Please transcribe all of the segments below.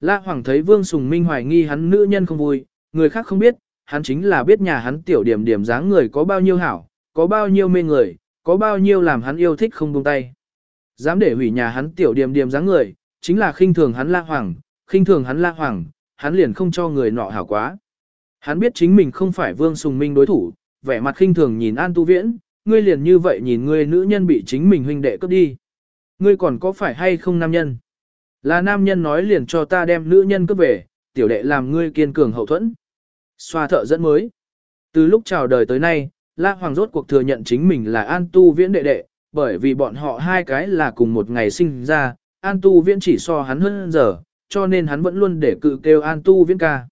La Hoàng thấy Vương Sùng Minh hoài nghi hắn nữ nhân không vui, người khác không biết, hắn chính là biết nhà hắn tiểu điểm điểm dáng người có bao nhiêu hảo, có bao nhiêu mê người, có bao nhiêu làm hắn yêu thích không buông tay. Dám để hủy nhà hắn tiểu điểm điểm dáng người, chính là khinh thường hắn La Hoàng, khinh thường hắn La Hoàng, hắn liền không cho người nọ hảo quá. Hắn biết chính mình không phải Vương Sùng Minh đối thủ, vẻ mặt khinh thường nhìn An Tu Viễn, ngươi liền như vậy nhìn ngươi nữ nhân bị chính mình huynh đệ cướp đi. Ngươi còn có phải hay không nam nhân? Là nam nhân nói liền cho ta đem nữ nhân cướp về, tiểu đệ làm ngươi kiên cường hậu thuẫn. Xoa thợ dẫn mới. Từ lúc chào đời tới nay, La Hoàng rốt cuộc thừa nhận chính mình là An Tu Viễn đệ đệ, bởi vì bọn họ hai cái là cùng một ngày sinh ra, An Tu Viễn chỉ so hắn hơn giờ, cho nên hắn vẫn luôn để cự kêu An Tu Viễn ca.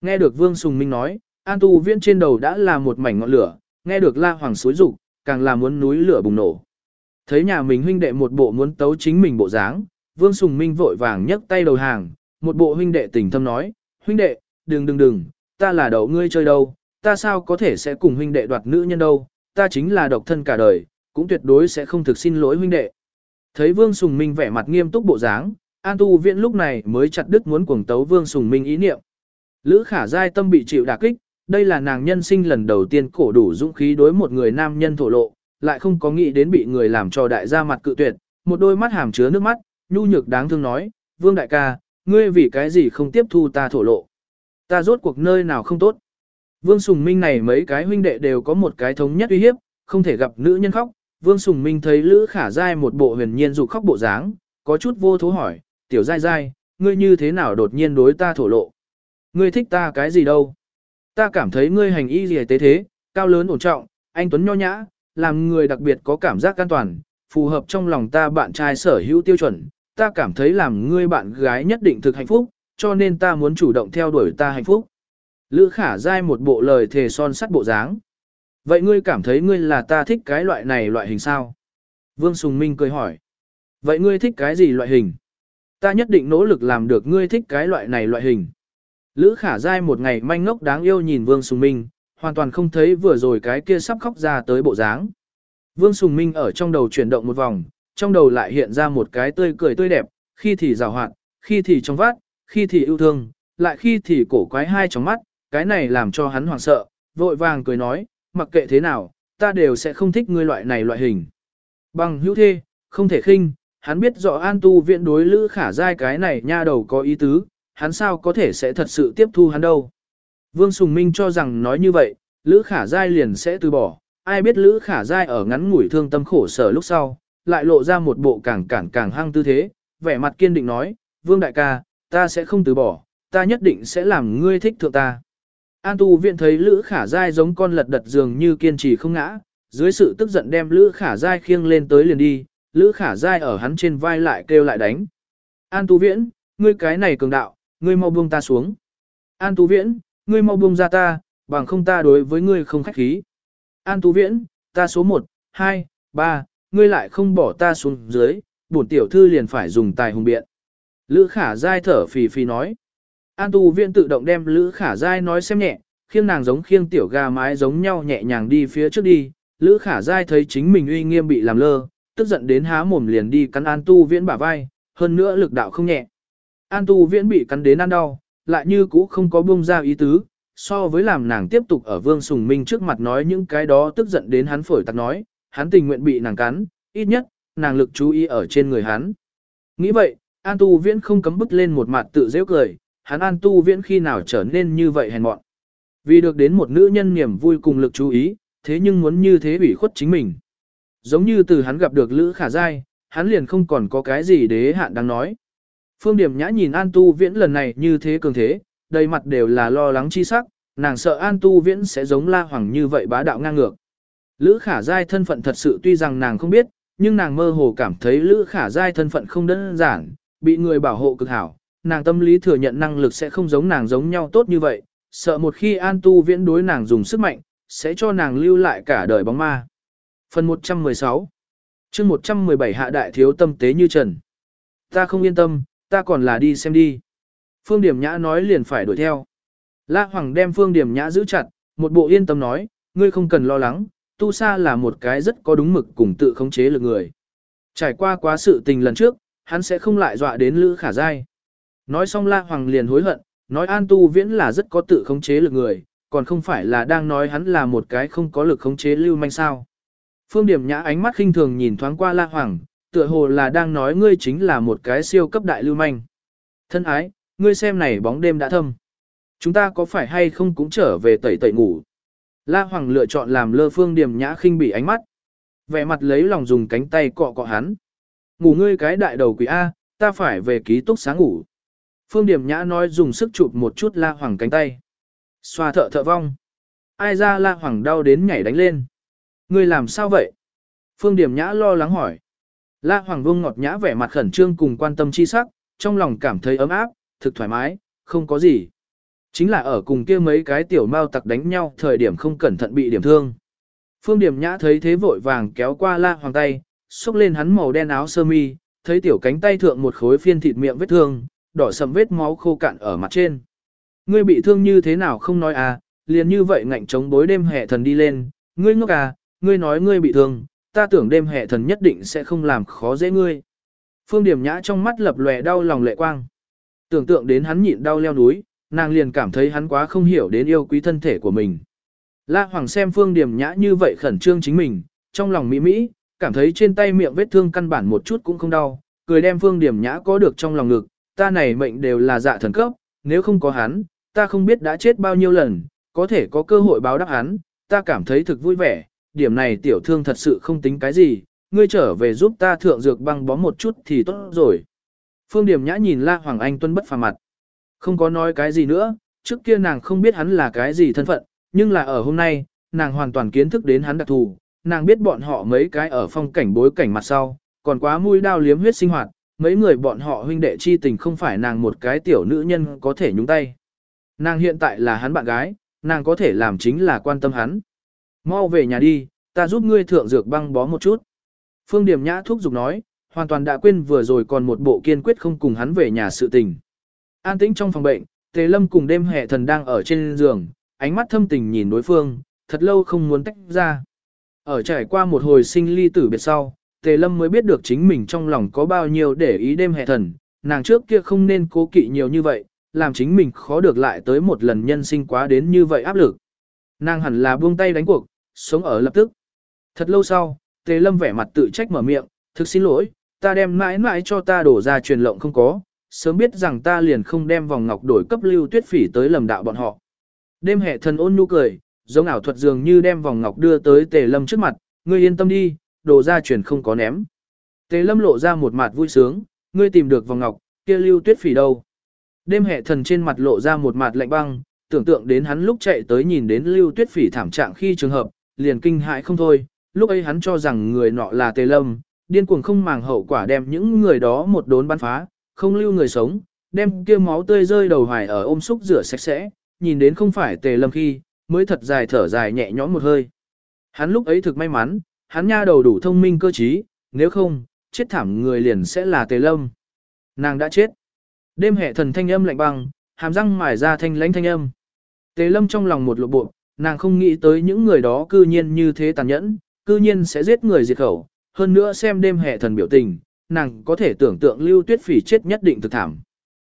Nghe được Vương Sùng Minh nói, An Tu Viễn trên đầu đã là một mảnh ngọn lửa, nghe được La Hoàng xối rục, càng là muốn núi lửa bùng nổ. Thấy nhà mình huynh đệ một bộ muốn tấu chính mình bộ dáng, Vương Sùng Minh vội vàng nhấc tay đầu hàng, một bộ huynh đệ tình thâm nói, huynh đệ, đừng đừng đừng, ta là đậu ngươi chơi đâu, ta sao có thể sẽ cùng huynh đệ đoạt nữ nhân đâu, ta chính là độc thân cả đời, cũng tuyệt đối sẽ không thực xin lỗi huynh đệ. Thấy Vương Sùng Minh vẻ mặt nghiêm túc bộ dáng, An Tu Viễn lúc này mới chặt đứt muốn cuồng tấu Vương Sùng Minh ý niệm. Lữ Khả Giai tâm bị chịu đả kích, đây là nàng nhân sinh lần đầu tiên cổ đủ dũng khí đối một người nam nhân thổ lộ, lại không có nghĩ đến bị người làm cho đại gia mặt cự tuyệt, một đôi mắt hàm chứa nước mắt, nhu nhược đáng thương nói, Vương đại ca, ngươi vì cái gì không tiếp thu ta thổ lộ. Ta rốt cuộc nơi nào không tốt. Vương Sùng Minh này mấy cái huynh đệ đều có một cái thống nhất uy hiếp, không thể gặp nữ nhân khóc. Vương Sùng Minh thấy Lữ Khả Giai một bộ huyền nhiên dục khóc bộ dáng, có chút vô thố hỏi, tiểu Giai Giai, ngươi như thế nào đột nhiên đối ta thổ lộ? Ngươi thích ta cái gì đâu? Ta cảm thấy ngươi hành y gì tế thế, cao lớn ổn trọng, anh Tuấn nho nhã, làm người đặc biệt có cảm giác an toàn, phù hợp trong lòng ta bạn trai sở hữu tiêu chuẩn, ta cảm thấy làm ngươi bạn gái nhất định thực hạnh phúc, cho nên ta muốn chủ động theo đuổi ta hạnh phúc. Lữ khả dai một bộ lời thề son sắt bộ dáng. Vậy ngươi cảm thấy ngươi là ta thích cái loại này loại hình sao? Vương Sùng Minh cười hỏi. Vậy ngươi thích cái gì loại hình? Ta nhất định nỗ lực làm được ngươi thích cái loại này loại hình. Lữ khả dai một ngày manh ngốc đáng yêu nhìn Vương Sùng Minh, hoàn toàn không thấy vừa rồi cái kia sắp khóc ra tới bộ dáng. Vương Sùng Minh ở trong đầu chuyển động một vòng, trong đầu lại hiện ra một cái tươi cười tươi đẹp, khi thì rào hoạt, khi thì trong vát, khi thì yêu thương, lại khi thì cổ quái hai trong mắt, cái này làm cho hắn hoảng sợ, vội vàng cười nói, mặc kệ thế nào, ta đều sẽ không thích ngươi loại này loại hình. Bằng hữu thê, không thể khinh, hắn biết rõ an tu viện đối lữ khả dai cái này nha đầu có ý tứ, hắn sao có thể sẽ thật sự tiếp thu hắn đâu. Vương Sùng Minh cho rằng nói như vậy, lữ khả dai liền sẽ từ bỏ, ai biết lữ khả dai ở ngắn ngủi thương tâm khổ sở lúc sau, lại lộ ra một bộ càng cản càng hăng tư thế, vẻ mặt kiên định nói, Vương Đại ca, ta sẽ không từ bỏ, ta nhất định sẽ làm ngươi thích thượng ta. An tu viện thấy Lữ Khả Giai giống con lật đật dường như kiên trì không ngã, dưới sự tức giận đem Lữ Khả Giai khiêng lên tới liền đi, Lữ Khả Giai ở hắn trên vai lại kêu lại đánh. An tu viễn, ngươi cái này cường đạo, ngươi mau buông ta xuống. An tu viễn, ngươi mau buông ra ta, bằng không ta đối với ngươi không khách khí. An tu viễn, ta số 1, 2, 3, ngươi lại không bỏ ta xuống dưới, bổn tiểu thư liền phải dùng tài hùng biện. Lữ khả dai thở phì phì nói. An tu viện tự động đem Lữ khả dai nói xem nhẹ, khiêng nàng giống khiêng tiểu gà mái giống nhau nhẹ nhàng đi phía trước đi. Lữ khả dai thấy chính mình uy nghiêm bị làm lơ, tức giận đến há mồm liền đi cắn An tu viễn bả vai, hơn nữa lực đạo không nhẹ. An tu viễn bị cắn đến ăn đau, lại như cũ không có buông ra ý tứ, so với làm nàng tiếp tục ở Vương Sùng Minh trước mặt nói những cái đó tức giận đến hắn phổi tặc nói, hắn tình nguyện bị nàng cắn, ít nhất, nàng lực chú ý ở trên người hắn. Nghĩ vậy, An Tu Viễn không cấm bứt lên một mặt tự dễ cười, hắn An Tu Viễn khi nào trở nên như vậy hèn mọn. Vì được đến một nữ nhân niềm vui cùng lực chú ý, thế nhưng muốn như thế ủy khuất chính mình. Giống như từ hắn gặp được Lữ Khả Giai, hắn liền không còn có cái gì đế hạn đang nói. Phương Điểm Nhã nhìn An Tu Viễn lần này như thế cường thế, đầy mặt đều là lo lắng chi sắc, nàng sợ An Tu Viễn sẽ giống La Hoàng như vậy bá đạo ngang ngược. Lữ Khả Giai thân phận thật sự tuy rằng nàng không biết, nhưng nàng mơ hồ cảm thấy Lữ Khả Giai thân phận không đơn giản, bị người bảo hộ cực hảo, nàng tâm lý thừa nhận năng lực sẽ không giống nàng giống nhau tốt như vậy, sợ một khi An Tu Viễn đối nàng dùng sức mạnh, sẽ cho nàng lưu lại cả đời bóng ma. Phần 116 chương 117 hạ đại thiếu tâm tế như trần. Ta không yên tâm, ta còn là đi xem đi. Phương Điểm Nhã nói liền phải đuổi theo. La Hoàng đem Phương Điểm Nhã giữ chặt, một bộ yên tâm nói, ngươi không cần lo lắng, Tu Sa là một cái rất có đúng mực cùng tự khống chế lực người. Trải qua quá sự tình lần trước, hắn sẽ không lại dọa đến Lữ Khả Giai. Nói xong La Hoàng liền hối hận, nói An Tu Viễn là rất có tự khống chế lực người, còn không phải là đang nói hắn là một cái không có lực khống chế lưu manh sao. Phương Điểm Nhã ánh mắt khinh thường nhìn thoáng qua La Hoàng, tựa hồ là đang nói ngươi chính là một cái siêu cấp đại lưu manh. Thân ái, ngươi xem này bóng đêm đã thâm. Chúng ta có phải hay không cũng trở về tẩy tẩy ngủ. La Hoàng lựa chọn làm lơ Phương Điểm Nhã khinh bỉ ánh mắt. Vẻ mặt lấy lòng dùng cánh tay cọ cọ hắn. Ngủ ngươi cái đại đầu quỷ A, ta phải về ký túc sáng ngủ. Phương Điểm Nhã nói dùng sức chụp một chút La Hoàng cánh tay. Xoa thợ thợ vong. Ai ra La Hoàng đau đến nhảy đánh lên. Ngươi làm sao vậy? Phương Điểm Nhã lo lắng hỏi. La Hoàng Vương ngọt nhã vẻ mặt khẩn trương cùng quan tâm chi sắc, trong lòng cảm thấy ấm áp, thực thoải mái, không có gì. Chính là ở cùng kia mấy cái tiểu mao tặc đánh nhau thời điểm không cẩn thận bị điểm thương. Phương Điểm Nhã thấy thế vội vàng kéo qua La Hoàng tay, xúc lên hắn màu đen áo sơ mi, thấy tiểu cánh tay thượng một khối phiên thịt miệng vết thương, đỏ sầm vết máu khô cạn ở mặt trên. Ngươi bị thương như thế nào không nói à, liền như vậy ngạnh chống bối đêm hệ thần đi lên, ngươi ngốc à, ngươi nói ngươi bị thương, ta tưởng đêm hệ thần nhất định sẽ không làm khó dễ ngươi. Phương Điểm Nhã trong mắt lập lòe đau lòng lệ quang. Tưởng tượng đến hắn nhịn đau leo núi, nàng liền cảm thấy hắn quá không hiểu đến yêu quý thân thể của mình. La Hoàng xem Phương Điểm Nhã như vậy khẩn trương chính mình, trong lòng mỹ mỹ, cảm thấy trên tay miệng vết thương căn bản một chút cũng không đau, cười đem Phương Điểm Nhã có được trong lòng ngực, ta này mệnh đều là dạ thần cấp, nếu không có hắn, ta không biết đã chết bao nhiêu lần, có thể có cơ hội báo đáp hắn, ta cảm thấy thực vui vẻ, điểm này tiểu thương thật sự không tính cái gì, ngươi trở về giúp ta thượng dược băng bó một chút thì tốt rồi. Phương Điểm Nhã nhìn La Hoàng Anh tuân bất phà mặt. Không có nói cái gì nữa, trước kia nàng không biết hắn là cái gì thân phận, nhưng là ở hôm nay, nàng hoàn toàn kiến thức đến hắn đặc thù, nàng biết bọn họ mấy cái ở phong cảnh bối cảnh mặt sau, còn quá mũi đao liếm huyết sinh hoạt, mấy người bọn họ huynh đệ chi tình không phải nàng một cái tiểu nữ nhân có thể nhúng tay. Nàng hiện tại là hắn bạn gái, nàng có thể làm chính là quan tâm hắn. Mau về nhà đi, ta giúp ngươi thượng dược băng bó một chút. Phương Điểm Nhã thúc giục nói, hoàn toàn đã quên vừa rồi còn một bộ kiên quyết không cùng hắn về nhà sự tình. An tĩnh trong phòng bệnh, Tề Lâm cùng đêm hệ thần đang ở trên giường, ánh mắt thâm tình nhìn đối phương, thật lâu không muốn tách ra. Ở trải qua một hồi sinh ly tử biệt sau, Tề Lâm mới biết được chính mình trong lòng có bao nhiêu để ý đêm hệ thần, nàng trước kia không nên cố kỵ nhiều như vậy, làm chính mình khó được lại tới một lần nhân sinh quá đến như vậy áp lực. Nàng hẳn là buông tay đánh cuộc, sống ở lập tức. Thật lâu sau, Tề Lâm vẻ mặt tự trách mở miệng, thực xin lỗi, ta đem mãi mãi cho ta đổ ra truyền lộng không có, sớm biết rằng ta liền không đem vòng ngọc đổi cấp lưu tuyết phỉ tới lầm đạo bọn họ. Đêm hệ thần ôn nhu cười, giống ảo thuật dường như đem vòng ngọc đưa tới Tề Lâm trước mặt, ngươi yên tâm đi, đồ ra truyền không có ném. Tề Lâm lộ ra một mặt vui sướng, ngươi tìm được vòng ngọc, kia lưu tuyết phỉ đâu. Đêm hệ thần trên mặt lộ ra một mặt lạnh băng, tưởng tượng đến hắn lúc chạy tới nhìn đến lưu tuyết phỉ thảm trạng khi trường hợp, liền kinh hãi không thôi, lúc ấy hắn cho rằng người nọ là Tề Lâm, điên cuồng không màng hậu quả đem những người đó một đốn bắn phá, không lưu người sống, đem kia máu tươi rơi đầu hoài ở ôm xúc rửa sạch sẽ, nhìn đến không phải Tề Lâm khi, mới thật dài thở dài nhẹ nhõm một hơi. Hắn lúc ấy thực may mắn, hắn nha đầu đủ thông minh cơ trí, nếu không, chết thảm người liền sẽ là Tề Lâm. Nàng đã chết. Đêm hệ thần thanh âm lạnh băng, hàm răng mài ra thanh lãnh thanh âm. Tề Lâm trong lòng một lộ bộ, nàng không nghĩ tới những người đó cư nhiên như thế tàn nhẫn, cư nhiên sẽ giết người diệt khẩu, hơn nữa xem đêm hệ thần biểu tình, nàng có thể tưởng tượng Lưu Tuyết Phỉ chết nhất định thực thảm.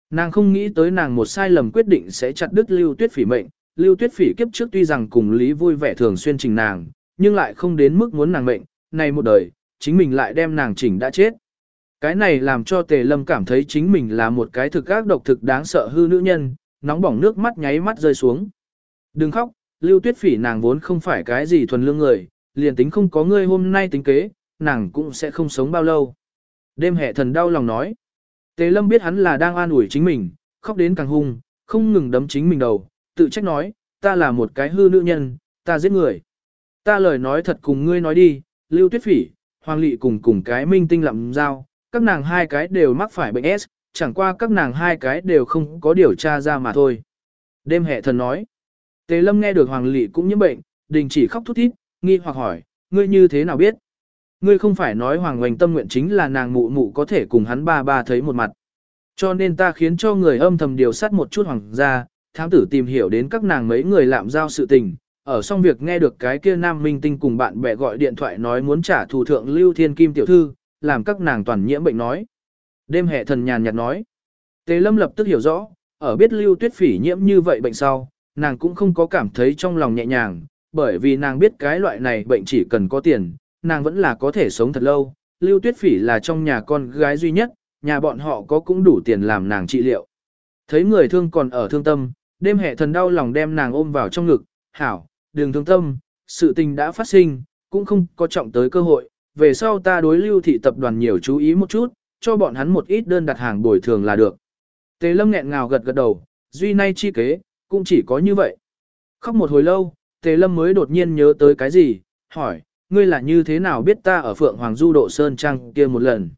Nàng không nghĩ tới nàng một sai lầm quyết định sẽ chặt đứt Lưu Tuyết Phỉ mệnh, Lưu Tuyết Phỉ kiếp trước tuy rằng cùng Lý vui vẻ thường xuyên trình nàng, nhưng lại không đến mức muốn nàng mệnh, này một đời, chính mình lại đem nàng chỉnh đã chết. Cái này làm cho Tề Lâm cảm thấy chính mình là một cái thực ác độc thực đáng sợ hư nữ nhân, nóng bỏng nước mắt nháy mắt rơi xuống. Đừng khóc, Lưu Tuyết Phỉ nàng vốn không phải cái gì thuần lương người, liền tính không có ngươi hôm nay tính kế, nàng cũng sẽ không sống bao lâu. Đêm hệ thần đau lòng nói. Tề Lâm biết hắn là đang an ủi chính mình, khóc đến càng hung, không ngừng đấm chính mình đầu, tự trách nói, ta là một cái hư nữ nhân, ta giết người. Ta lời nói thật cùng ngươi nói đi, Lưu Tuyết Phỉ, Hoàng Lị cùng cùng cái minh tinh lặm giao, các nàng hai cái đều mắc phải bệnh S, chẳng qua các nàng hai cái đều không có điều tra ra mà thôi. Đêm hệ thần nói, Tề Lâm nghe được Hoàng Lị cũng nhiễm bệnh, đình chỉ khóc thút thít, nghi hoặc hỏi, ngươi như thế nào biết? Ngươi không phải nói Hoàng Hoành tâm nguyện chính là nàng mụ mụ có thể cùng hắn ba ba thấy một mặt. Cho nên ta khiến cho người âm thầm điều sát một chút hoàng gia, thám tử tìm hiểu đến các nàng mấy người làm giao sự tình, ở xong việc nghe được cái kia nam minh tinh cùng bạn bè gọi điện thoại nói muốn trả thù thượng lưu thiên kim tiểu thư, làm các nàng toàn nhiễm bệnh nói. Đêm hệ thần nhàn nhạt nói. Tề lâm lập tức hiểu rõ, ở biết lưu tuyết phỉ nhiễm như vậy bệnh sau, nàng cũng không có cảm thấy trong lòng nhẹ nhàng, bởi vì nàng biết cái loại này bệnh chỉ cần có tiền, nàng vẫn là có thể sống thật lâu. Lưu tuyết phỉ là trong nhà con gái duy nhất, nhà bọn họ có cũng đủ tiền làm nàng trị liệu. Thấy người thương còn ở thương tâm, đêm hệ thần đau lòng đem nàng ôm vào trong ngực, hảo, đừng thương tâm, sự tình đã phát sinh, cũng không có trọng tới cơ hội, về sau ta đối lưu thị tập đoàn nhiều chú ý một chút, cho bọn hắn một ít đơn đặt hàng bồi thường là được. Tề lâm nghẹn ngào gật gật đầu, duy nay chi kế, cũng chỉ có như vậy. Khóc một hồi lâu, tề lâm mới đột nhiên nhớ tới cái gì, hỏi, ngươi là như thế nào biết ta ở Phượng Hoàng Du Độ Sơn Trang kia một lần.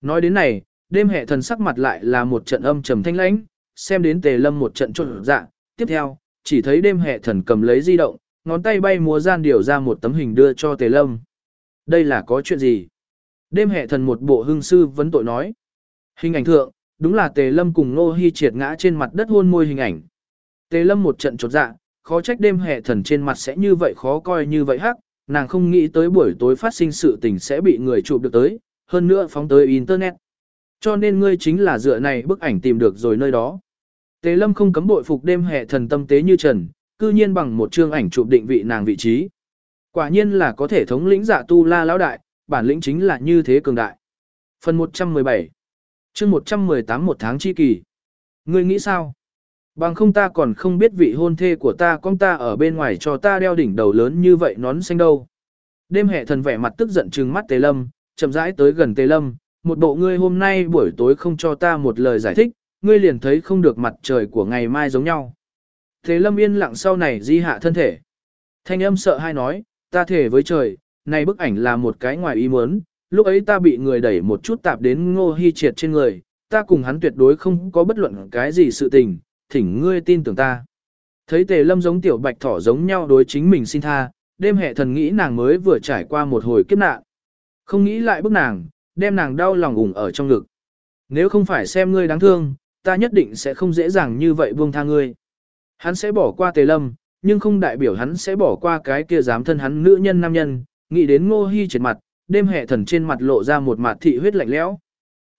Nói đến này, đêm hệ thần sắc mặt lại là một trận âm trầm thanh lãnh, xem đến tề lâm một trận trộn dạ, tiếp theo, chỉ thấy đêm hệ thần cầm lấy di động, ngón tay bay múa gian điều ra một tấm hình đưa cho tề lâm. Đây là có chuyện gì? Đêm hệ thần một bộ hưng sư vấn tội nói. Hình ảnh thượng, đúng là tề lâm cùng nô hi triệt ngã trên mặt đất hôn môi hình ảnh. Tề lâm một trận trột dạ, khó trách đêm hệ thần trên mặt sẽ như vậy khó coi như vậy hắc, nàng không nghĩ tới buổi tối phát sinh sự tình sẽ bị người chụp được tới, hơn nữa phóng tới Internet. Cho nên ngươi chính là dựa này bức ảnh tìm được rồi nơi đó. Tế lâm không cấm bội phục đêm hệ thần tâm tế như trần, cư nhiên bằng một chương ảnh chụp định vị nàng vị trí. Quả nhiên là có thể thống lĩnh giả tu la lão đại, bản lĩnh chính là như thế cường đại. Phần 117 chương 118 một tháng chi kỳ. Ngươi nghĩ sao? Bằng không ta còn không biết vị hôn thê của ta con ta ở bên ngoài cho ta đeo đỉnh đầu lớn như vậy nón xanh đâu. Đêm hệ thần vẻ mặt tức giận trừng mắt Tề Lâm, chậm rãi tới gần Tề Lâm, một bộ ngươi hôm nay buổi tối không cho ta một lời giải thích, ngươi liền thấy không được mặt trời của ngày mai giống nhau. Tề Lâm yên lặng sau này di hạ thân thể. Thanh âm sợ hai nói, ta thể với trời, này bức ảnh là một cái ngoài ý muốn, lúc ấy ta bị người đẩy một chút tạp đến ngô hy triệt trên người, ta cùng hắn tuyệt đối không có bất luận cái gì sự tình, thỉnh ngươi tin tưởng ta. Thấy tề lâm giống tiểu bạch thỏ giống nhau đối chính mình xin tha, đêm hệ thần nghĩ nàng mới vừa trải qua một hồi kiếp nạn. Không nghĩ lại bức nàng, đem nàng đau lòng ủng ở trong ngực. Nếu không phải xem ngươi đáng thương, ta nhất định sẽ không dễ dàng như vậy buông tha ngươi. Hắn sẽ bỏ qua tề lâm, nhưng không đại biểu hắn sẽ bỏ qua cái kia dám thân hắn nữ nhân nam nhân, nghĩ đến ngô hy trên mặt, đêm hệ thần trên mặt lộ ra một mặt thị huyết lạnh lẽo.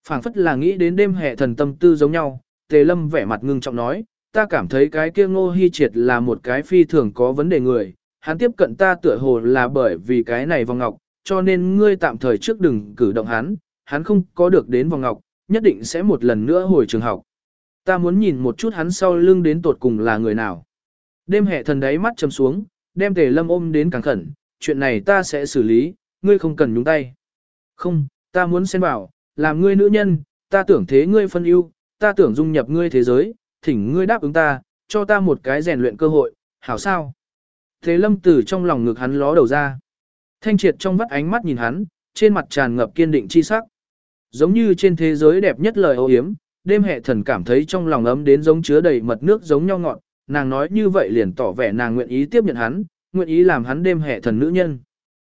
phảng phất là nghĩ đến đêm hệ thần tâm tư giống nhau, tề lâm vẻ mặt ngưng trọng nói, ta cảm thấy cái kia ngô hy triệt là một cái phi thường có vấn đề người, hắn tiếp cận ta tựa hồ là bởi vì cái này vòng ngọc, cho nên ngươi tạm thời trước đừng cử động hắn, hắn không có được đến vòng ngọc, nhất định sẽ một lần nữa hồi trường học. Ta muốn nhìn một chút hắn sau lưng đến tột cùng là người nào. Đêm hệ thần đáy mắt chầm xuống, đem tề lâm ôm đến càng khẩn, chuyện này ta sẽ xử lý, ngươi không cần nhúng tay. Không, ta muốn xen vào, làm ngươi nữ nhân, ta tưởng thế ngươi phân ưu, ta tưởng dung nhập ngươi thế giới, thỉnh ngươi đáp ứng ta, cho ta một cái rèn luyện cơ hội, hảo sao? Thế lâm tử trong lòng ngực hắn ló đầu ra. Thanh triệt trong vắt ánh mắt nhìn hắn, trên mặt tràn ngập kiên định chi sắc. Giống như trên thế giới đẹp nhất lời ô hiếm, đêm hệ thần cảm thấy trong lòng ấm đến giống chứa đầy mật nước giống nhau ngọt, nàng nói như vậy liền tỏ vẻ nàng nguyện ý tiếp nhận hắn, nguyện ý làm hắn đêm hệ thần nữ nhân.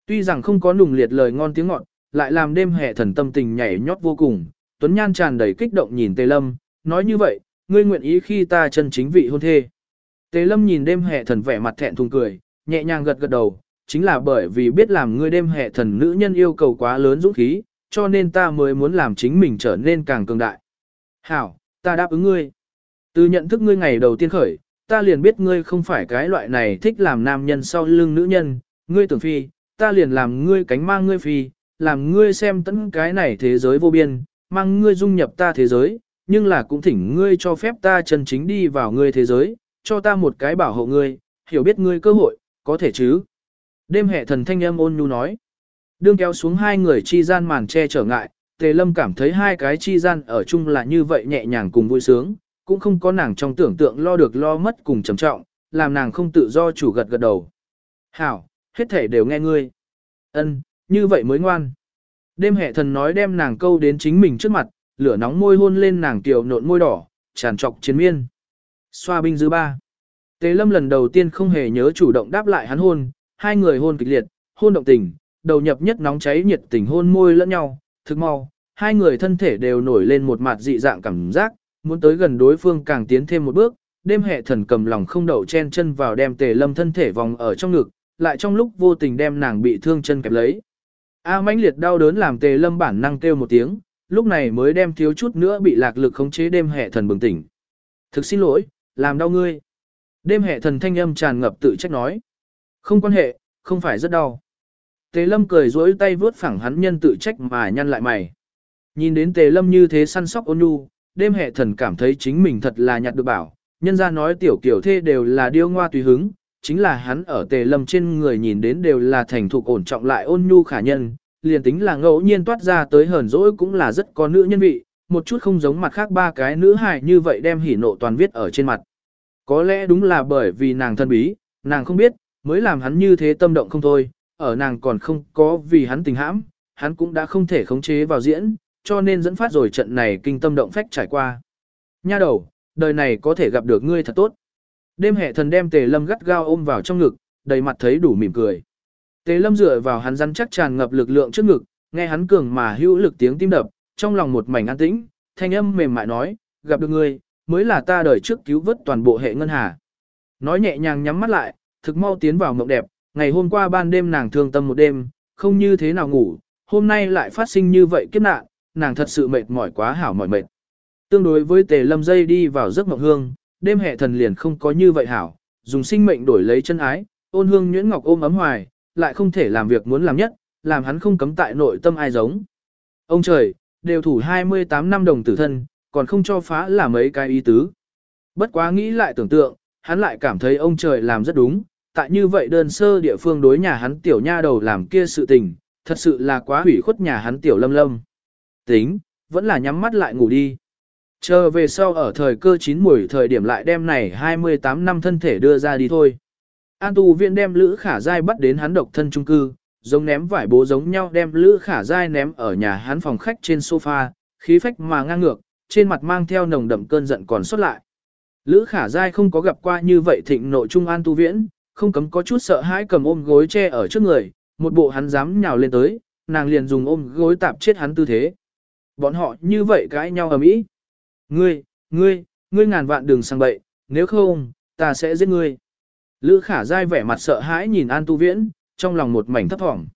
Tuy rằng không có nùng liệt lời ngon tiếng ngọt, lại làm đêm hệ thần tâm tình nhảy nhót vô cùng, Tuấn Nhan tràn đầy kích động nhìn Tề Lâm, nói như vậy, ngươi nguyện ý khi ta chân chính vị hôn thê. Tề Lâm nhìn đêm hệ thần vẻ mặt thẹn thùng cười, nhẹ nhàng gật gật đầu, chính là bởi vì biết làm ngươi đêm hệ thần nữ nhân yêu cầu quá lớn dũng khí, cho nên ta mới muốn làm chính mình trở nên càng cường đại. Hảo, ta đáp ứng ngươi. Từ nhận thức ngươi ngày đầu tiên khởi, ta liền biết ngươi không phải cái loại này thích làm nam nhân sau lưng nữ nhân, ngươi tưởng phi, ta liền làm ngươi cánh mang ngươi phi, làm ngươi xem tận cái này thế giới vô biên, mang ngươi dung nhập ta thế giới, nhưng là cũng thỉnh ngươi cho phép ta chân chính đi vào ngươi thế giới, cho ta một cái bảo hộ ngươi, hiểu biết ngươi cơ hội, có thể chứ. Đêm hệ thần thanh âm ôn nhu nói. Đương kéo xuống hai người chi gian màn che trở ngại, Tề Lâm cảm thấy hai cái chi gian ở chung là như vậy nhẹ nhàng cùng vui sướng, cũng không có nàng trong tưởng tượng lo được lo mất cùng trầm trọng, làm nàng không tự do chủ gật gật đầu. Hảo, hết thể đều nghe ngươi. Ân, như vậy mới ngoan. Đêm hệ thần nói đem nàng câu đến chính mình trước mặt, lửa nóng môi hôn lên nàng tiểu nộn môi đỏ, tràn trọc chiến miên. Xoa binh dư ba. Tề lâm lần đầu tiên không hề nhớ chủ động đáp lại hắn hôn, hai người hôn kịch liệt, hôn động tình, đầu nhập nhất nóng cháy nhiệt tình hôn môi lẫn nhau, thực mau, hai người thân thể đều nổi lên một mặt dị dạng cảm giác, muốn tới gần đối phương càng tiến thêm một bước, đêm hệ thần cầm lòng không đậu chen chân vào đem tề lâm thân thể vòng ở trong ngực, lại trong lúc vô tình đem nàng bị thương chân kẹp lấy. A mãnh liệt đau đớn làm tề lâm bản năng kêu một tiếng, lúc này mới đem thiếu chút nữa bị lạc lực khống chế đêm hệ thần bừng tỉnh. Thực xin lỗi, làm đau ngươi. Đêm hệ thần thanh âm tràn ngập tự trách nói. Không quan hệ, không phải rất đau. Tề lâm cười dối tay vướt phẳng hắn nhân tự trách mà nhăn lại mày. Nhìn đến tề lâm như thế săn sóc ôn nhu, đêm hệ thần cảm thấy chính mình thật là nhặt được bảo. Nhân ra nói tiểu kiểu thê đều là điêu ngoa tùy hứng, chính là hắn ở tề lâm trên người nhìn đến đều là thành thục ổn trọng lại ôn nhu khả nhân, liền tính là ngẫu nhiên toát ra tới hờn dỗi cũng là rất có nữ nhân vị, một chút không giống mặt khác ba cái nữ hài như vậy đem hỉ nộ toàn viết ở trên mặt. Có lẽ đúng là bởi vì nàng thân bí, nàng không biết, mới làm hắn như thế tâm động không thôi, ở nàng còn không có vì hắn tình hãm, hắn cũng đã không thể khống chế vào diễn, cho nên dẫn phát rồi trận này kinh tâm động phách trải qua. Nha đầu, đời này có thể gặp được ngươi thật tốt. Đêm hệ thần đem tề lâm gắt gao ôm vào trong ngực, đầy mặt thấy đủ mỉm cười. Tề lâm dựa vào hắn rắn chắc tràn ngập lực lượng trước ngực, nghe hắn cường mà hữu lực tiếng tim đập, trong lòng một mảnh an tĩnh, thanh âm mềm mại nói, gặp được ngươi, mới là ta đời trước cứu vớt toàn bộ hệ ngân hà. Nói nhẹ nhàng nhắm mắt lại, thực mau tiến vào mộng đẹp, ngày hôm qua ban đêm nàng thương tâm một đêm, không như thế nào ngủ, hôm nay lại phát sinh như vậy kiếp nạn, nàng thật sự mệt mỏi quá hảo mỏi mệt. Tương đối với tề lâm dây đi vào giấc mộng hương, đêm hệ thần liền không có như vậy hảo, dùng sinh mệnh đổi lấy chân ái, ôn hương nhuyễn ngọc ôm ấm hoài, lại không thể làm việc muốn làm nhất, làm hắn không cấm tại nội tâm ai giống. Ông trời, đều thủ 28 năm đồng tử thân, còn không cho phá là mấy cái ý tứ. Bất quá nghĩ lại tưởng tượng, hắn lại cảm thấy ông trời làm rất đúng, tại như vậy đơn sơ địa phương đối nhà hắn tiểu nha đầu làm kia sự tình, thật sự là quá hủy khuất nhà hắn tiểu lâm lâm. Tính, vẫn là nhắm mắt lại ngủ đi. Chờ về sau ở thời cơ chín mùi thời điểm lại đem này 28 năm thân thể đưa ra đi thôi. An tu viện đem Lữ Khả Giai bắt đến hắn độc thân trung cư, giống ném vải bố giống nhau đem Lữ Khả Giai ném ở nhà hắn phòng khách trên sofa, khí phách mà ngang ngược, trên mặt mang theo nồng đậm cơn giận còn xuất lại. Lữ Khả Giai không có gặp qua như vậy thịnh nội trung An tu viễn, không cấm có chút sợ hãi cầm ôm gối che ở trước người, một bộ hắn dám nhào lên tới, nàng liền dùng ôm gối tạp chết hắn tư thế. Bọn họ như vậy cãi nhau ở mỹ. Ngươi, ngươi, ngươi ngàn vạn đừng sang bậy, nếu không, ta sẽ giết ngươi. Lữ khả dai vẻ mặt sợ hãi nhìn An Tu Viễn, trong lòng một mảnh thấp thỏm.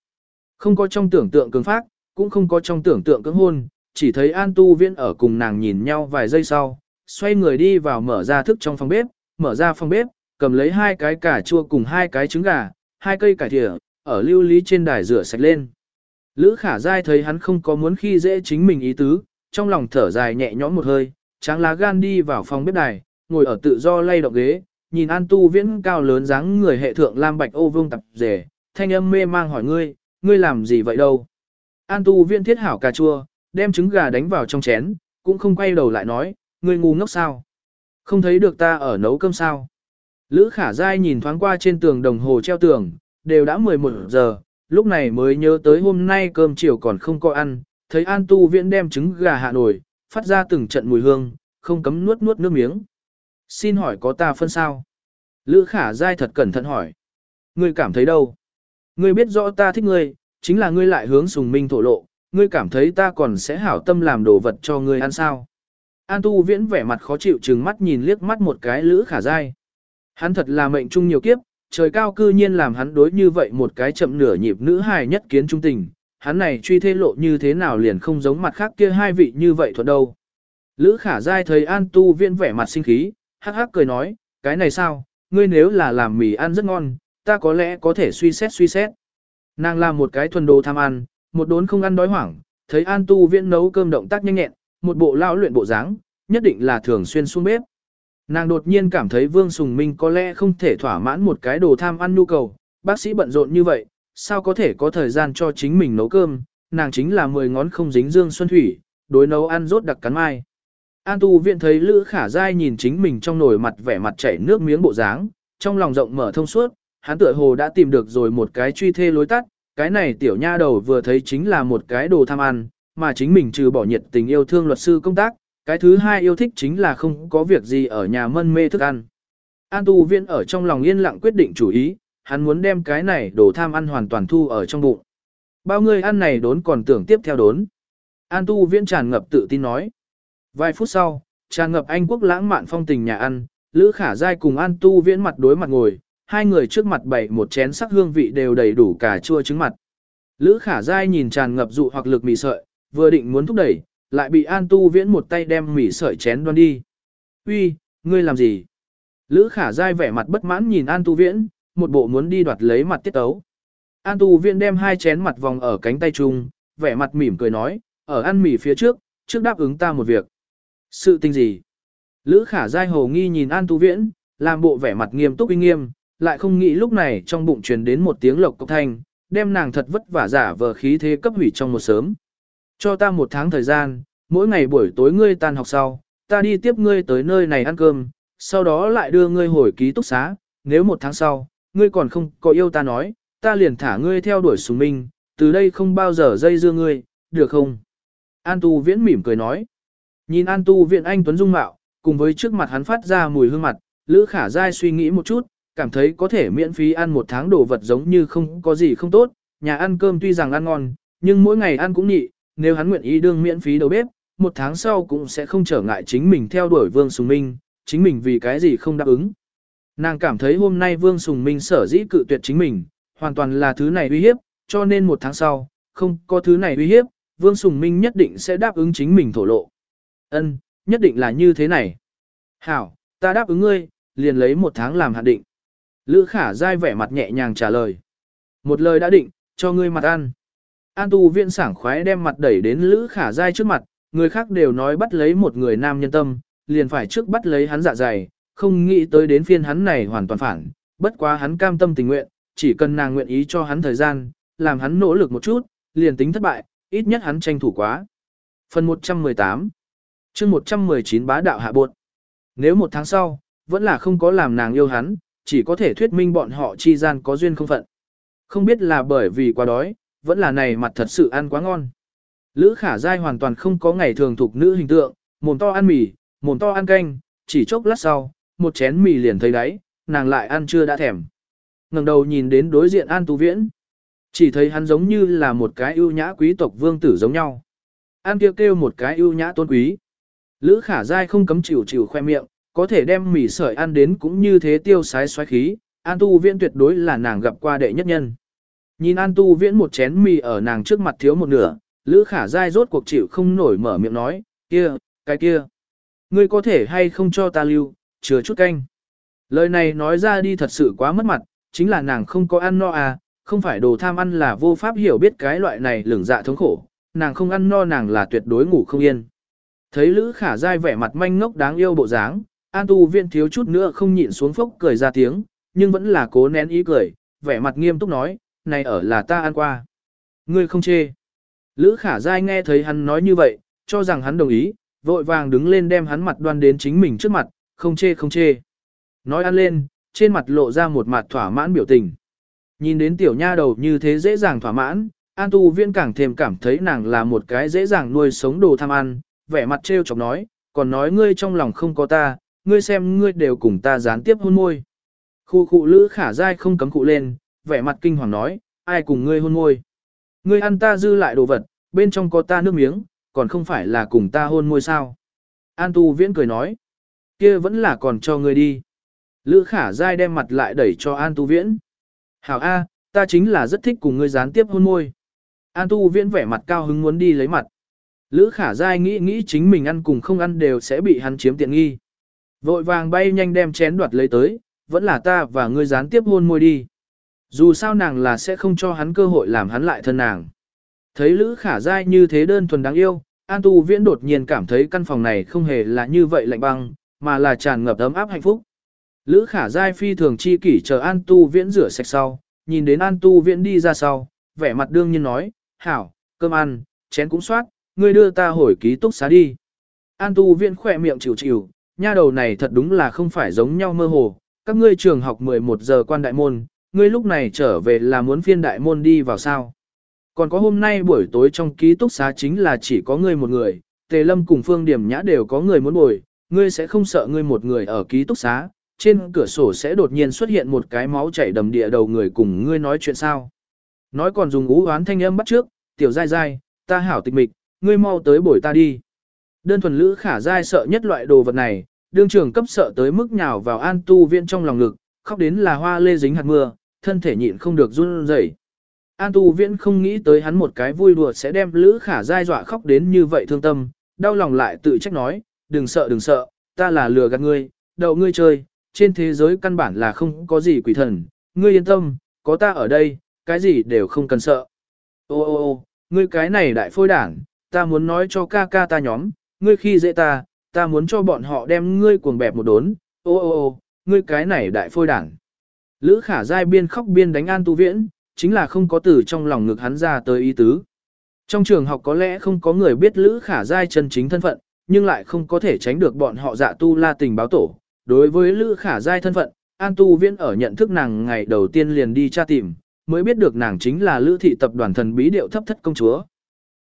Không có trong tưởng tượng cứng phát, cũng không có trong tưởng tượng cưỡng hôn, chỉ thấy An Tu Viễn ở cùng nàng nhìn nhau vài giây sau, xoay người đi vào mở ra thức trong phòng bếp, mở ra phòng bếp, cầm lấy hai cái cà chua cùng hai cái trứng gà, hai cây cải thìa, ở lưu lý trên đài rửa sạch lên. Lữ khả dai thấy hắn không có muốn khi dễ chính mình ý tứ, trong lòng thở dài nhẹ nhõm một hơi, tráng lá gan đi vào phòng bếp đài, ngồi ở tự do lay động ghế, nhìn An Tu Viễn cao lớn dáng người hệ thượng lam bạch ô vương tập rể, thanh âm mê mang hỏi ngươi, ngươi làm gì vậy đâu? An Tu Viễn thiết hảo cà chua, đem trứng gà đánh vào trong chén, cũng không quay đầu lại nói, ngươi ngu ngốc sao? Không thấy được ta ở nấu cơm sao? Lữ khả dai nhìn thoáng qua trên tường đồng hồ treo tường, đều đã 11 giờ, lúc này mới nhớ tới hôm nay cơm chiều còn không có ăn, thấy An Tu Viễn đem trứng gà hạ nổi, phát ra từng trận mùi hương, không cấm nuốt nuốt nước miếng. Xin hỏi có ta phân sao? Lữ khả dai thật cẩn thận hỏi. Ngươi cảm thấy đâu? Ngươi biết rõ ta thích ngươi, chính là ngươi lại hướng sùng minh thổ lộ, ngươi cảm thấy ta còn sẽ hảo tâm làm đồ vật cho ngươi ăn sao? An tu viễn vẻ mặt khó chịu trừng mắt nhìn liếc mắt một cái lữ khả dai. Hắn thật là mệnh trung nhiều kiếp, trời cao cư nhiên làm hắn đối như vậy một cái chậm nửa nhịp nữ hài nhất kiến trung tình, hắn này truy thế lộ như thế nào liền không giống mặt khác kia hai vị như vậy thuận đâu. Lữ khả dai thấy An tu viễn vẻ mặt sinh khí, hắc hắc cười nói, cái này sao, ngươi nếu là làm mì ăn rất ngon, ta có lẽ có thể suy xét suy xét. Nàng làm một cái thuần đồ tham ăn, một đốn không ăn đói hoảng, thấy An Tu Viễn nấu cơm động tác nhanh nhẹn, một bộ lao luyện bộ dáng, nhất định là thường xuyên xuống bếp. Nàng đột nhiên cảm thấy Vương Sùng Minh có lẽ không thể thỏa mãn một cái đồ tham ăn nhu cầu, bác sĩ bận rộn như vậy, sao có thể có thời gian cho chính mình nấu cơm, nàng chính là mười ngón không dính dương xuân thủy, đối nấu ăn rốt đặc cắn mai. An tu viện thấy Lữ Khả Giai nhìn chính mình trong nồi mặt vẻ mặt chảy nước miếng bộ dáng, trong lòng rộng mở thông suốt, hắn tựa hồ đã tìm được rồi một cái truy thê lối tắt, cái này tiểu nha đầu vừa thấy chính là một cái đồ tham ăn, mà chính mình trừ bỏ nhiệt tình yêu thương luật sư công tác, cái thứ hai yêu thích chính là không có việc gì ở nhà mân mê thức ăn. An tu viện ở trong lòng yên lặng quyết định chủ ý, hắn muốn đem cái này đồ tham ăn hoàn toàn thu ở trong bụng. Bao người ăn này đốn còn tưởng tiếp theo đốn. An tu viễn tràn ngập tự tin nói. Vài phút sau, tràn ngập Anh quốc lãng mạn phong tình nhà ăn, Lữ Khả Giai cùng An Tu Viễn mặt đối mặt ngồi, hai người trước mặt bày một chén sắc hương vị đều đầy đủ cả chua trứng mặt. Lữ Khả Giai nhìn tràn ngập dụ hoặc lực mì sợi, vừa định muốn thúc đẩy, lại bị An Tu Viễn một tay đem mì sợi chén đoan đi. Uy, ngươi làm gì? Lữ khả Giai vẻ mặt bất mãn nhìn An Tu Viễn, một bộ muốn đi đoạt lấy mặt tiết tấu. An Tu Viễn đem hai chén mặt vòng ở cánh tay chung, vẻ mặt mỉm cười nói, ở ăn mì phía trước, trước đáp ứng ta một việc. Sự tình gì? Lữ khả dai hồ nghi nhìn An Tu Viễn, làm bộ vẻ mặt nghiêm túc uy nghiêm, lại không nghĩ lúc này trong bụng truyền đến một tiếng lộc cốc thanh, đem nàng thật vất vả giả vờ khí thế cấp hủy trong một sớm. Cho ta một tháng thời gian, mỗi ngày buổi tối ngươi tan học sau, ta đi tiếp ngươi tới nơi này ăn cơm, sau đó lại đưa ngươi hồi ký túc xá, nếu một tháng sau, ngươi còn không có yêu ta nói, ta liền thả ngươi theo đuổi sùng minh, từ đây không bao giờ dây dưa ngươi, được không? An Tu Viễn mỉm cười nói. Nhìn An Tu Viễn anh Tuấn Dung Mạo, cùng với trước mặt hắn phát ra mùi hương mặt, Lữ Khả Giai suy nghĩ một chút, cảm thấy có thể miễn phí ăn một tháng đồ vật giống như không có gì không tốt, nhà ăn cơm tuy rằng ăn ngon, nhưng mỗi ngày ăn cũng nhị, nếu hắn nguyện ý đương miễn phí đầu bếp, một tháng sau cũng sẽ không trở ngại chính mình theo đuổi Vương Sùng Minh, chính mình vì cái gì không đáp ứng. Nàng cảm thấy hôm nay Vương Sùng Minh sở dĩ cự tuyệt chính mình, hoàn toàn là thứ này uy hiếp, cho nên một tháng sau, không có thứ này uy hiếp, Vương Sùng Minh nhất định sẽ đáp ứng chính mình thổ lộ. Ân, nhất định là như thế này. Hảo, ta đáp ứng ngươi, liền lấy một tháng làm hạn định. Lữ khả dai vẻ mặt nhẹ nhàng trả lời. Một lời đã định, cho ngươi mặt ăn. An tu viện sảng khoái đem mặt đẩy đến Lữ khả dai trước mặt, người khác đều nói bắt lấy một người nam nhân tâm, liền phải trước bắt lấy hắn dạ dày, không nghĩ tới đến phiên hắn này hoàn toàn phản, bất quá hắn cam tâm tình nguyện, chỉ cần nàng nguyện ý cho hắn thời gian, làm hắn nỗ lực một chút, liền tính thất bại, ít nhất hắn tranh thủ quá. Phần 118 chương 119 bá đạo hạ buộc. Nếu một tháng sau, vẫn là không có làm nàng yêu hắn, chỉ có thể thuyết minh bọn họ chi gian có duyên không phận. Không biết là bởi vì quá đói, vẫn là này mặt thật sự ăn quá ngon. Lữ khả dai hoàn toàn không có ngày thường thuộc nữ hình tượng, mồm to ăn mì, mồm to ăn canh, chỉ chốc lát sau, một chén mì liền thấy đáy, nàng lại ăn chưa đã thèm. ngẩng đầu nhìn đến đối diện An Tu Viễn. Chỉ thấy hắn giống như là một cái ưu nhã quý tộc vương tử giống nhau. An kêu kêu một cái ưu nhã tôn quý. Lữ khả dai không cấm chịu chịu khoe miệng, có thể đem mì sợi ăn đến cũng như thế tiêu sái xoáy khí, An Tu Viễn tuyệt đối là nàng gặp qua đệ nhất nhân. Nhìn An Tu Viễn một chén mì ở nàng trước mặt thiếu một nửa, Lữ Khả Giai rốt cuộc chịu không nổi mở miệng nói, kia, cái kia. Ngươi có thể hay không cho ta lưu, chứa chút canh. Lời này nói ra đi thật sự quá mất mặt, chính là nàng không có ăn no à, không phải đồ tham ăn là vô pháp hiểu biết cái loại này lửng dạ thống khổ, nàng không ăn no nàng là tuyệt đối ngủ không yên. Thấy Lữ Khả Giai vẻ mặt manh ngốc đáng yêu bộ dáng, An tu viện thiếu chút nữa không nhịn xuống phốc cười ra tiếng, nhưng vẫn là cố nén ý cười, vẻ mặt nghiêm túc nói, này ở là ta ăn qua. Ngươi không chê. Lữ khả giai nghe thấy hắn nói như vậy, cho rằng hắn đồng ý, vội vàng đứng lên đem hắn mặt đoan đến chính mình trước mặt, không chê không chê. Nói ăn lên, trên mặt lộ ra một mặt thỏa mãn biểu tình. Nhìn đến tiểu nha đầu như thế dễ dàng thỏa mãn, An tu viễn càng thêm cảm thấy nàng là một cái dễ dàng nuôi sống đồ tham ăn, vẻ mặt trêu chọc nói, còn nói ngươi trong lòng không có ta, ngươi xem ngươi đều cùng ta gián tiếp hôn môi. Khu khu lữ khả dai không cấm cụ lên, vẻ mặt kinh hoàng nói, ai cùng ngươi hôn môi. Ngươi ăn ta dư lại đồ vật, bên trong có ta nước miếng, còn không phải là cùng ta hôn môi sao. An tu viễn cười nói, kia vẫn là còn cho ngươi đi. Lữ khả dai đem mặt lại đẩy cho An tu viễn. Hảo A, ta chính là rất thích cùng ngươi gián tiếp hôn môi. An tu viễn vẻ mặt cao hứng muốn đi lấy mặt. Lữ khả dai nghĩ nghĩ chính mình ăn cùng không ăn đều sẽ bị hắn chiếm tiện nghi. Vội vàng bay nhanh đem chén đoạt lấy tới, vẫn là ta và ngươi gián tiếp hôn môi đi. Dù sao nàng là sẽ không cho hắn cơ hội làm hắn lại thân nàng. Thấy Lữ Khả Giai như thế đơn thuần đáng yêu, An Tu Viễn đột nhiên cảm thấy căn phòng này không hề là như vậy lạnh băng, mà là tràn ngập ấm áp hạnh phúc. Lữ Khả Giai phi thường chi kỷ chờ An Tu Viễn rửa sạch sau, nhìn đến An Tu Viễn đi ra sau, vẻ mặt đương nhiên nói, hảo, cơm ăn, chén cũng soát, ngươi đưa ta hồi ký túc xá đi. An Tu Viễn khỏe miệng chịu chịu, nha đầu này thật đúng là không phải giống nhau mơ hồ, các ngươi trường học 11 giờ quan đại môn, ngươi lúc này trở về là muốn phiên đại môn đi vào sao. Còn có hôm nay buổi tối trong ký túc xá chính là chỉ có ngươi một người, Tề Lâm cùng Phương Điểm Nhã đều có người muốn bồi, ngươi sẽ không sợ ngươi một người ở ký túc xá, trên cửa sổ sẽ đột nhiên xuất hiện một cái máu chảy đầm địa đầu người cùng ngươi nói chuyện sao. Nói còn dùng ú oán thanh âm bắt trước, tiểu dai dai, ta hảo tịch mịch, ngươi mau tới bồi ta đi. Đơn thuần lữ khả dai sợ nhất loại đồ vật này, đương trường cấp sợ tới mức nhào vào an tu viện trong lòng ngực, khóc đến là hoa lê dính hạt mưa, thân thể nhịn không được run rẩy. An tu viễn không nghĩ tới hắn một cái vui đùa sẽ đem lữ khả dai dọa khóc đến như vậy thương tâm, đau lòng lại tự trách nói, đừng sợ đừng sợ, ta là lừa gạt ngươi, đậu ngươi chơi, trên thế giới căn bản là không có gì quỷ thần, ngươi yên tâm, có ta ở đây, cái gì đều không cần sợ. Ô ô ô, ngươi cái này đại phôi đảng, ta muốn nói cho ca ca ta nhóm, ngươi khi dễ ta, ta muốn cho bọn họ đem ngươi cuồng bẹp một đốn, ô ô ô, ngươi cái này đại phôi đảng. Lữ khả dai biên khóc biên đánh an tu viễn, chính là không có từ trong lòng ngực hắn ra tới ý tứ. Trong trường học có lẽ không có người biết Lữ khả giai chân chính thân phận, nhưng lại không có thể tránh được bọn họ dạ tu la tình báo tổ. Đối với Lữ khả giai thân phận, an tu viễn ở nhận thức nàng ngày đầu tiên liền đi tra tìm, mới biết được nàng chính là Lữ thị tập đoàn thần bí điệu thấp thất công chúa.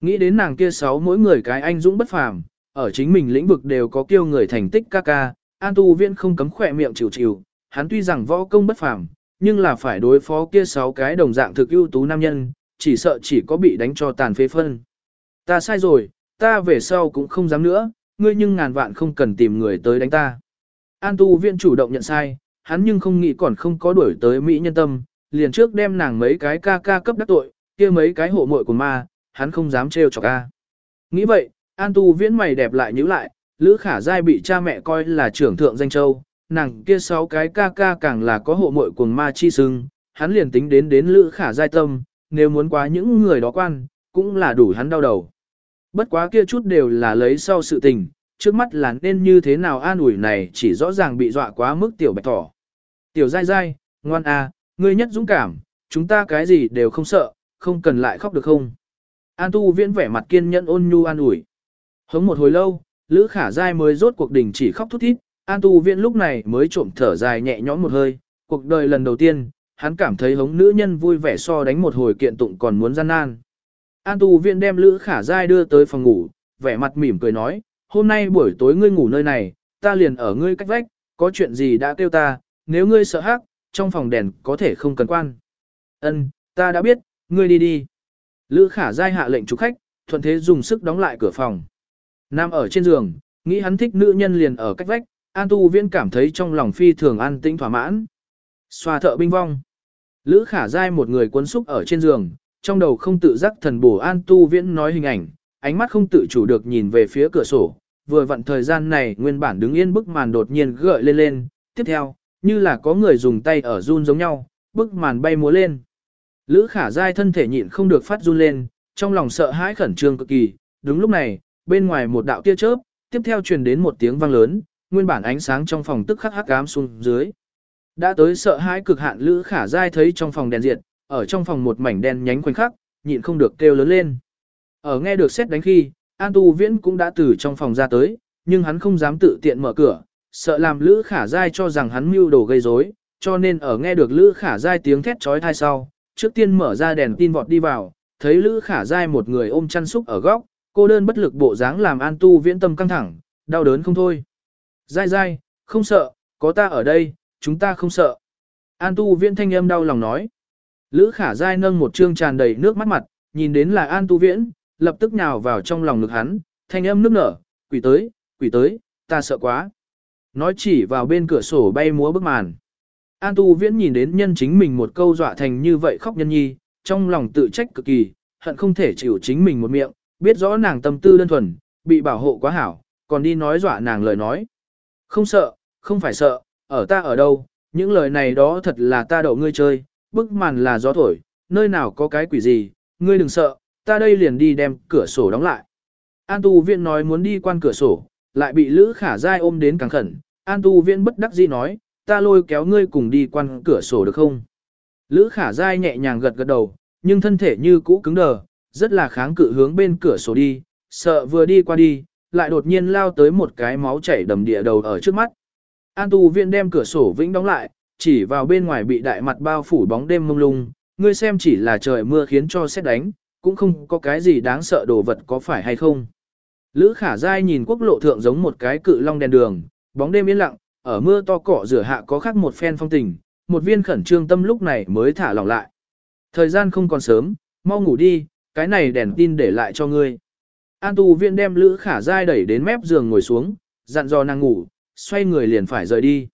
Nghĩ đến nàng kia sáu mỗi người cái anh dũng bất phàm, ở chính mình lĩnh vực đều có kiêu người thành tích ca ca, An Tu Viễn không cấm khỏe miệng chịu chịu, hắn tuy rằng võ công bất phàm, nhưng là phải đối phó kia sáu cái đồng dạng thực ưu tú nam nhân, chỉ sợ chỉ có bị đánh cho tàn phế phân. Ta sai rồi, ta về sau cũng không dám nữa, ngươi nhưng ngàn vạn không cần tìm người tới đánh ta. An Tu Viễn chủ động nhận sai, hắn nhưng không nghĩ còn không có đuổi tới Mỹ nhân tâm, liền trước đem nàng mấy cái ca ca cấp đắc tội, kia mấy cái hộ muội của ma, hắn không dám trêu chọc ca. Nghĩ vậy, An Tu Viễn mày đẹp lại nhíu lại, Lữ Khả Giai bị cha mẹ coi là trưởng thượng danh châu, nàng kia sáu cái ca ca càng là có hộ muội cuồng ma chi sưng, hắn liền tính đến đến Lữ Khả Giai tâm, nếu muốn quá những người đó quan, cũng là đủ hắn đau đầu. Bất quá kia chút đều là lấy sau sự tình, trước mắt là nên như thế nào an ủi này chỉ rõ ràng bị dọa quá mức tiểu bạch thỏ. Tiểu Giai Giai, ngoan à, ngươi nhất dũng cảm, chúng ta cái gì đều không sợ, không cần lại khóc được không? An Tu Viễn vẻ mặt kiên nhẫn ôn nhu an ủi. Hống một hồi lâu, Lữ Khả Giai mới rốt cuộc đình chỉ khóc thút thít, An Tu Viễn lúc này mới trộm thở dài nhẹ nhõm một hơi, cuộc đời lần đầu tiên, hắn cảm thấy hống nữ nhân vui vẻ so đánh một hồi kiện tụng còn muốn gian nan. An Tu viện đem Lữ Khả Giai đưa tới phòng ngủ, vẻ mặt mỉm cười nói, hôm nay buổi tối ngươi ngủ nơi này, ta liền ở ngươi cách vách, có chuyện gì đã kêu ta, nếu ngươi sợ hắc, trong phòng đèn có thể không cần quan. Ân, ta đã biết, ngươi đi đi. Lữ Khả Giai hạ lệnh chủ khách, thuận thế dùng sức đóng lại cửa phòng. Nam ở trên giường, nghĩ hắn thích nữ nhân liền ở cách vách, An Tu Viễn cảm thấy trong lòng phi thường an tĩnh thỏa mãn. Xoa thợ binh vong. Lữ khả Giai một người cuốn xúc ở trên giường, trong đầu không tự giác thần bổ An Tu Viễn nói hình ảnh, ánh mắt không tự chủ được nhìn về phía cửa sổ. Vừa vặn thời gian này nguyên bản đứng yên bức màn đột nhiên gợi lên lên, tiếp theo, như là có người dùng tay ở run giống nhau, bức màn bay múa lên. Lữ khả dai thân thể nhịn không được phát run lên, trong lòng sợ hãi khẩn trương cực kỳ, đúng lúc này, bên ngoài một đạo tia chớp, tiếp theo truyền đến một tiếng vang lớn, nguyên bản ánh sáng trong phòng tức khắc hắc ám xuống dưới. Đã tới sợ hãi cực hạn Lữ Khả Giai thấy trong phòng đèn diệt, ở trong phòng một mảnh đen nhánh khoảnh khắc, nhịn không được kêu lớn lên. Ở nghe được xét đánh khi, An Tu Viễn cũng đã từ trong phòng ra tới, nhưng hắn không dám tự tiện mở cửa, sợ làm Lữ Khả Giai cho rằng hắn mưu đồ gây rối, cho nên ở nghe được Lữ Khả Giai tiếng thét chói tai sau, trước tiên mở ra đèn tin vọt đi vào, thấy Lữ Khả Giai một người ôm chăn súc ở góc, cô đơn bất lực bộ dáng làm An Tu viễn tâm căng thẳng, đau đớn không thôi. Giai Giai, không sợ, có ta ở đây, chúng ta không sợ. An Tu viễn thanh âm đau lòng nói. Lữ khả dai nâng một trương tràn đầy nước mắt mặt, nhìn đến là An Tu viễn, lập tức nhào vào trong lòng ngực hắn, thanh âm nước nở, quỷ tới, quỷ tới, ta sợ quá. Nói chỉ vào bên cửa sổ bay múa bức màn. An Tu viễn nhìn đến nhân chính mình một câu dọa thành như vậy khóc nhân nhi, trong lòng tự trách cực kỳ, hận không thể chịu chính mình một miệng, biết rõ nàng tâm tư đơn thuần, bị bảo hộ quá hảo, còn đi nói dọa nàng lời nói. Không sợ, không phải sợ, ở ta ở đâu, những lời này đó thật là ta đậu ngươi chơi, bức màn là gió thổi, nơi nào có cái quỷ gì, ngươi đừng sợ, ta đây liền đi đem cửa sổ đóng lại. An tu viện nói muốn đi quan cửa sổ, lại bị Lữ Khả Giai ôm đến càng khẩn, An tu viện bất đắc dĩ nói, ta lôi kéo ngươi cùng đi quan cửa sổ được không? Lữ Khả Giai nhẹ nhàng gật gật đầu, nhưng thân thể như cũ cứng đờ, rất là kháng cự hướng bên cửa sổ đi, sợ vừa đi qua đi, lại đột nhiên lao tới một cái máu chảy đầm địa đầu ở trước mắt. An tu viện đem cửa sổ vĩnh đóng lại, chỉ vào bên ngoài bị đại mặt bao phủ bóng đêm mông lung, ngươi xem chỉ là trời mưa khiến cho xét đánh, cũng không có cái gì đáng sợ đồ vật có phải hay không. Lữ khả dai nhìn quốc lộ thượng giống một cái cự long đèn đường, bóng đêm yên lặng, ở mưa to cỏ rửa hạ có khác một phen phong tình, một viên khẩn trương tâm lúc này mới thả lỏng lại. Thời gian không còn sớm, mau ngủ đi, cái này đèn tin để lại cho ngươi. An tu viện đem Lữ Khả dai đẩy đến mép giường ngồi xuống, dặn dò nàng ngủ, xoay người liền phải rời đi.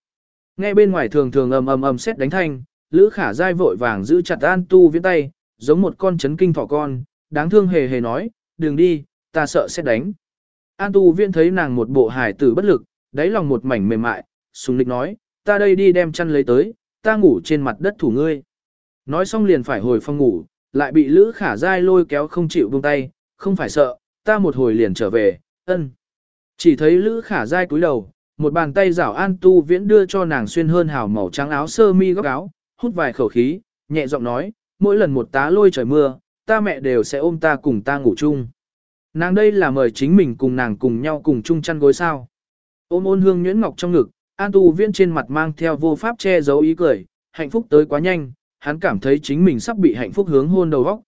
Nghe bên ngoài thường thường ầm ầm ầm xét đánh thanh, Lữ Khả Giai vội vàng giữ chặt An tu Viễn tay, giống một con chấn kinh thỏ con, đáng thương hề hề nói, đừng đi, ta sợ xét đánh. An tu viên thấy nàng một bộ hài tử bất lực, đáy lòng một mảnh mềm mại, sùng lịch nói, ta đây đi đem chăn lấy tới, ta ngủ trên mặt đất thủ ngươi. Nói xong liền phải hồi phòng ngủ, lại bị Lữ Khả Giai lôi kéo không chịu buông tay, không phải sợ, ta một hồi liền trở về, ân. Chỉ thấy Lữ Khả Giai cúi đầu, một bàn tay rảo An Tu Viễn đưa cho nàng xuyên hơn hào màu trắng áo sơ mi góc áo, hút vài khẩu khí, nhẹ giọng nói, mỗi lần một tá lôi trời mưa, ta mẹ đều sẽ ôm ta cùng ta ngủ chung. Nàng đây là mời chính mình cùng nàng cùng nhau cùng chung chăn gối sao. Ôm ôn hương nhuyễn ngọc trong ngực, An Tu Viễn trên mặt mang theo vô pháp che giấu ý cười, hạnh phúc tới quá nhanh, hắn cảm thấy chính mình sắp bị hạnh phúc hướng hôn đầu góc.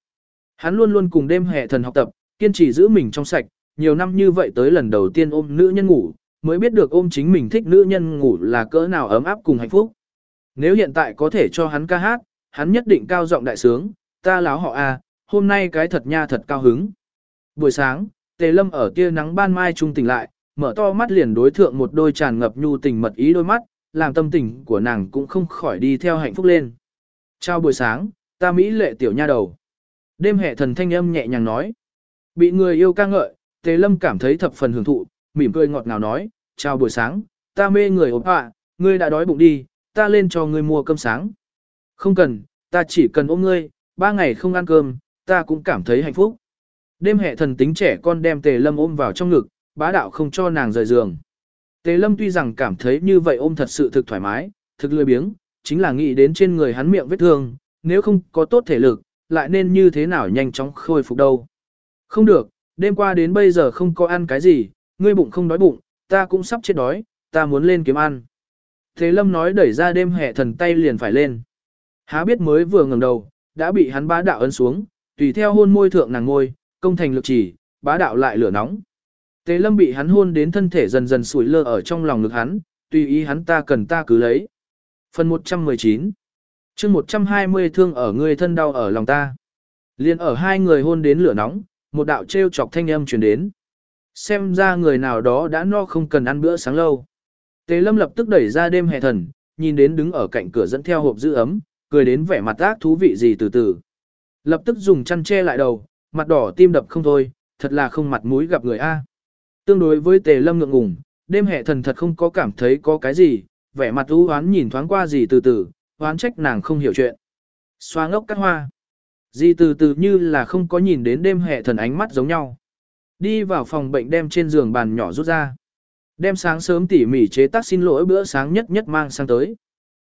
Hắn luôn luôn cùng đêm hệ thần học tập, kiên trì giữ mình trong sạch, nhiều năm như vậy tới lần đầu tiên ôm nữ nhân ngủ, mới biết được ôm chính mình thích nữ nhân ngủ là cỡ nào ấm áp cùng hạnh phúc. Nếu hiện tại có thể cho hắn ca hát, hắn nhất định cao giọng đại sướng, ta láo họ a, à, hôm nay cái thật nha thật cao hứng. Buổi sáng, Tề Lâm ở tia nắng ban mai trung tỉnh lại, mở to mắt liền đối thượng một đôi tràn ngập nhu tình mật ý đôi mắt, làm tâm tình của nàng cũng không khỏi đi theo hạnh phúc lên. Chào buổi sáng, ta Mỹ lệ tiểu nha đầu. Đêm hệ thần thanh âm nhẹ nhàng nói. Bị người yêu ca ngợi, Tề Lâm cảm thấy thập phần hưởng thụ, mỉm cười ngọt ngào nói, chào buổi sáng, ta mê người ốp ạ, ngươi đã đói bụng đi, ta lên cho ngươi mua cơm sáng. Không cần, ta chỉ cần ôm ngươi, ba ngày không ăn cơm, ta cũng cảm thấy hạnh phúc. Đêm hệ thần tính trẻ con đem Tề Lâm ôm vào trong ngực, bá đạo không cho nàng rời giường. Tề Lâm tuy rằng cảm thấy như vậy ôm thật sự thực thoải mái, thực lười biếng, chính là nghĩ đến trên người hắn miệng vết thương, nếu không có tốt thể lực, lại nên như thế nào nhanh chóng khôi phục đâu. Không được, đêm qua đến bây giờ không có ăn cái gì, ngươi bụng không đói bụng, ta cũng sắp chết đói, ta muốn lên kiếm ăn. Thế lâm nói đẩy ra đêm hệ thần tay liền phải lên. Há biết mới vừa ngẩng đầu, đã bị hắn bá đạo ấn xuống, tùy theo hôn môi thượng nàng ngôi, công thành lực chỉ, bá đạo lại lửa nóng. Tề lâm bị hắn hôn đến thân thể dần dần sủi lơ ở trong lòng ngực hắn, tùy ý hắn ta cần ta cứ lấy. Phần 119 chương 120 thương ở người thân đau ở lòng ta. Liên ở hai người hôn đến lửa nóng, một đạo treo chọc thanh âm truyền đến. Xem ra người nào đó đã no không cần ăn bữa sáng lâu. Tề lâm lập tức đẩy ra đêm hè thần, nhìn đến đứng ở cạnh cửa dẫn theo hộp giữ ấm, cười đến vẻ mặt ác thú vị gì từ từ. Lập tức dùng chăn che lại đầu, mặt đỏ tim đập không thôi, thật là không mặt mũi gặp người A. Tương đối với tề lâm ngượng ngùng, đêm hệ thần thật không có cảm thấy có cái gì, vẻ mặt u hoán nhìn thoáng qua gì từ từ, hoán trách nàng không hiểu chuyện. Xoa ngốc cắt hoa. Gì từ từ như là không có nhìn đến đêm hệ thần ánh mắt giống nhau. Đi vào phòng bệnh đem trên giường bàn nhỏ rút ra. Đem sáng sớm tỉ mỉ chế tác xin lỗi bữa sáng nhất nhất mang sang tới.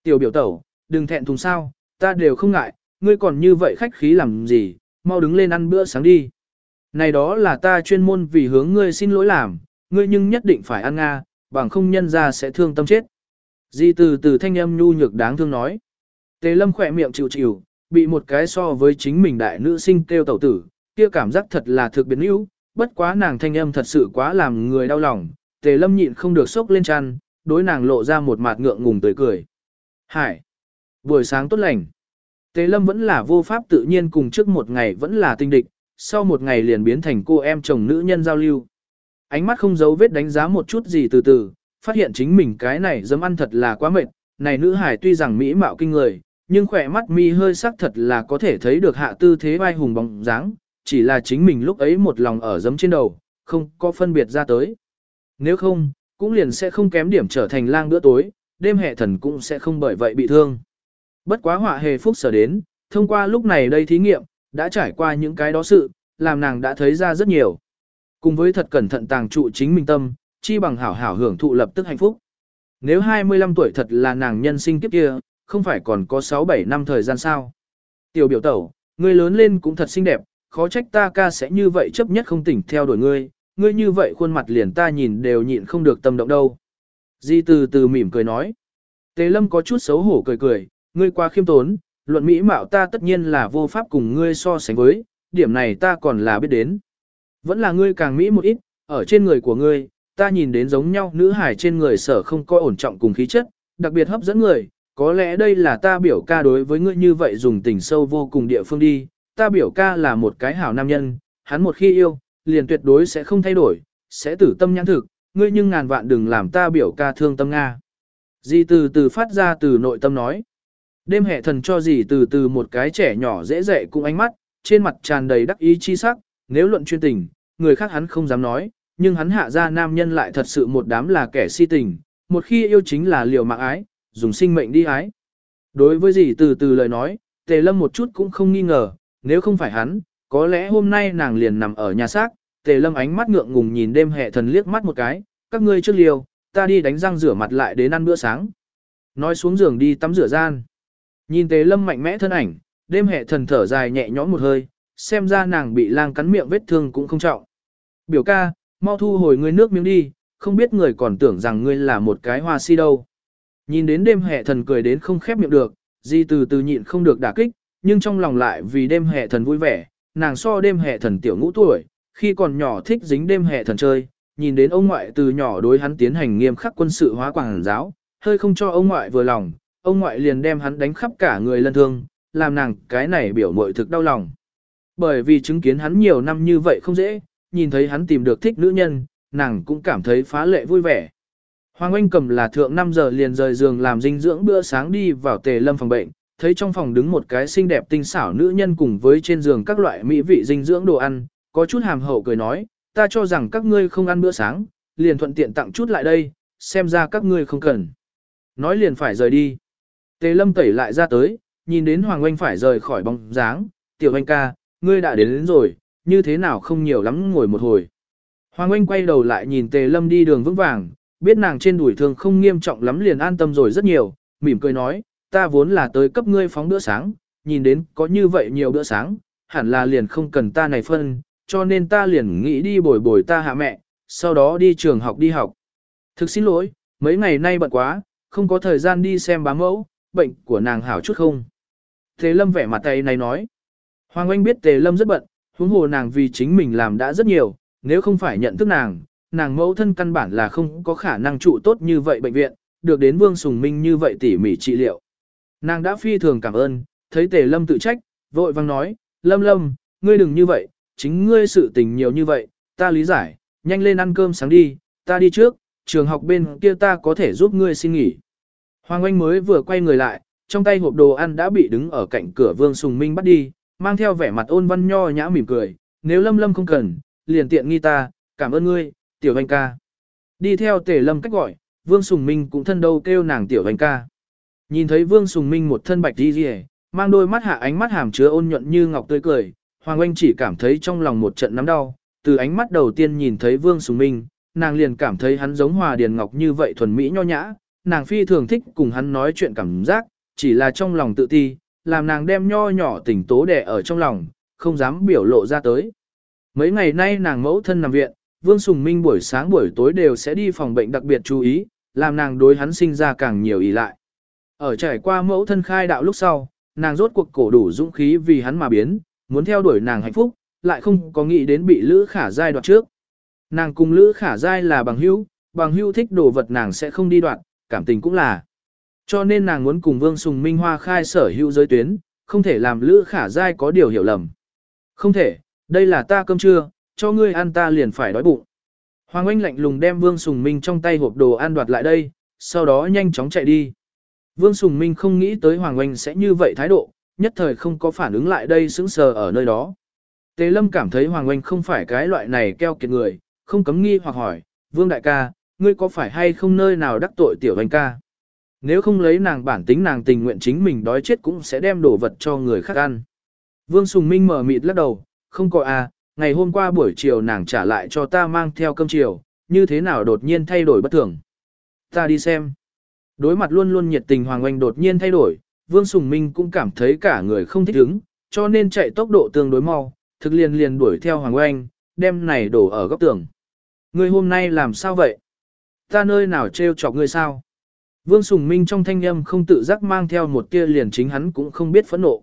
Tiểu biểu tẩu, đừng thẹn thùng sao, ta đều không ngại, ngươi còn như vậy khách khí làm gì, mau đứng lên ăn bữa sáng đi. Này đó là ta chuyên môn vì hướng ngươi xin lỗi làm, ngươi nhưng nhất định phải ăn nga, bằng không nhân ra sẽ thương tâm chết. Di từ từ thanh âm nhu nhược đáng thương nói. Tề lâm khỏe miệng chịu chịu, bị một cái so với chính mình đại nữ sinh kêu tẩu tử, kia cảm giác thật là thực biến yếu, bất quá nàng thanh âm thật sự quá làm người đau lòng, tề lâm nhịn không được sốc lên chăn, đối nàng lộ ra một mặt ngượng ngùng tươi cười. Hải! Buổi sáng tốt lành! Tề lâm vẫn là vô pháp tự nhiên cùng trước một ngày vẫn là tinh địch, sau một ngày liền biến thành cô em chồng nữ nhân giao lưu. Ánh mắt không giấu vết đánh giá một chút gì từ từ, phát hiện chính mình cái này dấm ăn thật là quá mệt, này nữ hải tuy rằng mỹ mạo kinh người, nhưng khỏe mắt mi hơi sắc thật là có thể thấy được hạ tư thế vai hùng bóng dáng, chỉ là chính mình lúc ấy một lòng ở dấm trên đầu, không có phân biệt ra tới. Nếu không, cũng liền sẽ không kém điểm trở thành lang bữa tối, đêm hệ thần cũng sẽ không bởi vậy bị thương. Bất quá họa hề phúc sở đến, thông qua lúc này đây thí nghiệm, đã trải qua những cái đó sự, làm nàng đã thấy ra rất nhiều. Cùng với thật cẩn thận tàng trụ chính mình tâm, chi bằng hảo hảo hưởng thụ lập tức hạnh phúc. Nếu 25 tuổi thật là nàng nhân sinh kiếp kia, không phải còn có 6-7 năm thời gian sao. Tiểu biểu tẩu, người lớn lên cũng thật xinh đẹp, khó trách ta ca sẽ như vậy chấp nhất không tỉnh theo đuổi ngươi, ngươi như vậy khuôn mặt liền ta nhìn đều nhịn không được tâm động đâu. Di từ từ mỉm cười nói. Tế lâm có chút xấu hổ cười cười, ngươi quá khiêm tốn, luận mỹ mạo ta tất nhiên là vô pháp cùng ngươi so sánh với, điểm này ta còn là biết đến. Vẫn là ngươi càng mỹ một ít, ở trên người của ngươi, ta nhìn đến giống nhau nữ hải trên người sở không coi ổn trọng cùng khí chất, đặc biệt hấp dẫn người, có lẽ đây là ta biểu ca đối với ngươi như vậy dùng tình sâu vô cùng địa phương đi, ta biểu ca là một cái hảo nam nhân, hắn một khi yêu, liền tuyệt đối sẽ không thay đổi, sẽ tử tâm nhãn thực, ngươi nhưng ngàn vạn đừng làm ta biểu ca thương tâm Nga. Dì từ từ phát ra từ nội tâm nói. Đêm hệ thần cho dì từ từ một cái trẻ nhỏ dễ dậy cùng ánh mắt, trên mặt tràn đầy đắc ý chi sắc, nếu luận chuyên tình, người khác hắn không dám nói, nhưng hắn hạ ra nam nhân lại thật sự một đám là kẻ si tình, một khi yêu chính là liều mạng ái, dùng sinh mệnh đi ái. Đối với dì từ từ lời nói, tề lâm một chút cũng không nghi ngờ, nếu không phải hắn, có lẽ hôm nay nàng liền nằm ở nhà xác, tề lâm ánh mắt ngượng ngùng nhìn đêm hệ thần liếc mắt một cái, các ngươi trước liều, ta đi đánh răng rửa mặt lại đến ăn bữa sáng. Nói xuống giường đi tắm rửa gian. Nhìn tề lâm mạnh mẽ thân ảnh, đêm hệ thần thở dài nhẹ nhõm một hơi, xem ra nàng bị lang cắn miệng vết thương cũng không trọng. Biểu ca, mau thu hồi ngươi nước miếng đi, không biết người còn tưởng rằng ngươi là một cái hoa si đâu. Nhìn đến đêm hệ thần cười đến không khép miệng được, di từ từ nhịn không được đả kích, nhưng trong lòng lại vì đêm hệ thần vui vẻ, nàng so đêm hệ thần tiểu ngũ tuổi, khi còn nhỏ thích dính đêm hệ thần chơi, nhìn đến ông ngoại từ nhỏ đối hắn tiến hành nghiêm khắc quân sự hóa quảng giáo, hơi không cho ông ngoại vừa lòng, ông ngoại liền đem hắn đánh khắp cả người lân thương, làm nàng cái này biểu mội thực đau lòng. Bởi vì chứng kiến hắn nhiều năm như vậy không dễ, nhìn thấy hắn tìm được thích nữ nhân, nàng cũng cảm thấy phá lệ vui vẻ. Hoàng Anh cầm là thượng 5 giờ liền rời giường làm dinh dưỡng bữa sáng đi vào tề lâm phòng bệnh, thấy trong phòng đứng một cái xinh đẹp tinh xảo nữ nhân cùng với trên giường các loại mỹ vị dinh dưỡng đồ ăn, có chút hàm hậu cười nói, ta cho rằng các ngươi không ăn bữa sáng, liền thuận tiện tặng chút lại đây, xem ra các ngươi không cần. Nói liền phải rời đi. Tề lâm tẩy lại ra tới, nhìn đến Hoàng Anh phải rời khỏi bóng dáng, tiểu anh ca, ngươi đã đến, đến rồi, như thế nào không nhiều lắm ngồi một hồi. Hoàng Anh quay đầu lại nhìn Tề Lâm đi đường vững vàng, biết nàng trên đuổi thương không nghiêm trọng lắm liền an tâm rồi rất nhiều, mỉm cười nói, ta vốn là tới cấp ngươi phóng bữa sáng, nhìn đến có như vậy nhiều bữa sáng, hẳn là liền không cần ta này phân, cho nên ta liền nghĩ đi bồi bồi ta hạ mẹ, sau đó đi trường học đi học. Thực xin lỗi, mấy ngày nay bận quá, không có thời gian đi xem bá mẫu, bệnh của nàng hảo chút không. Tề Lâm vẻ mặt tay này nói. Hoàng Anh biết Tề Lâm rất bận, huống hồ nàng vì chính mình làm đã rất nhiều, nếu không phải nhận thức nàng, nàng mẫu thân căn bản là không có khả năng trụ tốt như vậy bệnh viện, được đến Vương Sùng Minh như vậy tỉ mỉ trị liệu. Nàng đã phi thường cảm ơn, thấy Tề Lâm tự trách, vội vang nói, Lâm Lâm, ngươi đừng như vậy, chính ngươi sự tình nhiều như vậy, ta lý giải, nhanh lên ăn cơm sáng đi, ta đi trước, trường học bên kia ta có thể giúp ngươi xin nghỉ. Hoàng Anh mới vừa quay người lại, trong tay hộp đồ ăn đã bị đứng ở cạnh cửa Vương Sùng Minh bắt đi, mang theo vẻ mặt ôn văn nho nhã mỉm cười, nếu Lâm Lâm không cần, liền tiện nghi ta, cảm ơn ngươi, tiểu anh ca. Đi theo tề lâm cách gọi, Vương Sùng Minh cũng thân đâu kêu nàng tiểu anh ca. Nhìn thấy Vương Sùng Minh một thân bạch đi rìa, mang đôi mắt hạ ánh mắt hàm chứa ôn nhuận như ngọc tươi cười, Hoàng Anh chỉ cảm thấy trong lòng một trận nắm đau, từ ánh mắt đầu tiên nhìn thấy Vương Sùng Minh, nàng liền cảm thấy hắn giống hòa điền ngọc như vậy thuần mỹ nho nhã, nàng phi thường thích cùng hắn nói chuyện cảm giác, chỉ là trong lòng tự ti, làm nàng đem nho nhỏ tình tố đẻ ở trong lòng, không dám biểu lộ ra tới. Mấy ngày nay nàng mẫu thân nằm viện, Vương Sùng Minh buổi sáng buổi tối đều sẽ đi phòng bệnh đặc biệt chú ý, làm nàng đối hắn sinh ra càng nhiều ý lại. Ở trải qua mẫu thân khai đạo lúc sau, nàng rốt cuộc cổ đủ dũng khí vì hắn mà biến, muốn theo đuổi nàng hạnh phúc, lại không có nghĩ đến bị Lữ Khả Giai đoạt trước. Nàng cùng Lữ Khả Giai là bằng hữu, bằng hữu thích đồ vật nàng sẽ không đi đoạt, cảm tình cũng là. Cho nên nàng muốn cùng Vương Sùng Minh Hoa khai sở hữu giới tuyến, không thể làm Lữ Khả Giai có điều hiểu lầm. Không thể, đây là ta cơm trưa, cho ngươi ăn ta liền phải đói bụng. Hoàng Anh lạnh lùng đem Vương Sùng Minh trong tay hộp đồ ăn đoạt lại đây, sau đó nhanh chóng chạy đi. Vương Sùng Minh không nghĩ tới Hoàng Anh sẽ như vậy thái độ, nhất thời không có phản ứng lại đây sững sờ ở nơi đó. Tề Lâm cảm thấy Hoàng Anh không phải cái loại này keo kiệt người, không cấm nghi hoặc hỏi, Vương Đại ca, ngươi có phải hay không nơi nào đắc tội Tiểu Anh ca? Nếu không lấy nàng bản tính nàng tình nguyện chính mình đói chết cũng sẽ đem đồ vật cho người khác ăn. Vương Sùng Minh mở mịt lắc đầu, không có à, ngày hôm qua buổi chiều nàng trả lại cho ta mang theo cơm chiều, như thế nào đột nhiên thay đổi bất thường. Ta đi xem. Đối mặt luôn luôn nhiệt tình Hoàng Oanh đột nhiên thay đổi, Vương Sùng Minh cũng cảm thấy cả người không thích ứng, cho nên chạy tốc độ tương đối mau, thực liền liền đuổi theo Hoàng Oanh, đem này đổ ở góc tường. Ngươi hôm nay làm sao vậy? Ta nơi nào trêu chọc ngươi sao? Vương Sùng Minh trong thanh âm không tự giác mang theo một tia liền chính hắn cũng không biết phẫn nộ.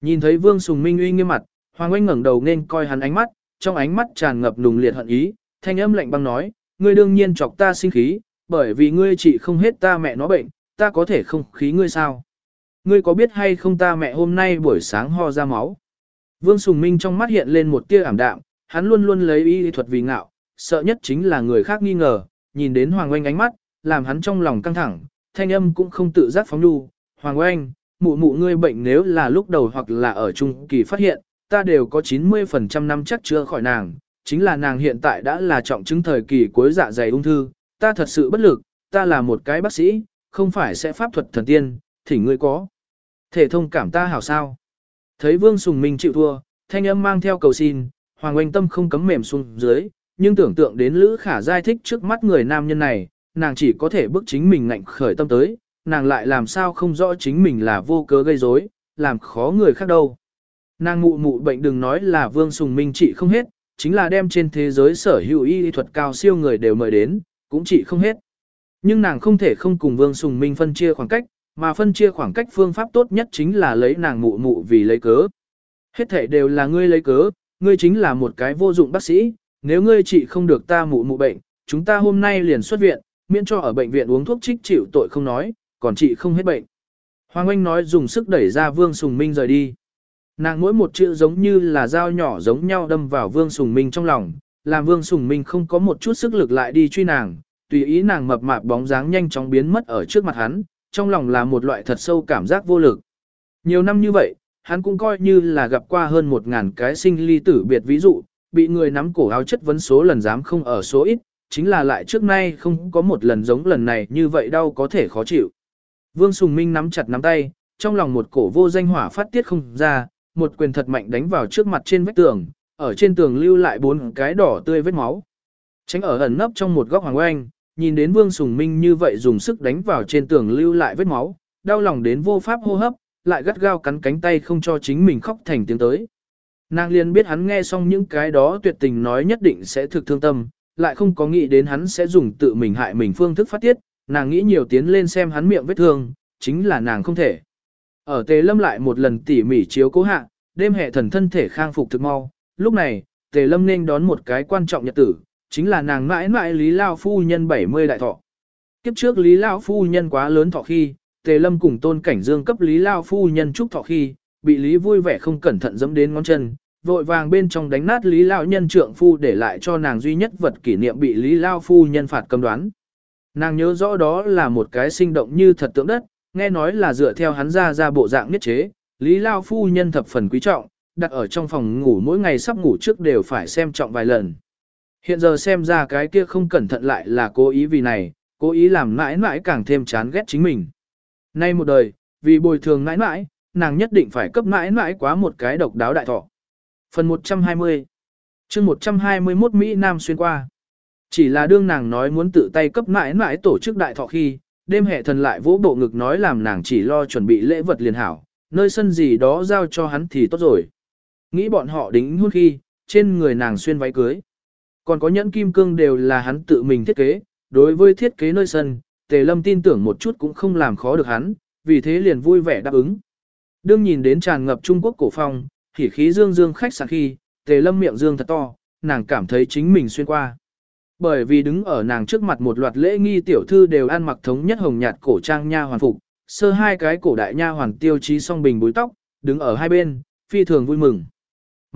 Nhìn thấy Vương Sùng Minh uy nghiêm mặt, Hoàng Oanh ngẩng đầu nên coi hắn ánh mắt, trong ánh mắt tràn ngập nùng liệt hận ý, thanh âm lạnh băng nói, ngươi đương nhiên chọc ta sinh khí, bởi vì ngươi chỉ không hết ta mẹ nó bệnh, ta có thể không khí ngươi sao? Ngươi có biết hay không ta mẹ hôm nay buổi sáng ho ra máu? Vương Sùng Minh trong mắt hiện lên một tia ảm đạm, hắn luôn luôn lấy y thuật vì ngạo, sợ nhất chính là người khác nghi ngờ, nhìn đến Hoàng Anh ánh mắt, làm hắn trong lòng căng thẳng, thanh âm cũng không tự giác phóng đu. Hoàng Anh, mụ mụ ngươi bệnh nếu là lúc đầu hoặc là ở trung kỳ phát hiện, ta đều có 90% năm chắc chưa khỏi nàng, chính là nàng hiện tại đã là trọng chứng thời kỳ cuối dạ dày ung thư, ta thật sự bất lực, ta là một cái bác sĩ, không phải sẽ pháp thuật thần tiên, thỉnh ngươi có. Thể thông cảm ta hảo sao. Thấy Vương Sùng Minh chịu thua, thanh âm mang theo cầu xin, Hoàng Oanh Tâm không cấm mềm xuống dưới, nhưng tưởng tượng đến Lữ Khả giải thích trước mắt người nam nhân này, nàng chỉ có thể bức chính mình ngạnh khởi tâm tới, nàng lại làm sao không rõ chính mình là vô cớ gây rối, làm khó người khác đâu. Nàng mụ mụ bệnh đừng nói là Vương Sùng Minh trị không hết, chính là đem trên thế giới sở hữu y thuật cao siêu người đều mời đến, cũng chỉ không hết. Nhưng nàng không thể không cùng Vương Sùng Minh phân chia khoảng cách, mà phân chia khoảng cách phương pháp tốt nhất chính là lấy nàng mụ mụ vì lấy cớ. Hết thể đều là ngươi lấy cớ, ngươi chính là một cái vô dụng bác sĩ, nếu ngươi trị không được ta mụ mụ bệnh, chúng ta hôm nay liền xuất viện, miễn cho ở bệnh viện uống thuốc trích chịu tội không nói, còn trị không hết bệnh. Hoàng Anh nói dùng sức đẩy ra Vương Sùng Minh rời đi. Nàng mỗi một chữ giống như là dao nhỏ giống nhau đâm vào Vương Sùng Minh trong lòng, làm Vương Sùng Minh không có một chút sức lực lại đi truy nàng, tùy ý nàng mập mạp bóng dáng nhanh chóng biến mất ở trước mặt hắn, trong lòng là một loại thật sâu cảm giác vô lực. Nhiều năm như vậy, hắn cũng coi như là gặp qua hơn một ngàn cái sinh ly tử biệt ví dụ, bị người nắm cổ áo chất vấn số lần dám không ở số ít, chính là lại trước nay không có một lần giống lần này như vậy đau có thể khó chịu. Vương Sùng Minh nắm chặt nắm tay, trong lòng một cổ vô danh hỏa phát tiết không ra, một quyền thật mạnh đánh vào trước mặt trên vách tường, ở trên tường lưu lại bốn cái đỏ tươi vết máu. Tránh ở ẩn nấp trong một góc hoàng oanh, nhìn đến Vương Sùng Minh như vậy dùng sức đánh vào trên tường lưu lại vết máu, đau lòng đến vô pháp hô hấp, lại gắt gao cắn cánh tay không cho chính mình khóc thành tiếng tới. Nàng liền biết hắn nghe xong những cái đó tuyệt tình nói nhất định sẽ thực thương tâm, lại không có nghĩ đến hắn sẽ dùng tự mình hại mình phương thức phát tiết, nàng nghĩ nhiều tiến lên xem hắn miệng vết thương, chính là nàng không thể. Ở Tề Lâm lại một lần tỉ mỉ chiếu cố hạ, đêm hệ thần thân thể khang phục thực mau, lúc này, Tề Lâm nên đón một cái quan trọng nhật tử, chính là nàng mãi mãi Lý Lao Phu Nhân 70 đại thọ. Kiếp trước Lý Lao Phu Nhân quá lớn thọ khi, Tề Lâm cùng tôn cảnh dương cấp Lý Lao Phu Nhân chúc thọ khi, bị Lý vui vẻ không cẩn thận dẫm đến ngón chân, vội vàng bên trong đánh nát Lý Lao Nhân trượng phu để lại cho nàng duy nhất vật kỷ niệm bị Lý Lao Phu Nhân phạt cầm đoán. Nàng nhớ rõ đó là một cái sinh động như thật tượng đất, nghe nói là dựa theo hắn ra ra bộ dạng nhất chế, Lý Lao Phu Nhân thập phần quý trọng, đặt ở trong phòng ngủ mỗi ngày sắp ngủ trước đều phải xem trọng vài lần. Hiện giờ xem ra cái kia không cẩn thận lại là cố ý vì này, cố ý làm mãi mãi càng thêm chán ghét chính mình. Nay một đời, vì bồi thường mãi mãi, nàng nhất định phải cấp mãi mãi quá một cái độc đáo đại thọ. Phần 120 chương 121 Mỹ Nam xuyên qua. Chỉ là đương nàng nói muốn tự tay cấp mãi mãi tổ chức đại thọ khi, đêm hệ thần lại vỗ bộ ngực nói làm nàng chỉ lo chuẩn bị lễ vật liền hảo, nơi sân gì đó giao cho hắn thì tốt rồi. Nghĩ bọn họ đính hôn khi, trên người nàng xuyên váy cưới. Còn có nhẫn kim cương đều là hắn tự mình thiết kế, đối với thiết kế nơi sân, Tề Lâm tin tưởng một chút cũng không làm khó được hắn, vì thế liền vui vẻ đáp ứng. Đương nhìn đến tràn ngập Trung Quốc cổ phong, khỉ khí dương dương khách sạn khi, Tề Lâm miệng dương thật to, nàng cảm thấy chính mình xuyên qua. Bởi vì đứng ở nàng trước mặt một loạt lễ nghi tiểu thư đều ăn mặc thống nhất hồng nhạt cổ trang nha hoàn phục, sơ hai cái cổ đại nha hoàn tiêu chí song bình búi tóc, đứng ở hai bên, phi thường vui mừng.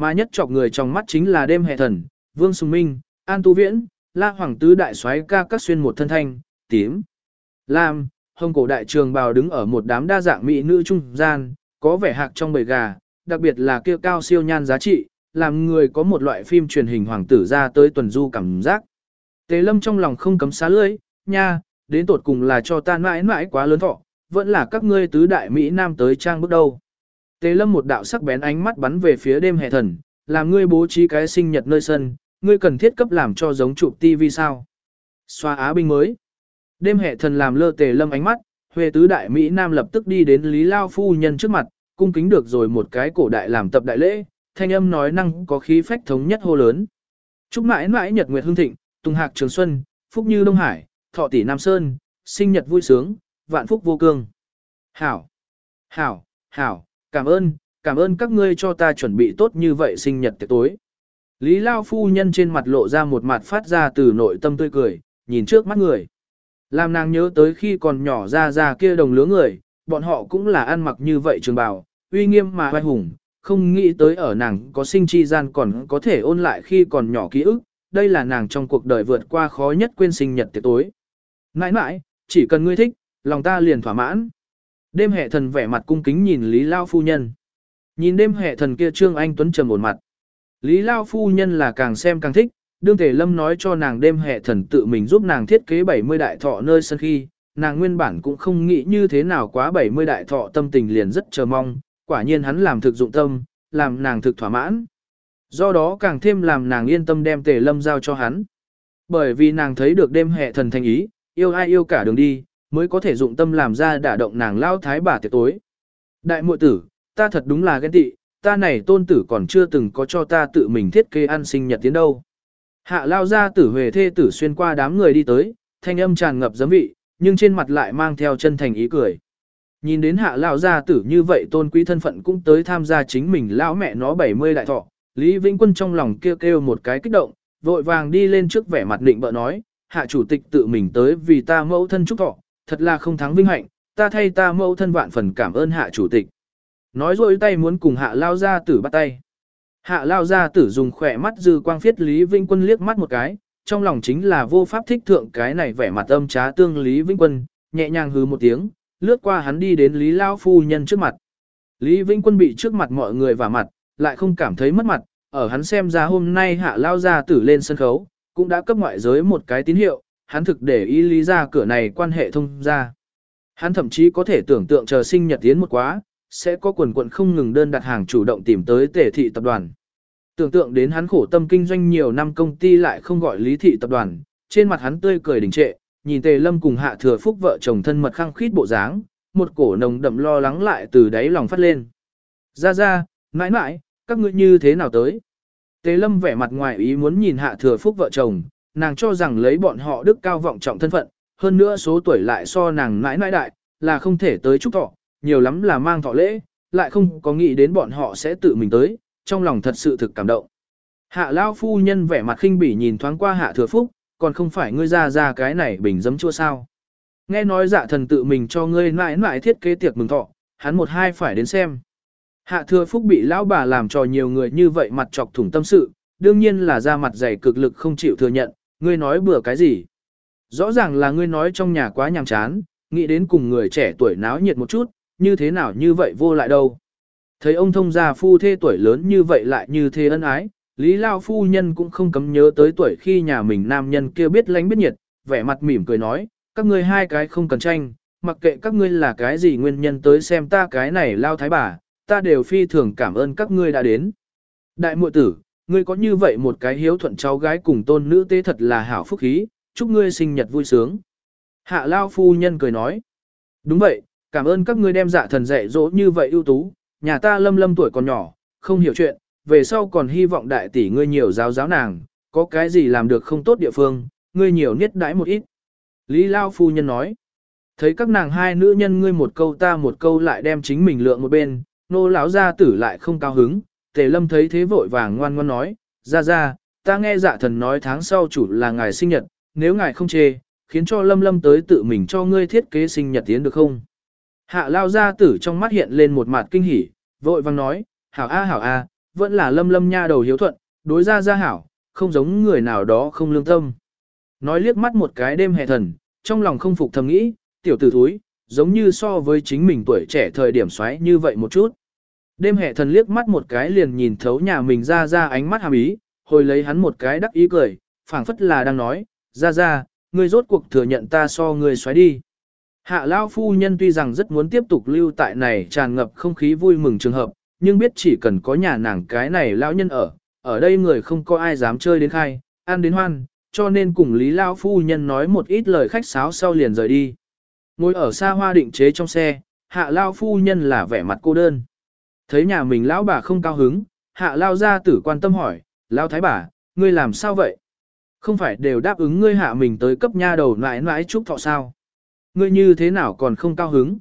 Mà nhất chọc người trong mắt chính là đêm hệ thần, Vương Sùng Minh, An Tu Viễn, La Hoàng Tứ Đại soái ca các xuyên một thân thanh, tím, lam, hồng cổ đại trường bào đứng ở một đám đa dạng mỹ nữ trung gian, có vẻ hạc trong bầy gà, đặc biệt là kia cao siêu nhan giá trị, làm người có một loại phim truyền hình hoàng tử ra tới tuần du cảm giác. Tề lâm trong lòng không cấm xá lưỡi, nha, đến tột cùng là cho ta mãi mãi quá lớn thọ, vẫn là các ngươi tứ đại Mỹ Nam tới trang bước đầu. Tề lâm một đạo sắc bén ánh mắt bắn về phía đêm hệ thần, làm ngươi bố trí cái sinh nhật nơi sân, ngươi cần thiết cấp làm cho giống chụp TV sao. Xoa á binh mới. Đêm hệ thần làm lơ tề lâm ánh mắt, Huệ tứ đại Mỹ Nam lập tức đi đến Lý Lao Phu Nhân trước mặt, cung kính được rồi một cái cổ đại làm tập đại lễ, thanh âm nói năng có khí phách thống nhất hô lớn. Chúc mãi mãi nhật nguyệt hương thịnh, tùng hạc trường xuân, phúc như Đông Hải, thọ tỷ Nam Sơn, sinh nhật vui sướng, vạn phúc vô cương. Hảo, hảo, hảo, cảm ơn, cảm ơn các ngươi cho ta chuẩn bị tốt như vậy sinh nhật tiệc tối. Lý Lao phu nhân trên mặt lộ ra một mặt phát ra từ nội tâm tươi cười, nhìn trước mắt người. Làm nàng nhớ tới khi còn nhỏ ra ra kia đồng lứa người, bọn họ cũng là ăn mặc như vậy trường bào, uy nghiêm mà oai hùng, không nghĩ tới ở nàng có sinh chi gian còn có thể ôn lại khi còn nhỏ ký ức, đây là nàng trong cuộc đời vượt qua khó nhất quên sinh nhật tiệc tối. Nãi nãi, chỉ cần ngươi thích, lòng ta liền thỏa mãn. Đêm hệ thần vẻ mặt cung kính nhìn Lý Lao phu nhân. Nhìn đêm hệ thần kia Trương Anh Tuấn trầm ổn mặt. Lý Lao phu nhân là càng xem càng thích, đương thể Lâm nói cho nàng đêm hệ thần tự mình giúp nàng thiết kế 70 đại thọ nơi sân khi, nàng nguyên bản cũng không nghĩ như thế nào quá 70 đại thọ tâm tình liền rất chờ mong, quả nhiên hắn làm thực dụng tâm, làm nàng thực thỏa mãn. Do đó càng thêm làm nàng yên tâm đem Tề Lâm giao cho hắn. Bởi vì nàng thấy được đêm hệ thần thành ý, yêu ai yêu cả đường đi, mới có thể dụng tâm làm ra đả động nàng lao thái bà tiệc tối. Đại muội tử, ta thật đúng là ghen tị, ta này tôn tử còn chưa từng có cho ta tự mình thiết kế ăn sinh nhật tiến đâu. Hạ lao ra tử huề thê tử xuyên qua đám người đi tới, thanh âm tràn ngập giấm vị, nhưng trên mặt lại mang theo chân thành ý cười. Nhìn đến hạ lao gia tử như vậy tôn quý thân phận cũng tới tham gia chính mình lão mẹ nó 70 đại thọ, Lý Vĩnh Quân trong lòng kêu kêu một cái kích động, vội vàng đi lên trước vẻ mặt định bợ nói, hạ chủ tịch tự mình tới vì ta mẫu thân chúc thọ, thật là không thắng vinh hạnh, ta thay ta mẫu thân vạn phần cảm ơn hạ chủ tịch. Nói rồi tay muốn cùng hạ lao gia tử bắt tay. Hạ lao gia tử dùng khỏe mắt dư quang phiết Lý Vĩnh Quân liếc mắt một cái, trong lòng chính là vô pháp thích thượng cái này vẻ mặt âm trá tương Lý Vĩnh Quân, nhẹ nhàng hứ một tiếng, lướt qua hắn đi đến Lý Lao Phu Nhân trước mặt. Lý Vĩnh Quân bị trước mặt mọi người và mặt, lại không cảm thấy mất mặt, ở hắn xem ra hôm nay hạ lao gia tử lên sân khấu, cũng đã cấp ngoại giới một cái tín hiệu, hắn thực để ý lý ra cửa này quan hệ thông ra. Hắn thậm chí có thể tưởng tượng chờ sinh nhật tiến một quá, sẽ có quần quận không ngừng đơn đặt hàng chủ động tìm tới tể thị tập đoàn. Tưởng tượng đến hắn khổ tâm kinh doanh nhiều năm công ty lại không gọi lý thị tập đoàn, trên mặt hắn tươi cười đình trệ, nhìn tề lâm cùng hạ thừa phúc vợ chồng thân mật khăng khít bộ dáng, một cổ nồng đậm lo lắng lại từ đáy lòng phát lên. Ra ra, mãi mãi, các ngươi như thế nào tới? Tề lâm vẻ mặt ngoài ý muốn nhìn hạ thừa phúc vợ chồng, nàng cho rằng lấy bọn họ đức cao vọng trọng thân phận, hơn nữa số tuổi lại so nàng mãi mãi đại, là không thể tới chúc thọ, nhiều lắm là mang thọ lễ, lại không có nghĩ đến bọn họ sẽ tự mình tới, trong lòng thật sự thực cảm động. Hạ Lao phu nhân vẻ mặt khinh bỉ nhìn thoáng qua hạ thừa phúc, còn không phải ngươi ra ra cái này bình dấm chua sao. Nghe nói dạ thần tự mình cho ngươi mãi mãi thiết kế tiệc mừng thọ, hắn một hai phải đến xem. Hạ thừa phúc bị lão bà làm cho nhiều người như vậy mặt chọc thủng tâm sự, đương nhiên là ra mặt dày cực lực không chịu thừa nhận, ngươi nói bừa cái gì. Rõ ràng là ngươi nói trong nhà quá nhàm chán, nghĩ đến cùng người trẻ tuổi náo nhiệt một chút, như thế nào như vậy vô lại đâu. Thấy ông thông gia phu thê tuổi lớn như vậy lại như thế ân ái, Lý Lao phu nhân cũng không cấm nhớ tới tuổi khi nhà mình nam nhân kia biết lánh biết nhiệt, vẻ mặt mỉm cười nói, các ngươi hai cái không cần tranh, mặc kệ các ngươi là cái gì nguyên nhân tới xem ta cái này Lao thái bà, ta đều phi thường cảm ơn các ngươi đã đến. Đại muội tử, ngươi có như vậy một cái hiếu thuận cháu gái cùng tôn nữ tế thật là hảo phúc khí, chúc ngươi sinh nhật vui sướng. Hạ Lao phu nhân cười nói, đúng vậy, cảm ơn các ngươi đem dạ thần dạy dỗ như vậy ưu tú, nhà ta lâm lâm tuổi còn nhỏ, không hiểu chuyện, về sau còn hy vọng đại tỷ ngươi nhiều giáo giáo nàng, có cái gì làm được không tốt địa phương, ngươi nhiều niết đãi một ít. Lý Lao phu nhân nói, thấy các nàng hai nữ nhân ngươi một câu ta một câu lại đem chính mình lượng một bên, nô lão gia tử lại không cao hứng, tề lâm thấy thế vội vàng ngoan ngoan nói, ra ra, ta nghe dạ thần nói tháng sau chủ là ngài sinh nhật, nếu ngài không chê, khiến cho lâm lâm tới tự mình cho ngươi thiết kế sinh nhật tiến được không? Hạ lao gia tử trong mắt hiện lên một mặt kinh hỉ, vội vàng nói, hảo a hảo a, vẫn là lâm lâm nha đầu hiếu thuận, đối ra ra hảo, không giống người nào đó không lương tâm. Nói liếc mắt một cái đêm hè thần, trong lòng không phục thầm nghĩ, tiểu tử thúi, giống như so với chính mình tuổi trẻ thời điểm xoáy như vậy một chút. Đêm hệ thần liếc mắt một cái liền nhìn thấu nhà mình ra ra ánh mắt hàm ý, hồi lấy hắn một cái đắc ý cười, phảng phất là đang nói, ra ra, ngươi rốt cuộc thừa nhận ta so ngươi xoáy đi. Hạ Lao phu nhân tuy rằng rất muốn tiếp tục lưu tại này tràn ngập không khí vui mừng trường hợp, nhưng biết chỉ cần có nhà nàng cái này lão nhân ở, ở đây người không có ai dám chơi đến khai, ăn đến hoan, cho nên cùng Lý Lao phu nhân nói một ít lời khách sáo sau liền rời đi. Ngồi ở xa hoa định chế trong xe, hạ Lao phu nhân là vẻ mặt cô đơn. Thấy nhà mình lão bà không cao hứng, hạ Lao ra tử quan tâm hỏi, Lao thái bà, ngươi làm sao vậy? Không phải đều đáp ứng ngươi hạ mình tới cấp nha đầu nãi nãi chúc thọ sao? Ngươi như thế nào còn không cao hứng?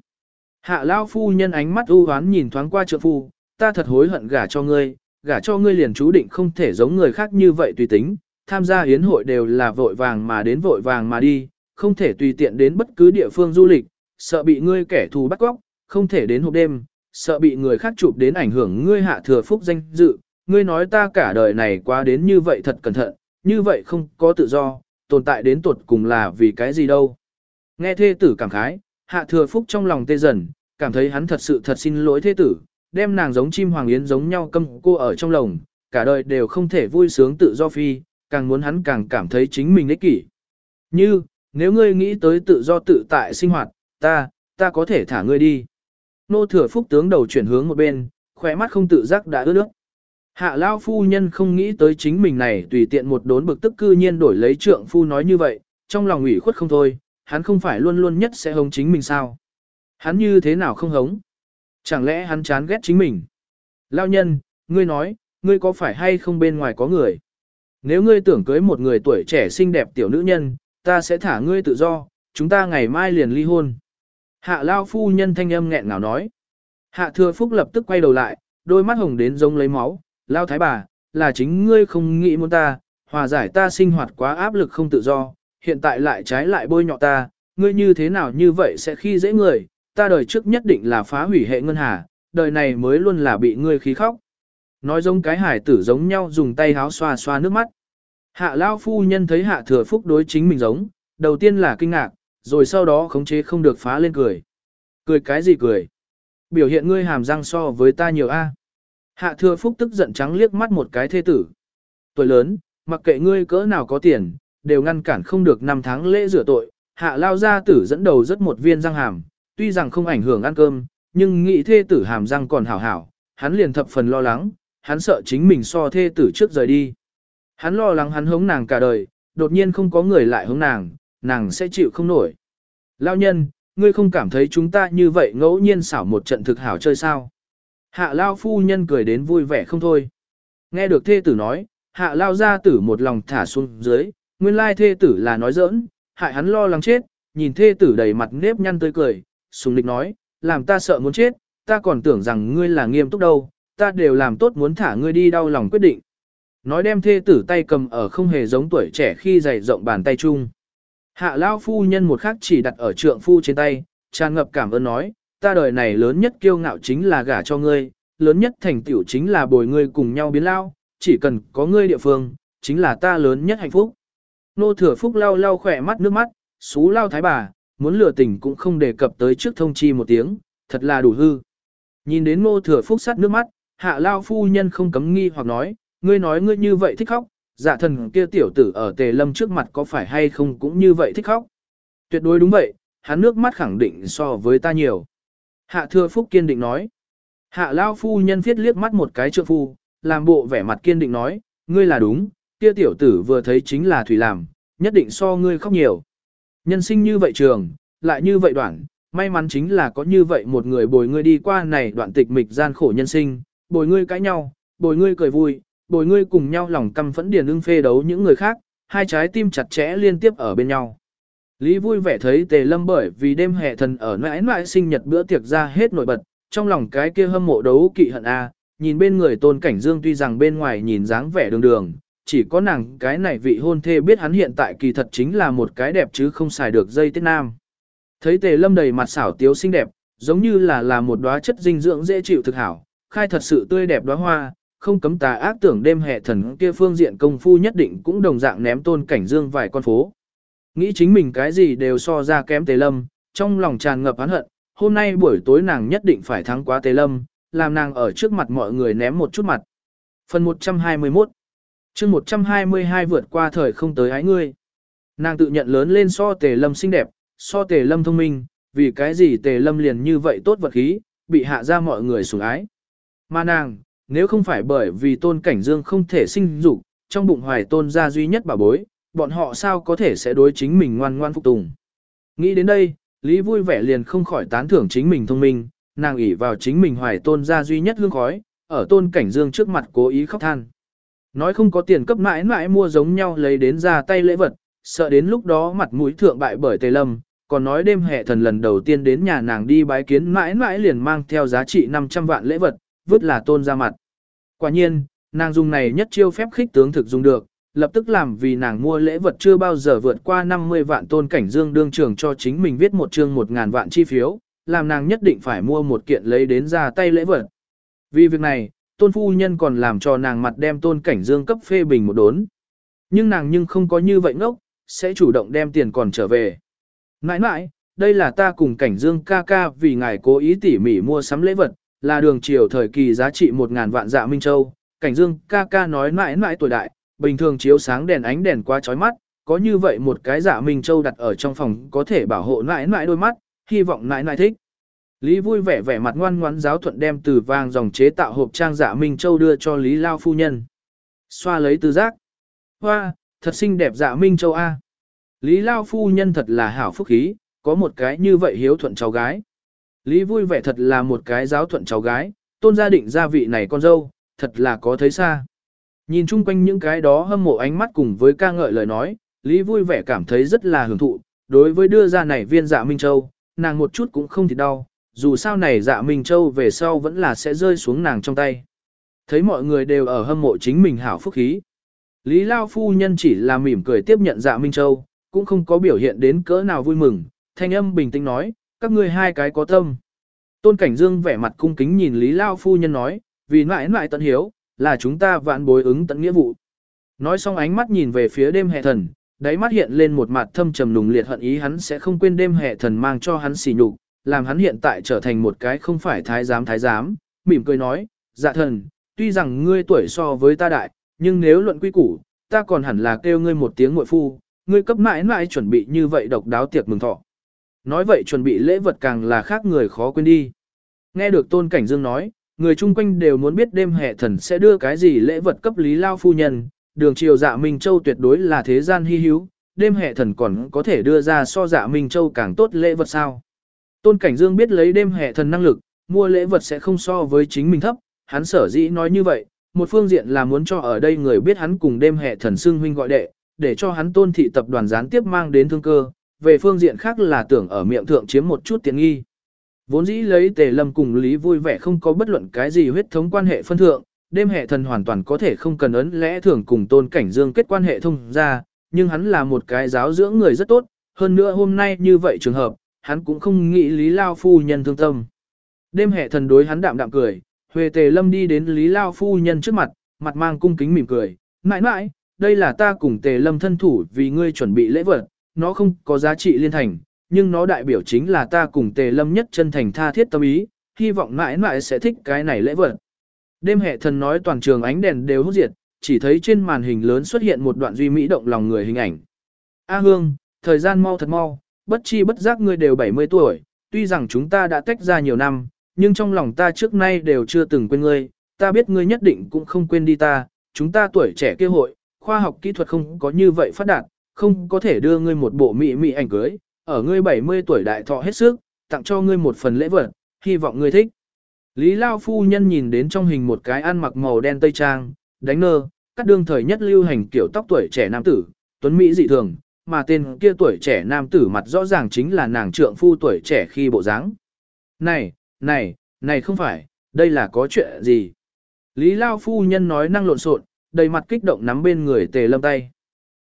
Hạ Lao phu nhân ánh mắt u hoán nhìn thoáng qua trượng phu, ta thật hối hận gả cho ngươi, gả cho ngươi liền chú định không thể giống người khác như vậy tùy tính, tham gia hiến hội đều là vội vàng mà đến vội vàng mà đi, không thể tùy tiện đến bất cứ địa phương du lịch, sợ bị ngươi kẻ thù bắt cóc, không thể đến hộp đêm, sợ bị người khác chụp đến ảnh hưởng ngươi hạ thừa phúc danh dự, ngươi nói ta cả đời này quá đến như vậy thật cẩn thận, như vậy không có tự do, tồn tại đến tuột cùng là vì cái gì đâu. Nghe thê tử cảm khái, hạ thừa phúc trong lòng tê dần, cảm thấy hắn thật sự thật xin lỗi thê tử, đem nàng giống chim hoàng yến giống nhau câm cô ở trong lồng, cả đời đều không thể vui sướng tự do phi, càng muốn hắn càng cảm thấy chính mình ích kỷ. Như, nếu ngươi nghĩ tới tự do tự tại sinh hoạt, ta, ta có thể thả ngươi đi. Nô thừa phúc tướng đầu chuyển hướng một bên, khỏe mắt không tự giác đã ướt nước. Hạ lao phu nhân không nghĩ tới chính mình này tùy tiện một đốn bực tức cư nhiên đổi lấy trượng phu nói như vậy, trong lòng ủy khuất không thôi, hắn không phải luôn luôn nhất sẽ hống chính mình sao. Hắn như thế nào không hống? Chẳng lẽ hắn chán ghét chính mình? Lao nhân, ngươi nói, ngươi có phải hay không bên ngoài có người? Nếu ngươi tưởng cưới một người tuổi trẻ xinh đẹp tiểu nữ nhân, ta sẽ thả ngươi tự do, chúng ta ngày mai liền ly hôn. Hạ Lao phu nhân thanh âm nghẹn ngào nói. Hạ thừa phúc lập tức quay đầu lại, đôi mắt hồng đến giống lấy máu, Lao thái bà, là chính ngươi không nghĩ muốn ta, hòa giải ta sinh hoạt quá áp lực không tự do, hiện tại lại trái lại bôi nhọ ta, ngươi như thế nào như vậy sẽ khi dễ người, ta đời trước nhất định là phá hủy hệ ngân hà, đời này mới luôn là bị ngươi khí khóc. Nói giống cái hải tử giống nhau dùng tay háo xoa xoa nước mắt. Hạ Lao phu nhân thấy hạ thừa phúc đối chính mình giống, đầu tiên là kinh ngạc, rồi sau đó khống chế không được phá lên cười. Cười cái gì cười? Biểu hiện ngươi hàm răng so với ta nhiều a. Hạ thừa phúc tức giận trắng liếc mắt một cái thê tử. Tuổi lớn, mặc kệ ngươi cỡ nào có tiền, đều ngăn cản không được năm tháng lễ rửa tội. Hạ lao gia tử dẫn đầu rất một viên răng hàm, tuy rằng không ảnh hưởng ăn cơm, nhưng nghĩ thê tử hàm răng còn hảo hảo, hắn liền thập phần lo lắng, hắn sợ chính mình so thê tử trước rời đi. Hắn lo lắng hắn hống nàng cả đời, đột nhiên không có người lại hống nàng, nàng sẽ chịu không nổi. Lao nhân, ngươi không cảm thấy chúng ta như vậy ngẫu nhiên xảo một trận thực hảo chơi sao? Hạ Lao phu nhân cười đến vui vẻ không thôi. Nghe được thê tử nói, hạ Lao gia tử một lòng thả xuống dưới, nguyên lai thê tử là nói giỡn, hại hắn lo lắng chết, nhìn thê tử đầy mặt nếp nhăn tươi cười, sùng lịch nói, làm ta sợ muốn chết, ta còn tưởng rằng ngươi là nghiêm túc đâu, ta đều làm tốt muốn thả ngươi đi đau lòng quyết định. Nói đem thê tử tay cầm ở không hề giống tuổi trẻ khi dày rộng bàn tay chung. Hạ Lao phu nhân một khắc chỉ đặt ở trượng phu trên tay, tràn ngập cảm ơn nói, ta đời này lớn nhất kiêu ngạo chính là gả cho ngươi, lớn nhất thành tựu chính là bồi ngươi cùng nhau biến lao, chỉ cần có ngươi địa phương, chính là ta lớn nhất hạnh phúc. Nô thừa phúc lao lao khỏe mắt nước mắt, xú lao thái bà, muốn lừa tình cũng không đề cập tới trước thông chi một tiếng, thật là đủ hư. Nhìn đến nô thừa phúc sắt nước mắt, hạ lao phu nhân không cấm nghi hoặc nói, ngươi nói ngươi như vậy thích khóc, dạ thần kia tiểu tử ở tề lâm trước mặt có phải hay không cũng như vậy thích khóc. Tuyệt đối đúng vậy, hắn nước mắt khẳng định so với ta nhiều. Hạ thừa phúc kiên định nói. Hạ lao phu nhân viết liếc mắt một cái trượng phu, làm bộ vẻ mặt kiên định nói, ngươi là đúng, kia tiểu tử vừa thấy chính là thủy làm, nhất định so ngươi khóc nhiều. Nhân sinh như vậy trường, lại như vậy đoạn, may mắn chính là có như vậy một người bồi ngươi đi qua này đoạn tịch mịch gian khổ nhân sinh, bồi ngươi cãi nhau, bồi ngươi cười vui, bồi ngươi cùng nhau lòng căm phẫn điền ưng phê đấu những người khác, hai trái tim chặt chẽ liên tiếp ở bên nhau. Lý vui vẻ thấy tề lâm bởi vì đêm hè thần ở mãi mãi sinh nhật bữa tiệc ra hết nổi bật, trong lòng cái kia hâm mộ đấu kỵ hận a, nhìn bên người tôn cảnh dương tuy rằng bên ngoài nhìn dáng vẻ đường đường, chỉ có nàng cái này vị hôn thê biết hắn hiện tại kỳ thật chính là một cái đẹp chứ không xài được dây tiết nam. Thấy tề lâm đầy mặt xảo tiếu xinh đẹp, giống như là là một đóa chất dinh dưỡng dễ chịu thực hảo, khai thật sự tươi đẹp đóa hoa, không cấm tà ác tưởng đêm hệ thần kia phương diện công phu nhất định cũng đồng dạng ném tôn cảnh dương vài con phố. Nghĩ chính mình cái gì đều so ra kém tề lâm, trong lòng tràn ngập oán hận, hôm nay buổi tối nàng nhất định phải thắng quá tề lâm, làm nàng ở trước mặt mọi người ném một chút mặt. Phần 121 chương 122 vượt qua thời không tới ái ngươi. Nàng tự nhận lớn lên so tề lâm xinh đẹp, so tề lâm thông minh, vì cái gì tề lâm liền như vậy tốt vật khí, bị hạ ra mọi người sủng ái. Mà nàng, nếu không phải bởi vì tôn cảnh dương không thể sinh dục, trong bụng hoài tôn gia duy nhất bà bối, bọn họ sao có thể sẽ đối chính mình ngoan ngoan phục tùng. Nghĩ đến đây, Lý vui vẻ liền không khỏi tán thưởng chính mình thông minh, nàng ỷ vào chính mình hoài tôn gia duy nhất hương khói, ở tôn cảnh dương trước mặt cố ý khóc than. Nói không có tiền cấp mãi mãi mua giống nhau lấy đến ra tay lễ vật, sợ đến lúc đó mặt mũi thượng bại bởi tề lâm, còn nói đêm hệ thần lần đầu tiên đến nhà nàng đi bái kiến mãi mãi liền mang theo giá trị 500 vạn lễ vật, vứt là tôn ra mặt. Quả nhiên, nàng dùng này nhất chiêu phép khích tướng thực dùng được, lập tức làm vì nàng mua lễ vật chưa bao giờ vượt qua 50 vạn tôn cảnh dương đương trường cho chính mình viết một chương 1.000 vạn chi phiếu, làm nàng nhất định phải mua một kiện lấy đến ra tay lễ vật. Vì việc này, tôn phu nhân còn làm cho nàng mặt đem tôn cảnh dương cấp phê bình một đốn. Nhưng nàng nhưng không có như vậy ngốc, sẽ chủ động đem tiền còn trở về. Nãi nãi, đây là ta cùng cảnh dương ca ca vì ngài cố ý tỉ mỉ mua sắm lễ vật, là đường chiều thời kỳ giá trị 1.000 vạn dạ Minh Châu, cảnh dương ca ca nói mãi mãi tuổi đại, bình thường chiếu sáng đèn ánh đèn quá chói mắt, có như vậy một cái dạ Minh Châu đặt ở trong phòng có thể bảo hộ mãi mãi đôi mắt, hy vọng mãi mãi thích. Lý vui vẻ vẻ mặt ngoan ngoãn giáo thuận đem từ vàng dòng chế tạo hộp trang dạ Minh Châu đưa cho Lý Lao phu nhân. Xoa lấy từ giác. Hoa, thật xinh đẹp dạ Minh Châu A. Lý Lao phu nhân thật là hảo phúc khí, có một cái như vậy hiếu thuận cháu gái. Lý vui vẻ thật là một cái giáo thuận cháu gái, tôn gia định gia vị này con dâu, thật là có thấy xa. Nhìn chung quanh những cái đó hâm mộ ánh mắt cùng với ca ngợi lời nói, Lý vui vẻ cảm thấy rất là hưởng thụ, đối với đưa ra này viên dạ Minh Châu, nàng một chút cũng không thì đau, dù sao này dạ Minh Châu về sau vẫn là sẽ rơi xuống nàng trong tay. Thấy mọi người đều ở hâm mộ chính mình hảo phúc khí. Lý Lao Phu Nhân chỉ là mỉm cười tiếp nhận dạ Minh Châu, cũng không có biểu hiện đến cỡ nào vui mừng, thanh âm bình tĩnh nói, các ngươi hai cái có tâm. Tôn Cảnh Dương vẻ mặt cung kính nhìn Lý Lao Phu Nhân nói, vì mãi mãi tận hiếu, là chúng ta vạn bối ứng tận nghĩa vụ. Nói xong ánh mắt nhìn về phía đêm hệ thần, đáy mắt hiện lên một mặt thâm trầm nùng liệt hận ý hắn sẽ không quên đêm hệ thần mang cho hắn xỉ nhục, làm hắn hiện tại trở thành một cái không phải thái giám thái giám, mỉm cười nói, dạ thần, tuy rằng ngươi tuổi so với ta đại, nhưng nếu luận quy củ, ta còn hẳn là kêu ngươi một tiếng muội phu, ngươi cấp mãi mãi chuẩn bị như vậy độc đáo tiệc mừng thọ. Nói vậy chuẩn bị lễ vật càng là khác người khó quên đi. Nghe được Tôn Cảnh Dương nói, người chung quanh đều muốn biết đêm hệ thần sẽ đưa cái gì lễ vật cấp Lý Lao phu nhân, đường triều dạ Minh Châu tuyệt đối là thế gian hy hữu, đêm hệ thần còn có thể đưa ra so dạ Minh Châu càng tốt lễ vật sao. Tôn Cảnh Dương biết lấy đêm hệ thần năng lực, mua lễ vật sẽ không so với chính mình thấp, hắn sở dĩ nói như vậy, một phương diện là muốn cho ở đây người biết hắn cùng đêm hệ thần xưng huynh gọi đệ, để cho hắn tôn thị tập đoàn gián tiếp mang đến thương cơ, về phương diện khác là tưởng ở miệng thượng chiếm một chút tiện nghi. Vốn dĩ lấy tề lâm cùng Lý vui vẻ không có bất luận cái gì huyết thống quan hệ phân thượng, đêm hệ thần hoàn toàn có thể không cần ấn lẽ thường cùng tôn cảnh dương kết quan hệ thông ra, nhưng hắn là một cái giáo dưỡng người rất tốt, hơn nữa hôm nay như vậy trường hợp, hắn cũng không nghĩ Lý Lao Phu nhân thương tâm. Đêm hệ thần đối hắn đạm đạm cười, Huệ Tề Lâm đi đến Lý Lao Phu nhân trước mặt, mặt mang cung kính mỉm cười, mãi mãi, đây là ta cùng Tề Lâm thân thủ vì ngươi chuẩn bị lễ vật, nó không có giá trị liên thành, nhưng nó đại biểu chính là ta cùng Tề Lâm nhất chân thành tha thiết tâm ý, hy vọng mãi mãi sẽ thích cái này lễ vật. Đêm hệ thần nói toàn trường ánh đèn đều hút diệt, chỉ thấy trên màn hình lớn xuất hiện một đoạn duy mỹ động lòng người hình ảnh. A Hương, thời gian mau thật mau, bất chi bất giác ngươi đều 70 tuổi, tuy rằng chúng ta đã tách ra nhiều năm, nhưng trong lòng ta trước nay đều chưa từng quên ngươi, ta biết ngươi nhất định cũng không quên đi ta, chúng ta tuổi trẻ kia hội, khoa học kỹ thuật không có như vậy phát đạt, không có thể đưa ngươi một bộ mỹ mỹ ảnh cưới, ở ngươi 70 tuổi đại thọ hết sức, tặng cho ngươi một phần lễ vật, hy vọng ngươi thích. Lý Lao Phu Nhân nhìn đến trong hình một cái ăn mặc màu đen tây trang, đánh nơ, cắt đương thời nhất lưu hành kiểu tóc tuổi trẻ nam tử, tuấn Mỹ dị thường, mà tên kia tuổi trẻ nam tử mặt rõ ràng chính là nàng trượng phu tuổi trẻ khi bộ dáng. Này, này, này không phải, đây là có chuyện gì? Lý Lao Phu Nhân nói năng lộn xộn, đầy mặt kích động nắm bên người Tề Lâm tay.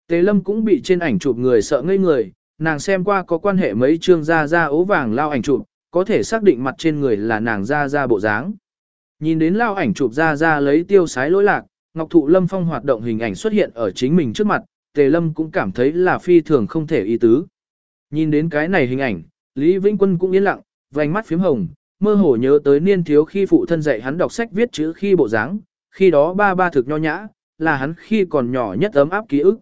Tề Lâm cũng bị trên ảnh chụp người sợ ngây người, nàng xem qua có quan hệ mấy chương ra ra ố vàng lao ảnh chụp, có thể xác định mặt trên người là nàng ra ra bộ dáng. Nhìn đến lao ảnh chụp ra ra lấy tiêu sái lỗi lạc, Ngọc Thụ Lâm Phong hoạt động hình ảnh xuất hiện ở chính mình trước mặt, Tề Lâm cũng cảm thấy là phi thường không thể ý tứ. Nhìn đến cái này hình ảnh, Lý Vĩnh Quân cũng yên lặng, vành mắt phím hồng, mơ hồ nhớ tới niên thiếu khi phụ thân dạy hắn đọc sách viết chữ khi bộ dáng, khi đó ba ba thực nho nhã, là hắn khi còn nhỏ nhất ấm áp ký ức.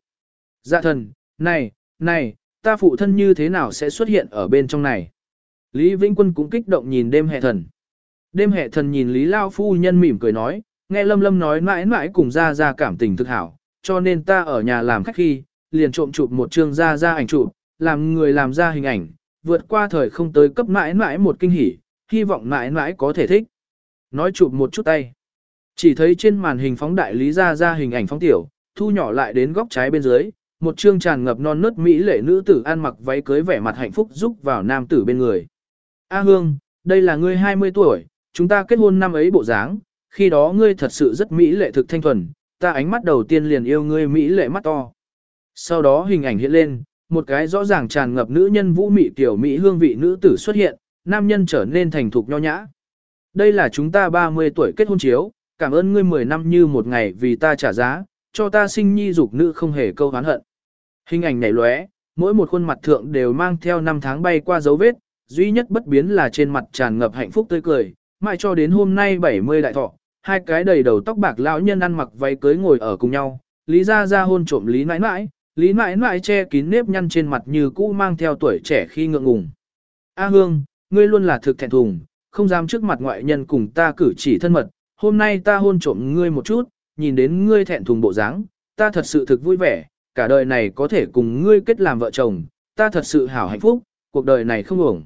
Dạ thần, này, này, ta phụ thân như thế nào sẽ xuất hiện ở bên trong này? Lý Vĩnh Quân cũng kích động nhìn đêm hệ thần. Đêm hệ thần nhìn Lý Lao Phu Nhân mỉm cười nói, nghe Lâm Lâm nói mãi mãi cùng ra ra cảm tình thực hảo, cho nên ta ở nhà làm khách khi, liền trộm chụp một chương ra ra ảnh chụp, làm người làm ra hình ảnh, vượt qua thời không tới cấp mãi mãi một kinh hỉ, hy vọng mãi mãi có thể thích. Nói chụp một chút tay. Chỉ thấy trên màn hình phóng đại lý ra ra hình ảnh phóng tiểu, thu nhỏ lại đến góc trái bên dưới, một chương tràn ngập non nớt mỹ lệ nữ tử ăn mặc váy cưới vẻ mặt hạnh phúc giúp vào nam tử bên người. A Hương, đây là ngươi 20 tuổi, chúng ta kết hôn năm ấy bộ dáng, khi đó ngươi thật sự rất mỹ lệ thực thanh thuần, ta ánh mắt đầu tiên liền yêu ngươi mỹ lệ mắt to. Sau đó hình ảnh hiện lên, một cái rõ ràng tràn ngập nữ nhân vũ mị tiểu mỹ hương vị nữ tử xuất hiện, nam nhân trở nên thành thục nho nhã. Đây là chúng ta 30 tuổi kết hôn chiếu, cảm ơn ngươi 10 năm như một ngày vì ta trả giá, cho ta sinh nhi dục nữ không hề câu hán hận. Hình ảnh nhảy lóe, mỗi một khuôn mặt thượng đều mang theo năm tháng bay qua dấu vết, duy nhất bất biến là trên mặt tràn ngập hạnh phúc tươi cười, mãi cho đến hôm nay 70 đại thọ, hai cái đầy đầu tóc bạc lão nhân ăn mặc váy cưới ngồi ở cùng nhau, Lý Gia Gia hôn trộm Lý nãi nãi, Lý nãi nãi che kín nếp nhăn trên mặt như cũ mang theo tuổi trẻ khi ngượng ngùng. A Hương, ngươi luôn là thực thẹn thùng, không dám trước mặt ngoại nhân cùng ta cử chỉ thân mật, hôm nay ta hôn trộm ngươi một chút, nhìn đến ngươi thẹn thùng bộ dáng, ta thật sự thực vui vẻ, cả đời này có thể cùng ngươi kết làm vợ chồng, ta thật sự hảo hạnh phúc, cuộc đời này không uổng.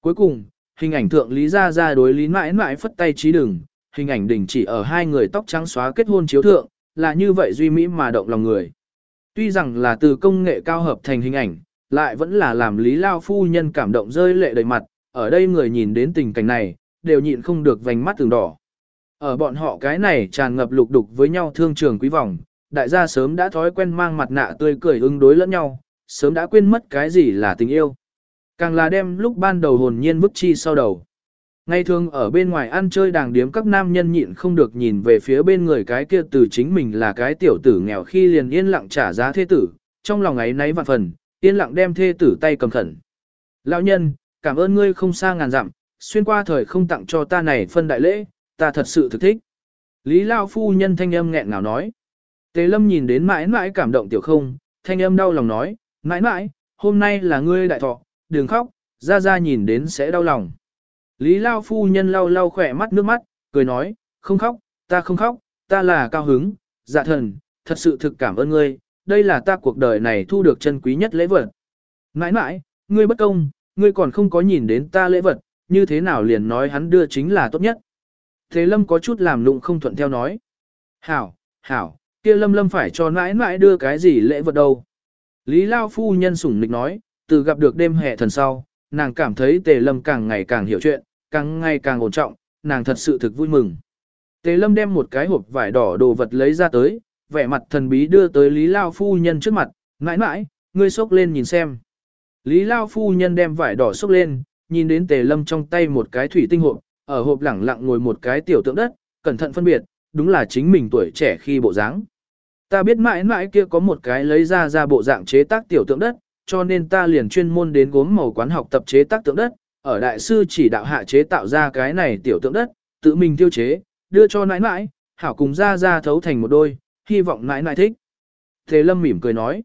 Cuối cùng, hình ảnh thượng Lý Gia Gia đối Lý mãi mãi phất tay trí đừng, hình ảnh đình chỉ ở hai người tóc trắng xóa kết hôn chiếu thượng, là như vậy duy mỹ mà động lòng người. Tuy rằng là từ công nghệ cao hợp thành hình ảnh, lại vẫn là làm Lý Lao phu nhân cảm động rơi lệ đầy mặt, ở đây người nhìn đến tình cảnh này, đều nhịn không được vành mắt từng đỏ. Ở bọn họ cái này tràn ngập lục đục với nhau thương trường quý vòng, đại gia sớm đã thói quen mang mặt nạ tươi cười ứng đối lẫn nhau, sớm đã quên mất cái gì là tình yêu. Càng là đem lúc ban đầu hồn nhiên bức chi sau đầu. Ngày thường ở bên ngoài ăn chơi đàng điếm các nam nhân nhịn không được nhìn về phía bên người cái kia từ chính mình là cái tiểu tử nghèo khi liền yên lặng trả giá thế tử, trong lòng ấy nấy vạn phần, yên lặng đem thê tử tay cầm khẩn. Lão nhân, cảm ơn ngươi không xa ngàn dặm, xuyên qua thời không tặng cho ta này phân đại lễ, ta thật sự thực thích. Lý Lao phu nhân thanh âm nghẹn ngào nói. Tề lâm nhìn đến mãi mãi cảm động tiểu không, thanh âm đau lòng nói, mãi mãi, hôm nay là ngươi đại thọ, đừng khóc, ra ra nhìn đến sẽ đau lòng. Lý Lao phu nhân lau lau khỏe mắt nước mắt, cười nói, không khóc, ta không khóc, ta là cao hứng, dạ thần, thật sự thực cảm ơn ngươi, đây là ta cuộc đời này thu được chân quý nhất lễ vật. Mãi mãi, ngươi bất công, ngươi còn không có nhìn đến ta lễ vật, như thế nào liền nói hắn đưa chính là tốt nhất. Thế lâm có chút làm lụng không thuận theo nói. Hảo, hảo, kia lâm lâm phải cho mãi mãi đưa cái gì lễ vật đâu. Lý Lao phu nhân sủng nịch nói, từ gặp được đêm hè thần sau, nàng cảm thấy tề lâm càng ngày càng hiểu chuyện, càng ngày càng ổn trọng, nàng thật sự thực vui mừng. Tề lâm đem một cái hộp vải đỏ đồ vật lấy ra tới, vẻ mặt thần bí đưa tới Lý Lao phu nhân trước mặt, mãi mãi, ngươi xốc lên nhìn xem. Lý Lao phu nhân đem vải đỏ xốc lên, nhìn đến tề lâm trong tay một cái thủy tinh hộp, ở hộp lẳng lặng ngồi một cái tiểu tượng đất, cẩn thận phân biệt, đúng là chính mình tuổi trẻ khi bộ dáng. Ta biết mãi mãi kia có một cái lấy ra ra bộ dạng chế tác tiểu tượng đất, cho nên ta liền chuyên môn đến gốm màu quán học tập chế tác tượng đất, ở đại sư chỉ đạo hạ chế tạo ra cái này tiểu tượng đất, tự mình tiêu chế, đưa cho nãi nãi, hảo cùng ra ra thấu thành một đôi, hy vọng nãi nãi thích. Thế lâm mỉm cười nói.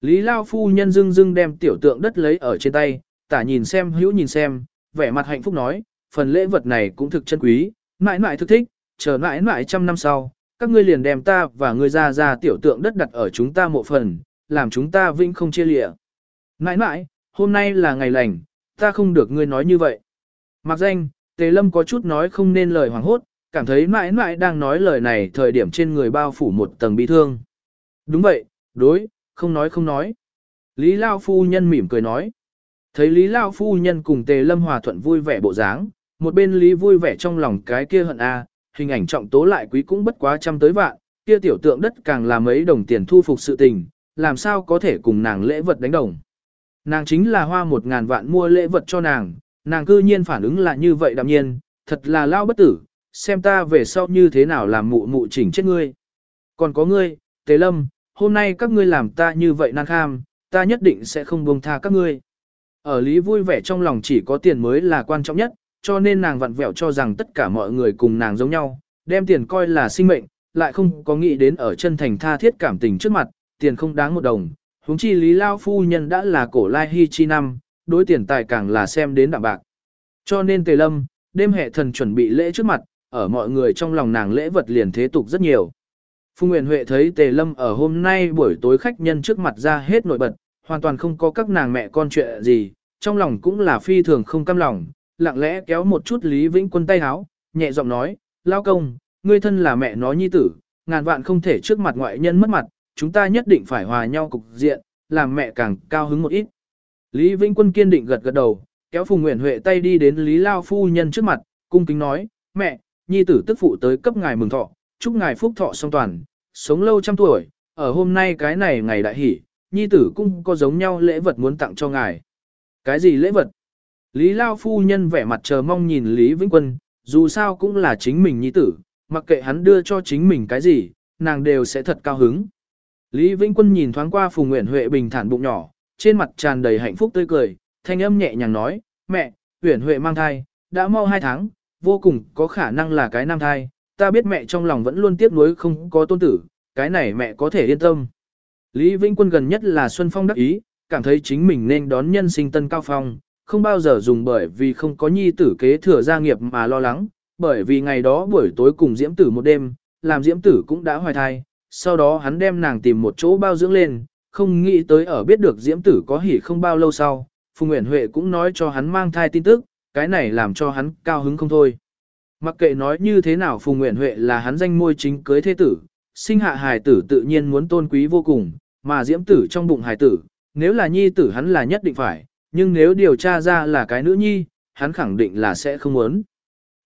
Lý Lao phu nhân dưng dưng đem tiểu tượng đất lấy ở trên tay, tả nhìn xem hữu nhìn xem, vẻ mặt hạnh phúc nói, phần lễ vật này cũng thực chân quý, nãi nãi thực thích, chờ nãi mãi trăm năm sau, các ngươi liền đem ta và ngươi ra ra tiểu tượng đất đặt ở chúng ta mộ phần, làm chúng ta vinh không chia lịa. Nãi nãi, hôm nay là ngày lành, ta không được ngươi nói như vậy. Mặc danh, Tề Lâm có chút nói không nên lời hoảng hốt, cảm thấy mãi mãi đang nói lời này thời điểm trên người bao phủ một tầng bi thương. Đúng vậy, đối, không nói không nói. Lý Lao Phu Nhân mỉm cười nói. Thấy Lý Lao Phu Nhân cùng Tề Lâm hòa thuận vui vẻ bộ dáng, một bên Lý vui vẻ trong lòng cái kia hận a, hình ảnh trọng tố lại quý cũng bất quá trăm tới vạn, kia tiểu tượng đất càng là mấy đồng tiền thu phục sự tình, làm sao có thể cùng nàng lễ vật đánh đồng. Nàng chính là hoa một ngàn vạn mua lễ vật cho nàng, nàng cư nhiên phản ứng là như vậy đạm nhiên, thật là lao bất tử, xem ta về sau như thế nào làm mụ mụ chỉnh chết ngươi. Còn có ngươi, Tế Lâm, hôm nay các ngươi làm ta như vậy nan kham, ta nhất định sẽ không buông tha các ngươi. Ở lý vui vẻ trong lòng chỉ có tiền mới là quan trọng nhất, cho nên nàng vặn vẹo cho rằng tất cả mọi người cùng nàng giống nhau, đem tiền coi là sinh mệnh, lại không có nghĩ đến ở chân thành tha thiết cảm tình trước mặt, tiền không đáng một đồng, huống chi Lý Lao Phu Nhân đã là cổ lai hy chi năm, đối tiền tài càng là xem đến đạm bạc. Cho nên Tề Lâm, đêm hệ thần chuẩn bị lễ trước mặt, ở mọi người trong lòng nàng lễ vật liền thế tục rất nhiều. Phu Nguyễn Huệ thấy Tề Lâm ở hôm nay buổi tối khách nhân trước mặt ra hết nổi bật, hoàn toàn không có các nàng mẹ con chuyện gì, trong lòng cũng là phi thường không cam lòng, lặng lẽ kéo một chút Lý Vĩnh Quân tay háo, nhẹ giọng nói, lao công, ngươi thân là mẹ nó nhi tử, ngàn vạn không thể trước mặt ngoại nhân mất mặt, chúng ta nhất định phải hòa nhau cục diện, làm mẹ càng cao hứng một ít. Lý Vĩnh Quân kiên định gật gật đầu, kéo Phùng Nguyễn Huệ tay đi đến Lý Lao Phu Nhân trước mặt, cung kính nói, mẹ, nhi tử tức phụ tới cấp ngài mừng thọ, chúc ngài phúc thọ song toàn, sống lâu trăm tuổi, ở hôm nay cái này ngày đại hỷ, nhi tử cũng có giống nhau lễ vật muốn tặng cho ngài. Cái gì lễ vật? Lý Lao Phu Nhân vẻ mặt chờ mong nhìn Lý Vĩnh Quân, dù sao cũng là chính mình nhi tử, mặc kệ hắn đưa cho chính mình cái gì, nàng đều sẽ thật cao hứng. Lý Vĩnh Quân nhìn thoáng qua Phùng Nguyễn Huệ bình thản bụng nhỏ, trên mặt tràn đầy hạnh phúc tươi cười, thanh âm nhẹ nhàng nói, mẹ, Nguyễn Huệ mang thai, đã mau hai tháng, vô cùng có khả năng là cái nam thai, ta biết mẹ trong lòng vẫn luôn tiếc nuối không có tôn tử, cái này mẹ có thể yên tâm. Lý Vĩnh Quân gần nhất là Xuân Phong đắc ý, cảm thấy chính mình nên đón nhân sinh tân cao phong, không bao giờ dùng bởi vì không có nhi tử kế thừa gia nghiệp mà lo lắng, bởi vì ngày đó buổi tối cùng diễm tử một đêm, làm diễm tử cũng đã hoài thai, sau đó hắn đem nàng tìm một chỗ bao dưỡng lên, không nghĩ tới ở biết được diễm tử có hỉ không bao lâu sau, Phùng Nguyễn Huệ cũng nói cho hắn mang thai tin tức, cái này làm cho hắn cao hứng không thôi. Mặc kệ nói như thế nào Phùng Nguyễn Huệ là hắn danh môi chính cưới thế tử, sinh hạ hài tử tự nhiên muốn tôn quý vô cùng, mà diễm tử trong bụng hài tử, nếu là nhi tử hắn là nhất định phải, nhưng nếu điều tra ra là cái nữ nhi, hắn khẳng định là sẽ không muốn.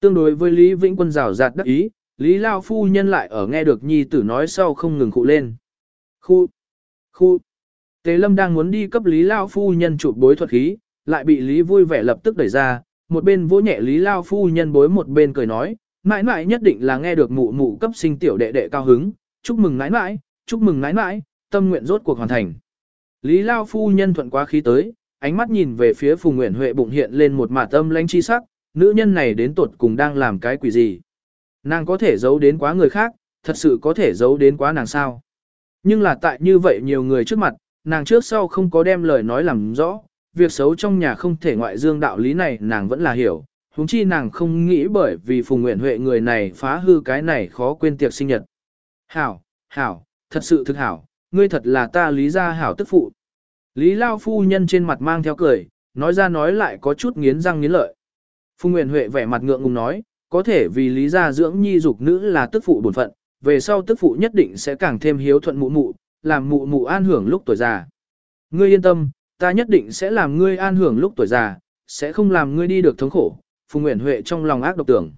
Tương đối với Lý Vĩnh Quân rào rạt đắc ý, Lý Lao Phu Nhân lại ở nghe được nhi tử nói sau không ngừng cụ lên. Khu, khu, Tế Lâm đang muốn đi cấp Lý Lao Phu Nhân chụp bối thuật khí, lại bị Lý vui vẻ lập tức đẩy ra, một bên vỗ nhẹ Lý Lao Phu Nhân bối một bên cười nói, mãi mãi nhất định là nghe được mụ mụ cấp sinh tiểu đệ đệ cao hứng, chúc mừng mãi mãi, chúc mừng mãi mãi, tâm nguyện rốt cuộc hoàn thành. Lý Lao Phu Nhân thuận quá khí tới, ánh mắt nhìn về phía Phùng Nguyễn Huệ bụng hiện lên một mả tâm lãnh chi sắc, nữ nhân này đến tột cùng đang làm cái quỷ gì. Nàng có thể giấu đến quá người khác, thật sự có thể giấu đến quá nàng sao. Nhưng là tại như vậy nhiều người trước mặt, nàng trước sau không có đem lời nói làm rõ, việc xấu trong nhà không thể ngoại dương đạo lý này nàng vẫn là hiểu, huống chi nàng không nghĩ bởi vì Phùng Nguyễn Huệ người này phá hư cái này khó quên tiệc sinh nhật. Hảo, hảo, thật sự thực hảo, ngươi thật là ta lý gia hảo tức phụ. Lý Lao phu nhân trên mặt mang theo cười, nói ra nói lại có chút nghiến răng nghiến lợi. Phùng Nguyễn Huệ vẻ mặt ngượng ngùng nói, có thể vì lý gia dưỡng nhi dục nữ là tức phụ bổn phận, về sau tức phụ nhất định sẽ càng thêm hiếu thuận mụ mụ, làm mụ mụ an hưởng lúc tuổi già. Ngươi yên tâm, ta nhất định sẽ làm ngươi an hưởng lúc tuổi già, sẽ không làm ngươi đi được thống khổ. Phùng Nguyễn Huệ trong lòng ác độc tưởng.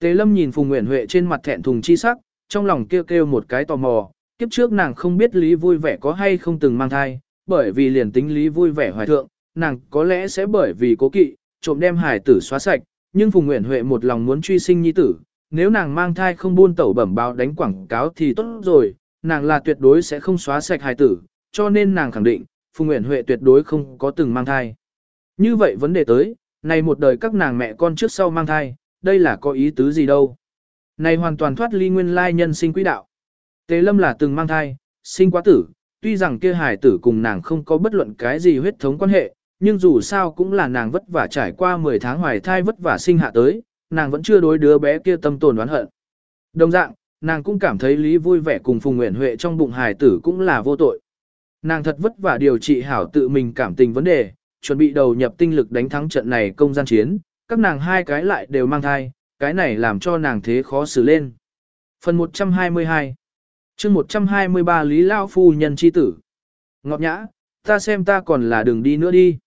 Tề Lâm nhìn Phùng Nguyễn Huệ trên mặt thẹn thùng chi sắc, trong lòng kêu kêu một cái tò mò, kiếp trước nàng không biết Lý vui vẻ có hay không từng mang thai, bởi vì liền tính Lý vui vẻ hoài thượng, nàng có lẽ sẽ bởi vì cố kỵ, trộm đem hải tử xóa sạch, nhưng Phùng Nguyễn Huệ một lòng muốn truy sinh nhi tử, nếu nàng mang thai không buôn tẩu bẩm báo đánh quảng cáo thì tốt rồi, nàng là tuyệt đối sẽ không xóa sạch hải tử, cho nên nàng khẳng định, Phùng Nguyễn Huệ tuyệt đối không có từng mang thai. Như vậy vấn đề tới, này một đời các nàng mẹ con trước sau mang thai, đây là có ý tứ gì đâu. Này hoàn toàn thoát ly nguyên lai nhân sinh quỹ đạo. tế Lâm là từng mang thai, sinh quá tử, tuy rằng kia hài tử cùng nàng không có bất luận cái gì huyết thống quan hệ, nhưng dù sao cũng là nàng vất vả trải qua 10 tháng hoài thai vất vả sinh hạ tới, nàng vẫn chưa đối đứa bé kia tâm tồn oán hận. Đồng dạng, nàng cũng cảm thấy Lý vui vẻ cùng Phùng Nguyễn Huệ trong bụng hài tử cũng là vô tội. Nàng thật vất vả điều trị hảo tự mình cảm tình vấn đề, chuẩn bị đầu nhập tinh lực đánh thắng trận này công gian chiến, các nàng hai cái lại đều mang thai, cái này làm cho nàng thế khó xử lên. Phần 122 chương 123 Lý Lao Phu Nhân Chi Tử ngọc nhã, ta xem ta còn là đường đi nữa đi.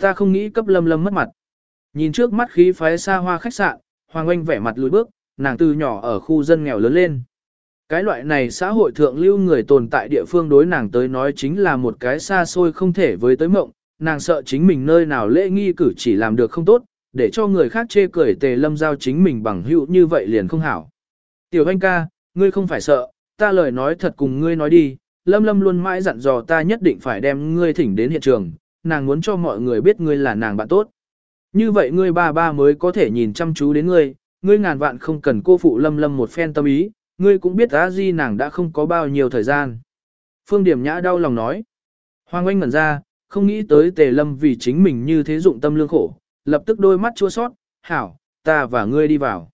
Ta không nghĩ cấp lâm lâm mất mặt. Nhìn trước mắt khí phái xa hoa khách sạn, Hoàng Anh vẻ mặt lùi bước, nàng từ nhỏ ở khu dân nghèo lớn lên. Cái loại này xã hội thượng lưu người tồn tại địa phương đối nàng tới nói chính là một cái xa xôi không thể với tới mộng, nàng sợ chính mình nơi nào lễ nghi cử chỉ làm được không tốt, để cho người khác chê cười tề lâm giao chính mình bằng hữu như vậy liền không hảo. Tiểu anh ca, ngươi không phải sợ, ta lời nói thật cùng ngươi nói đi, lâm lâm luôn mãi dặn dò ta nhất định phải đem ngươi thỉnh đến hiện trường, nàng muốn cho mọi người biết ngươi là nàng bạn tốt. Như vậy ngươi ba ba mới có thể nhìn chăm chú đến ngươi, ngươi ngàn vạn không cần cô phụ lâm lâm một phen tâm ý, ngươi cũng biết á di nàng đã không có bao nhiêu thời gian. Phương Điểm Nhã đau lòng nói. Hoàng Anh ngẩn ra, không nghĩ tới tề lâm vì chính mình như thế dụng tâm lương khổ, lập tức đôi mắt chua sót, hảo, ta và ngươi đi vào.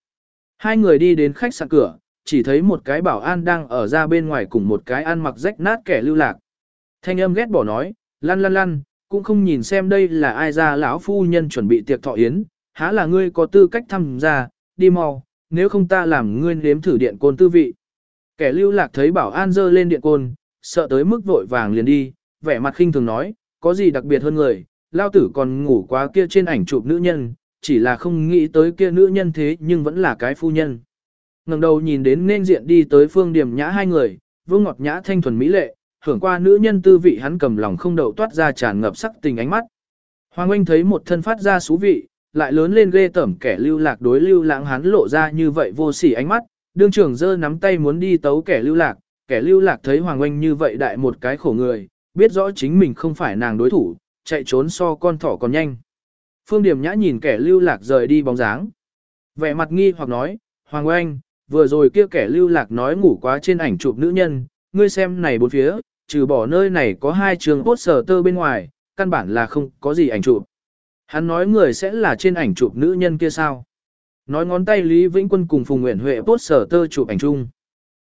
Hai người đi đến khách sạn cửa, chỉ thấy một cái bảo an đang ở ra bên ngoài cùng một cái ăn mặc rách nát kẻ lưu lạc. Thanh âm ghét bỏ nói, lăn lăn lăn, cũng không nhìn xem đây là ai ra lão phu nhân chuẩn bị tiệc thọ yến, há là ngươi có tư cách tham gia, đi mau, nếu không ta làm ngươi nếm thử điện côn tư vị. Kẻ lưu lạc thấy bảo an dơ lên điện côn, sợ tới mức vội vàng liền đi, vẻ mặt khinh thường nói, có gì đặc biệt hơn người, lao tử còn ngủ quá kia trên ảnh chụp nữ nhân, chỉ là không nghĩ tới kia nữ nhân thế nhưng vẫn là cái phu nhân ngẩng đầu nhìn đến nên diện đi tới phương điểm nhã hai người, vương ngọt nhã thanh thuần mỹ lệ, hưởng qua nữ nhân tư vị hắn cầm lòng không đậu toát ra tràn ngập sắc tình ánh mắt. Hoàng Anh thấy một thân phát ra xú vị, lại lớn lên ghê tẩm kẻ lưu lạc đối lưu lãng hắn lộ ra như vậy vô sỉ ánh mắt, đương trưởng giơ nắm tay muốn đi tấu kẻ lưu lạc, kẻ lưu lạc thấy Hoàng Anh như vậy đại một cái khổ người, biết rõ chính mình không phải nàng đối thủ, chạy trốn so con thỏ còn nhanh. Phương Điểm Nhã nhìn kẻ lưu lạc rời đi bóng dáng. Vẻ mặt nghi hoặc nói, Hoàng Anh, vừa rồi kia kẻ lưu lạc nói ngủ quá trên ảnh chụp nữ nhân, ngươi xem này bốn phía, trừ bỏ nơi này có hai trường bốt sở tơ bên ngoài, căn bản là không có gì ảnh chụp. Hắn nói người sẽ là trên ảnh chụp nữ nhân kia sao? Nói ngón tay Lý Vĩnh Quân cùng Phùng Nguyễn Huệ bốt sở tơ chụp ảnh chung.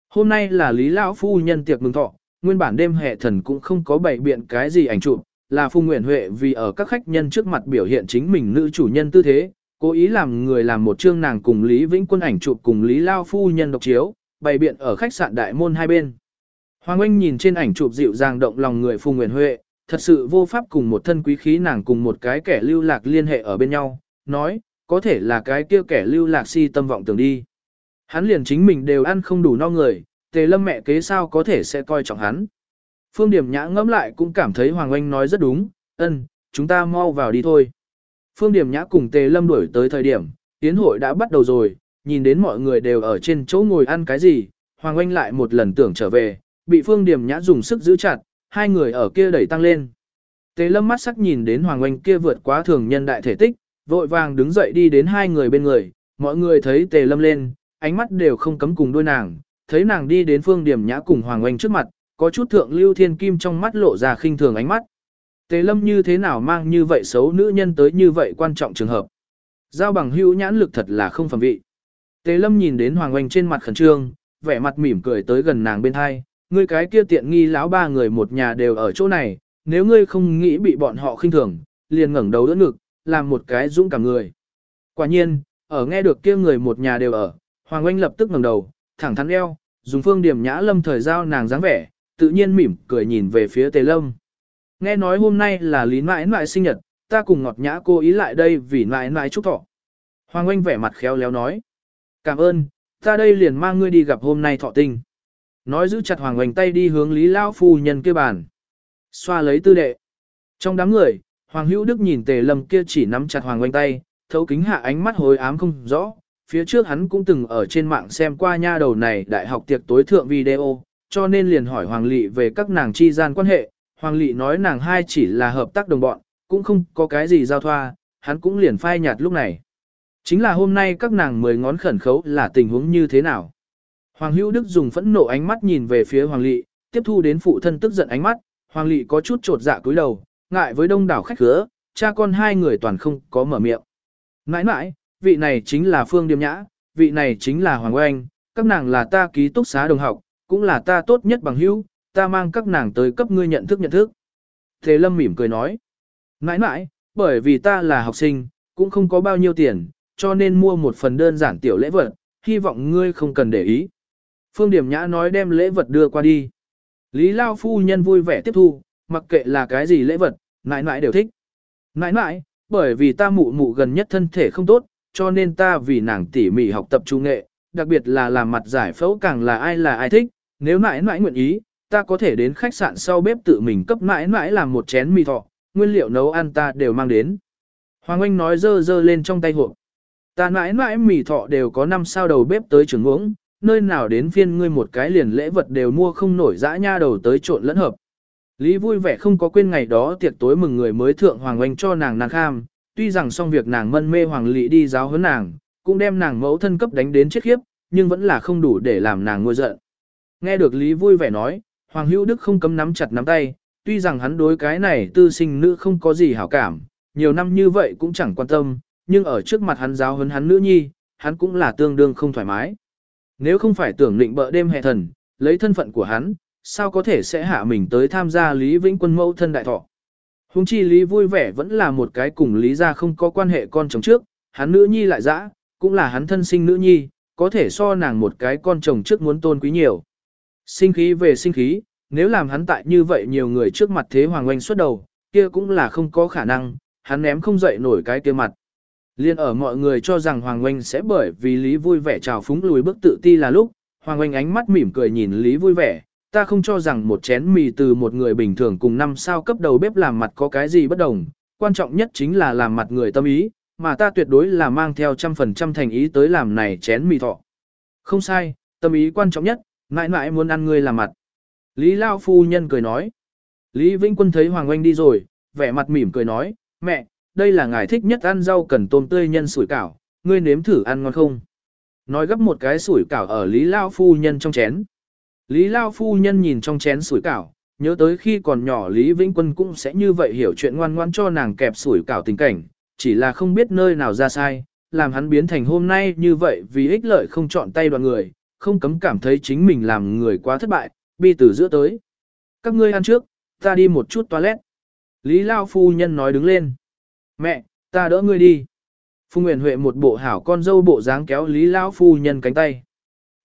Hôm nay là Lý Lão Phu nhân tiệc mừng thọ, nguyên bản đêm hệ thần cũng không có bày biện cái gì ảnh chụp, là Phùng Nguyễn Huệ vì ở các khách nhân trước mặt biểu hiện chính mình nữ chủ nhân tư thế, cố ý làm người làm một chương nàng cùng Lý Vĩnh Quân ảnh chụp cùng Lý Lao Phu nhân độc chiếu, bày biện ở khách sạn đại môn hai bên. Hoàng Anh nhìn trên ảnh chụp dịu dàng động lòng người Phùng Nguyễn Huệ, thật sự vô pháp cùng một thân quý khí nàng cùng một cái kẻ lưu lạc liên hệ ở bên nhau, nói, có thể là cái kia kẻ lưu lạc si tâm vọng tưởng đi. Hắn liền chính mình đều ăn không đủ no người, tề lâm mẹ kế sao có thể sẽ coi trọng hắn. Phương Điểm Nhã ngẫm lại cũng cảm thấy Hoàng Anh nói rất đúng, ân, chúng ta mau vào đi thôi. Phương Điểm Nhã cùng tề lâm đuổi tới thời điểm, tiến hội đã bắt đầu rồi, nhìn đến mọi người đều ở trên chỗ ngồi ăn cái gì, Hoàng Anh lại một lần tưởng trở về, bị Phương Điểm Nhã dùng sức giữ chặt, hai người ở kia đẩy tăng lên. Tề lâm mắt sắc nhìn đến Hoàng Anh kia vượt quá thường nhân đại thể tích, vội vàng đứng dậy đi đến hai người bên người, mọi người thấy tề lâm lên, ánh mắt đều không cấm cùng đôi nàng, thấy nàng đi đến phương điểm nhã cùng Hoàng Oanh trước mặt, có chút thượng lưu thiên kim trong mắt lộ ra khinh thường ánh mắt. Tề lâm như thế nào mang như vậy xấu nữ nhân tới như vậy quan trọng trường hợp. Giao bằng hữu nhãn lực thật là không phẩm vị. Tề lâm nhìn đến Hoàng Oanh trên mặt khẩn trương, vẻ mặt mỉm cười tới gần nàng bên hai, ngươi cái kia tiện nghi lão ba người một nhà đều ở chỗ này, nếu ngươi không nghĩ bị bọn họ khinh thường, liền ngẩng đầu đỡ ngực, làm một cái dũng cảm người. Quả nhiên, ở nghe được kia người một nhà đều ở, Hoàng Oanh lập tức ngẩng đầu, thẳng thắn eo, dùng phương điểm nhã lâm thời giao nàng dáng vẻ, tự nhiên mỉm cười nhìn về phía Tề Lâm. Nghe nói hôm nay là lý mãi mãi sinh nhật, ta cùng ngọt nhã cô ý lại đây vì mãi mãi chúc thọ. Hoàng Oanh vẻ mặt khéo léo nói. Cảm ơn, ta đây liền mang ngươi đi gặp hôm nay thọ tinh. Nói giữ chặt Hoàng Oanh tay đi hướng Lý Lao Phu nhân kia bàn. Xoa lấy tư đệ. Trong đám người, Hoàng Hữu Đức nhìn Tề Lâm kia chỉ nắm chặt Hoàng Oanh tay, thấu kính hạ ánh mắt hồi ám không rõ, phía trước hắn cũng từng ở trên mạng xem qua nha đầu này đại học tiệc tối thượng video, cho nên liền hỏi Hoàng Lị về các nàng chi gian quan hệ, Hoàng Lị nói nàng hai chỉ là hợp tác đồng bọn, cũng không có cái gì giao thoa, hắn cũng liền phai nhạt lúc này. Chính là hôm nay các nàng mười ngón khẩn khấu là tình huống như thế nào. Hoàng Hữu Đức dùng phẫn nộ ánh mắt nhìn về phía Hoàng Lị, tiếp thu đến phụ thân tức giận ánh mắt, Hoàng Lị có chút trột dạ cúi đầu, ngại với đông đảo khách khứa, cha con hai người toàn không có mở miệng. Nãi nãi, vị này chính là Phương Điềm Nhã, vị này chính là Hoàng Oanh, các nàng là ta ký túc xá đồng học, cũng là ta tốt nhất bằng hữu, ta mang các nàng tới cấp ngươi nhận thức nhận thức. Thế Lâm mỉm cười nói, nãi nãi, bởi vì ta là học sinh, cũng không có bao nhiêu tiền, cho nên mua một phần đơn giản tiểu lễ vật, hy vọng ngươi không cần để ý. Phương Điểm Nhã nói đem lễ vật đưa qua đi. Lý Lao Phu Nhân vui vẻ tiếp thu, mặc kệ là cái gì lễ vật, nãi nãi đều thích. Nãi nãi, bởi vì ta mụ mụ gần nhất thân thể không tốt, cho nên ta vì nàng tỉ mỉ học tập trung nghệ, đặc biệt là làm mặt giải phẫu càng là ai là ai thích, nếu nãi nãi nguyện ý, ta có thể đến khách sạn sau bếp tự mình cấp mãi mãi làm một chén mì thọ, nguyên liệu nấu ăn ta đều mang đến. Hoàng Anh nói dơ dơ lên trong tay hộp. Ta mãi mãi mì thọ đều có năm sao đầu bếp tới trường uống, nơi nào đến phiên ngươi một cái liền lễ vật đều mua không nổi dã nha đầu tới trộn lẫn hợp. Lý vui vẻ không có quên ngày đó tiệc tối mừng người mới thượng Hoàng Anh cho nàng nàng kham, tuy rằng xong việc nàng mân mê Hoàng Lị đi giáo huấn nàng, cũng đem nàng mẫu thân cấp đánh đến chết khiếp, nhưng vẫn là không đủ để làm nàng ngôi giận. Nghe được Lý vui vẻ nói, Hoàng Hữu Đức không cấm nắm chặt nắm tay, tuy rằng hắn đối cái này tư sinh nữ không có gì hảo cảm, nhiều năm như vậy cũng chẳng quan tâm, nhưng ở trước mặt hắn giáo huấn hắn nữ nhi, hắn cũng là tương đương không thoải mái. Nếu không phải tưởng định bợ đêm hệ thần, lấy thân phận của hắn, sao có thể sẽ hạ mình tới tham gia Lý Vĩnh Quân mẫu thân đại thọ. Hùng chi Lý vui vẻ vẫn là một cái cùng Lý gia không có quan hệ con chồng trước, hắn nữ nhi lại dã, cũng là hắn thân sinh nữ nhi, có thể so nàng một cái con chồng trước muốn tôn quý nhiều. Sinh khí về sinh khí, nếu làm hắn tại như vậy nhiều người trước mặt thế hoàng oanh xuất đầu, kia cũng là không có khả năng, hắn ném không dậy nổi cái kia mặt. Liên ở mọi người cho rằng Hoàng Oanh sẽ bởi vì Lý vui vẻ trào phúng lùi bước tự ti là lúc, Hoàng Oanh ánh mắt mỉm cười nhìn Lý vui vẻ, ta không cho rằng một chén mì từ một người bình thường cùng năm sao cấp đầu bếp làm mặt có cái gì bất đồng, quan trọng nhất chính là làm mặt người tâm ý, mà ta tuyệt đối là mang theo trăm phần trăm thành ý tới làm này chén mì thọ. Không sai, tâm ý quan trọng nhất, mãi mãi muốn ăn ngươi làm mặt. Lý Lao Phu Nhân cười nói. Lý Vĩnh Quân thấy Hoàng Oanh đi rồi, vẻ mặt mỉm cười nói, mẹ, đây là ngài thích nhất ăn rau cần tôm tươi nhân sủi cảo, ngươi nếm thử ăn ngon không? Nói gấp một cái sủi cảo ở Lý Lao Phu Nhân trong chén. Lý Lao Phu Nhân nhìn trong chén sủi cảo, nhớ tới khi còn nhỏ Lý Vĩnh Quân cũng sẽ như vậy hiểu chuyện ngoan ngoan cho nàng kẹp sủi cảo tình cảnh, chỉ là không biết nơi nào ra sai, làm hắn biến thành hôm nay như vậy vì ích lợi không chọn tay đoàn người, không cấm cảm thấy chính mình làm người quá thất bại, bi từ giữa tới. Các ngươi ăn trước, ta đi một chút toilet. Lý Lao Phu Nhân nói đứng lên. Mẹ, ta đỡ ngươi đi. Phùng Nguyễn Huệ một bộ hảo con dâu bộ dáng kéo Lý Lao Phu Nhân cánh tay.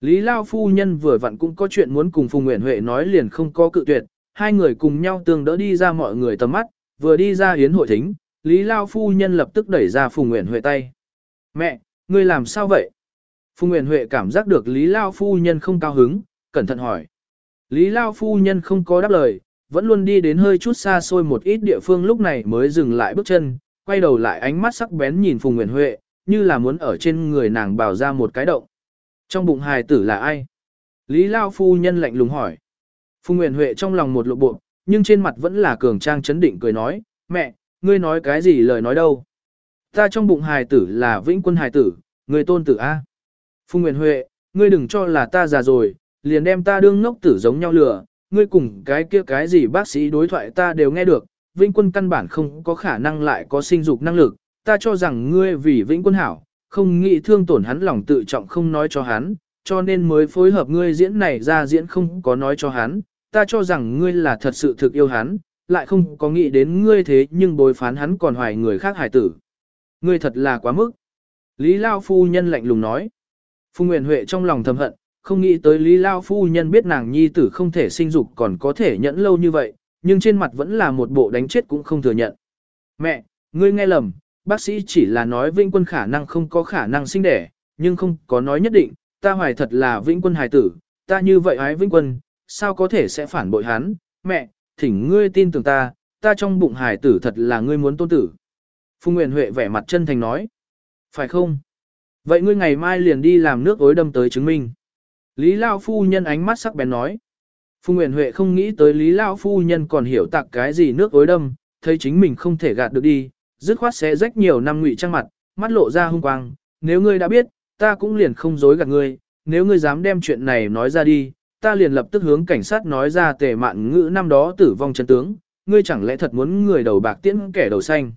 Lý Lao Phu Nhân vừa vặn cũng có chuyện muốn cùng Phùng Nguyễn Huệ nói liền không có cự tuyệt, hai người cùng nhau tương đỡ đi ra mọi người tầm mắt, vừa đi ra hiến hội thính, Lý Lao Phu Nhân lập tức đẩy ra Phùng Nguyễn Huệ tay. Mẹ, ngươi làm sao vậy? Phùng Nguyễn Huệ cảm giác được Lý Lao Phu Nhân không cao hứng, cẩn thận hỏi. Lý Lao Phu Nhân không có đáp lời, vẫn luôn đi đến hơi chút xa xôi một ít địa phương lúc này mới dừng lại bước chân, quay đầu lại ánh mắt sắc bén nhìn Phùng Nguyễn Huệ, như là muốn ở trên người nàng bào ra một cái động. Trong bụng hài tử là ai? Lý Lao Phu Nhân lạnh lùng hỏi. Phùng Nguyễn Huệ trong lòng một lộ bộ, nhưng trên mặt vẫn là cường trang chấn định cười nói, mẹ, ngươi nói cái gì lời nói đâu? Ta trong bụng hài tử là vĩnh quân hài tử, người tôn tử A. Phùng Nguyễn Huệ, ngươi đừng cho là ta già rồi, liền đem ta đương ngốc tử giống nhau lừa, ngươi cùng cái kia cái gì bác sĩ đối thoại ta đều nghe được, vĩnh quân căn bản không có khả năng lại có sinh dục năng lực, ta cho rằng ngươi vì vĩnh quân hảo, không nghĩ thương tổn hắn lòng tự trọng không nói cho hắn, cho nên mới phối hợp ngươi diễn này ra diễn không có nói cho hắn, ta cho rằng ngươi là thật sự thực yêu hắn, lại không có nghĩ đến ngươi thế nhưng bối phán hắn còn hoài người khác hải tử. Ngươi thật là quá mức. Lý Lao Phu Nhân lạnh lùng nói. Phùng Nguyễn Huệ trong lòng thầm hận, không nghĩ tới Lý Lao Phu Nhân biết nàng nhi tử không thể sinh dục còn có thể nhẫn lâu như vậy, nhưng trên mặt vẫn là một bộ đánh chết cũng không thừa nhận. Mẹ, ngươi nghe lầm, bác sĩ chỉ là nói Vĩnh Quân khả năng không có khả năng sinh đẻ, nhưng không có nói nhất định, ta hoài thật là Vĩnh Quân hài tử, ta như vậy ái Vĩnh Quân, sao có thể sẽ phản bội hắn, mẹ, thỉnh ngươi tin tưởng ta, ta trong bụng hài tử thật là ngươi muốn tôn tử. Phùng Nguyễn Huệ vẻ mặt chân thành nói, phải không? Vậy ngươi ngày mai liền đi làm nước ối đâm tới chứng minh. Lý Lao Phu Nhân ánh mắt sắc bén nói. Phùng Nguyễn Huệ không nghĩ tới Lý Lao Phu Nhân còn hiểu tặc cái gì nước ối đâm, thấy chính mình không thể gạt được đi, dứt khoát sẽ rách nhiều năm ngụy trang mặt, mắt lộ ra hung quang, nếu ngươi đã biết, ta cũng liền không dối gạt ngươi, nếu ngươi dám đem chuyện này nói ra đi, ta liền lập tức hướng cảnh sát nói ra tề mạn ngữ năm đó tử vong chân tướng, ngươi chẳng lẽ thật muốn người đầu bạc tiễn kẻ đầu xanh.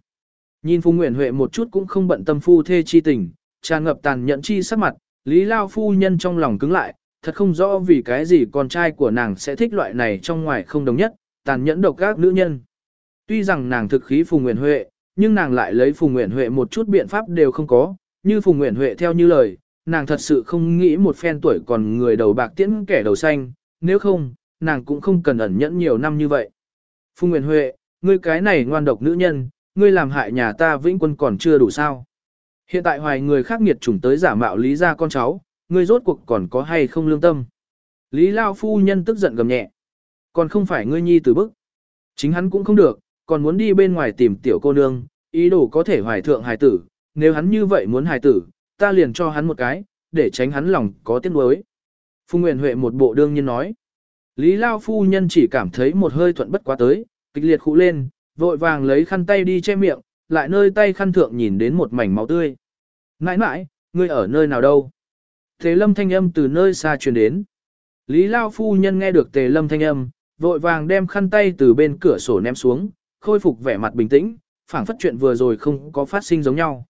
Nhìn Phùng Nguyễn Huệ một chút cũng không bận tâm phu thê chi tình, tràn ngập tàn nhẫn chi sắc mặt, Lý Lao phu nhân trong lòng cứng lại, thật không rõ vì cái gì con trai của nàng sẽ thích loại này trong ngoài không đồng nhất, tàn nhẫn độc các nữ nhân. Tuy rằng nàng thực khí Phùng Nguyễn Huệ, nhưng nàng lại lấy Phùng Nguyễn Huệ một chút biện pháp đều không có, như Phùng Nguyễn Huệ theo như lời, nàng thật sự không nghĩ một phen tuổi còn người đầu bạc tiễn kẻ đầu xanh, nếu không, nàng cũng không cần ẩn nhẫn nhiều năm như vậy. Phùng Nguyễn Huệ, ngươi cái này ngoan độc nữ nhân, ngươi làm hại nhà ta vĩnh quân còn chưa đủ sao. Hiện tại hoài người khác nghiệt chủng tới giả mạo lý ra con cháu, ngươi rốt cuộc còn có hay không lương tâm. Lý Lao phu nhân tức giận gầm nhẹ. Còn không phải ngươi nhi từ bức. Chính hắn cũng không được, còn muốn đi bên ngoài tìm tiểu cô nương, ý đồ có thể hoài thượng hài tử, nếu hắn như vậy muốn hài tử, ta liền cho hắn một cái, để tránh hắn lòng có tiếc nuối. Phùng Nguyễn Huệ một bộ đương nhiên nói. Lý Lao phu nhân chỉ cảm thấy một hơi thuận bất quá tới, kịch liệt khụ lên, vội vàng lấy khăn tay đi che miệng, lại nơi tay khăn thượng nhìn đến một mảnh máu tươi. Nãi nãi, ngươi ở nơi nào đâu? Tề lâm thanh âm từ nơi xa truyền đến. Lý Lao phu nhân nghe được tề lâm thanh âm, vội vàng đem khăn tay từ bên cửa sổ ném xuống, khôi phục vẻ mặt bình tĩnh, phảng phất chuyện vừa rồi không có phát sinh giống nhau.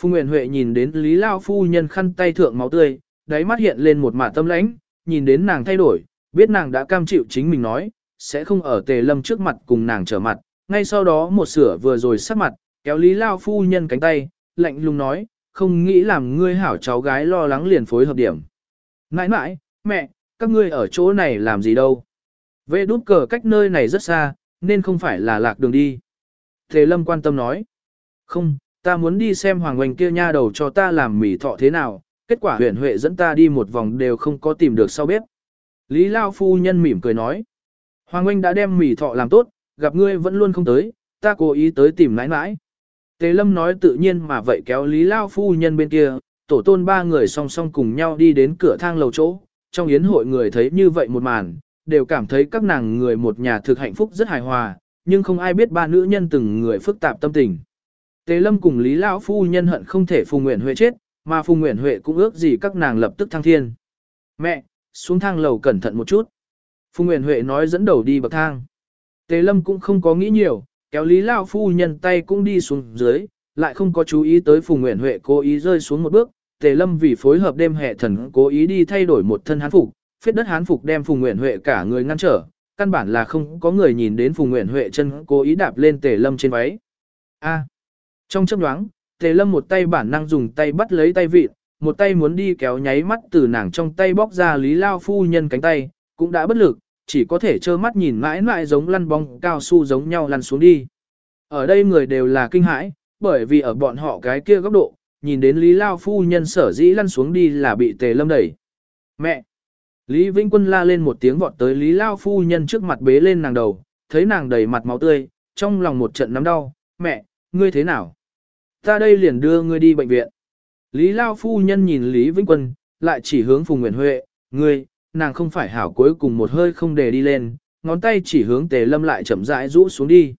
Phu Nguyễn Huệ nhìn đến Lý Lao phu nhân khăn tay thượng máu tươi, đáy mắt hiện lên một mả tâm lãnh, nhìn đến nàng thay đổi, biết nàng đã cam chịu chính mình nói, sẽ không ở tề lâm trước mặt cùng nàng trở mặt, ngay sau đó một sửa vừa rồi sắc mặt, kéo Lý Lao phu nhân cánh tay, lạnh lùng nói, không nghĩ làm ngươi hảo cháu gái lo lắng liền phối hợp điểm. Nãi nãi, mẹ, các ngươi ở chỗ này làm gì đâu? Vệ đút cờ cách nơi này rất xa, nên không phải là lạc đường đi. thế lâm quan tâm nói, không, ta muốn đi xem hoàng oanh kia nha đầu cho ta làm mì thọ thế nào, kết quả huyện huệ dẫn ta đi một vòng đều không có tìm được sau bếp. Lý Lao phu nhân mỉm cười nói, hoàng oanh đã đem mì thọ làm tốt, gặp ngươi vẫn luôn không tới, ta cố ý tới tìm nãi nãi. Tề lâm nói tự nhiên mà vậy kéo Lý Lao phu nhân bên kia, tổ tôn ba người song song cùng nhau đi đến cửa thang lầu chỗ, trong yến hội người thấy như vậy một màn, đều cảm thấy các nàng người một nhà thực hạnh phúc rất hài hòa, nhưng không ai biết ba nữ nhân từng người phức tạp tâm tình. Tề lâm cùng Lý Lao phu nhân hận không thể phù nguyện huệ chết, mà Phùng Nguyễn Huệ cũng ước gì các nàng lập tức thăng thiên. Mẹ, xuống thang lầu cẩn thận một chút. Phùng Nguyễn Huệ nói dẫn đầu đi bậc thang. Tề Lâm cũng không có nghĩ nhiều, kéo Lý Lao Phu nhân tay cũng đi xuống dưới, lại không có chú ý tới Phùng Nguyễn Huệ cố ý rơi xuống một bước. Tề Lâm vì phối hợp đêm hệ thần cố ý đi thay đổi một thân hán phục, phết đất hán phục đem Phùng Nguyễn Huệ cả người ngăn trở, căn bản là không có người nhìn đến Phùng Nguyễn Huệ chân cố ý đạp lên Tề Lâm trên váy. A. Trong chớp nhoáng, Tề Lâm một tay bản năng dùng tay bắt lấy tay vịt, một tay muốn đi kéo nháy mắt từ nàng trong tay bóc ra Lý Lao phu nhân cánh tay, cũng đã bất lực, chỉ có thể trơ mắt nhìn mãi mãi giống lăn bóng cao su giống nhau lăn xuống đi. Ở đây người đều là kinh hãi, bởi vì ở bọn họ cái kia góc độ, nhìn đến Lý Lao phu nhân sở dĩ lăn xuống đi là bị Tề Lâm đẩy. Mẹ! Lý Vĩnh Quân la lên một tiếng vọt tới Lý Lao phu nhân trước mặt bế lên nàng đầu, thấy nàng đầy mặt máu tươi, trong lòng một trận nắm đau, mẹ, ngươi thế nào? Ta đây liền đưa ngươi đi bệnh viện. Lý Lao phu nhân nhìn Lý Vĩnh Quân, lại chỉ hướng Phùng Nguyễn Huệ, ngươi, nàng không phải hảo cuối cùng một hơi không để đi lên, ngón tay chỉ hướng Tề Lâm lại chậm rãi rũ xuống đi.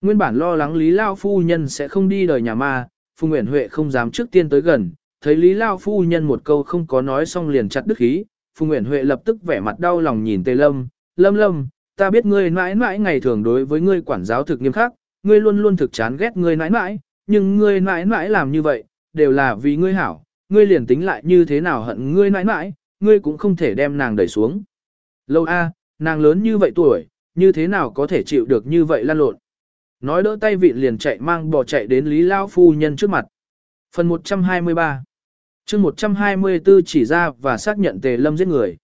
Nguyên bản lo lắng Lý Lao phu nhân sẽ không đi đời nhà ma, Phùng Nguyễn Huệ không dám trước tiên tới gần, thấy Lý Lao phu nhân một câu không có nói xong liền chặt đứt khí, Phùng Nguyễn Huệ lập tức vẻ mặt đau lòng nhìn Tề Lâm, Lâm Lâm, ta biết ngươi mãi mãi ngày thường đối với ngươi quản giáo thực nghiêm khắc, ngươi luôn luôn thực chán ghét ngươi mãi mãi, nhưng ngươi mãi mãi làm như vậy, đều là vì ngươi hảo, ngươi liền tính lại như thế nào hận ngươi mãi mãi, ngươi cũng không thể đem nàng đẩy xuống. Lâu a, nàng lớn như vậy tuổi, như thế nào có thể chịu được như vậy lan lộn. Nói đỡ tay vịn liền chạy mang bò chạy đến Lý Lao Phu Nhân trước mặt. Phần 123 chương 124 chỉ ra và xác nhận Tề Lâm giết người.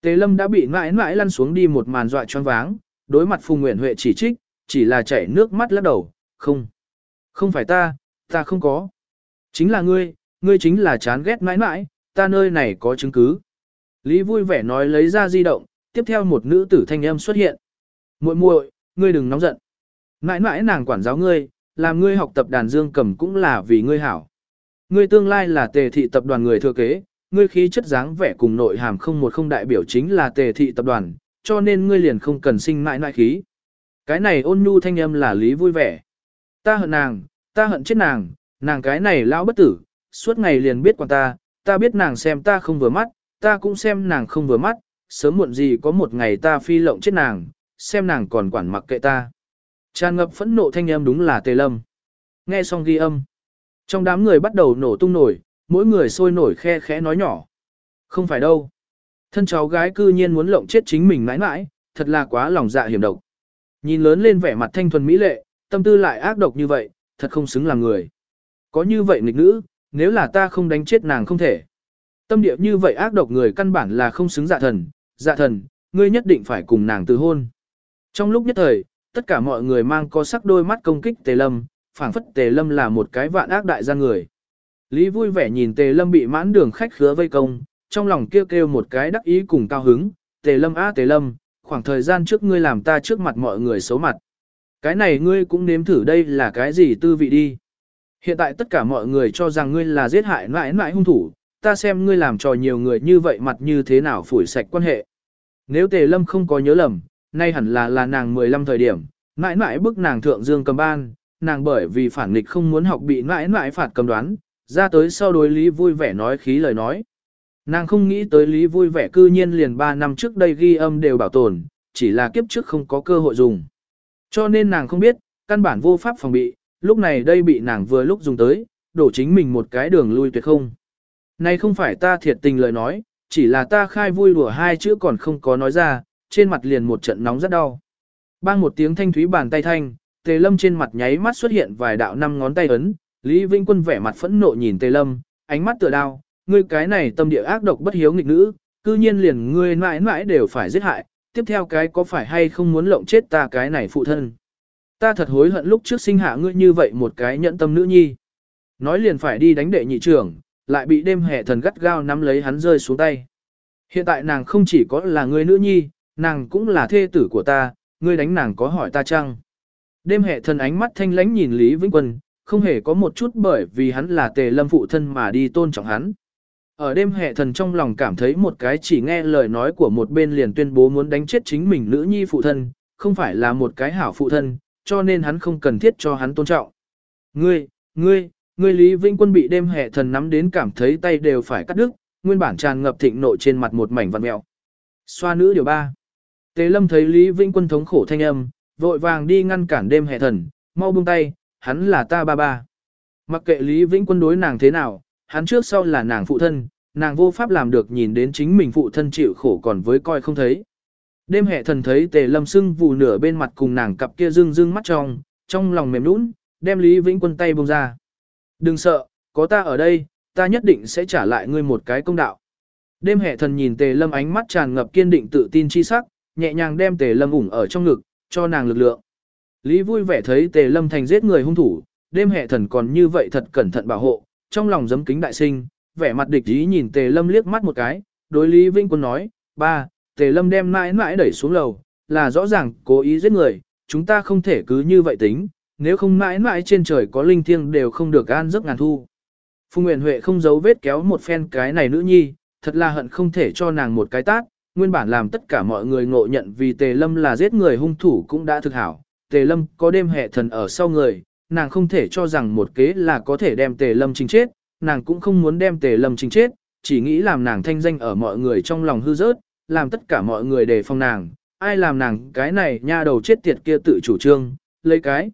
Tề Lâm đã bị mãi mãi lăn xuống đi một màn dọa choáng váng, đối mặt Phùng Nguyễn Huệ chỉ trích, chỉ là chảy nước mắt lắc đầu, không. Không phải ta, ta không có. Chính là ngươi, ngươi chính là chán ghét mãi mãi, ta nơi này có chứng cứ. Lý vui vẻ nói lấy ra di động, tiếp theo một nữ tử thanh âm xuất hiện. muội muội, ngươi đừng nóng giận. Mãi mãi nàng quản giáo ngươi, làm ngươi học tập đàn dương cầm cũng là vì ngươi hảo. Ngươi tương lai là tề thị tập đoàn người thừa kế, ngươi khí chất dáng vẻ cùng nội hàm không một không đại biểu chính là tề thị tập đoàn, cho nên ngươi liền không cần sinh mãi mãi khí. Cái này ôn nhu thanh âm là lý vui vẻ. Ta hận nàng, ta hận chết nàng, nàng cái này lão bất tử, suốt ngày liền biết quan ta, ta biết nàng xem ta không vừa mắt, ta cũng xem nàng không vừa mắt, sớm muộn gì có một ngày ta phi lộng chết nàng, xem nàng còn quản mặc kệ ta. Tràn ngập phẫn nộ thanh âm đúng là tề lâm. Nghe xong ghi âm. Trong đám người bắt đầu nổ tung nổi, mỗi người sôi nổi khe khẽ nói nhỏ. Không phải đâu. Thân cháu gái cư nhiên muốn lộng chết chính mình mãi mãi, thật là quá lòng dạ hiểm độc. Nhìn lớn lên vẻ mặt thanh thuần mỹ lệ, tâm tư lại ác độc như vậy, thật không xứng làm người. Có như vậy nghịch nữ, nếu là ta không đánh chết nàng không thể. Tâm địa như vậy ác độc người căn bản là không xứng dạ thần, dạ thần, ngươi nhất định phải cùng nàng từ hôn. Trong lúc nhất thời, tất cả mọi người mang có sắc đôi mắt công kích Tề Lâm, phảng phất Tề Lâm là một cái vạn ác đại gian người. Lý vui vẻ nhìn Tề Lâm bị mãn đường khách khứa vây công, trong lòng kêu kêu một cái đắc ý cùng cao hứng, Tề Lâm á Tề Lâm, khoảng thời gian trước ngươi làm ta trước mặt mọi người xấu mặt. Cái này ngươi cũng nếm thử đây là cái gì tư vị đi. Hiện tại tất cả mọi người cho rằng ngươi là giết hại mãi mãi hung thủ, ta xem ngươi làm trò nhiều người như vậy mặt như thế nào phủi sạch quan hệ. Nếu Tề Lâm không có nhớ lầm, nay hẳn là là nàng 15 thời điểm, mãi mãi bức nàng thượng dương cầm ban, nàng bởi vì phản nghịch không muốn học bị mãi mãi phạt cầm đoán, ra tới sau đối lý vui vẻ nói khí lời nói. Nàng không nghĩ tới lý vui vẻ cư nhiên liền 3 năm trước đây ghi âm đều bảo tồn, chỉ là kiếp trước không có cơ hội dùng. Cho nên nàng không biết, căn bản vô pháp phòng bị, lúc này đây bị nàng vừa lúc dùng tới, đổ chính mình một cái đường lui tuyệt không. Này không phải ta thiệt tình lời nói, chỉ là ta khai vui đùa hai chữ còn không có nói ra, trên mặt liền một trận nóng rất đau. Bang một tiếng thanh thúy bàn tay thanh, Tề Lâm trên mặt nháy mắt xuất hiện vài đạo năm ngón tay ấn, Lý Vinh Quân vẻ mặt phẫn nộ nhìn Tề Lâm, ánh mắt tựa đau, ngươi cái này tâm địa ác độc bất hiếu nghịch nữ, cư nhiên liền ngươi mãi mãi đều phải giết hại, tiếp theo cái có phải hay không muốn lộng chết ta cái này phụ thân. Ta thật hối hận lúc trước sinh hạ ngươi như vậy một cái nhẫn tâm nữ nhi. Nói liền phải đi đánh đệ nhị trưởng, lại bị đêm hệ thần gắt gao nắm lấy hắn rơi xuống tay. Hiện tại nàng không chỉ có là người nữ nhi, nàng cũng là thê tử của ta, ngươi đánh nàng có hỏi ta chăng? Đêm hệ thần ánh mắt thanh lánh nhìn Lý Vĩnh Quân, không hề có một chút bởi vì hắn là tề lâm phụ thân mà đi tôn trọng hắn. Ở đêm hệ thần trong lòng cảm thấy một cái chỉ nghe lời nói của một bên liền tuyên bố muốn đánh chết chính mình nữ nhi phụ thân, không phải là một cái hảo phụ thân, cho nên hắn không cần thiết cho hắn tôn trọng. Ngươi, ngươi, Người Lý Vĩnh Quân bị đêm hè thần nắm đến cảm thấy tay đều phải cắt đứt, nguyên bản tràn ngập thịnh nộ trên mặt một mảnh vằn mèo. Xoa nữ điều ba. Tề Lâm thấy Lý Vĩnh Quân thống khổ thanh âm, vội vàng đi ngăn cản đêm hè thần, mau buông tay, hắn là ta ba ba. Mặc kệ Lý Vĩnh Quân đối nàng thế nào, hắn trước sau là nàng phụ thân, nàng vô pháp làm được nhìn đến chính mình phụ thân chịu khổ còn với coi không thấy. Đêm hệ thần thấy tề lâm sưng vù nửa bên mặt cùng nàng cặp kia rưng rưng mắt trong, trong lòng mềm nũng, đem Lý Vĩnh Quân tay buông ra. Đừng sợ, có ta ở đây, ta nhất định sẽ trả lại ngươi một cái công đạo. Đêm hệ thần nhìn tề lâm ánh mắt tràn ngập kiên định tự tin chi sắc, nhẹ nhàng đem tề lâm ủng ở trong ngực, cho nàng lực lượng. Lý vui vẻ thấy tề lâm thành giết người hung thủ, đêm hệ thần còn như vậy thật cẩn thận bảo hộ, trong lòng giấm kính đại sinh, vẻ mặt địch ý nhìn tề lâm liếc mắt một cái, đối Lý Vinh Quân nói, ba, tề lâm đem mãi mãi đẩy xuống lầu, là rõ ràng cố ý giết người, chúng ta không thể cứ như vậy tính, nếu không mãi mãi trên trời có linh thiêng đều không được an giấc ngàn thu. Phùng Nguyễn Huệ không giấu vết kéo một phen cái này nữ nhi, thật là hận không thể cho nàng một cái tát, nguyên bản làm tất cả mọi người ngộ nhận vì Tề Lâm là giết người hung thủ cũng đã thực hảo. Tề Lâm có đêm hệ thần ở sau người, nàng không thể cho rằng một kế là có thể đem Tề Lâm chính chết, nàng cũng không muốn đem Tề Lâm chính chết, chỉ nghĩ làm nàng thanh danh ở mọi người trong lòng hư rớt, làm tất cả mọi người đề phòng nàng, ai làm nàng cái này nha đầu chết tiệt kia tự chủ trương, lấy cái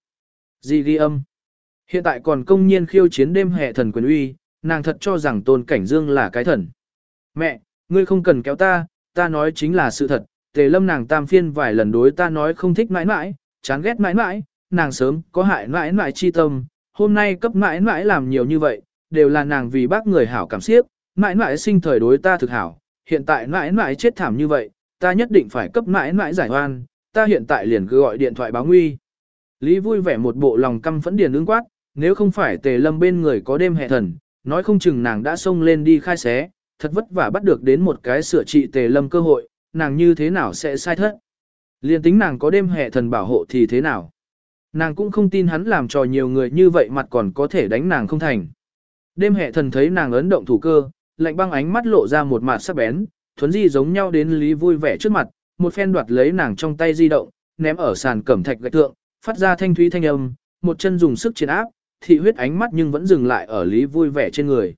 gì ghi âm. Hiện tại còn công nhiên khiêu chiến đêm hệ thần quyền uy, nàng thật cho rằng tôn cảnh dương là cái thần. Mẹ, ngươi không cần kéo ta, ta nói chính là sự thật, tề lâm nàng tam phiên vài lần đối ta nói không thích mãi mãi, chán ghét mãi mãi, nàng sớm có hại mãi mãi chi tâm, hôm nay cấp mãi mãi làm nhiều như vậy, đều là nàng vì bác người hảo cảm xiếp, mãi mãi sinh thời đối ta thực hảo, hiện tại mãi mãi chết thảm như vậy, ta nhất định phải cấp mãi mãi giải oan, ta hiện tại liền cứ gọi điện thoại báo nguy. Lý vui vẻ một bộ lòng căm phẫn điền ứng quát, nếu không phải tề lâm bên người có đêm hệ thần, nói không chừng nàng đã xông lên đi khai xé, thật vất vả bắt được đến một cái sửa trị tề lâm cơ hội, nàng như thế nào sẽ sai thất. Liên tính nàng có đêm hệ thần bảo hộ thì thế nào. Nàng cũng không tin hắn làm trò nhiều người như vậy mặt còn có thể đánh nàng không thành. Đêm hệ thần thấy nàng ấn động thủ cơ, lạnh băng ánh mắt lộ ra một mặt sắc bén, thuấn di giống nhau đến lý vui vẻ trước mặt, một phen đoạt lấy nàng trong tay di động, ném ở sàn cẩm thạch gạch thượng, phát ra thanh thúy thanh âm, một chân dùng sức chiến áp, thị huyết ánh mắt nhưng vẫn dừng lại ở lý vui vẻ trên người.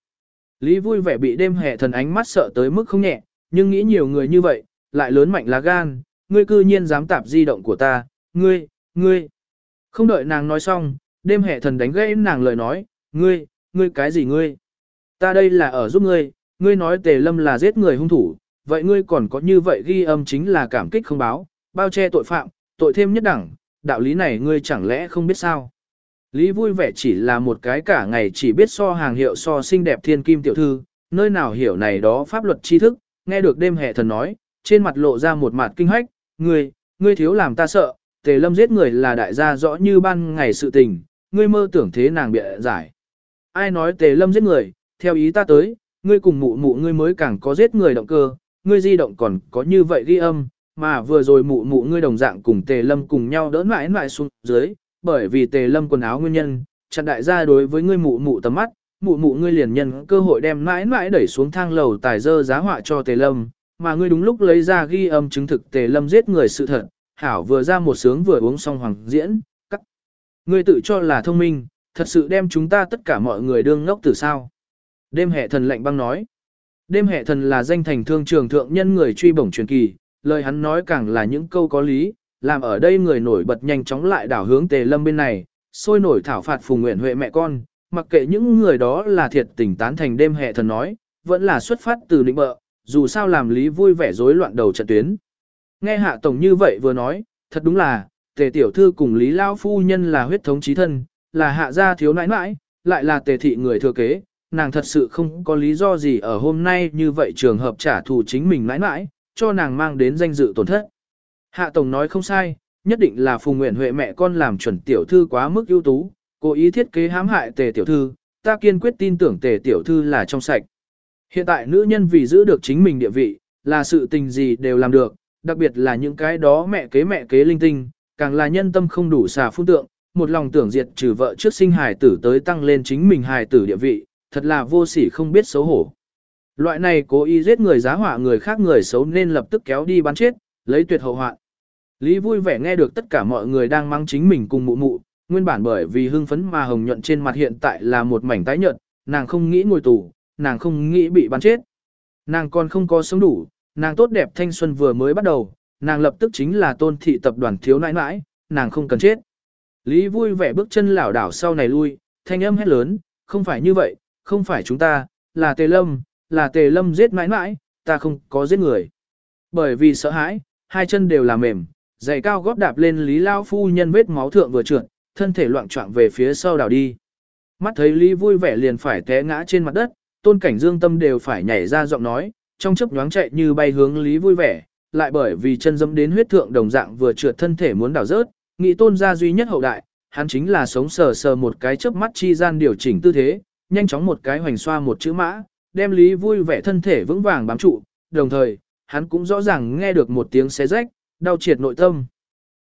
Lý vui vẻ bị đêm hè thần ánh mắt sợ tới mức không nhẹ, nhưng nghĩ nhiều người như vậy, lại lớn mạnh lá gan, ngươi cư nhiên dám tạp di động của ta, ngươi, ngươi. Không đợi nàng nói xong, đêm hệ thần đánh gãy nàng lời nói, ngươi, ngươi cái gì ngươi? Ta đây là ở giúp ngươi, ngươi nói tề lâm là giết người hung thủ, vậy ngươi còn có như vậy ghi âm chính là cảm kích không báo, bao che tội phạm, tội thêm nhất đẳng, đạo lý này ngươi chẳng lẽ không biết sao? Lý vui vẻ chỉ là một cái cả ngày chỉ biết so hàng hiệu so xinh đẹp thiên kim tiểu thư, nơi nào hiểu này đó pháp luật tri thức, nghe được đêm hệ thần nói, trên mặt lộ ra một mặt kinh hách, ngươi, ngươi thiếu làm ta sợ, tề lâm giết người là đại gia rõ như ban ngày sự tình, ngươi mơ tưởng thế nàng bịa giải. Ai nói tề lâm giết người, theo ý ta tới, ngươi cùng mụ mụ ngươi mới càng có giết người động cơ, ngươi di động còn có như vậy ghi âm, mà vừa rồi mụ mụ ngươi đồng dạng cùng tề lâm cùng nhau đỡ mãi mãi xuống dưới, bởi vì tề lâm quần áo nguyên nhân, chặn đại gia đối với ngươi mụ mụ tầm mắt, mụ mụ ngươi liền nhân cơ hội đem mãi mãi đẩy xuống thang lầu tài dơ giá họa cho tề lâm, mà ngươi đúng lúc lấy ra ghi âm chứng thực tề lâm giết người sự thật, hảo vừa ra một sướng vừa uống xong hoàng diễn, cắt. Ngươi tự cho là thông minh, thật sự đem chúng ta tất cả mọi người đương ngốc từ sao. Đêm hệ thần lạnh băng nói. Đêm hệ thần là danh thành thương trường thượng nhân người truy bổng truyền kỳ, lời hắn nói càng là những câu có lý, làm ở đây người nổi bật nhanh chóng lại đảo hướng tề lâm bên này, sôi nổi thảo phạt phùng nguyện huệ mẹ con, mặc kệ những người đó là thiệt tình tán thành đêm hệ thần nói, vẫn là xuất phát từ định bợ, dù sao làm lý vui vẻ rối loạn đầu trận tuyến. Nghe hạ tổng như vậy vừa nói, thật đúng là, tề tiểu thư cùng lý lao phu nhân là huyết thống chí thân, là hạ gia thiếu nãi nãi, lại là tề thị người thừa kế, nàng thật sự không có lý do gì ở hôm nay như vậy trường hợp trả thù chính mình nãi nãi, cho nàng mang đến danh dự tổn thất. Hạ Tổng nói không sai, nhất định là Phùng Nguyễn Huệ mẹ con làm chuẩn tiểu thư quá mức ưu tú, cố ý thiết kế hãm hại tề tiểu thư, ta kiên quyết tin tưởng tề tiểu thư là trong sạch. Hiện tại nữ nhân vì giữ được chính mình địa vị, là sự tình gì đều làm được, đặc biệt là những cái đó mẹ kế mẹ kế linh tinh, càng là nhân tâm không đủ xà phun tượng, một lòng tưởng diệt trừ vợ trước sinh hài tử tới tăng lên chính mình hài tử địa vị, thật là vô sỉ không biết xấu hổ. Loại này cố ý giết người giá họa người khác người xấu nên lập tức kéo đi bắn chết, lấy tuyệt hậu hoạn. Lý vui vẻ nghe được tất cả mọi người đang mang chính mình cùng mụ mụ, nguyên bản bởi vì hưng phấn mà hồng nhuận trên mặt hiện tại là một mảnh tái nhợt, nàng không nghĩ ngồi tù, nàng không nghĩ bị bắn chết. Nàng còn không có sống đủ, nàng tốt đẹp thanh xuân vừa mới bắt đầu, nàng lập tức chính là tôn thị tập đoàn thiếu nãi nãi, nàng không cần chết. Lý vui vẻ bước chân lảo đảo sau này lui, thanh âm hét lớn, không phải như vậy, không phải chúng ta, là tề lâm, là tề lâm giết mãi mãi, ta không có giết người. Bởi vì sợ hãi, hai chân đều là mềm, giày cao góp đạp lên Lý Lao Phu nhân vết máu thượng vừa trượt, thân thể loạn trọng về phía sau đảo đi. Mắt thấy Lý vui vẻ liền phải té ngã trên mặt đất, tôn cảnh dương tâm đều phải nhảy ra giọng nói, trong chớp nhoáng chạy như bay hướng Lý vui vẻ, lại bởi vì chân dẫm đến huyết thượng đồng dạng vừa trượt thân thể muốn đảo rớt, nghĩ tôn gia duy nhất hậu đại, hắn chính là sống sờ sờ một cái chớp mắt chi gian điều chỉnh tư thế, nhanh chóng một cái hoành xoa một chữ mã, đem Lý vui vẻ thân thể vững vàng bám trụ, đồng thời, hắn cũng rõ ràng nghe được một tiếng xé rách, đau triệt nội tâm.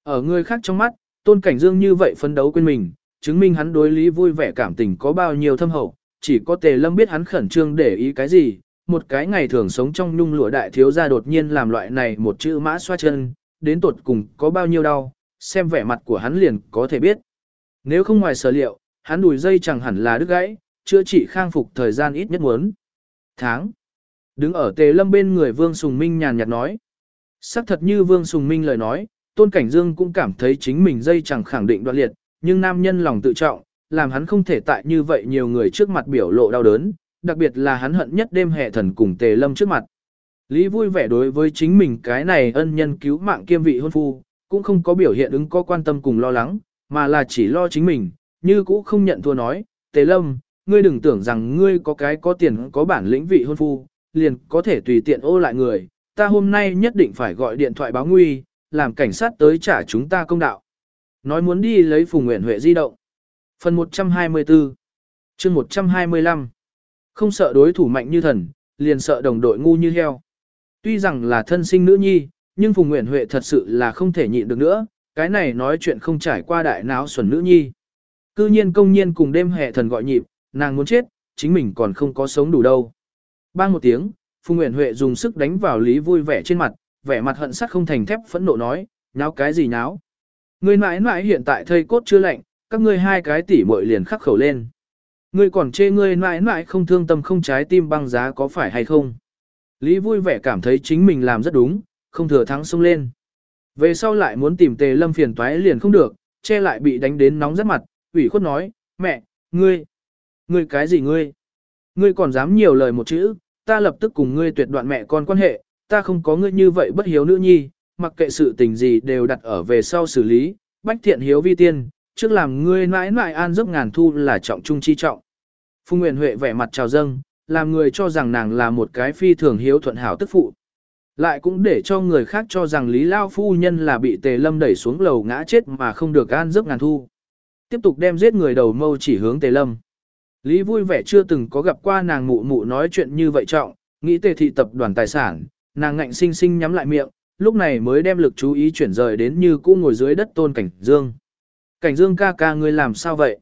Ở người khác trong mắt, tôn cảnh dương như vậy phấn đấu quên mình, chứng minh hắn đối lý vui vẻ cảm tình có bao nhiêu thâm hậu, chỉ có tề lâm biết hắn khẩn trương để ý cái gì, một cái ngày thường sống trong nhung lụa đại thiếu gia đột nhiên làm loại này một chữ mã xoa chân, đến tột cùng có bao nhiêu đau, xem vẻ mặt của hắn liền có thể biết. Nếu không ngoài sở liệu, hắn đùi dây chẳng hẳn là đứt gãy, chữa trị khang phục thời gian ít nhất muốn. Tháng. Đứng ở tề lâm bên người Vương Sùng Minh nhàn nhạt nói. Sắc thật như Vương Sùng Minh lời nói, Tôn Cảnh Dương cũng cảm thấy chính mình dây chẳng khẳng định đoạn liệt, nhưng nam nhân lòng tự trọng, làm hắn không thể tại như vậy nhiều người trước mặt biểu lộ đau đớn, đặc biệt là hắn hận nhất đêm hệ thần cùng tề lâm trước mặt. Lý vui vẻ đối với chính mình cái này ân nhân cứu mạng kiêm vị hôn phu, cũng không có biểu hiện ứng có quan tâm cùng lo lắng, mà là chỉ lo chính mình, như cũ không nhận thua nói, tề lâm, ngươi đừng tưởng rằng ngươi có cái có tiền có bản lĩnh vị hôn phu, liền có thể tùy tiện ô lại người, ta hôm nay nhất định phải gọi điện thoại báo nguy, làm cảnh sát tới trả chúng ta công đạo. Nói muốn đi lấy Phùng Nguyễn Huệ di động. Phần 124 chương 125 Không sợ đối thủ mạnh như thần, liền sợ đồng đội ngu như heo. Tuy rằng là thân sinh nữ nhi, nhưng Phùng Nguyễn Huệ thật sự là không thể nhịn được nữa, cái này nói chuyện không trải qua đại náo xuẩn nữ nhi. Cư nhiên công nhiên cùng đêm hệ thần gọi nhịp, nàng muốn chết, chính mình còn không có sống đủ đâu. Bang một tiếng, Phùng Nguyễn Huệ dùng sức đánh vào Lý vui vẻ trên mặt, vẻ mặt hận sắt không thành thép phẫn nộ nói, nháo cái gì nháo. Ngươi mãi mãi hiện tại thây cốt chưa lạnh, các ngươi hai cái tỉ muội liền khắc khẩu lên. Ngươi còn chê ngươi mãi mãi không thương tâm không trái tim băng giá có phải hay không. Lý vui vẻ cảm thấy chính mình làm rất đúng, không thừa thắng xông lên. Về sau lại muốn tìm tề lâm phiền toái liền không được, che lại bị đánh đến nóng rất mặt, ủy khuất nói, mẹ, ngươi, ngươi cái gì ngươi? Ngươi còn dám nhiều lời một chữ, ta lập tức cùng ngươi tuyệt đoạn mẹ con quan hệ, ta không có ngươi như vậy bất hiếu nữ nhi, mặc kệ sự tình gì đều đặt ở về sau xử lý, bách thiện hiếu vi tiên, trước làm ngươi mãi mãi an giấc ngàn thu là trọng trung chi trọng. Phùng Nguyễn Huệ vẻ mặt trào dâng, làm người cho rằng nàng là một cái phi thường hiếu thuận hảo tức phụ. Lại cũng để cho người khác cho rằng Lý Lao Phu Nhân là bị tề lâm đẩy xuống lầu ngã chết mà không được an giấc ngàn thu. Tiếp tục đem giết người đầu mâu chỉ hướng tề lâm. Lý vui vẻ chưa từng có gặp qua nàng mụ mụ nói chuyện như vậy trọng, nghĩ tề thị tập đoàn tài sản, nàng ngạnh sinh sinh nhắm lại miệng, lúc này mới đem lực chú ý chuyển rời đến như cũ ngồi dưới đất tôn cảnh dương. Cảnh dương ca ca ngươi làm sao vậy?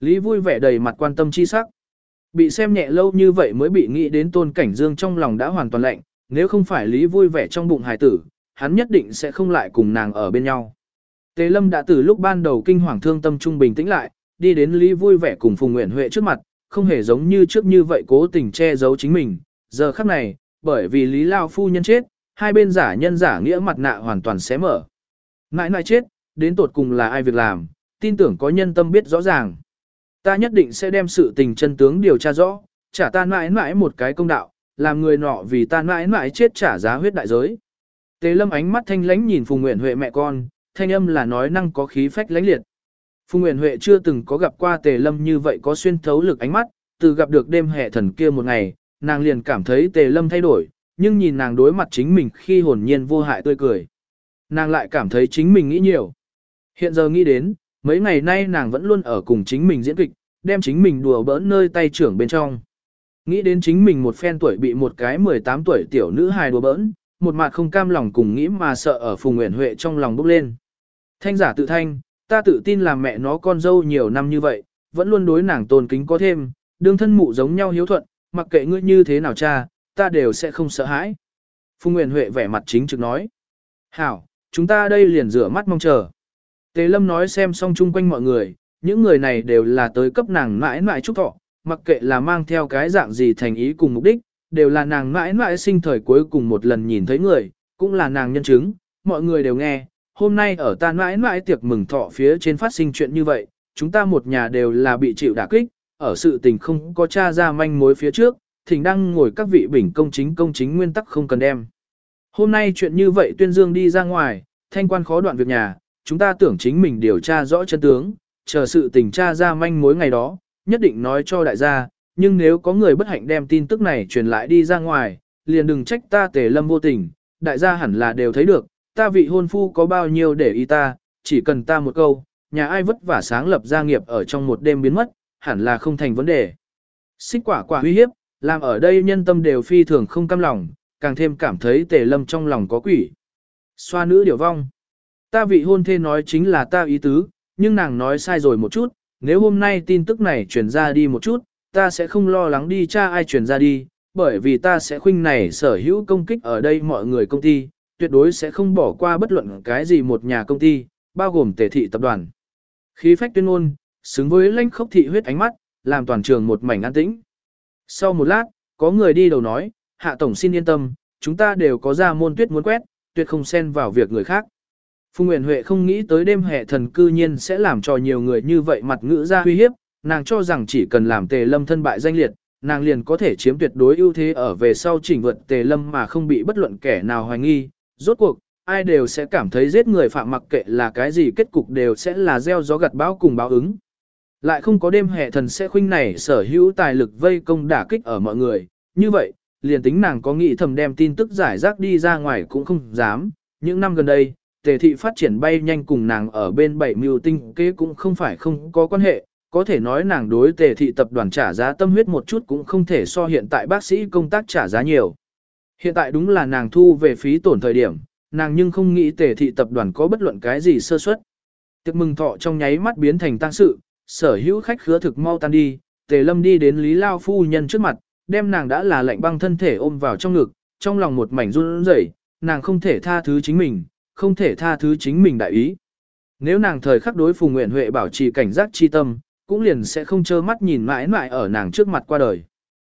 Lý vui vẻ đầy mặt quan tâm chi sắc. Bị xem nhẹ lâu như vậy mới bị nghĩ đến tôn cảnh dương trong lòng đã hoàn toàn lạnh, nếu không phải Lý vui vẻ trong bụng hài tử, hắn nhất định sẽ không lại cùng nàng ở bên nhau. Tế lâm đã từ lúc ban đầu kinh hoàng thương tâm trung bình tĩnh lại, đi đến Lý vui vẻ cùng Phùng Nguyễn Huệ trước mặt, không hề giống như trước như vậy cố tình che giấu chính mình. Giờ khắc này, bởi vì Lý Lao Phu nhân chết, hai bên giả nhân giả nghĩa mặt nạ hoàn toàn xé mở. Nãi nãi chết, đến tột cùng là ai việc làm, tin tưởng có nhân tâm biết rõ ràng. Ta nhất định sẽ đem sự tình chân tướng điều tra rõ, trả ta nãi nãi một cái công đạo, làm người nọ vì ta nãi nãi chết trả giá huyết đại giới. Tế lâm ánh mắt thanh lánh nhìn Phùng Nguyễn Huệ mẹ con, thanh âm là nói năng có khí phách lãnh liệt. Phùng Nguyễn Huệ chưa từng có gặp qua Tề Lâm như vậy có xuyên thấu lực ánh mắt, từ gặp được đêm hệ thần kia một ngày, nàng liền cảm thấy Tề Lâm thay đổi, nhưng nhìn nàng đối mặt chính mình khi hồn nhiên vô hại tươi cười. Nàng lại cảm thấy chính mình nghĩ nhiều. Hiện giờ nghĩ đến, mấy ngày nay nàng vẫn luôn ở cùng chính mình diễn kịch, đem chính mình đùa bỡn nơi tay trưởng bên trong. Nghĩ đến chính mình một phen tuổi bị một cái 18 tuổi tiểu nữ hài đùa bỡn, một mặt không cam lòng cùng nghĩ mà sợ ở Phùng Nguyễn Huệ trong lòng bốc lên. Thanh giả tự thanh, ta tự tin làm mẹ nó con dâu nhiều năm như vậy, vẫn luôn đối nàng tôn kính có thêm, đương thân mụ giống nhau hiếu thuận, mặc kệ ngươi như thế nào cha, ta đều sẽ không sợ hãi. Phùng Nguyễn Huệ vẻ mặt chính trực nói. Hảo, chúng ta đây liền rửa mắt mong chờ. Tề Lâm nói xem xong chung quanh mọi người, những người này đều là tới cấp nàng mãi mãi chúc thọ, mặc kệ là mang theo cái dạng gì thành ý cùng mục đích, đều là nàng mãi mãi sinh thời cuối cùng một lần nhìn thấy người, cũng là nàng nhân chứng, mọi người đều nghe, hôm nay ở ta mãi mãi tiệc mừng thọ phía trên phát sinh chuyện như vậy, chúng ta một nhà đều là bị chịu đả kích, ở sự tình không có tra ra manh mối phía trước, thỉnh đang ngồi các vị bình công chính công chính nguyên tắc không cần đem. Hôm nay chuyện như vậy tuyên dương đi ra ngoài, thanh quan khó đoạn việc nhà, chúng ta tưởng chính mình điều tra rõ chân tướng, chờ sự tình tra ra manh mối ngày đó, nhất định nói cho đại gia, nhưng nếu có người bất hạnh đem tin tức này truyền lại đi ra ngoài, liền đừng trách ta tề lâm vô tình, đại gia hẳn là đều thấy được, ta vị hôn phu có bao nhiêu để ý ta, chỉ cần ta một câu, nhà ai vất vả sáng lập gia nghiệp ở trong một đêm biến mất, hẳn là không thành vấn đề. Xích quả quả uy hiếp, làm ở đây nhân tâm đều phi thường không cam lòng, càng thêm cảm thấy tề lâm trong lòng có quỷ. Xoa nữ điều vong. Ta vị hôn thê nói chính là ta ý tứ, nhưng nàng nói sai rồi một chút, nếu hôm nay tin tức này truyền ra đi một chút, ta sẽ không lo lắng đi cha ai truyền ra đi, bởi vì ta sẽ khuynh này sở hữu công kích ở đây mọi người công ty, tuyệt đối sẽ không bỏ qua bất luận cái gì một nhà công ty, bao gồm tề thị tập đoàn. Khí phách tuyên ngôn, xứng với lãnh khốc thị huyết ánh mắt, làm toàn trường một mảnh an tĩnh. Sau một lát, có người đi đầu nói, hạ tổng xin yên tâm, chúng ta đều có ra môn tuyết muốn quét, tuyệt không xen vào việc người khác. Phùng Nguyễn Huệ không nghĩ tới đêm hệ thần cư nhiên sẽ làm cho nhiều người như vậy mặt ngữ ra uy hiếp, nàng cho rằng chỉ cần làm tề lâm thân bại danh liệt, nàng liền có thể chiếm tuyệt đối ưu thế ở về sau chỉnh vượt tề lâm mà không bị bất luận kẻ nào hoài nghi. Rốt cuộc, ai đều sẽ cảm thấy giết người phạm mặc kệ là cái gì kết cục đều sẽ là gieo gió gặt bão cùng báo ứng. Lại không có đêm hệ thần sẽ khuynh này sở hữu tài lực vây công đả kích ở mọi người, như vậy, liền tính nàng có nghĩ thầm đem tin tức giải rác đi ra ngoài cũng không dám. Những năm gần đây, tề thị phát triển bay nhanh cùng nàng ở bên bảy mưu tinh kế cũng không phải không có quan hệ, có thể nói nàng đối tề thị tập đoàn trả giá tâm huyết một chút cũng không thể so hiện tại bác sĩ công tác trả giá nhiều. Hiện tại đúng là nàng thu về phí tổn thời điểm, nàng nhưng không nghĩ tề thị tập đoàn có bất luận cái gì sơ suất. Tiệc mừng thọ trong nháy mắt biến thành tang sự, sở hữu khách khứa thực mau tan đi, tề lâm đi đến Lý Lao Phu Nhân trước mặt, đem nàng đã là lạnh băng thân thể ôm vào trong ngực, trong lòng một mảnh run rẩy, nàng không thể tha thứ chính mình, không thể tha thứ chính mình đại ý. Nếu nàng thời khắc đối Phùng Nguyện Huệ bảo trì cảnh giác chi tâm, cũng liền sẽ không trơ mắt nhìn mãi mãi ở nàng trước mặt qua đời.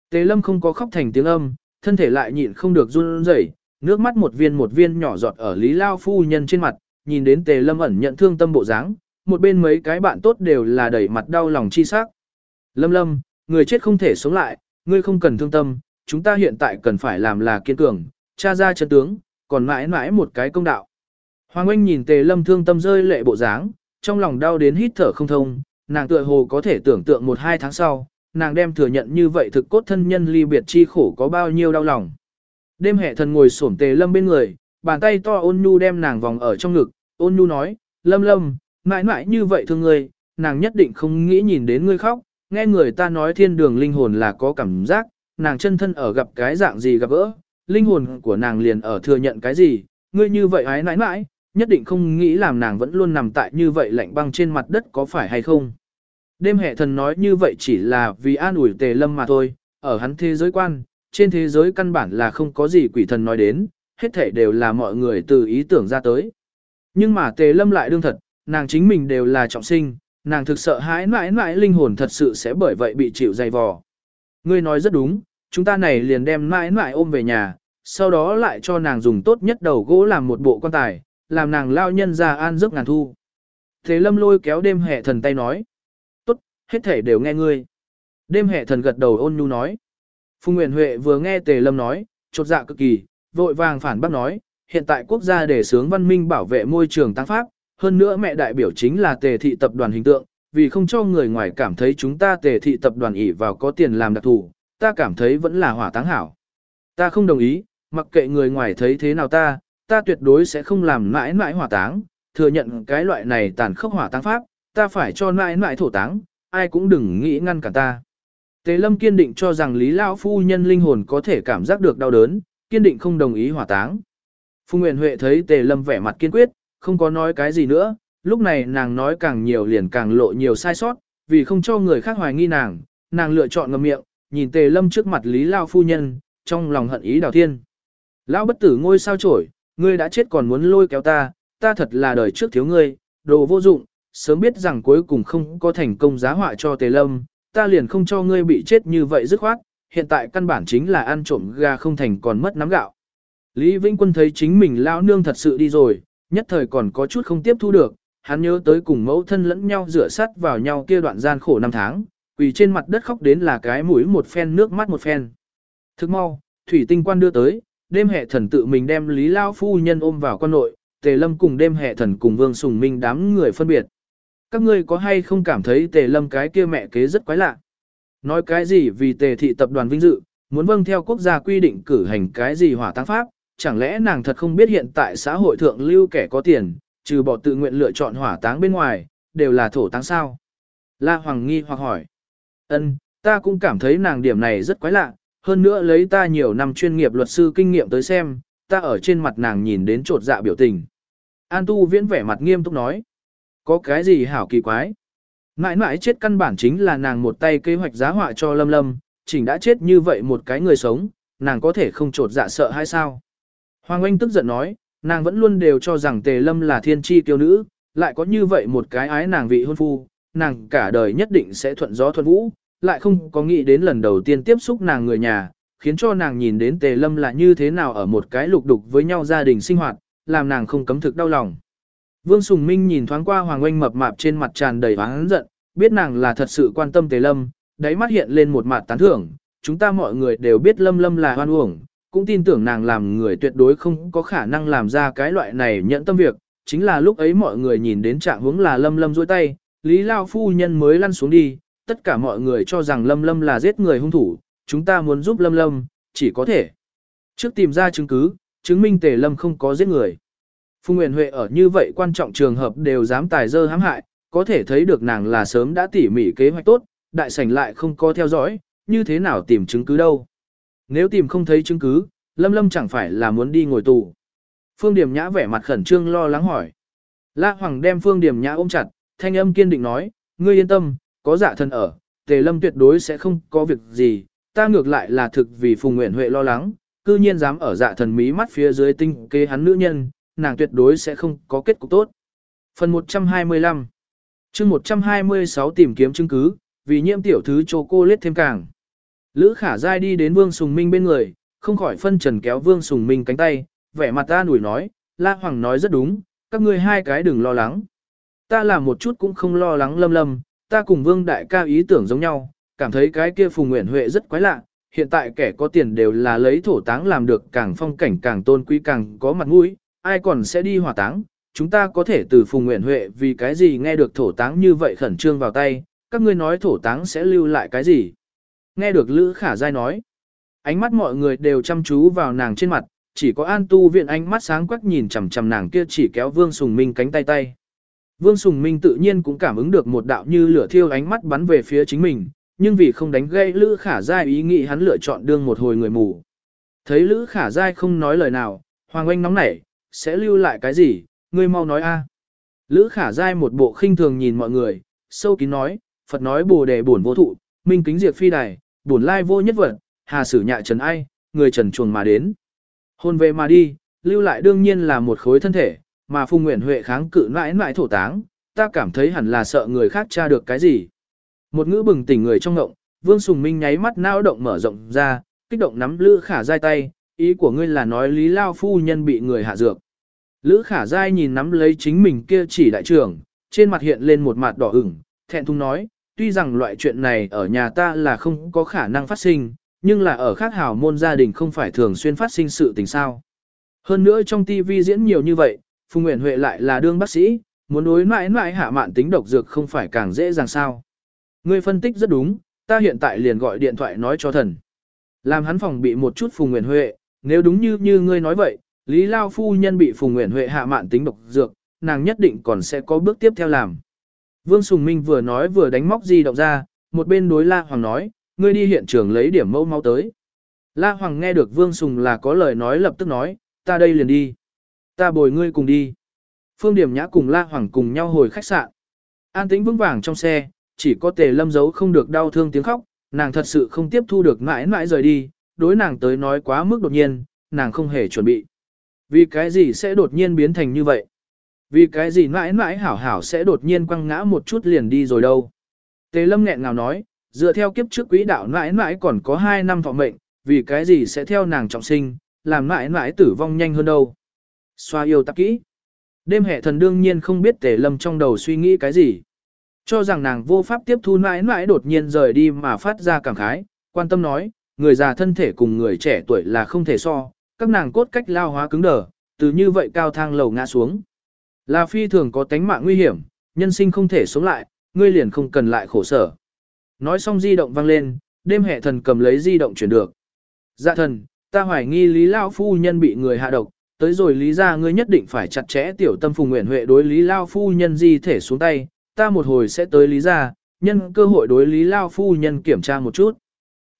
Tề Lâm không có khóc thành tiếng âm, thân thể lại nhịn không được run rẩy, nước mắt một viên một viên nhỏ giọt ở Lý Lao phu nhân trên mặt, nhìn đến Tề Lâm ẩn nhận thương tâm bộ dáng, một bên mấy cái bạn tốt đều là đẩy mặt đau lòng chi sắc. Lâm Lâm, người chết không thể sống lại, ngươi không cần thương tâm, chúng ta hiện tại cần phải làm là kiên cường, cha ra chân tướng, còn mãi mãi một cái công đạo. Hoàng Anh nhìn Tề Lâm thương tâm rơi lệ bộ dáng, trong lòng đau đến hít thở không thông, nàng tựa hồ có thể tưởng tượng một hai tháng sau, nàng đem thừa nhận như vậy thực cốt thân nhân ly biệt chi khổ có bao nhiêu đau lòng. Đêm hệ thần ngồi xổm Tề Lâm bên người, bàn tay to ôn nhu đem nàng vòng ở trong ngực, ôn nhu nói, Lâm Lâm, mãi mãi như vậy thương ngươi, nàng nhất định không nghĩ nhìn đến ngươi khóc, nghe người ta nói thiên đường linh hồn là có cảm giác, nàng chân thân ở gặp cái dạng gì gặp gỡ, linh hồn của nàng liền ở thừa nhận cái gì, ngươi như vậy ái mãi mãi, nhất định không nghĩ làm nàng vẫn luôn nằm tại như vậy lạnh băng trên mặt đất có phải hay không. Đêm hệ thần nói như vậy chỉ là vì an ủi tề lâm mà thôi, ở hắn thế giới quan, trên thế giới căn bản là không có gì quỷ thần nói đến, hết thể đều là mọi người từ ý tưởng ra tới. Nhưng mà tề lâm lại đương thật, nàng chính mình đều là trọng sinh, nàng thực sợ hãi mãi mãi linh hồn thật sự sẽ bởi vậy bị chịu dày vò. Ngươi nói rất đúng, chúng ta này liền đem mãi mãi ôm về nhà, sau đó lại cho nàng dùng tốt nhất đầu gỗ làm một bộ quan tài, làm nàng lao nhân ra an giấc ngàn thu. Thế lâm lôi kéo đêm hệ thần tay nói. Hết thể đều nghe ngươi. Đêm hệ thần gật đầu ôn nhu nói. Phùng Nguyễn Huệ vừa nghe tề lâm nói, chột dạ cực kỳ, vội vàng phản bác nói, hiện tại quốc gia để sướng văn minh bảo vệ môi trường tăng pháp, hơn nữa mẹ đại biểu chính là tề thị tập đoàn hình tượng, vì không cho người ngoài cảm thấy chúng ta tề thị tập đoàn ỷ vào có tiền làm đặc thù, ta cảm thấy vẫn là hỏa táng hảo. Ta không đồng ý, mặc kệ người ngoài thấy thế nào ta, ta tuyệt đối sẽ không làm mãi mãi hỏa táng, thừa nhận cái loại này tàn khốc hỏa táng pháp, ta phải cho mãi mãi thổ táng, ai cũng đừng nghĩ ngăn cả ta. Tề Lâm kiên định cho rằng Lý Lão Phu nhân linh hồn có thể cảm giác được đau đớn, kiên định không đồng ý hỏa táng. Phu Nguyễn Huệ thấy Tề Lâm vẻ mặt kiên quyết, không có nói cái gì nữa, lúc này nàng nói càng nhiều liền càng lộ nhiều sai sót, vì không cho người khác hoài nghi nàng, nàng lựa chọn ngậm miệng, nhìn Tề Lâm trước mặt Lý Lao Phu nhân, trong lòng hận ý đào thiên. Lão bất tử ngôi sao trổi, ngươi đã chết còn muốn lôi kéo ta, ta thật là đời trước thiếu ngươi, đồ vô dụng, sớm biết rằng cuối cùng không có thành công giá họa cho Tề Lâm, ta liền không cho ngươi bị chết như vậy dứt khoát, hiện tại căn bản chính là ăn trộm gà không thành còn mất nắm gạo. Lý Vĩnh Quân thấy chính mình lão nương thật sự đi rồi, nhất thời còn có chút không tiếp thu được, hắn nhớ tới cùng mẫu thân lẫn nhau rửa sắt vào nhau kia đoạn gian khổ năm tháng, quỳ trên mặt đất khóc đến là cái mũi một phen nước mắt một phen. Thức mau, thủy tinh quan đưa tới, đêm hệ thần tự mình đem Lý Lao Phu Nhân ôm vào quan nội, Tề Lâm cùng đêm hệ thần cùng Vương Sùng Minh đám người phân biệt. Các ngươi có hay không cảm thấy Tề Lâm cái kia mẹ kế rất quái lạ? Nói cái gì vì Tề thị tập đoàn vinh dự, muốn vâng theo quốc gia quy định cử hành cái gì hỏa tăng pháp, chẳng lẽ nàng thật không biết hiện tại xã hội thượng lưu kẻ có tiền, trừ bỏ tự nguyện lựa chọn hỏa táng bên ngoài, đều là thổ táng sao? La Hoàng nghi hoặc hỏi. Ân, ta cũng cảm thấy nàng điểm này rất quái lạ, hơn nữa lấy ta nhiều năm chuyên nghiệp luật sư kinh nghiệm tới xem, ta ở trên mặt nàng nhìn đến trột dạ biểu tình. An Tu viễn vẻ mặt nghiêm túc nói. Có cái gì hảo kỳ quái? Mãi mãi chết căn bản chính là nàng một tay kế hoạch giá họa cho Lâm Lâm, chỉnh đã chết như vậy một cái người sống, nàng có thể không trột dạ sợ hay sao? Hoàng Anh tức giận nói, nàng vẫn luôn đều cho rằng Tề Lâm là thiên tri kiêu nữ, lại có như vậy một cái ái nàng vị hôn phu, nàng cả đời nhất định sẽ thuận gió thuận vũ, lại không có nghĩ đến lần đầu tiên tiếp xúc nàng người nhà, khiến cho nàng nhìn đến Tề Lâm là như thế nào ở một cái lục đục với nhau gia đình sinh hoạt, làm nàng không cấm thực đau lòng. Vương Sùng Minh nhìn thoáng qua Hoàng Oanh mập mạp trên mặt tràn đầy oán giận, biết nàng là thật sự quan tâm Tề Lâm, đáy mắt hiện lên một mặt tán thưởng, chúng ta mọi người đều biết Lâm Lâm là hoan uổng, cũng tin tưởng nàng làm người tuyệt đối không có khả năng làm ra cái loại này nhận tâm việc, chính là lúc ấy mọi người nhìn đến trạng hướng là Lâm Lâm dôi tay, Lý Lao Phu Nhân mới lăn xuống đi, tất cả mọi người cho rằng Lâm Lâm là giết người hung thủ, chúng ta muốn giúp Lâm Lâm, chỉ có thể. Trước tìm ra chứng cứ, chứng minh Tề Lâm không có giết người. Phùng Nguyễn Huệ ở như vậy quan trọng trường hợp đều dám tài dơ hãm hại, có thể thấy được nàng là sớm đã tỉ mỉ kế hoạch tốt, đại sảnh lại không có theo dõi, như thế nào tìm chứng cứ đâu. Nếu tìm không thấy chứng cứ, Lâm Lâm chẳng phải là muốn đi ngồi tù. Phương Điểm Nhã vẻ mặt khẩn trương lo lắng hỏi. La Hoàng đem Phương Điểm Nhã ôm chặt, thanh âm kiên định nói, ngươi yên tâm, có dạ thần ở, Tề Lâm tuyệt đối sẽ không có việc gì, ta ngược lại là thực vì Phùng Nguyễn Huệ lo lắng, cư nhiên dám ở dạ thần mí mắt phía dưới tinh kế hắn nữ nhân, nàng tuyệt đối sẽ không có kết cục tốt. Phần 125 chương 126 tìm kiếm chứng cứ, vì nhiễm tiểu thứ cho cô lết thêm càng. Lữ khả dai đi đến Vương Sùng Minh bên người, không khỏi phân trần kéo Vương Sùng Minh cánh tay, vẻ mặt ta nủi nói, La Hoàng nói rất đúng, các ngươi hai cái đừng lo lắng. Ta làm một chút cũng không lo lắng lâm lâm, ta cùng Vương Đại ca ý tưởng giống nhau, cảm thấy cái kia Phùng Nguyễn Huệ rất quái lạ, hiện tại kẻ có tiền đều là lấy thổ táng làm được càng phong cảnh càng tôn quý càng có mặt mũi, ai còn sẽ đi hỏa táng, chúng ta có thể từ Phùng Nguyễn Huệ vì cái gì nghe được thổ táng như vậy khẩn trương vào tay, các ngươi nói thổ táng sẽ lưu lại cái gì. Nghe được Lữ Khả Giai nói, ánh mắt mọi người đều chăm chú vào nàng trên mặt, chỉ có An Tu viện ánh mắt sáng quắc nhìn chằm chằm nàng kia chỉ kéo Vương Sùng Minh cánh tay tay. Vương Sùng Minh tự nhiên cũng cảm ứng được một đạo như lửa thiêu ánh mắt bắn về phía chính mình, nhưng vì không đánh gây Lữ Khả Giai ý nghĩ hắn lựa chọn đương một hồi người mù. Thấy Lữ Khả Giai không nói lời nào, Hoàng Anh nóng nảy, sẽ lưu lại cái gì, ngươi mau nói a. Lữ Khả dai một bộ khinh thường nhìn mọi người, sâu kín nói, Phật nói bồ đề bổn vô thụ, minh kính diệt phi đài, bổn lai vô nhất vật, hà sử nhạ trần ai, người trần chuồng mà đến. Hôn về mà đi, lưu lại đương nhiên là một khối thân thể, mà Phùng Nguyễn Huệ kháng cự mãi mãi thổ táng, ta cảm thấy hẳn là sợ người khác tra được cái gì. Một ngữ bừng tỉnh người trong ngộng, Vương Sùng Minh nháy mắt não động mở rộng ra, kích động nắm Lữ Khả Giai tay, ý của ngươi là nói Lý Lao phu nhân bị người hạ dược. Lữ Khả dai nhìn nắm lấy chính mình kia chỉ đại trưởng, trên mặt hiện lên một mặt đỏ ửng, thẹn thùng nói, tuy rằng loại chuyện này ở nhà ta là không có khả năng phát sinh, nhưng là ở khác Hào môn gia đình không phải thường xuyên phát sinh sự tình sao. Hơn nữa trong TV diễn nhiều như vậy, Phùng Nguyễn Huệ lại là đương bác sĩ, muốn đối mãi mãi hạ mạn tính độc dược không phải càng dễ dàng sao. Ngươi phân tích rất đúng, ta hiện tại liền gọi điện thoại nói cho thần. Làm hắn phòng bị một chút Phùng Nguyễn Huệ, nếu đúng như như ngươi nói vậy, Lý Lao Phu Nhân bị Phùng Nguyễn Huệ hạ mạn tính độc dược, nàng nhất định còn sẽ có bước tiếp theo làm. Vương Sùng Minh vừa nói vừa đánh móc di động ra, một bên đối La Hoàng nói, ngươi đi hiện trường lấy điểm mẫu máu tới. La Hoàng nghe được Vương Sùng là có lời nói lập tức nói, ta đây liền đi. Ta bồi ngươi cùng đi. Phương Điểm Nhã cùng La Hoàng cùng nhau hồi khách sạn. An tĩnh vững vàng trong xe, chỉ có tề lâm giấu không được đau thương tiếng khóc, nàng thật sự không tiếp thu được mãi mãi rời đi, đối nàng tới nói quá mức đột nhiên, nàng không hề chuẩn bị. Vì cái gì sẽ đột nhiên biến thành như vậy? Vì cái gì mãi mãi hảo hảo sẽ đột nhiên quăng ngã một chút liền đi rồi đâu. Tề lâm nghẹn ngào nói, dựa theo kiếp trước quỹ đạo mãi mãi còn có 2 năm thọ mệnh, vì cái gì sẽ theo nàng trọng sinh, làm mãi mãi tử vong nhanh hơn đâu. Xoa yêu tạp kỹ. Đêm hệ thần đương nhiên không biết tề lâm trong đầu suy nghĩ cái gì. Cho rằng nàng vô pháp tiếp thu mãi mãi đột nhiên rời đi mà phát ra cảm khái, quan tâm nói, người già thân thể cùng người trẻ tuổi là không thể so, các nàng cốt cách lao hóa cứng đờ, từ như vậy cao thang lầu ngã xuống. Là phi thường có tánh mạng nguy hiểm, nhân sinh không thể sống lại, ngươi liền không cần lại khổ sở. Nói xong di động vang lên, đêm hệ thần cầm lấy di động chuyển được. Dạ thần, ta hoài nghi Lý Lao Phu Nhân bị người hạ độc, tới rồi Lý ra ngươi nhất định phải chặt chẽ tiểu tâm phùng nguyện huệ đối Lý Lao Phu Nhân di thể xuống tay, ta một hồi sẽ tới Lý ra, nhân cơ hội đối Lý Lao Phu Nhân kiểm tra một chút.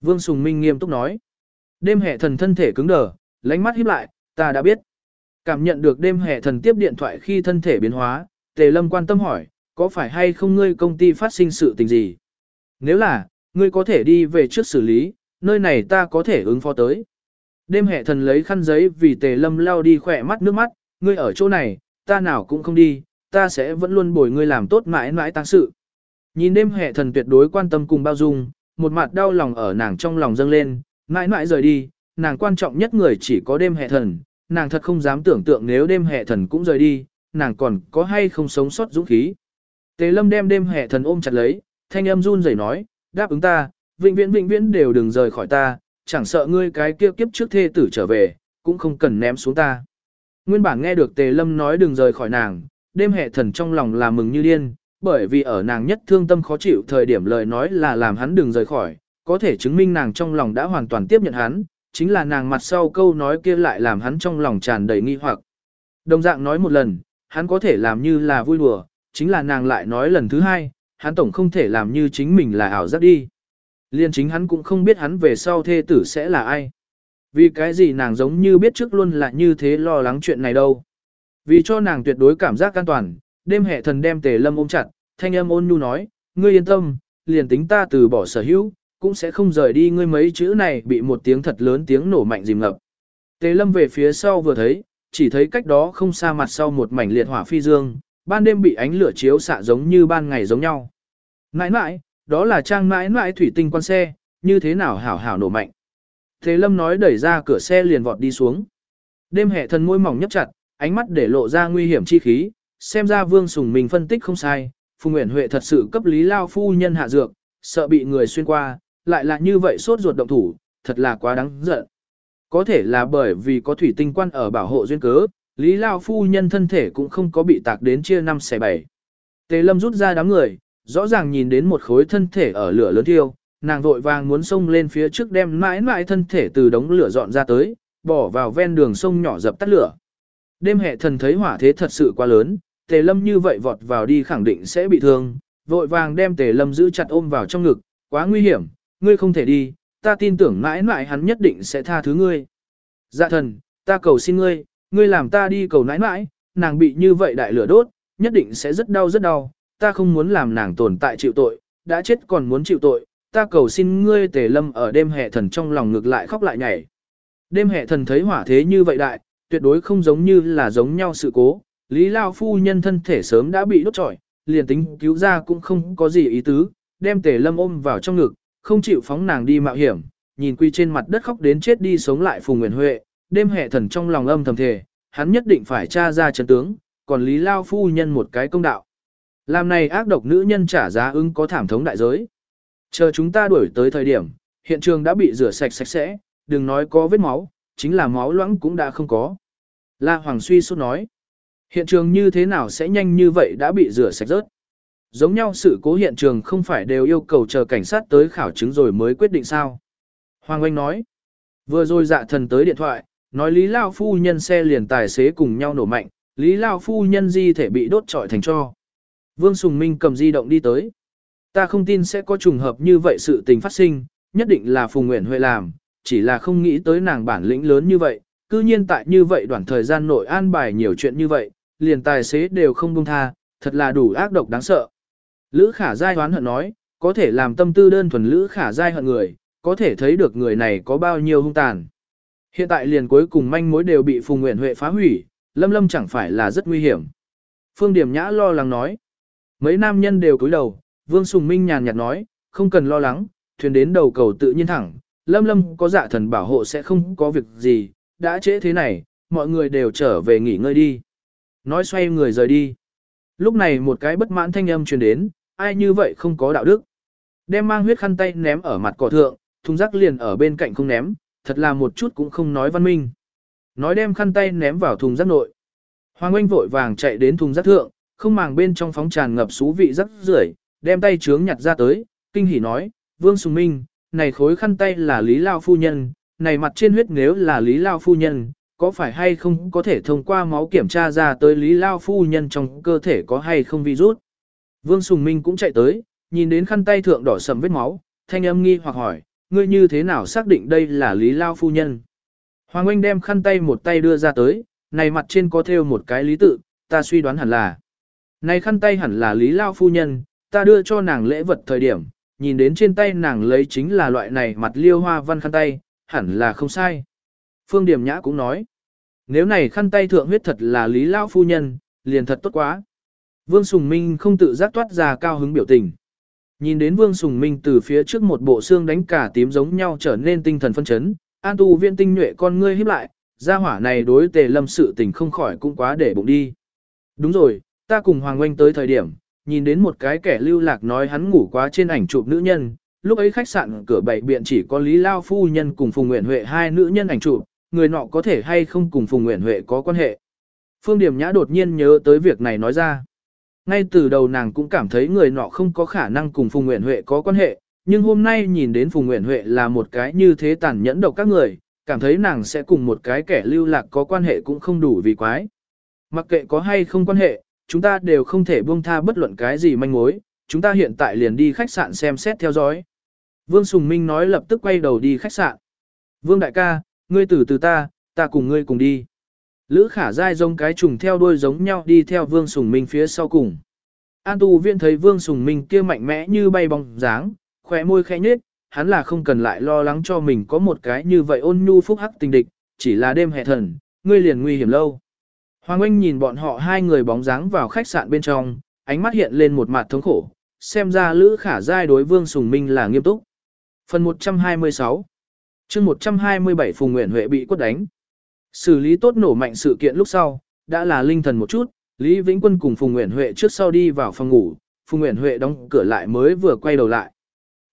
Vương Sùng Minh nghiêm túc nói. Đêm hệ thần thân thể cứng đờ, lánh mắt híp lại, ta đã biết. Cảm nhận được đêm hệ thần tiếp điện thoại khi thân thể biến hóa, Tề Lâm quan tâm hỏi, có phải hay không ngươi công ty phát sinh sự tình gì? Nếu là, ngươi có thể đi về trước xử lý, nơi này ta có thể ứng phó tới. Đêm hệ thần lấy khăn giấy vì Tề Lâm lao đi khỏe mắt nước mắt, ngươi ở chỗ này, ta nào cũng không đi, ta sẽ vẫn luôn bồi ngươi làm tốt mãi mãi tăng sự. Nhìn đêm hệ thần tuyệt đối quan tâm cùng bao dung, một mặt đau lòng ở nàng trong lòng dâng lên, mãi mãi rời đi, nàng quan trọng nhất người chỉ có đêm hệ thần, nàng thật không dám tưởng tượng nếu đêm hệ thần cũng rời đi, nàng còn có hay không sống sót dũng khí. Tề lâm đem đêm hệ thần ôm chặt lấy, thanh âm run rẩy nói, đáp ứng ta, vĩnh viễn vĩnh viễn đều đừng rời khỏi ta, chẳng sợ ngươi cái kia kiếp trước thê tử trở về, cũng không cần ném xuống ta. Nguyên bản nghe được tề lâm nói đừng rời khỏi nàng, đêm hệ thần trong lòng là mừng như điên, bởi vì ở nàng nhất thương tâm khó chịu thời điểm lời nói là làm hắn đừng rời khỏi, có thể chứng minh nàng trong lòng đã hoàn toàn tiếp nhận hắn, chính là nàng mặt sau câu nói kia lại làm hắn trong lòng tràn đầy nghi hoặc. Đồng dạng nói một lần, hắn có thể làm như là vui đùa, chính là nàng lại nói lần thứ hai, hắn tổng không thể làm như chính mình là ảo giác đi. Liên chính hắn cũng không biết hắn về sau thê tử sẽ là ai. Vì cái gì nàng giống như biết trước luôn là như thế lo lắng chuyện này đâu. Vì cho nàng tuyệt đối cảm giác an toàn, đêm hệ thần đem tề lâm ôm chặt, thanh âm ôn nhu nói, ngươi yên tâm, liền tính ta từ bỏ sở hữu, cũng sẽ không rời đi ngươi mấy chữ này bị một tiếng thật lớn tiếng nổ mạnh dìm ngập. Tề lâm về phía sau vừa thấy, chỉ thấy cách đó không xa mặt sau một mảnh liệt hỏa phi dương, ban đêm bị ánh lửa chiếu xạ giống như ban ngày giống nhau. Nãi nãi, đó là trang nãi nãi thủy tinh quan xe, như thế nào hảo hảo nổ mạnh. Thế lâm nói đẩy ra cửa xe liền vọt đi xuống. Đêm hệ thần môi mỏng nhấp chặt, ánh mắt để lộ ra nguy hiểm chi khí, xem ra vương sùng mình phân tích không sai, Phùng Nguyễn Huệ thật sự cấp lý lao phu nhân hạ dược, sợ bị người xuyên qua, lại là như vậy sốt ruột động thủ, thật là quá đáng giận. Có thể là bởi vì có thủy tinh quan ở bảo hộ duyên cớ, lý lao phu nhân thân thể cũng không có bị tạc đến chia năm xẻ bảy. Tề lâm rút ra đám người, rõ ràng nhìn đến một khối thân thể ở lửa lớn thiêu, nàng vội vàng muốn xông lên phía trước đem mãi mãi thân thể từ đống lửa dọn ra tới, bỏ vào ven đường sông nhỏ dập tắt lửa. Đêm hệ thần thấy hỏa thế thật sự quá lớn, tề lâm như vậy vọt vào đi khẳng định sẽ bị thương, vội vàng đem tề lâm giữ chặt ôm vào trong ngực, quá nguy hiểm, ngươi không thể đi, ta tin tưởng mãi mãi hắn nhất định sẽ tha thứ ngươi. Dạ thần, ta cầu xin ngươi, ngươi làm ta đi cầu nãi mãi, nàng bị như vậy đại lửa đốt, nhất định sẽ rất đau rất đau, ta không muốn làm nàng tồn tại chịu tội, đã chết còn muốn chịu tội, ta cầu xin ngươi tề lâm ở đêm hệ thần trong lòng ngược lại khóc lại nhảy. Đêm hệ thần thấy hỏa thế như vậy đại, tuyệt đối không giống như là giống nhau sự cố, Lý Lao phu nhân thân thể sớm đã bị đốt trọi, liền tính cứu ra cũng không có gì ý tứ, đem tề lâm ôm vào trong ngực, không chịu phóng nàng đi mạo hiểm, nhìn quy trên mặt đất khóc đến chết đi sống lại Phùng Nguyễn Huệ, đêm hệ thần trong lòng âm thầm thề, hắn nhất định phải tra ra chân tướng, còn Lý Lao phu nhân một cái công đạo. Làm này ác độc nữ nhân trả giá ứng có thảm thống đại giới. Chờ chúng ta đuổi tới thời điểm, hiện trường đã bị rửa sạch sạch sẽ, đừng nói có vết máu, chính là máu loãng cũng đã không có. La Hoàng suy sốt nói, hiện trường như thế nào sẽ nhanh như vậy đã bị rửa sạch rớt. Giống nhau sự cố hiện trường không phải đều yêu cầu chờ cảnh sát tới khảo chứng rồi mới quyết định sao. Hoàng Anh nói, vừa rồi dạ thần tới điện thoại, nói Lý Lao Phu nhân xe liền tài xế cùng nhau nổ mạnh, Lý Lao Phu nhân di thể bị đốt trọi thành cho. Vương Sùng Minh cầm di động đi tới. Ta không tin sẽ có trùng hợp như vậy sự tình phát sinh, nhất định là Phùng Nguyễn Huệ làm, chỉ là không nghĩ tới nàng bản lĩnh lớn như vậy, cư nhiên tại như vậy đoạn thời gian nội an bài nhiều chuyện như vậy, liền tài xế đều không buông tha, thật là đủ ác độc đáng sợ. Lữ Khả Giai hoán hận nói, có thể làm tâm tư đơn thuần Lữ Khả Giai hận người, có thể thấy được người này có bao nhiêu hung tàn. Hiện tại liền cuối cùng manh mối đều bị Phùng Nguyễn Huệ phá hủy, Lâm Lâm chẳng phải là rất nguy hiểm. Phương Điểm Nhã lo lắng nói. Mấy nam nhân đều cúi đầu, Vương Sùng Minh nhàn nhạt nói, không cần lo lắng, thuyền đến đầu cầu tự nhiên thẳng, lâm lâm có dạ thần bảo hộ sẽ không có việc gì, đã trễ thế này, mọi người đều trở về nghỉ ngơi đi. Nói xoay người rời đi. Lúc này một cái bất mãn thanh âm truyền đến, ai như vậy không có đạo đức. Đem mang huyết khăn tay ném ở mặt cỏ thượng, thùng rác liền ở bên cạnh không ném, thật là một chút cũng không nói văn minh. Nói đem khăn tay ném vào thùng rác nội. Hoàng Anh vội vàng chạy đến thùng rác thượng, không màng bên trong phóng tràn ngập xú vị rắc rưởi, đem tay trướng nhặt ra tới, kinh hỉ nói, Vương Sùng Minh, này khối khăn tay là Lý Lao Phu Nhân, này mặt trên huyết nếu là Lý Lao Phu Nhân, có phải hay không có thể thông qua máu kiểm tra ra tới Lý Lao Phu Nhân trong cơ thể có hay không virus. Vương Sùng Minh cũng chạy tới, nhìn đến khăn tay thượng đỏ sầm vết máu, thanh âm nghi hoặc hỏi, ngươi như thế nào xác định đây là Lý Lao Phu Nhân. Hoàng Anh đem khăn tay một tay đưa ra tới, này mặt trên có thêu một cái lý tự, ta suy đoán hẳn là. Này khăn tay hẳn là Lý Lao Phu Nhân, ta đưa cho nàng lễ vật thời điểm, nhìn đến trên tay nàng lấy chính là loại này mặt liêu hoa văn khăn tay, hẳn là không sai. Phương Điểm Nhã cũng nói, nếu này khăn tay thượng huyết thật là Lý Lao Phu Nhân, liền thật tốt quá. Vương Sùng Minh không tự giác toát ra cao hứng biểu tình. Nhìn đến Vương Sùng Minh từ phía trước một bộ xương đánh cả tím giống nhau trở nên tinh thần phân chấn, an tu viên tinh nhuệ con ngươi híp lại, gia hỏa này đối tề lâm sự tình không khỏi cũng quá để bụng đi. Đúng rồi, ta cùng Hoàng Oanh tới thời điểm, nhìn đến một cái kẻ lưu lạc nói hắn ngủ quá trên ảnh chụp nữ nhân, lúc ấy khách sạn cửa bảy biện chỉ có Lý Lao Phu Nhân cùng Phùng Nguyễn Huệ hai nữ nhân ảnh chụp, người nọ có thể hay không cùng Phùng Nguyễn Huệ có quan hệ. Phương Điểm Nhã đột nhiên nhớ tới việc này nói ra. Ngay từ đầu nàng cũng cảm thấy người nọ không có khả năng cùng Phùng Nguyễn Huệ có quan hệ, nhưng hôm nay nhìn đến Phùng Nguyễn Huệ là một cái như thế tàn nhẫn độc các người, cảm thấy nàng sẽ cùng một cái kẻ lưu lạc có quan hệ cũng không đủ vì quái. Mặc kệ có hay không quan hệ, chúng ta đều không thể buông tha bất luận cái gì manh mối, chúng ta hiện tại liền đi khách sạn xem xét theo dõi. Vương Sùng Minh nói lập tức quay đầu đi khách sạn. Vương đại ca, ngươi từ từ ta, ta cùng ngươi cùng đi. Lữ khả dai giống cái trùng theo đuôi giống nhau đi theo Vương Sùng Minh phía sau cùng. An tu viện thấy Vương Sùng Minh kia mạnh mẽ như bay bóng dáng, khỏe môi khẽ nhết, hắn là không cần lại lo lắng cho mình có một cái như vậy ôn nhu phúc hắc tình địch, chỉ là đêm hè thần, ngươi liền nguy hiểm lâu. Hoàng Anh nhìn bọn họ hai người bóng dáng vào khách sạn bên trong, ánh mắt hiện lên một mặt thống khổ, xem ra Lữ Khả Giai đối Vương Sùng Minh là nghiêm túc. Phần 126 chương 127 Phùng Nguyễn Huệ bị quất đánh. Xử lý tốt nổ mạnh sự kiện lúc sau, đã là linh thần một chút, Lý Vĩnh Quân cùng Phùng Nguyễn Huệ trước sau đi vào phòng ngủ, Phùng Nguyễn Huệ đóng cửa lại mới vừa quay đầu lại.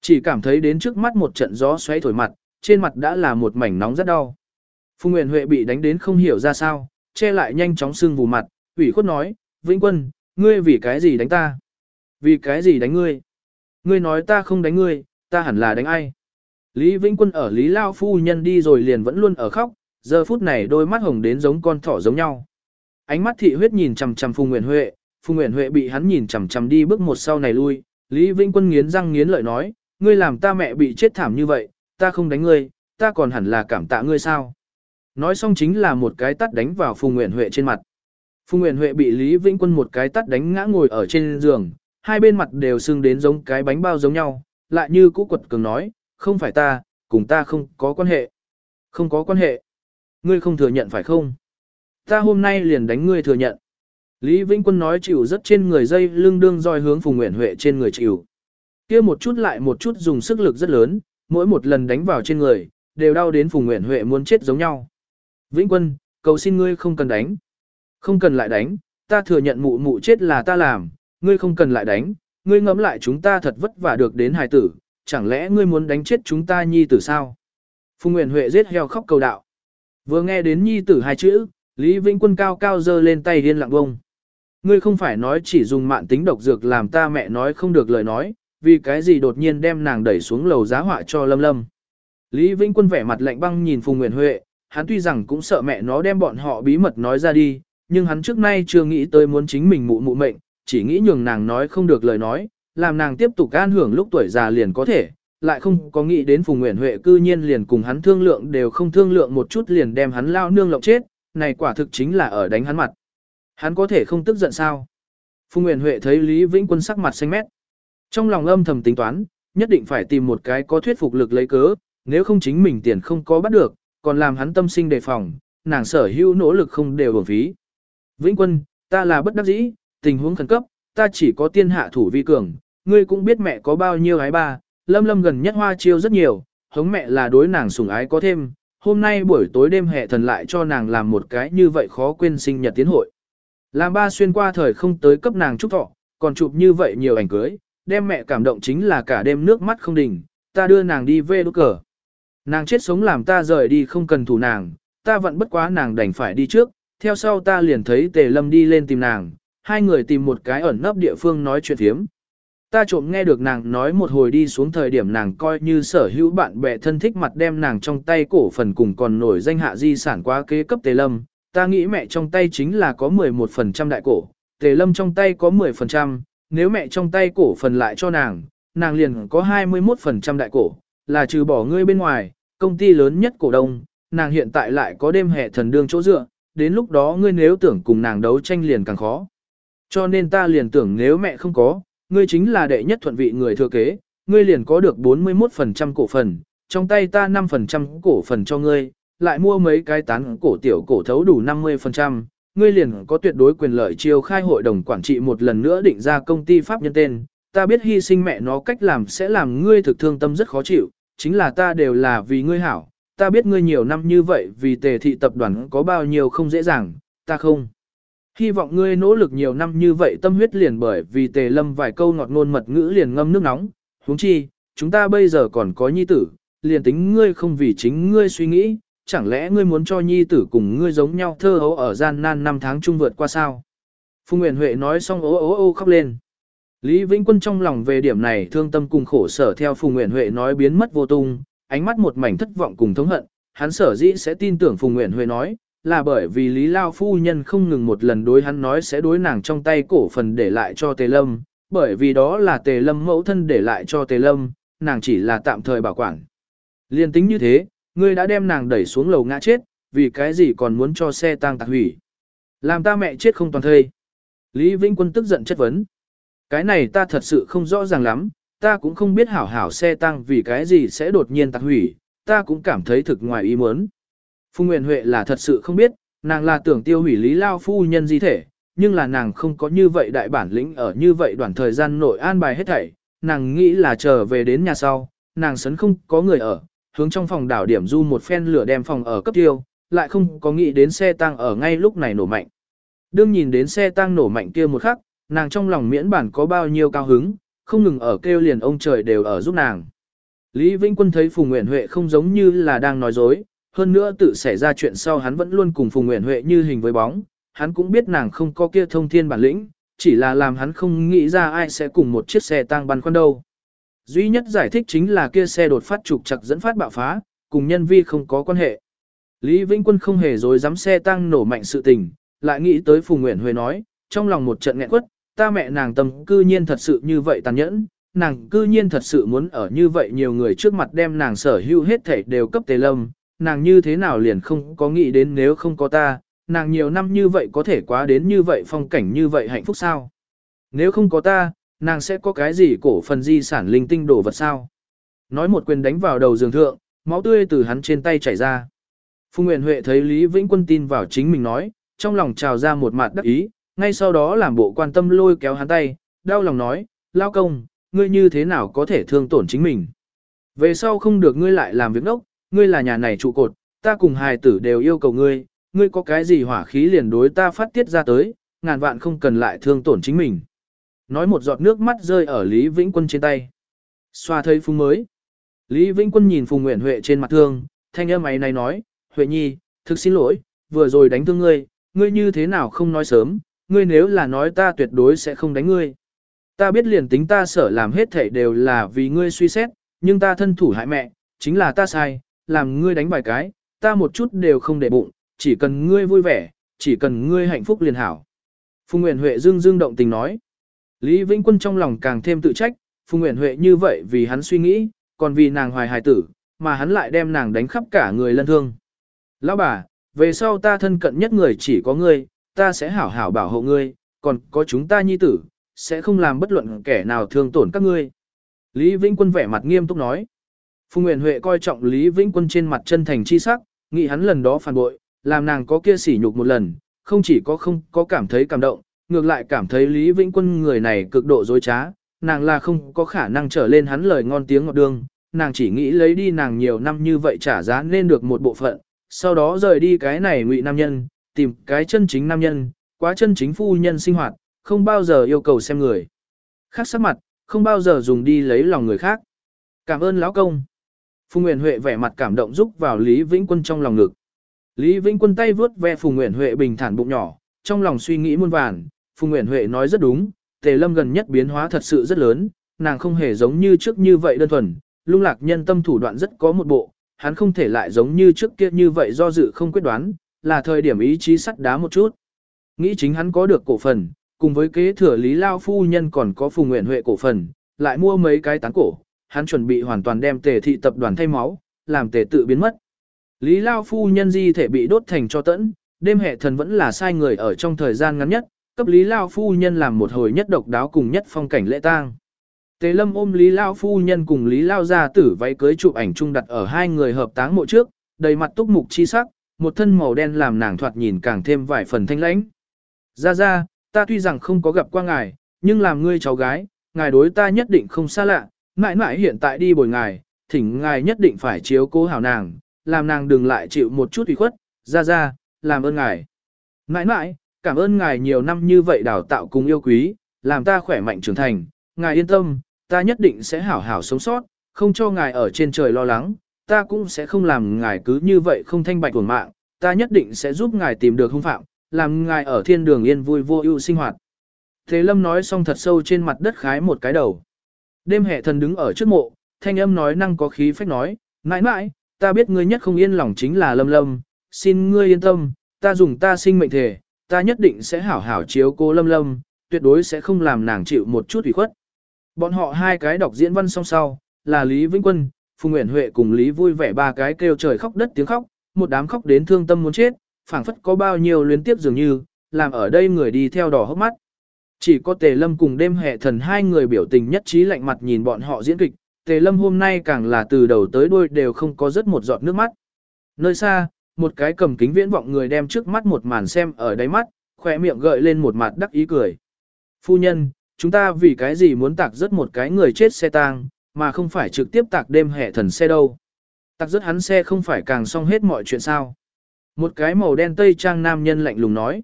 Chỉ cảm thấy đến trước mắt một trận gió xoáy thổi mặt, trên mặt đã là một mảnh nóng rất đau. Phùng Nguyễn Huệ bị đánh đến không hiểu ra sao, che lại nhanh chóng sưng vù mặt, ủy khuất nói, Vĩnh Quân, ngươi vì cái gì đánh ta? Vì cái gì đánh ngươi? Ngươi nói ta không đánh ngươi, ta hẳn là đánh ai? Lý Vĩnh Quân ở Lý Lao Phu Nhân đi rồi liền vẫn luôn ở khóc, giờ phút này đôi mắt hồng đến giống con thỏ giống nhau. Ánh mắt thị huyết nhìn chằm chằm Phùng Nguyễn Huệ, Phùng Nguyễn Huệ bị hắn nhìn chằm chằm đi bước một sau này lui, Lý Vĩnh Quân nghiến răng nghiến lợi nói, ngươi làm ta mẹ bị chết thảm như vậy, ta không đánh ngươi, ta còn hẳn là cảm tạ ngươi sao? Nói xong chính là một cái tắt đánh vào Phùng Nguyễn Huệ trên mặt. Phùng Nguyễn Huệ bị Lý Vĩnh Quân một cái tắt đánh ngã ngồi ở trên giường, hai bên mặt đều sưng đến giống cái bánh bao giống nhau, lại như cũ quật cường nói, không phải ta, cùng ta không có quan hệ. Không có quan hệ. Ngươi không thừa nhận phải không? Ta hôm nay liền đánh ngươi thừa nhận. Lý Vĩnh Quân nói chịu rất trên người dây lưng đương roi hướng Phùng Nguyễn Huệ trên người chịu. Kia một chút lại một chút dùng sức lực rất lớn, mỗi một lần đánh vào trên người, đều đau đến Phùng Nguyễn Huệ muốn chết giống nhau. Vĩnh Quân, cầu xin ngươi không cần đánh. Không cần lại đánh, ta thừa nhận mụ mụ chết là ta làm, ngươi không cần lại đánh, ngươi ngẫm lại chúng ta thật vất vả được đến hài tử, chẳng lẽ ngươi muốn đánh chết chúng ta nhi tử sao? Phùng Nguyễn Huệ giết heo khóc cầu đạo. Vừa nghe đến nhi tử hai chữ, Lý Vĩnh Quân cao cao giơ lên tay điên lặng bông. Ngươi không phải nói chỉ dùng mạn tính độc dược làm ta mẹ nói không được lời nói, vì cái gì đột nhiên đem nàng đẩy xuống lầu giá họa cho Lâm Lâm. Lý Vĩnh Quân vẻ mặt lạnh băng nhìn Phùng Nguyễn Huệ, hắn tuy rằng cũng sợ mẹ nó đem bọn họ bí mật nói ra đi, nhưng hắn trước nay chưa nghĩ tới muốn chính mình mụ mụ mệnh, chỉ nghĩ nhường nàng nói không được lời nói, làm nàng tiếp tục an hưởng lúc tuổi già liền có thể, lại không có nghĩ đến Phùng Nguyễn Huệ cư nhiên liền cùng hắn thương lượng đều không thương lượng một chút liền đem hắn lao nương lộng chết, này quả thực chính là ở đánh hắn mặt. Hắn có thể không tức giận sao? Phùng Nguyễn Huệ thấy Lý Vĩnh Quân sắc mặt xanh mét. Trong lòng âm thầm tính toán, nhất định phải tìm một cái có thuyết phục lực lấy cớ, nếu không chính mình tiền không có bắt được, còn làm hắn tâm sinh đề phòng, nàng sở hữu nỗ lực không đều uổng phí. Vĩnh Quân, ta là bất đắc dĩ, tình huống khẩn cấp, ta chỉ có tiên hạ thủ vi cường, ngươi cũng biết mẹ có bao nhiêu gái ba, lâm lâm gần nhất hoa chiêu rất nhiều, hống mẹ là đối nàng sủng ái có thêm, hôm nay buổi tối đêm hệ thần lại cho nàng làm một cái như vậy khó quên sinh nhật tiến hội. Làm ba xuyên qua thời không tới cấp nàng chúc thọ, còn chụp như vậy nhiều ảnh cưới, đem mẹ cảm động chính là cả đêm nước mắt không đỉnh, ta đưa nàng đi về đốt cờ. Nàng chết sống làm ta rời đi không cần thủ nàng, ta vẫn bất quá nàng đành phải đi trước, theo sau ta liền thấy tề lâm đi lên tìm nàng, hai người tìm một cái ẩn nấp địa phương nói chuyện thiếm. Ta trộm nghe được nàng nói một hồi đi xuống thời điểm nàng coi như sở hữu bạn bè thân thích mặt đem nàng trong tay cổ phần cùng còn nổi danh hạ di sản quá kế cấp tề lâm. Ta nghĩ mẹ trong tay chính là có 11% đại cổ, tề lâm trong tay có 10%, nếu mẹ trong tay cổ phần lại cho nàng, nàng liền có 21% đại cổ, là trừ bỏ ngươi bên ngoài, công ty lớn nhất cổ đông, nàng hiện tại lại có đêm hệ thần đương chỗ dựa, đến lúc đó ngươi nếu tưởng cùng nàng đấu tranh liền càng khó. Cho nên ta liền tưởng nếu mẹ không có, ngươi chính là đệ nhất thuận vị người thừa kế, ngươi liền có được 41% cổ phần, trong tay ta 5% cổ phần cho ngươi, lại mua mấy cái tán cổ tiểu cổ thấu đủ 50%, ngươi liền có tuyệt đối quyền lợi chiêu khai hội đồng quản trị một lần nữa định ra công ty pháp nhân tên. Ta biết hy sinh mẹ nó cách làm sẽ làm ngươi thực thương tâm rất khó chịu, chính là ta đều là vì ngươi hảo, ta biết ngươi nhiều năm như vậy vì tề thị tập đoàn có bao nhiêu không dễ dàng, ta không. Hy vọng ngươi nỗ lực nhiều năm như vậy tâm huyết liền bởi vì tề lâm vài câu ngọt ngôn mật ngữ liền ngâm nước nóng, huống chi, chúng ta bây giờ còn có nhi tử, liền tính ngươi không vì chính ngươi suy nghĩ, chẳng lẽ ngươi muốn cho nhi tử cùng ngươi giống nhau thơ hấu ở gian nan năm tháng chung vượt qua sao? Phùng Nguyễn Huệ nói xong ố ố ô khóc lên. Lý Vĩnh Quân trong lòng về điểm này thương tâm cùng khổ sở theo Phùng Nguyễn Huệ nói biến mất vô tung, ánh mắt một mảnh thất vọng cùng thống hận, hắn sở dĩ sẽ tin tưởng Phùng Nguyễn Huệ nói, là bởi vì Lý Lao Phu Nhân không ngừng một lần đối hắn nói sẽ đối nàng trong tay cổ phần để lại cho Tề Lâm, bởi vì đó là Tề Lâm mẫu thân để lại cho Tề Lâm, nàng chỉ là tạm thời bảo quản. Liên tính như thế, ngươi đã đem nàng đẩy xuống lầu ngã chết, vì cái gì còn muốn cho xe tang tạc hủy. Làm ta mẹ chết không toàn thây. Lý Vĩnh Quân tức giận chất vấn. Cái này ta thật sự không rõ ràng lắm, ta cũng không biết hảo hảo xe tăng vì cái gì sẽ đột nhiên tạc hủy, ta cũng cảm thấy thực ngoài ý muốn. Phùng Nguyễn Huệ là thật sự không biết, nàng là tưởng tiêu hủy Lý Lao phu nhân di thể, nhưng là nàng không có như vậy đại bản lĩnh ở như vậy đoạn thời gian nội an bài hết thảy, nàng nghĩ là trở về đến nhà sau, nàng sấn không có người ở, hướng trong phòng đảo điểm du một phen lửa đem phòng ở cấp tiêu, lại không có nghĩ đến xe tăng ở ngay lúc này nổ mạnh. Đương nhìn đến xe tăng nổ mạnh kia một khắc, nàng trong lòng miễn bản có bao nhiêu cao hứng, không ngừng ở kêu liền ông trời đều ở giúp nàng. Lý Vĩnh Quân thấy Phùng Nguyễn Huệ không giống như là đang nói dối, hơn nữa tự xảy ra chuyện sau hắn vẫn luôn cùng Phùng Nguyễn Huệ như hình với bóng, hắn cũng biết nàng không có kia thông thiên bản lĩnh, chỉ là làm hắn không nghĩ ra ai sẽ cùng một chiếc xe tang băn khoăn đâu. Duy nhất giải thích chính là kia xe đột phát trục chặt dẫn phát bạo phá, cùng nhân vi không có quan hệ. Lý Vĩnh Quân không hề dối dám xe tăng nổ mạnh sự tình, lại nghĩ tới Phùng Nguyễn Huệ nói, trong lòng một trận nghẹn quất, ta mẹ nàng tâm cư nhiên thật sự như vậy tàn nhẫn, nàng cư nhiên thật sự muốn ở như vậy nhiều người trước mặt đem nàng sở hữu hết thảy đều cấp tề lâm, nàng như thế nào liền không có nghĩ đến nếu không có ta, nàng nhiều năm như vậy có thể quá đến như vậy phong cảnh như vậy hạnh phúc sao? Nếu không có ta, nàng sẽ có cái gì cổ phần di sản linh tinh đổ vật sao? Nói một quyền đánh vào đầu giường thượng, máu tươi từ hắn trên tay chảy ra. Phùng Nguyễn Huệ thấy Lý Vĩnh Quân tin vào chính mình nói, trong lòng trào ra một mặt đắc ý, ngay sau đó làm bộ quan tâm lôi kéo hắn tay, đau lòng nói, lao công, ngươi như thế nào có thể thương tổn chính mình. Về sau không được ngươi lại làm việc nốc ngươi là nhà này trụ cột, ta cùng hài tử đều yêu cầu ngươi, ngươi có cái gì hỏa khí liền đối ta phát tiết ra tới, ngàn vạn không cần lại thương tổn chính mình. Nói một giọt nước mắt rơi ở Lý Vĩnh Quân trên tay. Xoa thấy phung mới. Lý Vĩnh Quân nhìn Phùng Nguyễn Huệ trên mặt thương, thanh âm ấy này nói, Huệ Nhi, thực xin lỗi, vừa rồi đánh thương ngươi, ngươi như thế nào không nói sớm, ngươi nếu là nói ta tuyệt đối sẽ không đánh ngươi. Ta biết liền tính ta sở làm hết thảy đều là vì ngươi suy xét, nhưng ta thân thủ hại mẹ, chính là ta sai, làm ngươi đánh vài cái, ta một chút đều không để bụng, chỉ cần ngươi vui vẻ, chỉ cần ngươi hạnh phúc liền hảo. Phùng Nguyễn Huệ dương dương động tình nói. Lý Vĩnh Quân trong lòng càng thêm tự trách, Phùng Nguyễn Huệ như vậy vì hắn suy nghĩ, còn vì nàng hoài hài tử, mà hắn lại đem nàng đánh khắp cả người lân thương. Lão bà, về sau ta thân cận nhất người chỉ có ngươi, ta sẽ hảo hảo bảo hộ ngươi, còn có chúng ta nhi tử, sẽ không làm bất luận kẻ nào thương tổn các ngươi. Lý Vĩnh Quân vẻ mặt nghiêm túc nói. Phùng Nguyễn Huệ coi trọng Lý Vĩnh Quân trên mặt chân thành chi sắc, nghĩ hắn lần đó phản bội, làm nàng có kia sỉ nhục một lần, không chỉ có không có cảm thấy cảm động, ngược lại cảm thấy Lý Vĩnh Quân người này cực độ dối trá, nàng là không có khả năng trở lên hắn lời ngon tiếng ngọt đường, nàng chỉ nghĩ lấy đi nàng nhiều năm như vậy trả giá nên được một bộ phận, sau đó rời đi cái này ngụy nam nhân, tìm cái chân chính nam nhân, quá chân chính phu nhân sinh hoạt, không bao giờ yêu cầu xem người. Khác sắc mặt, không bao giờ dùng đi lấy lòng người khác. Cảm ơn lão công. Phùng Nguyễn Huệ vẻ mặt cảm động giúp vào Lý Vĩnh Quân trong lòng ngực. Lý Vĩnh Quân tay vướt ve Phùng Nguyễn Huệ bình thản bụng nhỏ, trong lòng suy nghĩ muôn vàn, Phùng Nguyễn Huệ nói rất đúng, Tề Lâm gần nhất biến hóa thật sự rất lớn, nàng không hề giống như trước như vậy đơn thuần, lung lạc nhân tâm thủ đoạn rất có một bộ, hắn không thể lại giống như trước kia như vậy do dự không quyết đoán, là thời điểm ý chí sắt đá một chút. Nghĩ chính hắn có được cổ phần, cùng với kế thừa Lý Lao Phu Nhân còn có Phùng Nguyễn Huệ cổ phần, lại mua mấy cái tán cổ, hắn chuẩn bị hoàn toàn đem tề thị tập đoàn thay máu, làm tề tự biến mất. Lý Lao Phu Nhân di thể bị đốt thành cho tẫn, đêm hệ thần vẫn là sai người ở trong thời gian ngắn nhất, cấp Lý Lao Phu Nhân làm một hồi nhất độc đáo cùng nhất phong cảnh lễ tang. Tề Lâm ôm Lý Lao Phu Nhân cùng Lý Lao gia tử váy cưới chụp ảnh chung đặt ở hai người hợp táng mộ trước, đầy mặt túc mục chi sắc, một thân màu đen làm nàng thoạt nhìn càng thêm vài phần thanh lãnh. Ra ra, ta tuy rằng không có gặp qua ngài, nhưng làm ngươi cháu gái, ngài đối ta nhất định không xa lạ, mãi mãi hiện tại đi bồi ngài, thỉnh ngài nhất định phải chiếu cố hảo nàng, làm nàng đừng lại chịu một chút ủy khuất, ra ra, làm ơn ngài. Mãi mãi, cảm ơn ngài nhiều năm như vậy đào tạo cùng yêu quý, làm ta khỏe mạnh trưởng thành, ngài yên tâm, ta nhất định sẽ hảo hảo sống sót, không cho ngài ở trên trời lo lắng, ta cũng sẽ không làm ngài cứ như vậy không thanh bạch của mạng, ta nhất định sẽ giúp ngài tìm được hung phạm, làm ngài ở thiên đường yên vui vô ưu sinh hoạt. Thế Lâm nói xong thật sâu trên mặt đất khái một cái đầu. Đêm hệ thần đứng ở trước mộ, thanh âm nói năng có khí phách nói, mãi mãi, ta biết ngươi nhất không yên lòng chính là Lâm Lâm, xin ngươi yên tâm, ta dùng ta sinh mệnh thể, ta nhất định sẽ hảo hảo chiếu cô Lâm Lâm, tuyệt đối sẽ không làm nàng chịu một chút ủy khuất. Bọn họ hai cái đọc diễn văn song sau, là Lý Vĩnh Quân, Phùng Nguyễn Huệ cùng Lý vui vẻ ba cái kêu trời khóc đất tiếng khóc, một đám khóc đến thương tâm muốn chết, phảng phất có bao nhiêu luyến tiếp dường như, làm ở đây người đi theo đỏ hốc mắt. Chỉ có Tề Lâm cùng đêm hệ thần hai người biểu tình nhất trí lạnh mặt nhìn bọn họ diễn kịch, Tề Lâm hôm nay càng là từ đầu tới đuôi đều không có rớt một giọt nước mắt. Nơi xa, một cái cầm kính viễn vọng người đem trước mắt một màn xem ở đáy mắt, khỏe miệng gợi lên một mặt đắc ý cười. Phu nhân, chúng ta vì cái gì muốn tạc rớt một cái người chết xe tang, mà không phải trực tiếp tạc đêm hệ thần xe đâu. Tạc rớt hắn xe không phải càng xong hết mọi chuyện sao. Một cái màu đen tây trang nam nhân lạnh lùng nói.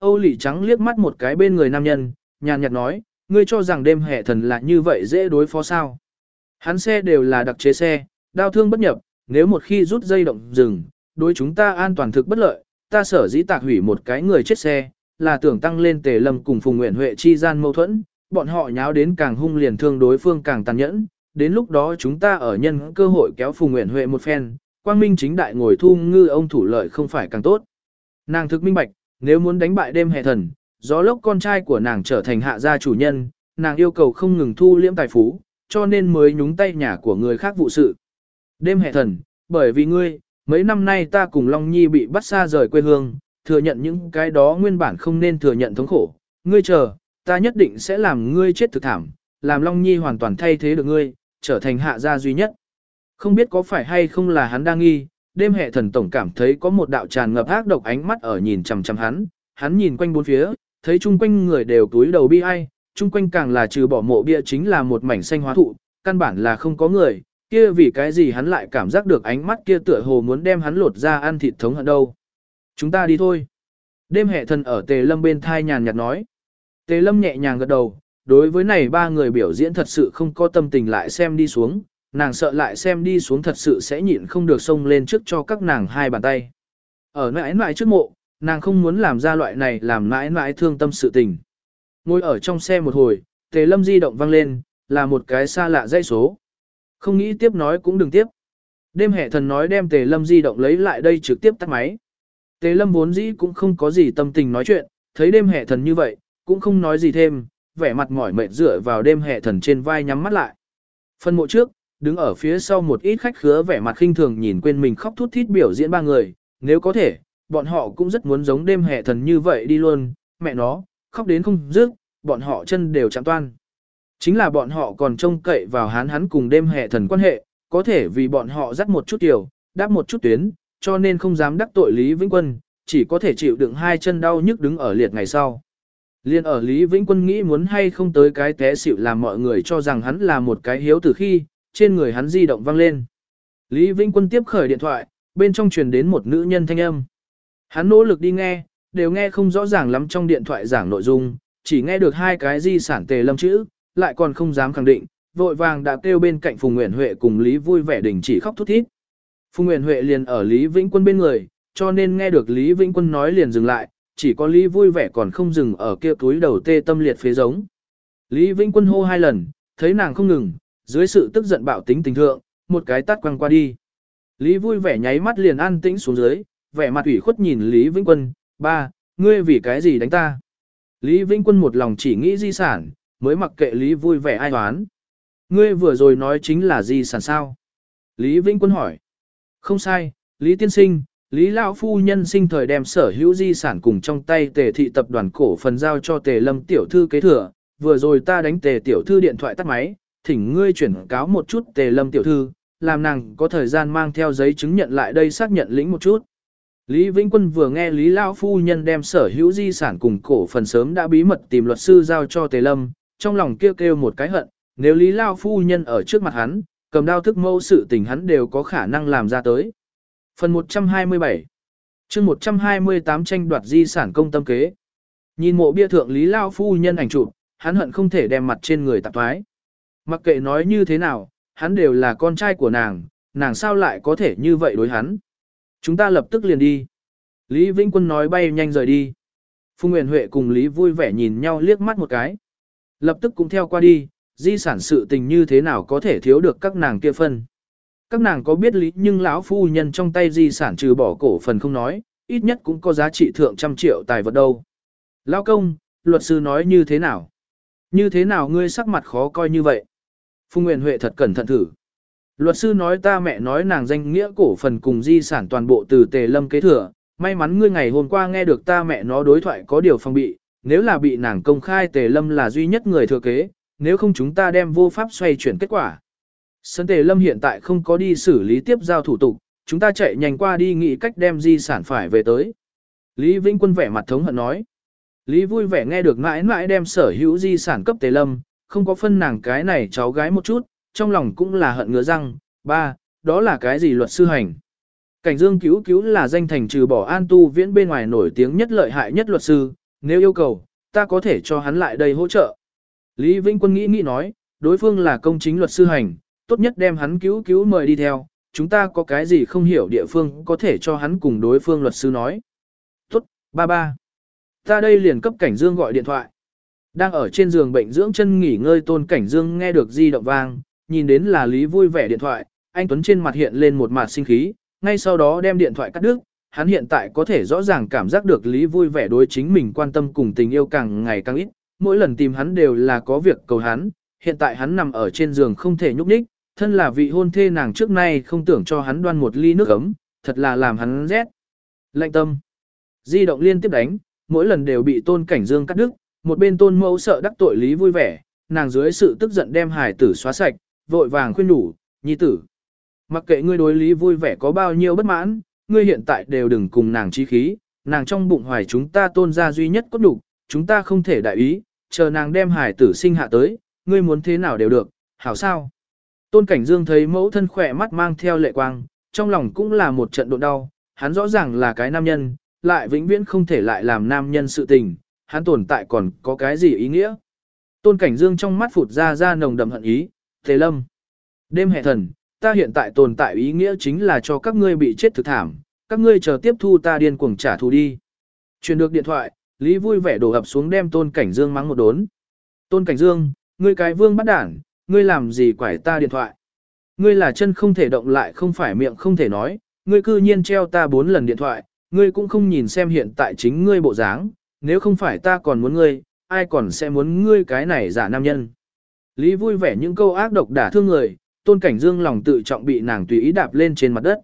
Âu lỷ trắng liếc mắt một cái bên người nam nhân, nhàn nhạt nói, ngươi cho rằng đêm hệ thần là như vậy dễ đối phó sao. Hắn xe đều là đặc chế xe, đau thương bất nhập, nếu một khi rút dây động dừng, đối chúng ta an toàn thực bất lợi, ta sở dĩ tạc hủy một cái người chết xe, là tưởng tăng lên tề lâm cùng Phùng Nguyễn Huệ chi gian mâu thuẫn, bọn họ nháo đến càng hung liền thương đối phương càng tàn nhẫn, đến lúc đó chúng ta ở nhân cơ hội kéo Phùng Nguyễn Huệ một phen, quang minh chính đại ngồi thu ngư ông thủ lợi không phải càng tốt. Nàng thực minh bạch, nếu muốn đánh bại đêm hệ thần, gió lốc con trai của nàng trở thành hạ gia chủ nhân, nàng yêu cầu không ngừng thu liễm tài phú, cho nên mới nhúng tay nhà của người khác vụ sự. Đêm hệ thần, bởi vì ngươi, mấy năm nay ta cùng Long Nhi bị bắt xa rời quê hương, thừa nhận những cái đó nguyên bản không nên thừa nhận thống khổ. Ngươi chờ, ta nhất định sẽ làm ngươi chết thực thảm, làm Long Nhi hoàn toàn thay thế được ngươi, trở thành hạ gia duy nhất. Không biết có phải hay không là hắn đang nghi, đêm hệ thần tổng cảm thấy có một đạo tràn ngập ác độc ánh mắt ở nhìn chằm chằm hắn, hắn nhìn quanh bốn phía, thấy chung quanh người đều túi đầu bi ai, chung quanh càng là trừ bỏ mộ bia chính là một mảnh xanh hóa thụ, căn bản là không có người, kia vì cái gì hắn lại cảm giác được ánh mắt kia tựa hồ muốn đem hắn lột ra ăn thịt thống hận đâu. Chúng ta đi thôi. Đêm hệ thần ở tề lâm bên thai nhàn nhạt nói. Tề lâm nhẹ nhàng gật đầu, đối với này ba người biểu diễn thật sự không có tâm tình lại xem đi xuống, nàng sợ lại xem đi xuống thật sự sẽ nhịn không được xông lên trước cho các nàng hai bàn tay. Ở nãi nãi trước mộ, nàng không muốn làm ra loại này làm nãi nãi thương tâm sự tình. Ngồi ở trong xe một hồi, tề lâm di động vang lên, là một cái xa lạ dây số. Không nghĩ tiếp nói cũng đừng tiếp. Đêm hệ thần nói đem tề lâm di động lấy lại đây trực tiếp tắt máy. Tề lâm vốn dĩ cũng không có gì tâm tình nói chuyện, thấy đêm hệ thần như vậy, cũng không nói gì thêm, vẻ mặt mỏi mệt dựa vào đêm hệ thần trên vai nhắm mắt lại. Phần mộ trước, đứng ở phía sau một ít khách khứa vẻ mặt khinh thường nhìn quên mình khóc thút thít biểu diễn ba người, nếu có thể, bọn họ cũng rất muốn giống đêm hệ thần như vậy đi luôn, mẹ nó, khóc đến không dứt, bọn họ chân đều chạm toan. Chính là bọn họ còn trông cậy vào hán hắn cùng đêm hệ thần quan hệ, có thể vì bọn họ dắt một chút tiểu, đáp một chút tuyến, cho nên không dám đắc tội Lý Vĩnh Quân, chỉ có thể chịu đựng hai chân đau nhức đứng ở liệt ngày sau. Liên ở Lý Vĩnh Quân nghĩ muốn hay không tới cái té xịu làm mọi người cho rằng hắn là một cái hiếu từ khi, trên người hắn di động vang lên. Lý Vĩnh Quân tiếp khởi điện thoại, bên trong truyền đến một nữ nhân thanh âm. Hắn nỗ lực đi nghe, đều nghe không rõ ràng lắm trong điện thoại giảng nội dung, chỉ nghe được hai cái di sản tề lâm chữ, lại còn không dám khẳng định, vội vàng đã kêu bên cạnh Phùng Nguyễn Huệ cùng Lý vui vẻ đình chỉ khóc thút thít. Phùng Nguyễn Huệ liền ở Lý Vĩnh Quân bên người, cho nên nghe được Lý Vĩnh Quân nói liền dừng lại, chỉ có Lý vui vẻ còn không dừng ở kia túi đầu tê tâm liệt phế giống. Lý Vĩnh Quân hô hai lần, thấy nàng không ngừng, dưới sự tức giận bạo tính tình thượng, một cái tát quăng qua đi. Lý vui vẻ nháy mắt liền an tĩnh xuống dưới, vẻ mặt ủy khuất nhìn Lý Vĩnh Quân, ba, ngươi vì cái gì đánh ta? Lý Vĩnh Quân một lòng chỉ nghĩ di sản, mới mặc kệ Lý vui vẻ ai đoán, Ngươi vừa rồi nói chính là di sản sao? Lý Vĩnh Quân hỏi. Không sai, Lý Tiên Sinh, Lý Lão Phu Nhân sinh thời đem sở hữu di sản cùng trong tay tề thị tập đoàn cổ phần giao cho tề lâm tiểu thư kế thừa. Vừa rồi ta đánh tề tiểu thư điện thoại tắt máy, thỉnh ngươi chuyển cáo một chút tề lâm tiểu thư, làm nàng có thời gian mang theo giấy chứng nhận lại đây xác nhận lĩnh một chút. Lý Vĩnh Quân vừa nghe Lý Lão Phu Nhân đem sở hữu di sản cùng cổ phần sớm đã bí mật tìm luật sư giao cho Tề Lâm, trong lòng kêu kêu một cái hận, nếu Lý Lão Phu Nhân ở trước mặt hắn, cầm đao thức mâu sự tình hắn đều có khả năng làm ra tới. Phần 127 chương 128 tranh đoạt di sản công tâm kế. Nhìn mộ bia thượng Lý Lão Phu Nhân ảnh chụp, hắn hận không thể đem mặt trên người tạp thoái. Mặc kệ nói như thế nào, hắn đều là con trai của nàng, nàng sao lại có thể như vậy đối hắn. Chúng ta lập tức liền đi. Lý Vĩnh Quân nói bay nhanh rời đi. Phùng Nguyễn Huệ cùng Lý vui vẻ nhìn nhau liếc mắt một cái. Lập tức cũng theo qua đi, di sản sự tình như thế nào có thể thiếu được các nàng kia phân. Các nàng có biết lý nhưng lão phu nhân trong tay di sản trừ bỏ cổ phần không nói, ít nhất cũng có giá trị thượng trăm triệu tài vật đâu. Lão công, luật sư nói như thế nào? Như thế nào ngươi sắc mặt khó coi như vậy? Phùng Nguyên Huệ thật cẩn thận thử. Luật sư nói ta mẹ nói nàng danh nghĩa cổ phần cùng di sản toàn bộ từ tề lâm kế thừa, may mắn ngươi ngày hôm qua nghe được ta mẹ nó đối thoại có điều phong bị, nếu là bị nàng công khai tề lâm là duy nhất người thừa kế, nếu không chúng ta đem vô pháp xoay chuyển kết quả. Sân tề lâm hiện tại không có đi xử lý tiếp giao thủ tục, chúng ta chạy nhanh qua đi nghĩ cách đem di sản phải về tới. Lý Vĩnh Quân vẻ mặt thống hận nói. Lý vui vẻ nghe được mãi mãi đem sở hữu di sản cấp tề lâm, không có phân nàng cái này cháu gái một chút, trong lòng cũng là hận ngứa răng, ba, đó là cái gì luật sư hành. Cảnh dương cứu cứu là danh thành trừ bỏ an tu viễn bên ngoài nổi tiếng nhất lợi hại nhất luật sư, nếu yêu cầu, ta có thể cho hắn lại đây hỗ trợ. Lý Vĩnh Quân nghĩ nghĩ nói, đối phương là công chính luật sư hành, tốt nhất đem hắn cứu cứu mời đi theo, chúng ta có cái gì không hiểu địa phương có thể cho hắn cùng đối phương luật sư nói. Tốt, ba ba. Ta đây liền cấp cảnh dương gọi điện thoại. Đang ở trên giường bệnh dưỡng chân nghỉ ngơi tôn cảnh dương nghe được di động vang, nhìn đến là Lý vui vẻ điện thoại, anh Tuấn trên mặt hiện lên một mặt sinh khí, ngay sau đó đem điện thoại cắt đứt, hắn hiện tại có thể rõ ràng cảm giác được Lý vui vẻ đối chính mình quan tâm cùng tình yêu càng ngày càng ít, mỗi lần tìm hắn đều là có việc cầu hắn, hiện tại hắn nằm ở trên giường không thể nhúc nhích, thân là vị hôn thê nàng trước nay không tưởng cho hắn đoan một ly nước ấm, thật là làm hắn rét. Lạnh tâm. Di động liên tiếp đánh, mỗi lần đều bị tôn cảnh dương cắt đứt, một bên tôn mẫu sợ đắc tội Lý vui vẻ, nàng dưới sự tức giận đem hải tử xóa sạch, vội vàng khuyên đủ, nhi tử. Mặc kệ ngươi đối lý vui vẻ có bao nhiêu bất mãn, ngươi hiện tại đều đừng cùng nàng chi khí, nàng trong bụng hoài chúng ta tôn ra duy nhất có đủ, chúng ta không thể đại ý, chờ nàng đem hải tử sinh hạ tới, ngươi muốn thế nào đều được, hảo sao. Tôn Cảnh Dương thấy mẫu thân khỏe mắt mang theo lệ quang, trong lòng cũng là một trận độ đau, hắn rõ ràng là cái nam nhân, lại vĩnh viễn không thể lại làm nam nhân sự tình, hắn tồn tại còn có cái gì ý nghĩa. Tôn Cảnh Dương trong mắt phụt ra ra nồng đậm hận ý, Tề Lâm. Đêm hệ thần, ta hiện tại tồn tại ý nghĩa chính là cho các ngươi bị chết thực thảm, các ngươi chờ tiếp thu ta điên cuồng trả thù đi. Truyền được điện thoại, Lý vui vẻ đổ ập xuống đem Tôn Cảnh Dương mắng một đốn. Tôn Cảnh Dương, ngươi cái vương bắt đản, ngươi làm gì quải ta điện thoại? Ngươi là chân không thể động lại không phải miệng không thể nói, ngươi cư nhiên treo ta bốn lần điện thoại, ngươi cũng không nhìn xem hiện tại chính ngươi bộ dáng, nếu không phải ta còn muốn ngươi, ai còn sẽ muốn ngươi cái này giả nam nhân. Lý vui vẻ những câu ác độc đả thương người, Tôn Cảnh Dương lòng tự trọng bị nàng tùy ý đạp lên trên mặt đất.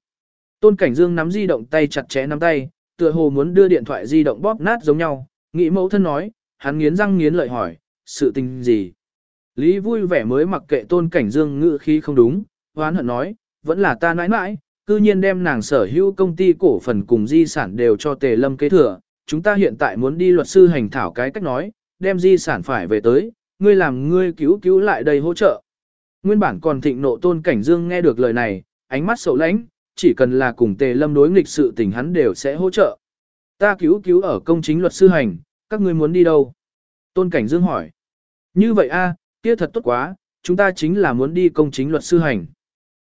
Tôn Cảnh Dương nắm di động tay chặt chẽ nắm tay, tựa hồ muốn đưa điện thoại di động bóp nát giống nhau, nghĩ mẫu thân nói, hắn nghiến răng nghiến lợi hỏi, sự tình gì? Lý vui vẻ mới mặc kệ Tôn Cảnh Dương ngữ khí không đúng, hoán hận nói, vẫn là ta nãi nãi, cư nhiên đem nàng sở hữu công ty cổ phần cùng di sản đều cho Tề Lâm kế thừa, chúng ta hiện tại muốn đi luật sư hành thảo cái cách nói, đem di sản phải về tới, ngươi làm ngươi cứu cứu lại đây hỗ trợ. Nguyên bản còn thịnh nộ tôn cảnh dương nghe được lời này, ánh mắt sầu lãnh, chỉ cần là cùng tề lâm đối nghịch sự tình hắn đều sẽ hỗ trợ. Ta cứu cứu ở công chính luật sư hành, các ngươi muốn đi đâu? Tôn cảnh dương hỏi. Như vậy a, kia thật tốt quá, chúng ta chính là muốn đi công chính luật sư hành.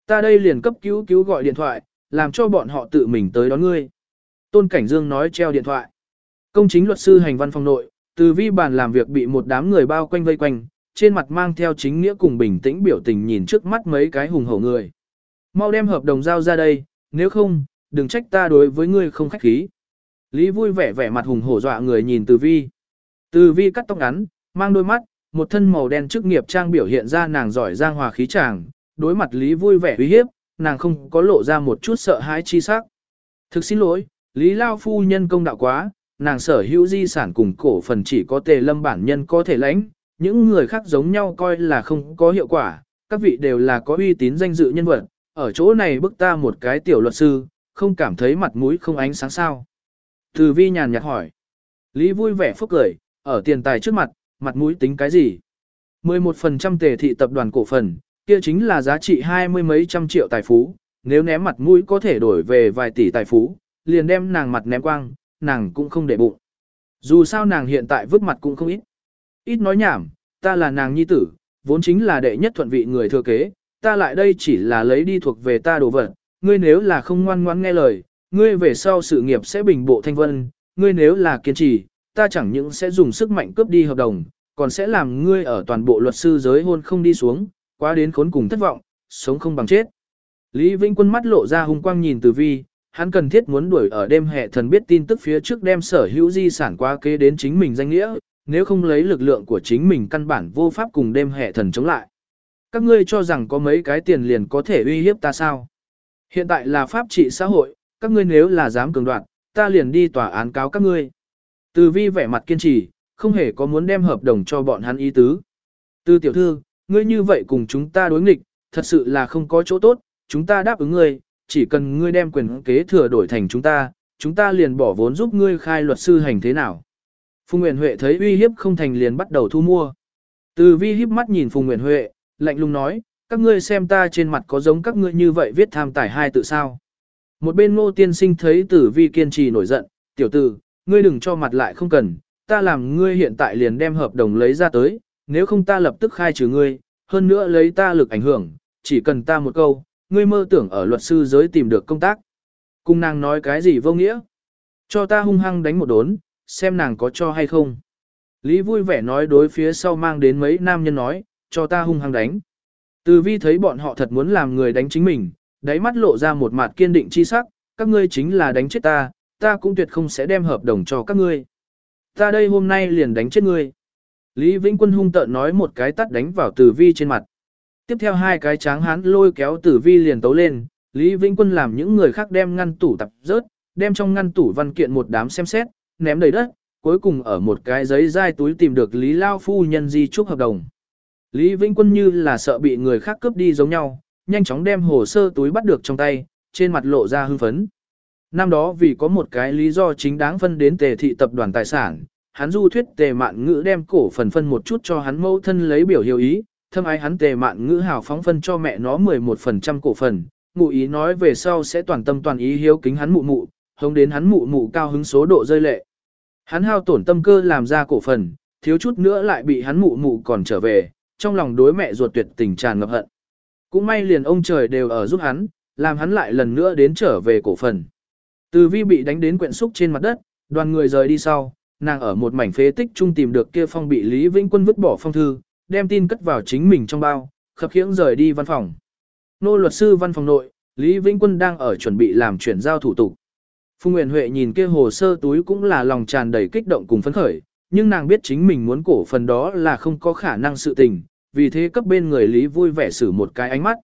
Ta đây liền cấp cứu cứu gọi điện thoại, làm cho bọn họ tự mình tới đón ngươi. Tôn Cảnh Dương nói treo điện thoại. Công chính luật sư hành văn phòng nội, từ vi bàn làm việc bị một đám người bao quanh vây quanh, trên mặt mang theo chính nghĩa cùng bình tĩnh biểu tình nhìn trước mắt mấy cái hùng hổ người. Mau đem hợp đồng giao ra đây, nếu không, đừng trách ta đối với ngươi không khách khí. Lý vui vẻ vẻ mặt hùng hổ dọa người nhìn từ vi. Từ vi cắt tóc ngắn, mang đôi mắt, một thân màu đen chức nghiệp trang biểu hiện ra nàng giỏi giang hòa khí chàng, đối mặt Lý vui vẻ uy hiếp, nàng không có lộ ra một chút sợ hãi chi sắc. Thực xin lỗi, Lý Lao Phu nhân công đạo quá, nàng sở hữu di sản cùng cổ phần chỉ có tề lâm bản nhân có thể lãnh, những người khác giống nhau coi là không có hiệu quả, các vị đều là có uy tín danh dự nhân vật, ở chỗ này bức ta một cái tiểu luật sư, không cảm thấy mặt mũi không ánh sáng sao. Từ vi nhàn nhạt hỏi. Lý vui vẻ phúc cười, ở tiền tài trước mặt, mặt mũi tính cái gì? 11% tề thị tập đoàn cổ phần, kia chính là giá trị hai mươi mấy trăm triệu tài phú, nếu ném mặt mũi có thể đổi về vài tỷ tài phú, liền đem nàng mặt ném quang, nàng cũng không để bụng. Dù sao nàng hiện tại vứt mặt cũng không ít. Ít nói nhảm, ta là nàng nhi tử, vốn chính là đệ nhất thuận vị người thừa kế, ta lại đây chỉ là lấy đi thuộc về ta đồ vật, ngươi nếu là không ngoan ngoãn nghe lời, ngươi về sau sự nghiệp sẽ bình bộ thanh vân, ngươi nếu là kiên trì, ta chẳng những sẽ dùng sức mạnh cướp đi hợp đồng, còn sẽ làm ngươi ở toàn bộ luật sư giới hôn không đi xuống, quá đến khốn cùng thất vọng, sống không bằng chết. Lý Vĩnh Quân mắt lộ ra hung quang nhìn Từ Vi, hắn cần thiết muốn đuổi ở đêm hệ thần biết tin tức phía trước đem sở hữu di sản qua kế đến chính mình danh nghĩa, nếu không lấy lực lượng của chính mình căn bản vô pháp cùng đêm hệ thần chống lại. Các ngươi cho rằng có mấy cái tiền liền có thể uy hiếp ta sao? Hiện tại là pháp trị xã hội, các ngươi nếu là dám cường đoạt, ta liền đi tòa án cáo các ngươi. Từ vi vẻ mặt kiên trì, không hề có muốn đem hợp đồng cho bọn hắn ý tứ. Từ tiểu thư, ngươi như vậy cùng chúng ta đối nghịch, thật sự là không có chỗ tốt, chúng ta đáp ứng ngươi, chỉ cần ngươi đem quyền kế thừa đổi thành chúng ta, chúng ta liền bỏ vốn giúp ngươi khai luật sư hành thế nào. Phùng Nguyễn Huệ thấy uy hiếp không thành liền bắt đầu thu mua. Từ vi hiếp mắt nhìn Phùng Nguyễn Huệ, lạnh lùng nói, các ngươi xem ta trên mặt có giống các ngươi như vậy viết tham tài hai tự sao. Một bên ngô tiên sinh thấy tử vi kiên trì nổi giận, tiểu tử, ngươi đừng cho mặt lại không cần, ta làm ngươi hiện tại liền đem hợp đồng lấy ra tới, nếu không ta lập tức khai trừ ngươi, hơn nữa lấy ta lực ảnh hưởng, chỉ cần ta một câu, ngươi mơ tưởng ở luật sư giới tìm được công tác. Cùng nàng nói cái gì vô nghĩa? Cho ta hung hăng đánh một đốn, xem nàng có cho hay không. Lý vui vẻ nói đối phía sau mang đến mấy nam nhân nói, cho ta hung hăng đánh. Từ vi thấy bọn họ thật muốn làm người đánh chính mình, đáy mắt lộ ra một mặt kiên định chi sắc, các ngươi chính là đánh chết ta, ta cũng tuyệt không sẽ đem hợp đồng cho các ngươi. Ta đây hôm nay liền đánh chết ngươi. Lý Vĩnh Quân hung tợn nói một cái tắt đánh vào Từ vi trên mặt. Tiếp theo hai cái tráng hán lôi kéo tử vi liền tấu lên, Lý Vĩnh Quân làm những người khác đem ngăn tủ tập rớt, đem trong ngăn tủ văn kiện một đám xem xét, ném đầy đất, cuối cùng ở một cái giấy dai túi tìm được Lý Lao Phu nhân di trúc hợp đồng. Lý Vĩnh Quân như là sợ bị người khác cướp đi giống nhau, nhanh chóng đem hồ sơ túi bắt được trong tay, trên mặt lộ ra hưng phấn. Năm đó vì có một cái lý do chính đáng phân đến tề thị tập đoàn tài sản, hắn du thuyết tề mạn ngữ đem cổ phần phân một chút cho hắn mẫu thân lấy biểu hiệu ý, thâm ái hắn tề mạn ngữ hào phóng phân cho mẹ nó 11% cổ phần, ngụ ý nói về sau sẽ toàn tâm toàn ý hiếu kính hắn mụ mụ, hống đến hắn mụ mụ cao hứng số độ rơi lệ. Hắn hao tổn tâm cơ làm ra cổ phần, thiếu chút nữa lại bị hắn mụ mụ còn trở về, trong lòng đối mẹ ruột tuyệt tình tràn ngập hận. Cũng may liền ông trời đều ở giúp hắn, làm hắn lại lần nữa đến trở về cổ phần. Từ vi bị đánh đến quyện xúc trên mặt đất, đoàn người rời đi sau, nàng ở một mảnh phế tích chung tìm được kia phong bị Lý Vĩnh Quân vứt bỏ phong thư, đem tin cất vào chính mình trong bao, khập khiễng rời đi văn phòng. Nô luật sư văn phòng nội, Lý Vĩnh Quân đang ở chuẩn bị làm chuyển giao thủ tục. Phùng Nguyễn Huệ nhìn kia hồ sơ túi cũng là lòng tràn đầy kích động cùng phấn khởi, nhưng nàng biết chính mình muốn cổ phần đó là không có khả năng sự tình, vì thế cấp bên người Lý vui vẻ xử một cái ánh mắt.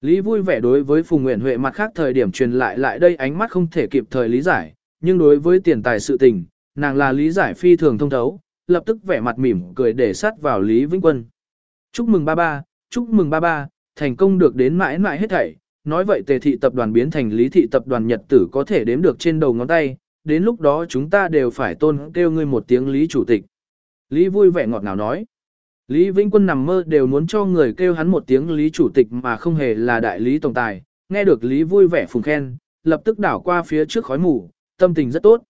Lý vui vẻ đối với Phùng Nguyễn Huệ mặt khác thời điểm truyền lại lại đây ánh mắt không thể kịp thời lý giải, nhưng đối với tiền tài sự tình, nàng là lý giải phi thường thông thấu, lập tức vẻ mặt mỉm cười để sát vào Lý Vĩnh Quân. Chúc mừng ba ba, chúc mừng ba ba, thành công được đến mãi mãi hết thảy. Nói vậy tề thị tập đoàn biến thành lý thị tập đoàn nhật tử có thể đếm được trên đầu ngón tay, đến lúc đó chúng ta đều phải tôn kêu ngươi một tiếng lý chủ tịch. Lý vui vẻ ngọt ngào nói. Lý Vĩnh Quân nằm mơ đều muốn cho người kêu hắn một tiếng Lý Chủ tịch mà không hề là đại lý tổng tài, nghe được Lý vui vẻ phùng khen, lập tức đảo qua phía trước khói mù, tâm tình rất tốt.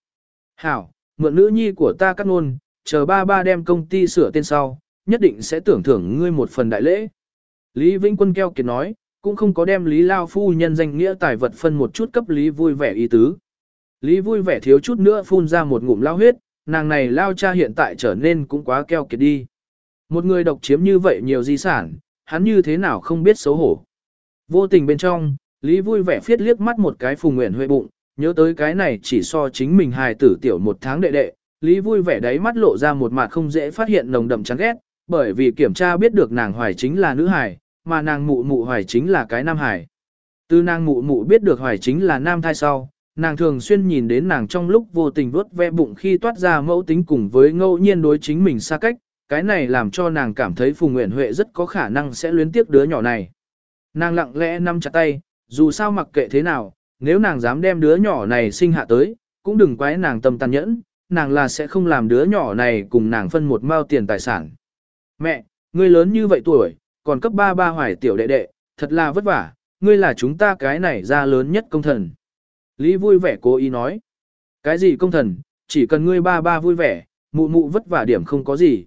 Hảo, mượn nữ nhi của ta cắt ngôn, chờ ba ba đem công ty sửa tên sau, nhất định sẽ tưởng thưởng ngươi một phần đại lễ. Lý Vĩnh Quân keo kiệt nói, cũng không có đem Lý Lao Phu nhân danh nghĩa tài vật phân một chút cấp Lý vui vẻ ý tứ. Lý vui vẻ thiếu chút nữa phun ra một ngụm lao huyết, nàng này lao cha hiện tại trở nên cũng quá keo kiệt đi. Một người độc chiếm như vậy nhiều di sản, hắn như thế nào không biết xấu hổ. Vô tình bên trong, Lý vui vẻ phiết liếc mắt một cái phùng nguyện huệ bụng, nhớ tới cái này chỉ so chính mình hài tử tiểu một tháng đệ đệ, Lý vui vẻ đấy mắt lộ ra một mặt không dễ phát hiện nồng đậm chán ghét, bởi vì kiểm tra biết được nàng hoài chính là nữ hài, mà nàng mụ mụ hoài chính là cái nam Hải. Từ nàng mụ mụ biết được hoài chính là nam thai sau, nàng thường xuyên nhìn đến nàng trong lúc vô tình vuốt ve bụng khi toát ra mẫu tính cùng với ngẫu nhiên đối chính mình xa cách, cái này làm cho nàng cảm thấy Phùng Nguyễn Huệ rất có khả năng sẽ luyến tiếc đứa nhỏ này. Nàng lặng lẽ nắm chặt tay, dù sao mặc kệ thế nào, nếu nàng dám đem đứa nhỏ này sinh hạ tới, cũng đừng quái nàng tâm tàn nhẫn, nàng là sẽ không làm đứa nhỏ này cùng nàng phân một mao tiền tài sản. Mẹ, ngươi lớn như vậy tuổi, còn cấp ba ba hoài tiểu đệ đệ, thật là vất vả, ngươi là chúng ta cái này ra lớn nhất công thần. Lý vui vẻ cố ý nói. Cái gì công thần, chỉ cần ngươi ba ba vui vẻ, mụ mụ vất vả điểm không có gì.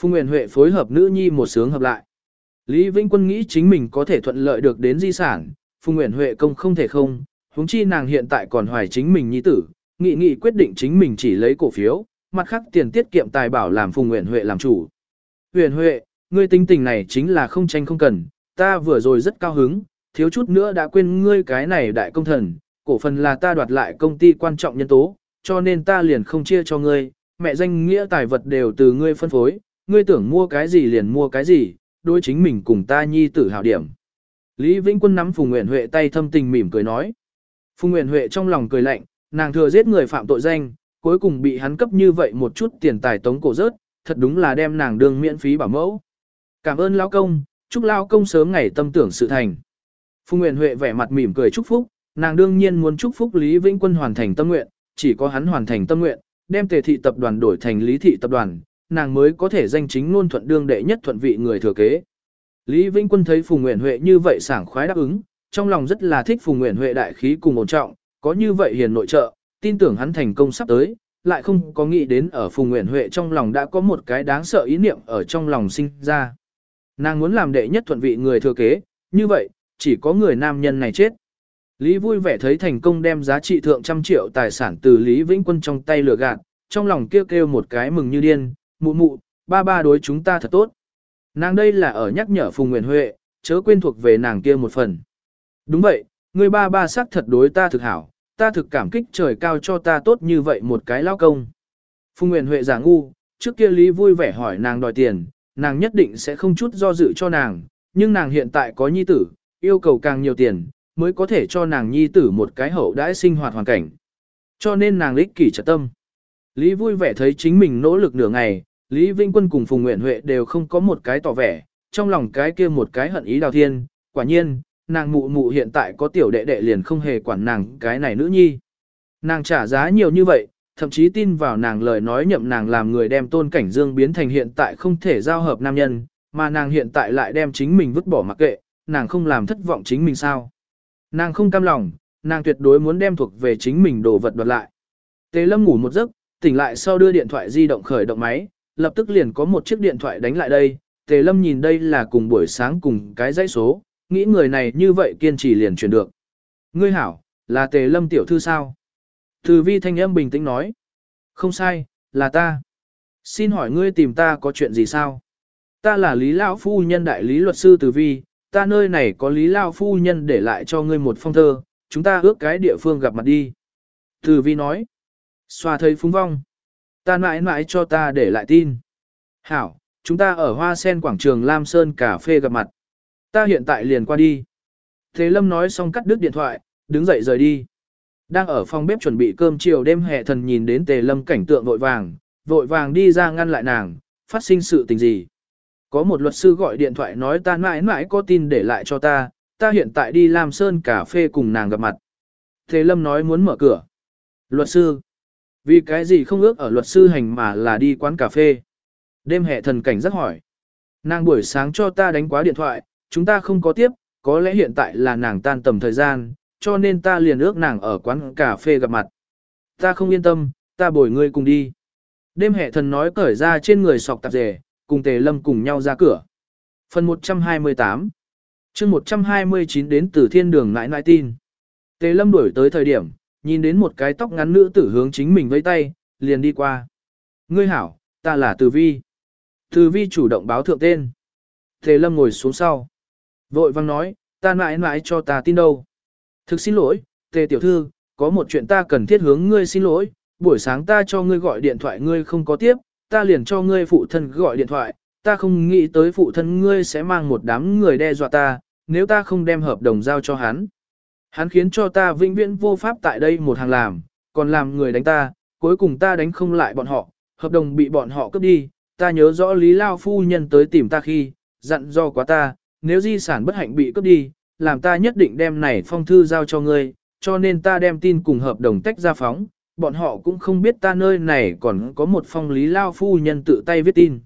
Phùng Nguyễn Huệ phối hợp nữ nhi một sướng hợp lại. Lý Vĩnh Quân nghĩ chính mình có thể thuận lợi được đến di sản, Phùng Nguyễn Huệ công không thể không, huống chi nàng hiện tại còn hoài chính mình nhi tử, nghị nghị quyết định chính mình chỉ lấy cổ phiếu, mặt khác tiền tiết kiệm tài bảo làm Phùng Nguyễn Huệ làm chủ. Huyền Huệ, ngươi tính tình này chính là không tranh không cần, ta vừa rồi rất cao hứng, thiếu chút nữa đã quên ngươi cái này đại công thần, cổ phần là ta đoạt lại công ty quan trọng nhân tố, cho nên ta liền không chia cho ngươi, mẹ danh nghĩa tài vật đều từ ngươi phân phối, ngươi tưởng mua cái gì liền mua cái gì, đối chính mình cùng ta nhi tử hào điểm. Lý Vĩnh Quân nắm Phùng Nguyễn Huệ tay thâm tình mỉm cười nói. Phùng Nguyễn Huệ trong lòng cười lạnh, nàng thừa giết người phạm tội danh, cuối cùng bị hắn cấp như vậy một chút tiền tài tống cổ rớt, thật đúng là đem nàng đường miễn phí bảo mẫu. Cảm ơn lão công, chúc lão công sớm ngày tâm tưởng sự thành. Phùng Nguyễn Huệ vẻ mặt mỉm cười chúc phúc, nàng đương nhiên muốn chúc phúc Lý Vĩnh Quân hoàn thành tâm nguyện, chỉ có hắn hoàn thành tâm nguyện, đem tề thị tập đoàn đổi thành Lý thị tập đoàn, nàng mới có thể danh chính ngôn thuận đương đệ nhất thuận vị người thừa kế. Lý Vĩnh Quân thấy Phùng Nguyễn Huệ như vậy sảng khoái đáp ứng, trong lòng rất là thích Phùng Nguyễn Huệ đại khí cùng ổn trọng, có như vậy hiền nội trợ, tin tưởng hắn thành công sắp tới, lại không có nghĩ đến ở Phùng Nguyễn Huệ trong lòng đã có một cái đáng sợ ý niệm ở trong lòng sinh ra. Nàng muốn làm đệ nhất thuận vị người thừa kế, như vậy, chỉ có người nam nhân này chết. Lý vui vẻ thấy thành công đem giá trị thượng trăm triệu tài sản từ Lý Vĩnh Quân trong tay lừa gạt, trong lòng kêu kêu một cái mừng như điên, mụ mụ, ba ba đối chúng ta thật tốt. Nàng đây là ở nhắc nhở Phùng Nguyễn Huệ, chớ quên thuộc về nàng kia một phần. Đúng vậy, Ngươi ba ba sắc thật đối ta thực hảo, ta thực cảm kích trời cao cho ta tốt như vậy một cái lao công. Phùng Nguyễn Huệ giả ngu, trước kia Lý vui vẻ hỏi nàng đòi tiền, nàng nhất định sẽ không chút do dự cho nàng, nhưng nàng hiện tại có nhi tử, yêu cầu càng nhiều tiền, mới có thể cho nàng nhi tử một cái hậu đãi sinh hoạt hoàn cảnh. Cho nên nàng lích kỷ trật tâm. Lý vui vẻ thấy chính mình nỗ lực nửa ngày, Lý Vinh Quân cùng Phùng Nguyễn Huệ đều không có một cái tỏ vẻ, trong lòng cái kia một cái hận ý đào thiên, quả nhiên, nàng mụ mụ hiện tại có tiểu đệ đệ liền không hề quản nàng cái này nữ nhi. Nàng trả giá nhiều như vậy, thậm chí tin vào nàng lời nói nhậm nàng làm người đem tôn cảnh dương biến thành hiện tại không thể giao hợp nam nhân, mà nàng hiện tại lại đem chính mình vứt bỏ mặc kệ, nàng không làm thất vọng chính mình sao. Nàng không cam lòng, nàng tuyệt đối muốn đem thuộc về chính mình đồ vật đoạt lại. Tế lâm ngủ một giấc, tỉnh lại sau đưa điện thoại di động khởi động máy, lập tức liền có một chiếc điện thoại đánh lại đây. Tề lâm nhìn đây là cùng buổi sáng cùng cái dãy số, nghĩ người này như vậy kiên trì liền truyền được. Ngươi hảo, là tề lâm tiểu thư sao? Từ vi thanh âm bình tĩnh nói. Không sai, là ta. Xin hỏi ngươi tìm ta có chuyện gì sao? Ta là Lý Lão Phu Nhân Đại Lý Luật Sư Từ Vi, ta nơi này có Lý Lão Phu Nhân để lại cho ngươi một phong thơ, chúng ta ước cái địa phương gặp mặt đi. Từ Vi nói. Xoa thấy phúng vong. Ta mãi mãi cho ta để lại tin. Hảo, chúng ta ở Hoa Sen quảng trường Lam Sơn cà phê gặp mặt. Ta hiện tại liền qua đi. Thế Lâm nói xong cắt đứt điện thoại, đứng dậy rời đi. Đang ở phòng bếp chuẩn bị cơm chiều đêm hè thần nhìn đến Tề Lâm cảnh tượng vội vàng, vội vàng đi ra ngăn lại nàng, phát sinh sự tình gì. Có một luật sư gọi điện thoại nói ta mãi mãi có tin để lại cho ta, ta hiện tại đi làm Sơn cà phê cùng nàng gặp mặt. Thế Lâm nói muốn mở cửa. Luật sư. Vì cái gì không ước ở luật sư hành mà là đi quán cà phê. Đêm hệ thần cảnh rất hỏi. Nàng buổi sáng cho ta đánh quá điện thoại, chúng ta không có tiếp, có lẽ hiện tại là nàng tan tầm thời gian, cho nên ta liền ước nàng ở quán cà phê gặp mặt. Ta không yên tâm, ta bồi ngươi cùng đi. Đêm hệ thần nói cởi ra trên người sọc tạp dề, cùng tề lâm cùng nhau ra cửa. Phần 128 chương 129 đến từ thiên đường nãi nãi tin. Tề lâm đuổi tới thời điểm, nhìn đến một cái tóc ngắn nữ tử hướng chính mình với tay, liền đi qua. Ngươi hảo, ta là Từ Vi. Từ Vi chủ động báo thượng tên. Tề lâm ngồi xuống sau. Vội vang nói, ta mãi mãi cho ta tin đâu. Thực xin lỗi, Tề tiểu thư, có một chuyện ta cần thiết hướng ngươi xin lỗi, buổi sáng ta cho ngươi gọi điện thoại ngươi không có tiếp, ta liền cho ngươi phụ thân gọi điện thoại, ta không nghĩ tới phụ thân ngươi sẽ mang một đám người đe dọa ta, nếu ta không đem hợp đồng giao cho hắn. Hắn khiến cho ta vĩnh viễn vô pháp tại đây một hàng làm, còn làm người đánh ta, cuối cùng ta đánh không lại bọn họ, hợp đồng bị bọn họ cướp đi, ta nhớ rõ Lý Lao Phu Nhân tới tìm ta khi, dặn do quá ta, nếu di sản bất hạnh bị cướp đi, làm ta nhất định đem này phong thư giao cho ngươi, cho nên ta đem tin cùng hợp đồng tách ra phóng, bọn họ cũng không biết ta nơi này còn có một phong Lý Lao Phu Nhân tự tay viết tin.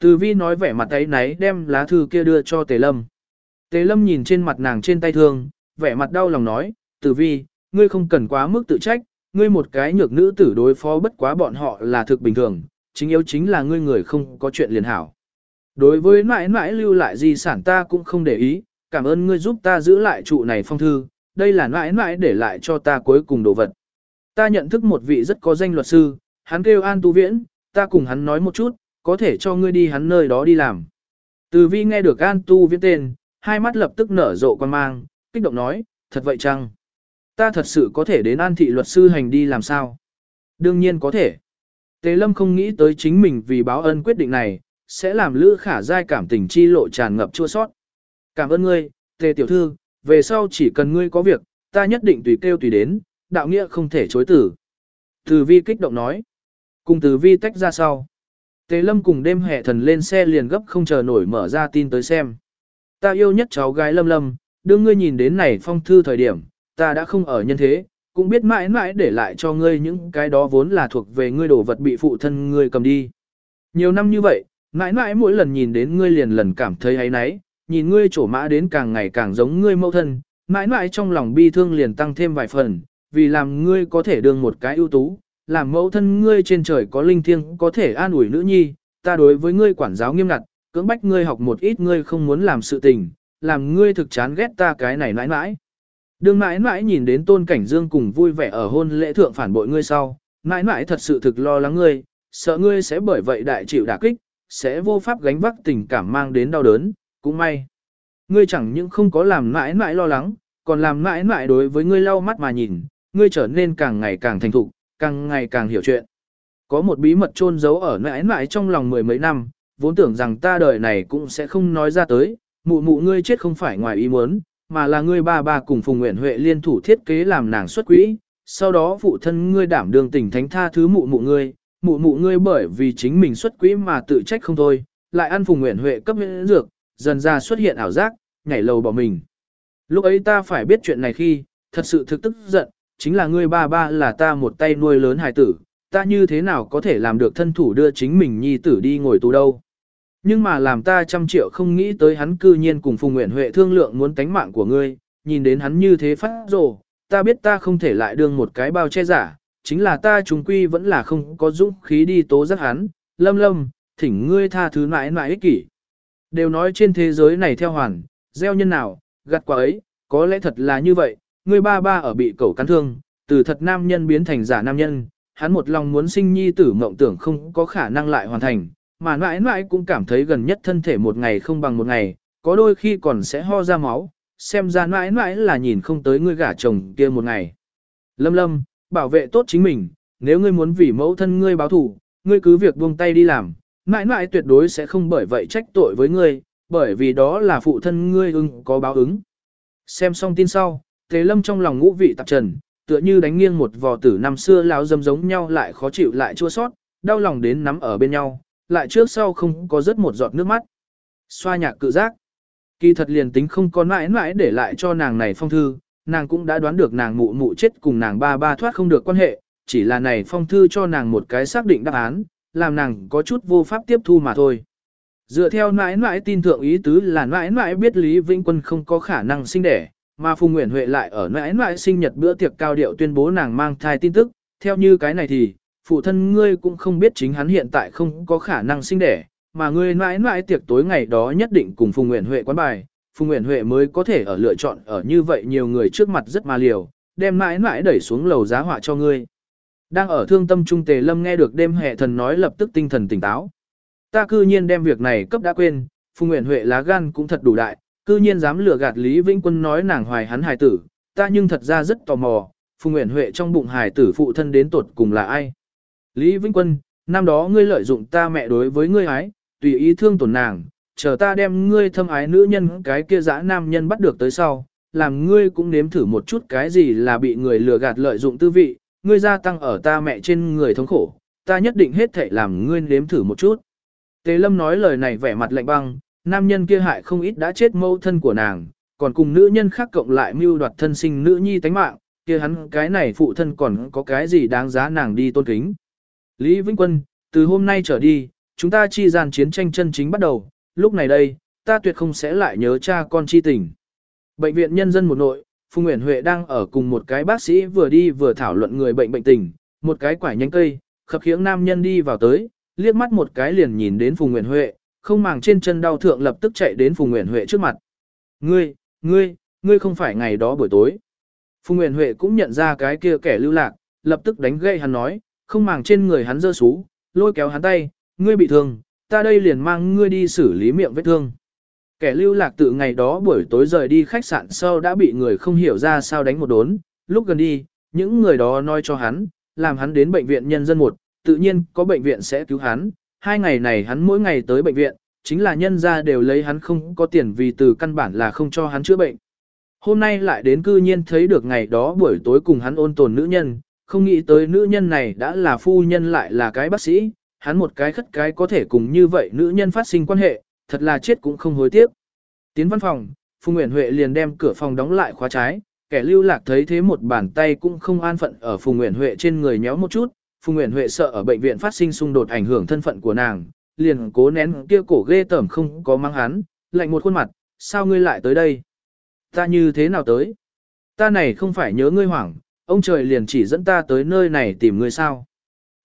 Từ vi nói vẻ mặt ấy náy đem lá thư kia đưa cho Tề Lâm. Tề Lâm nhìn trên mặt nàng trên tay thương, vẻ mặt đau lòng nói, Từ vi, ngươi không cần quá mức tự trách, ngươi một cái nhược nữ tử đối phó bất quá bọn họ là thực bình thường, chính yếu chính là ngươi người không có chuyện liền hảo. Đối với mãi mãi lưu lại di sản ta cũng không để ý, cảm ơn ngươi giúp ta giữ lại trụ này phong thư, đây là mãi mãi để lại cho ta cuối cùng đồ vật. Ta nhận thức một vị rất có danh luật sư, hắn kêu An Tu Viễn, ta cùng hắn nói một chút, có thể cho ngươi đi hắn nơi đó đi làm. Từ vi nghe được An Tu Viễn tên, hai mắt lập tức nở rộ quan mang, kích động nói, thật vậy chăng? Ta thật sự có thể đến An thị luật sư hành đi làm sao? Đương nhiên có thể. Tề Lâm không nghĩ tới chính mình vì báo ân quyết định này, sẽ làm Lữ Khả Giai cảm tình chi lộ tràn ngập chua sót. Cảm ơn ngươi, Tề Tiểu Thư, về sau chỉ cần ngươi có việc, ta nhất định tùy kêu tùy đến, đạo nghĩa không thể chối tử. Từ vi kích động nói. Cùng từ vi tách ra sau. Tề lâm cùng đêm hệ thần lên xe liền gấp không chờ nổi mở ra tin tới xem. Ta yêu nhất cháu gái lâm lâm, đưa ngươi nhìn đến này phong thư thời điểm, ta đã không ở nhân thế, cũng biết mãi mãi để lại cho ngươi những cái đó vốn là thuộc về ngươi đồ vật bị phụ thân ngươi cầm đi. Nhiều năm như vậy, mãi mãi mỗi lần nhìn đến ngươi liền lần cảm thấy ấy náy, nhìn ngươi trổ mã đến càng ngày càng giống ngươi mẫu thân, mãi mãi trong lòng bi thương liền tăng thêm vài phần, vì làm ngươi có thể đương một cái ưu tú, làm mẫu thân ngươi trên trời có linh thiêng có thể an ủi nữ nhi, ta đối với ngươi quản giáo nghiêm ngặt, cưỡng bách ngươi học một ít ngươi không muốn làm sự tình, làm ngươi thực chán ghét ta cái này mãi mãi. Đương mãi mãi nhìn đến tôn cảnh dương cùng vui vẻ ở hôn lễ thượng phản bội ngươi sau, mãi mãi thật sự thực lo lắng ngươi, sợ ngươi sẽ bởi vậy đại chịu đả kích, sẽ vô pháp gánh vác tình cảm mang đến đau đớn, cũng may. Ngươi chẳng những không có làm mãi mãi lo lắng, còn làm mãi mãi đối với ngươi lau mắt mà nhìn, ngươi trở nên càng ngày càng thành thục, càng ngày càng hiểu chuyện. Có một bí mật chôn giấu ở mãi mãi trong lòng mười mấy năm, vốn tưởng rằng ta đời này cũng sẽ không nói ra tới, mụ mụ ngươi chết không phải ngoài ý muốn, mà là ngươi ba ba cùng Phùng Nguyễn Huệ liên thủ thiết kế làm nàng xuất quỹ, sau đó phụ thân ngươi đảm đương tình thánh tha thứ mụ mụ ngươi, mụ mụ ngươi bởi vì chính mình xuất quỹ mà tự trách không thôi, lại ăn Phùng nguyện Huệ cấp miễn dược, dần ra xuất hiện ảo giác, nhảy lầu bỏ mình. Lúc ấy ta phải biết chuyện này khi, thật sự thực tức giận, chính là ngươi ba ba là ta một tay nuôi lớn hài tử, ta như thế nào có thể làm được thân thủ đưa chính mình nhi tử đi ngồi tù đâu. Nhưng mà làm ta trăm triệu không nghĩ tới hắn cư nhiên cùng Phùng Nguyễn Huệ thương lượng muốn tánh mạng của ngươi, nhìn đến hắn như thế phát rồ, ta biết ta không thể lại đương một cái bao che giả, chính là ta chúng quy vẫn là không có dũng khí đi tố giác hắn, lâm lâm, thỉnh ngươi tha thứ mãi mãi ích kỷ. Đều nói trên thế giới này theo hoàn, gieo nhân nào, gặt quả ấy, có lẽ thật là như vậy, ngươi ba ba ở bị cẩu cắn thương, từ thật nam nhân biến thành giả nam nhân, hắn một lòng muốn sinh nhi tử mộng tưởng không có khả năng lại hoàn thành, mà mãi mãi cũng cảm thấy gần nhất thân thể một ngày không bằng một ngày, có đôi khi còn sẽ ho ra máu, xem ra mãi mãi là nhìn không tới ngươi gả chồng kia một ngày. Lâm lâm, bảo vệ tốt chính mình, nếu ngươi muốn vì mẫu thân ngươi báo thù, ngươi cứ việc buông tay đi làm, mãi mãi tuyệt đối sẽ không bởi vậy trách tội với ngươi, bởi vì đó là phụ thân ngươi ưng có báo ứng. Xem xong tin sau, Tề Lâm trong lòng ngũ vị tạp trần, tựa như đánh nghiêng một vò tử năm xưa láo dâm giống nhau lại khó chịu lại chua sót, đau lòng đến nắm ở bên nhau, lại trước sau không có rớt một giọt nước mắt. Xoa nhạc cự giác. Kỳ thật liền tính không có mãi mãi để lại cho nàng này phong thư, nàng cũng đã đoán được nàng mụ mụ chết cùng nàng ba ba thoát không được quan hệ, chỉ là này phong thư cho nàng một cái xác định đáp án, làm nàng có chút vô pháp tiếp thu mà thôi. Dựa theo nãi nãi tin thượng ý tứ là nãi nãi biết Lý Vĩnh Quân không có khả năng sinh đẻ, mà Phùng Nguyễn Huệ lại ở nãi nãi sinh nhật bữa tiệc cao điệu tuyên bố nàng mang thai tin tức, theo như cái này thì, phụ thân ngươi cũng không biết chính hắn hiện tại không có khả năng sinh đẻ, mà ngươi nãi nãi tiệc tối ngày đó nhất định cùng Phùng Nguyễn Huệ quán bài, Phùng Nguyễn Huệ mới có thể ở lựa chọn ở như vậy nhiều người trước mặt rất mà liều, đem mãi mãi đẩy xuống lầu giá họa cho ngươi. Đang ở thương tâm trung tề lâm nghe được đêm hệ thần nói lập tức tinh thần tỉnh táo. Ta cư nhiên đem việc này cấp đã quên, Phùng Nguyễn Huệ lá gan cũng thật đủ đại, cư nhiên dám lừa gạt Lý Vĩnh Quân nói nàng hoài hắn hài tử, ta nhưng thật ra rất tò mò, Phùng Nguyễn Huệ trong bụng hài tử phụ thân đến tột cùng là ai. Lý Vĩnh Quân, năm đó ngươi lợi dụng ta mẹ đối với ngươi ái, tùy ý thương tổn nàng, chờ ta đem ngươi thâm ái nữ nhân cái kia dã nam nhân bắt được tới sau, làm ngươi cũng nếm thử một chút cái gì là bị người lừa gạt lợi dụng tư vị, ngươi gia tăng ở ta mẹ trên người thống khổ, ta nhất định hết thảy làm ngươi nếm thử một chút. Tế Lâm nói lời này vẻ mặt lạnh băng, nam nhân kia hại không ít đã chết mâu thân của nàng, còn cùng nữ nhân khác cộng lại mưu đoạt thân sinh nữ nhi tánh mạng, kia hắn cái này phụ thân còn có cái gì đáng giá nàng đi tôn kính. Lý Vĩnh Quân, từ hôm nay trở đi, chúng ta chi gian chiến tranh chân chính bắt đầu, lúc này đây, ta tuyệt không sẽ lại nhớ cha con chi tình. Bệnh viện nhân dân một nội, Phùng Nguyễn Huệ đang ở cùng một cái bác sĩ vừa đi vừa thảo luận người bệnh bệnh tình, một cái quải nhánh cây, khập khiễng nam nhân đi vào tới, liếc mắt một cái liền nhìn đến Phùng Nguyễn Huệ, không màng trên chân đau thượng lập tức chạy đến Phùng Nguyễn Huệ trước mặt. Ngươi, ngươi, ngươi không phải ngày đó buổi tối. Phùng Nguyễn Huệ cũng nhận ra cái kia kẻ lưu lạc, lập tức đánh gây hắn nói, không màng trên người hắn dơ sú, lôi kéo hắn tay, ngươi bị thương, ta đây liền mang ngươi đi xử lý miệng vết thương. Kẻ lưu lạc tự ngày đó buổi tối rời đi khách sạn sau đã bị người không hiểu ra sao đánh một đốn, lúc gần đi, những người đó nói cho hắn, làm hắn đến bệnh viện nhân dân một, tự nhiên có bệnh viện sẽ cứu hắn, hai ngày này hắn mỗi ngày tới bệnh viện, chính là nhân ra đều lấy hắn không có tiền vì từ căn bản là không cho hắn chữa bệnh. Hôm nay lại đến cư nhiên thấy được ngày đó buổi tối cùng hắn ôn tồn nữ nhân, không nghĩ tới nữ nhân này đã là phu nhân lại là cái bác sĩ, hắn một cái khất cái có thể cùng như vậy nữ nhân phát sinh quan hệ, thật là chết cũng không hối tiếc. Tiến văn phòng, Phùng Nguyễn Huệ liền đem cửa phòng đóng lại khóa trái, kẻ lưu lạc thấy thế một bàn tay cũng không an phận ở Phùng Nguyễn Huệ trên người nhéo một chút, Phùng Nguyễn Huệ sợ ở bệnh viện phát sinh xung đột ảnh hưởng thân phận của nàng, liền cố nén kia cổ ghê tởm không có mang hắn, lạnh một khuôn mặt, sao ngươi lại tới đây? Ta như thế nào tới? Ta này không phải nhớ ngươi hoảng, ông trời liền chỉ dẫn ta tới nơi này tìm ngươi sao?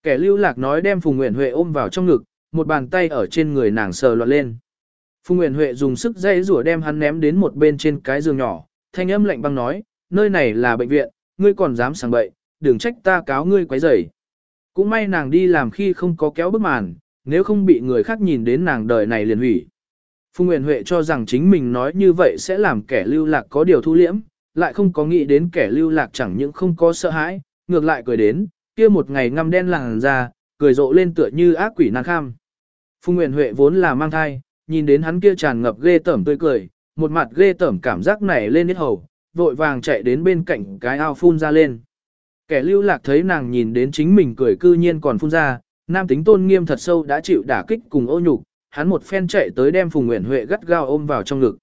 Kẻ lưu lạc nói đem Phùng Nguyễn Huệ ôm vào trong ngực, một bàn tay ở trên người nàng sờ loạn lên. Phùng Nguyễn Huệ dùng sức dây rủa đem hắn ném đến một bên trên cái giường nhỏ, thanh âm lạnh băng nói, nơi này là bệnh viện, ngươi còn dám sang bậy, đừng trách ta cáo ngươi quấy rầy. Cũng may nàng đi làm khi không có kéo bức màn, nếu không bị người khác nhìn đến nàng đời này liền hủy. Phùng Nguyễn Huệ cho rằng chính mình nói như vậy sẽ làm kẻ lưu lạc có điều thu liễm, lại không có nghĩ đến kẻ lưu lạc chẳng những không có sợ hãi, ngược lại cười đến, kia một ngày ngăm đen làng ra, cười rộ lên tựa như ác quỷ nan kham. Phùng Nguyễn Huệ vốn là mang thai, nhìn đến hắn kia tràn ngập ghê tởm tươi cười, một mặt ghê tởm cảm giác nảy lên hết hầu, vội vàng chạy đến bên cạnh cái ao phun ra lên. Kẻ lưu lạc thấy nàng nhìn đến chính mình cười cư nhiên còn phun ra, nam tính tôn nghiêm thật sâu đã chịu đả kích cùng ô nhục, hắn một phen chạy tới đem Phùng Nguyễn Huệ gắt gao ôm vào trong ngực.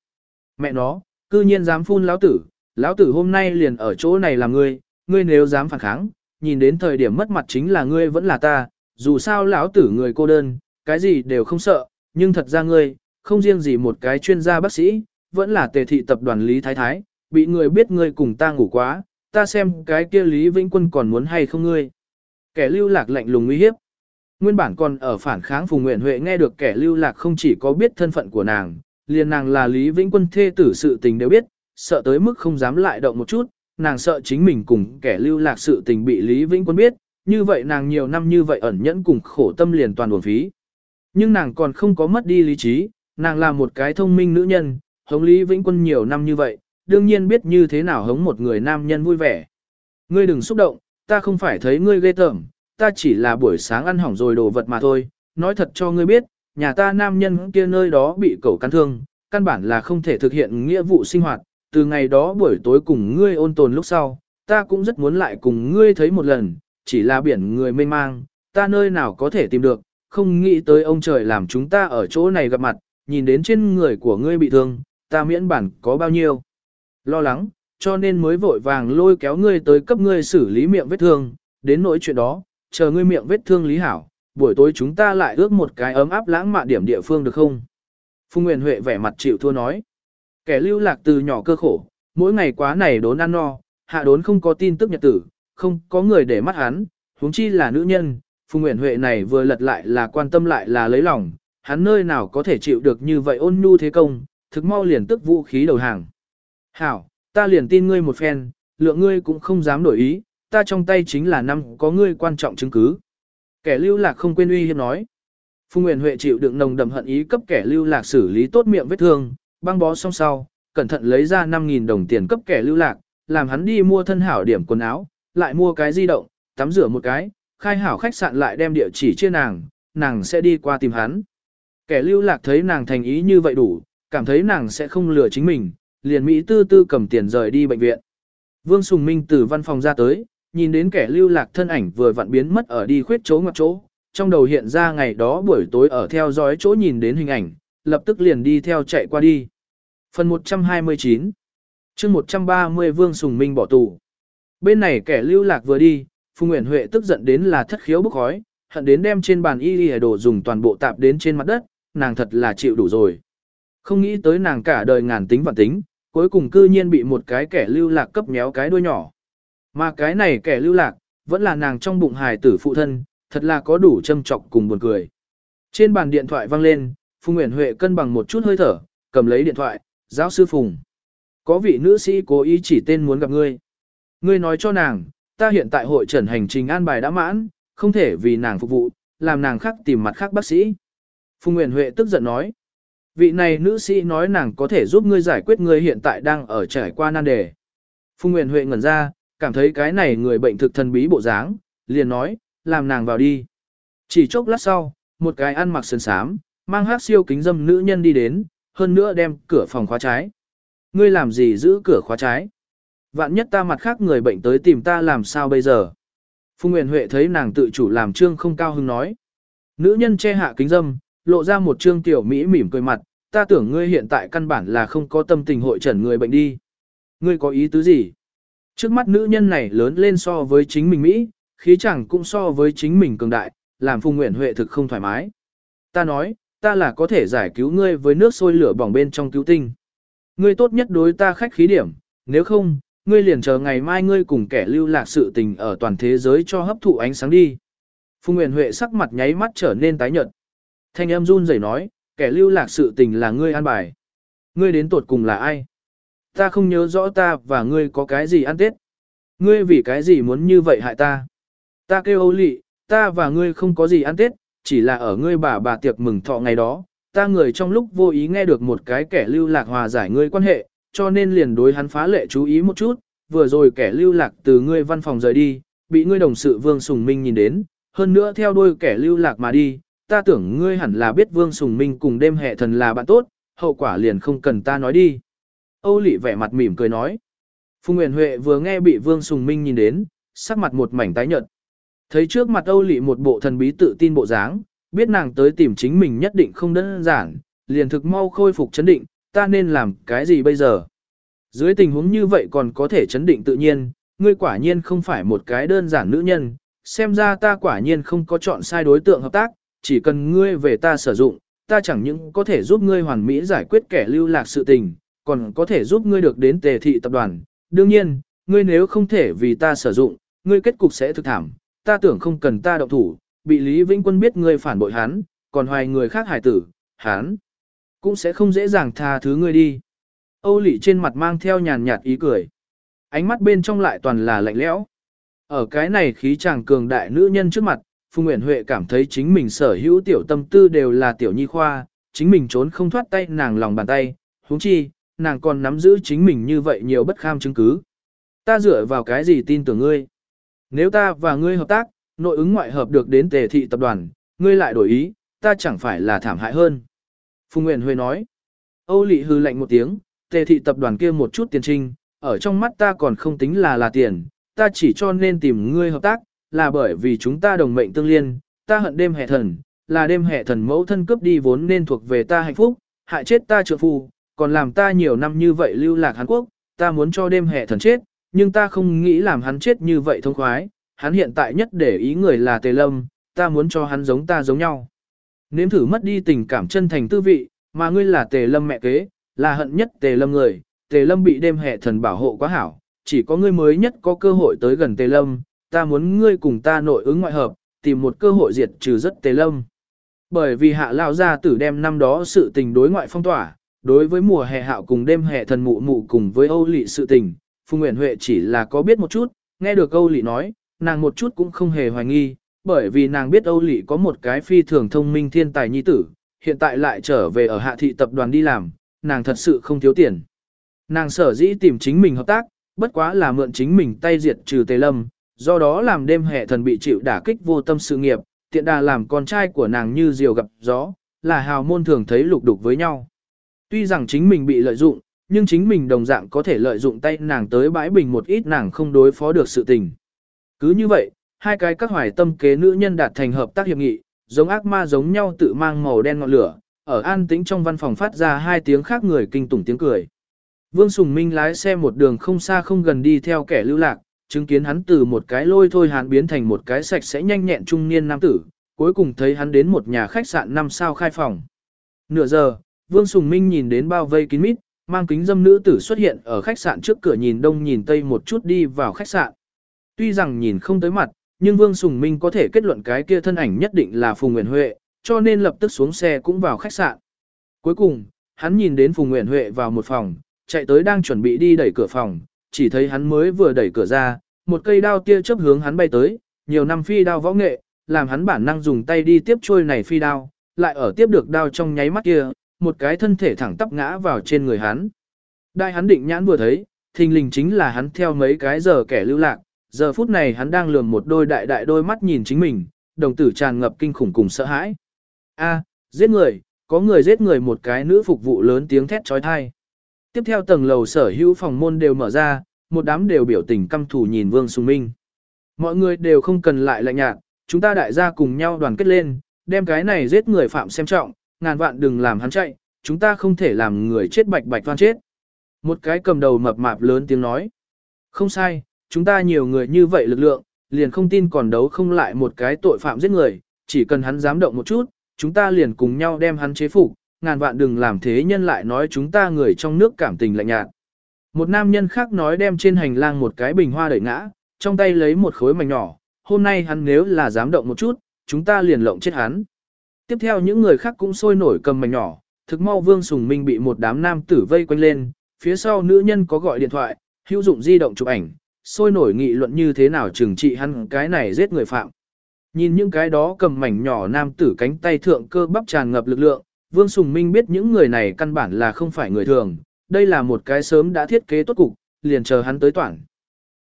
Mẹ nó, cư nhiên dám phun lão tử, lão tử hôm nay liền ở chỗ này làm ngươi, ngươi nếu dám phản kháng, nhìn đến thời điểm mất mặt chính là ngươi vẫn là ta, dù sao lão tử người cô đơn, cái gì đều không sợ, nhưng thật ra ngươi, không riêng gì một cái chuyên gia bác sĩ, vẫn là tề thị tập đoàn Lý Thái Thái, bị người biết ngươi cùng ta ngủ quá, ta xem cái kia Lý Vĩnh Quân còn muốn hay không ngươi. Kẻ lưu lạc lạnh lùng uy hiếp. Nguyên bản còn ở phản kháng Phùng Nguyện Huệ nghe được kẻ lưu lạc không chỉ có biết thân phận của nàng, liền nàng là Lý Vĩnh Quân thê tử sự tình đều biết, sợ tới mức không dám lại động một chút, nàng sợ chính mình cùng kẻ lưu lạc sự tình bị Lý Vĩnh Quân biết, như vậy nàng nhiều năm như vậy ẩn nhẫn cùng khổ tâm liền toàn uổng phí. Nhưng nàng còn không có mất đi lý trí, nàng là một cái thông minh nữ nhân, hống Lý Vĩnh Quân nhiều năm như vậy, đương nhiên biết như thế nào hống một người nam nhân vui vẻ. Ngươi đừng xúc động, ta không phải thấy ngươi ghê tởm, ta chỉ là buổi sáng ăn hỏng rồi đồ vật mà thôi, nói thật cho ngươi biết, nhà ta nam nhân kia nơi đó bị cẩu cắn thương, căn bản là không thể thực hiện nghĩa vụ sinh hoạt, từ ngày đó buổi tối cùng ngươi ôn tồn lúc sau, ta cũng rất muốn lại cùng ngươi thấy một lần, chỉ là biển người mênh mang, ta nơi nào có thể tìm được, không nghĩ tới ông trời làm chúng ta ở chỗ này gặp mặt, nhìn đến trên người của ngươi bị thương, ta miễn bản có bao nhiêu. Lo lắng, cho nên mới vội vàng lôi kéo ngươi tới cấp ngươi xử lý miệng vết thương, đến nỗi chuyện đó, chờ ngươi miệng vết thương lý hảo, buổi tối chúng ta lại ước một cái ấm áp lãng mạn điểm địa phương được không? Phùng Nguyên Huệ vẻ mặt chịu thua nói. Kẻ lưu lạc từ nhỏ cơ khổ, mỗi ngày quá này đốn ăn no, hạ đốn không có tin tức nhật tử, không có người để mắt hắn, huống chi là nữ nhân, Phùng Nguyễn Huệ này vừa lật lại là quan tâm lại là lấy lòng, hắn nơi nào có thể chịu được như vậy ôn nhu thế công, thực mau liền tức vũ khí đầu hàng. Hảo, ta liền tin ngươi một phen, lượng ngươi cũng không dám đổi ý, ta trong tay chính là năm có ngươi quan trọng chứng cứ. Kẻ lưu lạc không quên uy hiếp nói. Phùng Nguyễn Huệ chịu đựng nồng đậm hận ý cấp kẻ lưu lạc xử lý tốt miệng vết thương, băng bó xong sau, cẩn thận lấy ra 5.000 đồng tiền cấp kẻ lưu lạc, làm hắn đi mua thân hảo điểm quần áo, lại mua cái di động, tắm rửa một cái, khai hảo khách sạn lại đem địa chỉ chia nàng, nàng sẽ đi qua tìm hắn. Kẻ lưu lạc thấy nàng thành ý như vậy đủ, cảm thấy nàng sẽ không lừa chính mình, liền Mỹ tư tư cầm tiền rời đi bệnh viện. Vương Sùng Minh từ văn phòng ra tới, nhìn đến kẻ lưu lạc thân ảnh vừa vặn biến mất ở đi khuyết chỗ ngoặc chỗ, trong đầu hiện ra ngày đó buổi tối ở theo dõi chỗ nhìn đến hình ảnh, lập tức liền đi theo chạy qua đi. Phần 129 chương 130 Vương Sùng Minh bỏ tù. Bên này kẻ lưu lạc vừa đi, Phùng Nguyễn Huệ tức giận đến là thất khiếu bức khói, hận đến đem trên bàn y y đồ dùng toàn bộ tạp đến trên mặt đất, nàng thật là chịu đủ rồi. Không nghĩ tới nàng cả đời ngàn tính vạn tính, cuối cùng cư nhiên bị một cái kẻ lưu lạc cấp méo cái đuôi nhỏ. Mà cái này kẻ lưu lạc, vẫn là nàng trong bụng hài tử phụ thân, thật là có đủ châm trọc cùng buồn cười. Trên bàn điện thoại vang lên, Phùng Nguyễn Huệ cân bằng một chút hơi thở, cầm lấy điện thoại, giáo sư Phùng. Có vị nữ sĩ cố ý chỉ tên muốn gặp ngươi. Ngươi nói cho nàng, ta hiện tại hội trần hành trình an bài đã mãn, không thể vì nàng phục vụ, làm nàng khác tìm mặt khác bác sĩ. Phùng Nguyễn Huệ tức giận nói. Vị này nữ sĩ nói nàng có thể giúp ngươi giải quyết ngươi hiện tại đang ở trải qua nan đề. Phùng Nguyễn Huệ ngẩn ra, cảm thấy cái này người bệnh thực thần bí bộ dáng, liền nói, làm nàng vào đi. Chỉ chốc lát sau, một cái ăn mặc sườn sám, mang hát siêu kính dâm nữ nhân đi đến, hơn nữa đem cửa phòng khóa trái. Ngươi làm gì giữ cửa khóa trái? Vạn nhất ta mặt khác người bệnh tới tìm ta làm sao bây giờ? Phùng Nguyễn Huệ thấy nàng tự chủ làm trương không cao hứng nói. Nữ nhân che hạ kính dâm, lộ ra một trương tiểu mỹ mỉm cười mặt, ta tưởng ngươi hiện tại căn bản là không có tâm tình hội trần người bệnh đi. Ngươi có ý tứ gì? Trước mắt nữ nhân này lớn lên so với chính mình Mỹ, khí chẳng cũng so với chính mình cường đại, làm Phùng Nguyễn Huệ thực không thoải mái. Ta nói, ta là có thể giải cứu ngươi với nước sôi lửa bỏng bên trong cứu tinh. Ngươi tốt nhất đối ta khách khí điểm, nếu không, ngươi liền chờ ngày mai ngươi cùng kẻ lưu lạc sự tình ở toàn thế giới cho hấp thụ ánh sáng đi. Phùng Nguyễn Huệ sắc mặt nháy mắt trở nên tái nhợt. Thanh em run rẩy nói, kẻ lưu lạc sự tình là ngươi an bài. Ngươi đến tột cùng là ai? Ta không nhớ rõ ta và ngươi có cái gì ăn tết. Ngươi vì cái gì muốn như vậy hại ta? Ta kêu Âu Lị, ta và ngươi không có gì ăn tết, chỉ là ở ngươi bà bà tiệc mừng thọ ngày đó, ta người trong lúc vô ý nghe được một cái kẻ lưu lạc hòa giải ngươi quan hệ, cho nên liền đối hắn phá lệ chú ý một chút, vừa rồi kẻ lưu lạc từ ngươi văn phòng rời đi, bị ngươi đồng sự Vương Sùng Minh nhìn đến, hơn nữa theo đuôi kẻ lưu lạc mà đi, ta tưởng ngươi hẳn là biết Vương Sùng Minh cùng đêm hệ thần là bạn tốt, hậu quả liền không cần ta nói đi. Âu Lị vẻ mặt mỉm cười nói. Phùng Nguyễn Huệ vừa nghe bị Vương Sùng Minh nhìn đến, sắc mặt một mảnh tái nhợt. Thấy trước mặt Âu Lị một bộ thần bí tự tin bộ dáng, biết nàng tới tìm chính mình nhất định không đơn giản, liền thực mau khôi phục chấn định, ta nên làm cái gì bây giờ? Dưới tình huống như vậy còn có thể chấn định tự nhiên, ngươi quả nhiên không phải một cái đơn giản nữ nhân, xem ra ta quả nhiên không có chọn sai đối tượng hợp tác, chỉ cần ngươi về ta sử dụng, ta chẳng những có thể giúp ngươi hoàn mỹ giải quyết kẻ lưu lạc sự tình, còn có thể giúp ngươi được đến tề thị tập đoàn. Đương nhiên, ngươi nếu không thể vì ta sử dụng, ngươi kết cục sẽ thực thảm, ta tưởng không cần ta động thủ, bị Lý Vĩnh Quân biết ngươi phản bội hắn, còn hoài người khác hải tử, hắn cũng sẽ không dễ dàng tha thứ ngươi đi. Âu Lị trên mặt mang theo nhàn nhạt ý cười. Ánh mắt bên trong lại toàn là lạnh lẽo. Ở cái này khí chàng cường đại nữ nhân trước mặt, Phùng Nguyễn Huệ cảm thấy chính mình sở hữu tiểu tâm tư đều là tiểu nhi khoa, chính mình trốn không thoát tay nàng lòng bàn tay, huống chi, nàng còn nắm giữ chính mình như vậy nhiều bất kham chứng cứ. Ta dựa vào cái gì tin tưởng ngươi? Nếu ta và ngươi hợp tác, nội ứng ngoại hợp được đến tề thị tập đoàn, ngươi lại đổi ý, ta chẳng phải là thảm hại hơn. Phùng Nguyễn Huệ nói, Âu Lị hư lạnh một tiếng, tề thị tập đoàn kia một chút tiền trinh, ở trong mắt ta còn không tính là là tiền, ta chỉ cho nên tìm ngươi hợp tác, là bởi vì chúng ta đồng mệnh tương liên, ta hận đêm hệ thần, là đêm hệ thần mẫu thân cướp đi vốn nên thuộc về ta hạnh phúc, hại chết ta trượng phu, còn làm ta nhiều năm như vậy lưu lạc Hàn Quốc, ta muốn cho đêm hệ thần chết, nhưng ta không nghĩ làm hắn chết như vậy thông khoái, hắn hiện tại nhất để ý người là Tề Lâm, ta muốn cho hắn giống ta giống nhau. Nếm thử mất đi tình cảm chân thành tư vị, mà ngươi là tề lâm mẹ kế, là hận nhất tề lâm người, tề lâm bị đêm hệ thần bảo hộ quá hảo, chỉ có ngươi mới nhất có cơ hội tới gần tề lâm, ta muốn ngươi cùng ta nội ứng ngoại hợp, tìm một cơ hội diệt trừ rất tề lâm. Bởi vì hạ lao gia tử đem năm đó sự tình đối ngoại phong tỏa, đối với mùa hè hạo cùng đêm hè thần mụ mụ cùng với Âu Lị sự tình, Phùng Nguyễn Huệ chỉ là có biết một chút, nghe được Âu Lị nói, nàng một chút cũng không hề hoài nghi, bởi vì nàng biết Âu Lị có một cái phi thường thông minh thiên tài nhi tử, hiện tại lại trở về ở hạ thị tập đoàn đi làm, nàng thật sự không thiếu tiền. Nàng sở dĩ tìm chính mình hợp tác, bất quá là mượn chính mình tay diệt trừ Tề Lâm, do đó làm đêm hệ thần bị chịu đả kích vô tâm sự nghiệp, tiện đà làm con trai của nàng như diều gặp gió, là hào môn thường thấy lục đục với nhau. Tuy rằng chính mình bị lợi dụng, nhưng chính mình đồng dạng có thể lợi dụng tay nàng tới bãi bình một ít nàng không đối phó được sự tình. Cứ như vậy, hai cái các hoài tâm kế nữ nhân đạt thành hợp tác hiệp nghị, giống ác ma giống nhau tự mang màu đen ngọn lửa, ở an tĩnh trong văn phòng phát ra hai tiếng khác người kinh tủng tiếng cười. Vương Sùng Minh lái xe một đường không xa không gần đi theo kẻ lưu lạc, chứng kiến hắn từ một cái lôi thôi hắn biến thành một cái sạch sẽ nhanh nhẹn trung niên nam tử, cuối cùng thấy hắn đến một nhà khách sạn năm sao khai phòng. Nửa giờ, Vương Sùng Minh nhìn đến bao vây kín mít, mang kính dâm nữ tử xuất hiện ở khách sạn trước cửa nhìn đông nhìn tây một chút đi vào khách sạn. Tuy rằng nhìn không tới mặt, nhưng Vương Sùng Minh có thể kết luận cái kia thân ảnh nhất định là Phùng Nguyễn Huệ, cho nên lập tức xuống xe cũng vào khách sạn. Cuối cùng, hắn nhìn đến Phùng Nguyễn Huệ vào một phòng, chạy tới đang chuẩn bị đi đẩy cửa phòng, chỉ thấy hắn mới vừa đẩy cửa ra, một cây đao tia chớp hướng hắn bay tới, nhiều năm phi đao võ nghệ, làm hắn bản năng dùng tay đi tiếp trôi này phi đao, lại ở tiếp được đao trong nháy mắt kia, một cái thân thể thẳng tắp ngã vào trên người hắn. Đại hắn định nhãn vừa thấy, thình lình chính là hắn theo mấy cái giờ kẻ lưu lạc, giờ phút này hắn đang lườm một đôi đại đại đôi mắt nhìn chính mình, đồng tử tràn ngập kinh khủng cùng sợ hãi. A, giết người, có người giết người một cái nữ phục vụ lớn tiếng thét trói thai. Tiếp theo tầng lầu sở hữu phòng môn đều mở ra, một đám đều biểu tình căm thù nhìn Vương Sùng Minh. Mọi người đều không cần lại lạnh nhạt, chúng ta đại gia cùng nhau đoàn kết lên, đem cái này giết người phạm xem trọng, ngàn vạn đừng làm hắn chạy, chúng ta không thể làm người chết bạch bạch toan chết. Một cái cầm đầu mập mạp lớn tiếng nói. Không sai, chúng ta nhiều người như vậy lực lượng, liền không tin còn đấu không lại một cái tội phạm giết người, chỉ cần hắn dám động một chút, chúng ta liền cùng nhau đem hắn chế phục, ngàn vạn đừng làm thế nhân lại nói chúng ta người trong nước cảm tình lạnh nhạt. Một nam nhân khác nói đem trên hành lang một cái bình hoa đẩy ngã, trong tay lấy một khối mảnh nhỏ, hôm nay hắn nếu là dám động một chút, chúng ta liền lộng chết hắn. Tiếp theo những người khác cũng sôi nổi cầm mảnh nhỏ, thực mau Vương Sùng Minh bị một đám nam tử vây quanh lên, phía sau nữ nhân có gọi điện thoại, hữu dụng di động chụp ảnh, sôi nổi nghị luận như thế nào trừng trị hắn cái này giết người phạm. Nhìn những cái đó cầm mảnh nhỏ nam tử cánh tay thượng cơ bắp tràn ngập lực lượng, Vương Sùng Minh biết những người này căn bản là không phải người thường, đây là một cái sớm đã thiết kế tốt cục, liền chờ hắn tới toàn.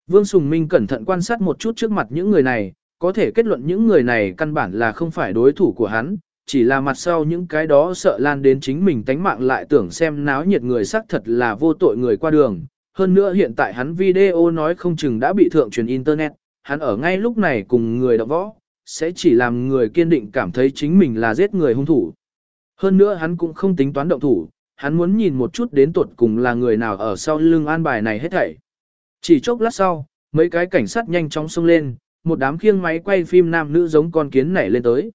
Vương Sùng Minh cẩn thận quan sát một chút trước mặt những người này, có thể kết luận những người này căn bản là không phải đối thủ của hắn, chỉ là mặt sau những cái đó sợ lan đến chính mình tánh mạng lại tưởng xem náo nhiệt người xác thật là vô tội người qua đường. Hơn nữa hiện tại hắn video nói không chừng đã bị thượng truyền internet, hắn ở ngay lúc này cùng người đọc võ, sẽ chỉ làm người kiên định cảm thấy chính mình là giết người hung thủ. Hơn nữa hắn cũng không tính toán động thủ, hắn muốn nhìn một chút đến tuột cùng là người nào ở sau lưng an bài này hết thảy. Chỉ chốc lát sau, mấy cái cảnh sát nhanh chóng xông lên, một đám khiêng máy quay phim nam nữ giống con kiến nảy lên tới.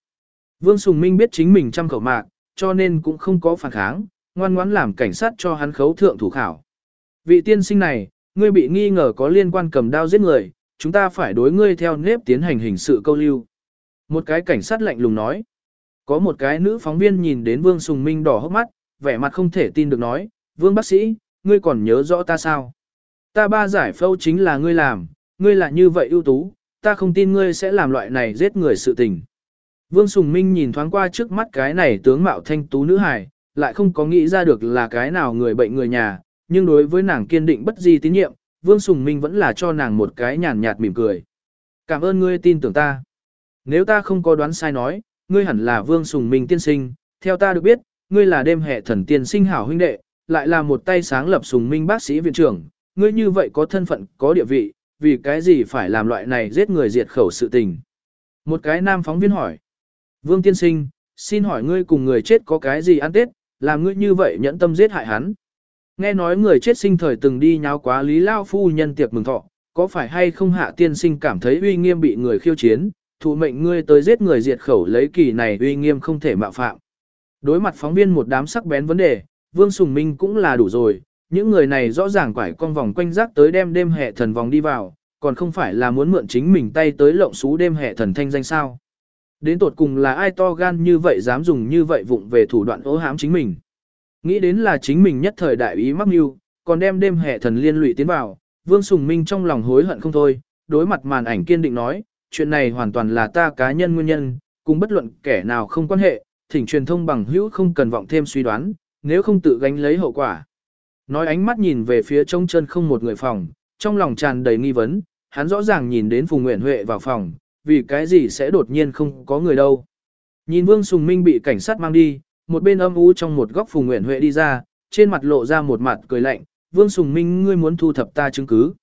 Vương Sùng Minh biết chính mình trăm khẩu mạc, cho nên cũng không có phản kháng, ngoan ngoãn làm cảnh sát cho hắn khấu thượng thủ khảo. Vị tiên sinh này, ngươi bị nghi ngờ có liên quan cầm đao giết người, chúng ta phải đối ngươi theo nếp tiến hành hình sự câu lưu. Một cái cảnh sát lạnh lùng nói. Có một cái nữ phóng viên nhìn đến Vương Sùng Minh đỏ hốc mắt, vẻ mặt không thể tin được nói, Vương bác sĩ, ngươi còn nhớ rõ ta sao? Ta ba giải phẫu chính là ngươi làm, ngươi là như vậy ưu tú, ta không tin ngươi sẽ làm loại này giết người sự tình. Vương Sùng Minh nhìn thoáng qua trước mắt cái này tướng mạo thanh tú nữ hài, lại không có nghĩ ra được là cái nào người bệnh người nhà, nhưng đối với nàng kiên định bất di tín nhiệm, Vương Sùng Minh vẫn là cho nàng một cái nhàn nhạt mỉm cười. Cảm ơn ngươi tin tưởng ta. Nếu ta không có đoán sai nói, ngươi hẳn là Vương Sùng Minh tiên sinh, theo ta được biết, ngươi là đêm hệ thần tiên sinh hảo huynh đệ, lại là một tay sáng lập Sùng Minh bác sĩ viện trưởng, ngươi như vậy có thân phận, có địa vị, vì cái gì phải làm loại này giết người diệt khẩu sự tình. Một cái nam phóng viên hỏi, Vương tiên sinh, xin hỏi ngươi cùng người chết có cái gì ăn tết, làm ngươi như vậy nhẫn tâm giết hại hắn. Nghe nói người chết sinh thời từng đi nháo quá lý lao phu nhân tiệc mừng thọ, có phải hay không hạ tiên sinh cảm thấy uy nghiêm bị người khiêu chiến, thụ mệnh ngươi tới giết người diệt khẩu lấy kỳ này uy nghiêm không thể mạo phạm. Đối mặt phóng viên một đám sắc bén vấn đề, Vương Sùng Minh cũng là đủ rồi, những người này rõ ràng quải con vòng quanh rác tới đem đêm hệ thần vòng đi vào, còn không phải là muốn mượn chính mình tay tới lộng xú đêm hệ thần thanh danh sao. Đến tột cùng là ai to gan như vậy dám dùng như vậy vụng về thủ đoạn ố hãm chính mình. Nghĩ đến là chính mình nhất thời đại ý mắc mưu, còn đem đêm hệ thần liên lụy tiến vào, Vương Sùng Minh trong lòng hối hận không thôi, đối mặt màn ảnh kiên định nói, chuyện này hoàn toàn là ta cá nhân nguyên nhân, cùng bất luận kẻ nào không quan hệ, thỉnh truyền thông bằng hữu không cần vọng thêm suy đoán, nếu không tự gánh lấy hậu quả. Nói ánh mắt nhìn về phía trông chân không một người phòng, trong lòng tràn đầy nghi vấn, hắn rõ ràng nhìn đến Phùng Nguyễn Huệ vào phòng, vì cái gì sẽ đột nhiên không có người đâu. Nhìn Vương Sùng Minh bị cảnh sát mang đi, một bên âm u trong một góc Phùng Nguyễn Huệ đi ra, trên mặt lộ ra một mặt cười lạnh, Vương Sùng Minh ngươi muốn thu thập ta chứng cứ.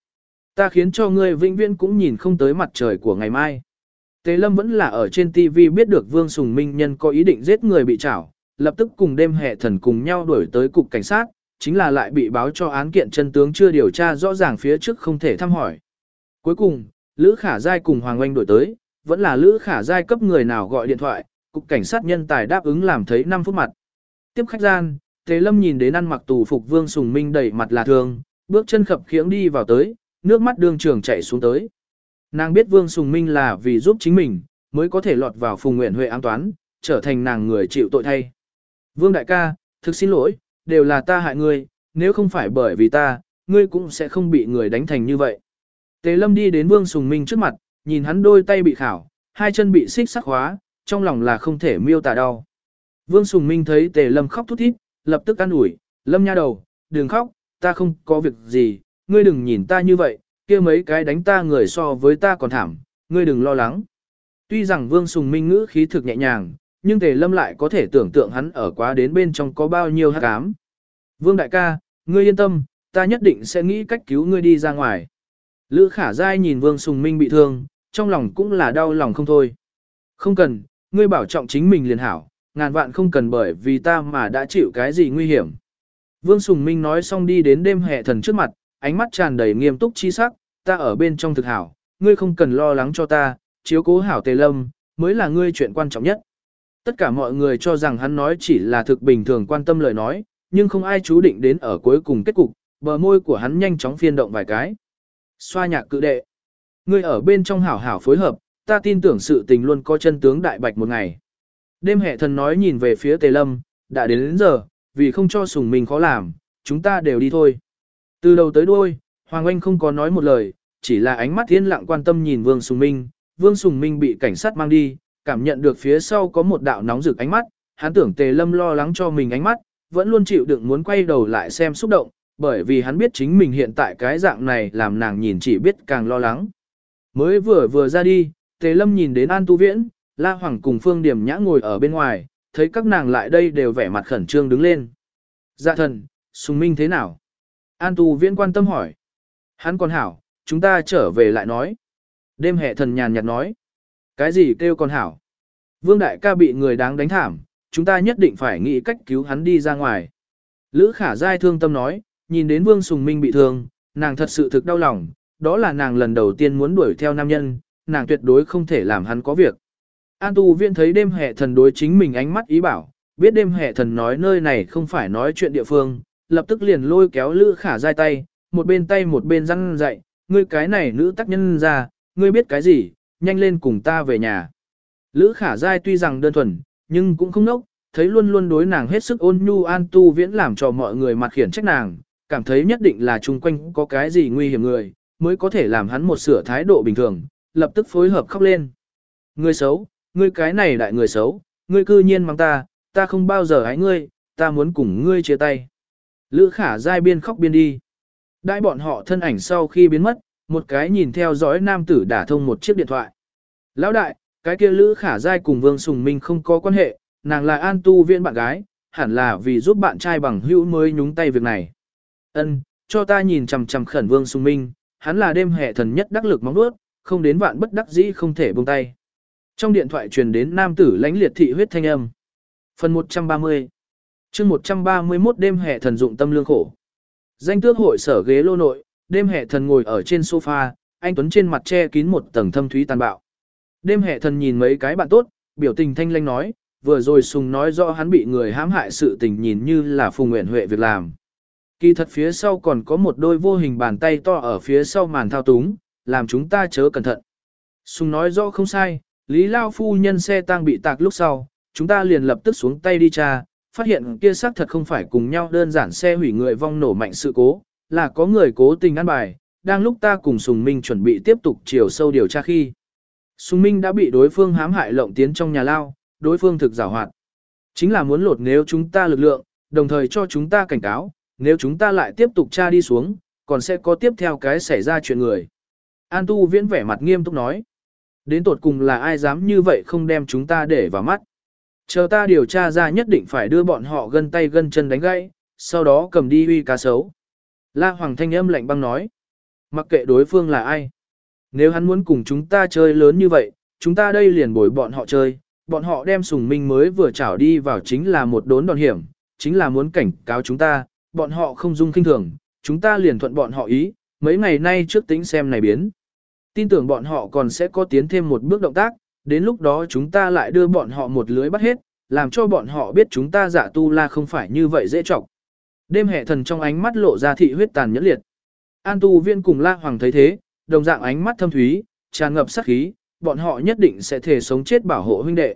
Ta khiến cho ngươi vĩnh viễn cũng nhìn không tới mặt trời của ngày mai. Tề Lâm vẫn là ở trên TV biết được Vương Sùng Minh nhân có ý định giết người bị trảo, lập tức cùng đêm hệ thần cùng nhau đuổi tới cục cảnh sát, chính là lại bị báo cho án kiện chân tướng chưa điều tra rõ ràng phía trước không thể thăm hỏi. Cuối cùng, Lữ Khả Giai cùng Hoàng Oanh đổi tới, vẫn là Lữ Khả Giai cấp người nào gọi điện thoại, cục cảnh sát nhân tài đáp ứng làm thấy 5 phút mặt. Tiếp khách gian, Tề Lâm nhìn đến ăn mặc tù phục Vương Sùng Minh đẩy mặt là thương, bước chân khập khiễng đi vào tới, nước mắt đương trường chảy xuống tới. Nàng biết Vương Sùng Minh là vì giúp chính mình, mới có thể lọt vào Phùng Nguyện Huệ an toán, trở thành nàng người chịu tội thay. Vương đại ca, thực xin lỗi, đều là ta hại ngươi, nếu không phải bởi vì ta, ngươi cũng sẽ không bị người đánh thành như vậy. Tề Lâm đi đến Vương Sùng Minh trước mặt, nhìn hắn đôi tay bị khảo, hai chân bị xích sắc hóa, trong lòng là không thể miêu tả đau. Vương Sùng Minh thấy Tề Lâm khóc thút thít, lập tức an ủi, Lâm nha đầu, đừng khóc, ta không có việc gì, ngươi đừng nhìn ta như vậy, kia mấy cái đánh ta người so với ta còn thảm, ngươi đừng lo lắng. Tuy rằng Vương Sùng Minh ngữ khí thực nhẹ nhàng, nhưng Tề Lâm lại có thể tưởng tượng hắn ở quá đến bên trong có bao nhiêu hắc ám. Vương đại ca, ngươi yên tâm, ta nhất định sẽ nghĩ cách cứu ngươi đi ra ngoài. Lữ khả dai nhìn Vương Sùng Minh bị thương, trong lòng cũng là đau lòng không thôi. Không cần, ngươi bảo trọng chính mình liền hảo, ngàn vạn không cần bởi vì ta mà đã chịu cái gì nguy hiểm. Vương Sùng Minh nói xong đi đến đêm hệ thần trước mặt, ánh mắt tràn đầy nghiêm túc chi sắc, ta ở bên trong thực hảo, ngươi không cần lo lắng cho ta, chiếu cố hảo tề lâm, mới là ngươi chuyện quan trọng nhất. Tất cả mọi người cho rằng hắn nói chỉ là thực bình thường quan tâm lời nói, nhưng không ai chú định đến ở cuối cùng kết cục, bờ môi của hắn nhanh chóng phiên động vài cái. Xoa nhạc cự đệ. Ngươi ở bên trong hảo hảo phối hợp, ta tin tưởng sự tình luôn có chân tướng đại bạch một ngày. Đêm hệ thần nói nhìn về phía tề lâm, đã đến đến giờ, vì không cho sùng mình khó làm, chúng ta đều đi thôi. Từ đầu tới đuôi, Hoàng Anh không có nói một lời, chỉ là ánh mắt thiên lặng quan tâm nhìn Vương Sùng Minh. Vương Sùng Minh bị cảnh sát mang đi, cảm nhận được phía sau có một đạo nóng rực ánh mắt, hắn tưởng Tề Lâm lo lắng cho mình ánh mắt, vẫn luôn chịu đựng muốn quay đầu lại xem xúc động, bởi vì hắn biết chính mình hiện tại cái dạng này làm nàng nhìn chỉ biết càng lo lắng. Mới vừa vừa ra đi, Tề Lâm nhìn đến An Tu Viễn, La Hoàng cùng Phương Điểm Nhã ngồi ở bên ngoài, thấy các nàng lại đây đều vẻ mặt khẩn trương đứng lên. Dạ thần, Sùng Minh thế nào? An Tu Viễn quan tâm hỏi. Hắn còn hảo, chúng ta trở về lại nói. Đêm hệ thần nhàn nhạt nói. Cái gì kêu còn hảo? Vương đại ca bị người đáng đánh thảm, chúng ta nhất định phải nghĩ cách cứu hắn đi ra ngoài. Lữ khả dai thương tâm nói, nhìn đến Vương Sùng Minh bị thương, nàng thật sự thực đau lòng, đó là nàng lần đầu tiên muốn đuổi theo nam nhân, nàng tuyệt đối không thể làm hắn có việc. An tu viên thấy đêm hệ thần đối chính mình ánh mắt ý bảo, biết đêm hệ thần nói nơi này không phải nói chuyện địa phương, lập tức liền lôi kéo Lữ Khả dai tay, một bên tay một bên răng dậy, ngươi cái này nữ tác nhân ra, ngươi biết cái gì, nhanh lên cùng ta về nhà. Lữ Khả dai tuy rằng đơn thuần, nhưng cũng không nốc, thấy luôn luôn đối nàng hết sức ôn nhu an tu viễn làm cho mọi người mặt khiển trách nàng, cảm thấy nhất định là chung quanh có cái gì nguy hiểm người, mới có thể làm hắn một sửa thái độ bình thường, lập tức phối hợp khóc lên. Ngươi xấu, ngươi cái này đại người xấu, ngươi cư nhiên mang ta, ta không bao giờ hái ngươi, ta muốn cùng ngươi chia tay. Lữ khả dai biên khóc biên đi. Đại bọn họ thân ảnh sau khi biến mất, một cái nhìn theo dõi nam tử đả thông một chiếc điện thoại. Lão đại, cái kia Lữ khả dai cùng Vương Sùng Minh không có quan hệ, nàng là an tu viện bạn gái, hẳn là vì giúp bạn trai bằng hữu mới nhúng tay việc này. Ân, cho ta nhìn chằm chằm khẩn Vương Sùng Minh, hắn là đêm hệ thần nhất đắc lực móng đuốt, không đến vạn bất đắc dĩ không thể buông tay. Trong điện thoại truyền đến nam tử lãnh liệt thị huyết thanh âm. Phần 130 chương 131 đêm hệ thần dụng tâm lương khổ. Danh tước hội sở ghế lô nội, đêm hệ thần ngồi ở trên sofa, anh Tuấn trên mặt che kín một tầng thâm thúy tàn bạo. Đêm hệ thần nhìn mấy cái bạn tốt, biểu tình thanh lanh nói, vừa rồi Sùng nói rõ hắn bị người hãm hại sự tình nhìn như là Phùng Nguyện Huệ việc làm. Kỳ thật phía sau còn có một đôi vô hình bàn tay to ở phía sau màn thao túng, làm chúng ta chớ cẩn thận. Sùng nói rõ không sai, Lý Lao Phu nhân xe tang bị tạc lúc sau, chúng ta liền lập tức xuống tay đi tra, phát hiện kia xác thật không phải cùng nhau đơn giản xe hủy người vong nổ mạnh sự cố, là có người cố tình ăn bài, đang lúc ta cùng Sùng Minh chuẩn bị tiếp tục chiều sâu điều tra khi. Sùng Minh đã bị đối phương hãm hại lộng tiến trong nhà lao, đối phương thực giảo hoạt. Chính là muốn lột nếu chúng ta lực lượng, đồng thời cho chúng ta cảnh cáo, nếu chúng ta lại tiếp tục tra đi xuống, còn sẽ có tiếp theo cái xảy ra chuyện người. An Tu Viễn vẻ mặt nghiêm túc nói. Đến tột cùng là ai dám như vậy không đem chúng ta để vào mắt. Chờ ta điều tra ra nhất định phải đưa bọn họ gân tay gân chân đánh gãy, sau đó cầm đi uy cá sấu. La Hoàng thanh âm lạnh băng nói. Mặc kệ đối phương là ai. Nếu hắn muốn cùng chúng ta chơi lớn như vậy, chúng ta đây liền bồi bọn họ chơi. Bọn họ đem sùng minh mới vừa trảo đi vào chính là một đốn đòn hiểm, chính là muốn cảnh cáo chúng ta, bọn họ không dung kinh thường, chúng ta liền thuận bọn họ ý, mấy ngày nay trước tính xem này biến. Tin tưởng bọn họ còn sẽ có tiến thêm một bước động tác, đến lúc đó chúng ta lại đưa bọn họ một lưới bắt hết, làm cho bọn họ biết chúng ta giả tu la không phải như vậy dễ trọng. Đêm hệ thần trong ánh mắt lộ ra thị huyết tàn nhẫn liệt. An tu viên cùng la hoàng thấy thế, đồng dạng ánh mắt thâm thúy, tràn ngập sát khí, bọn họ nhất định sẽ thể sống chết bảo hộ huynh đệ.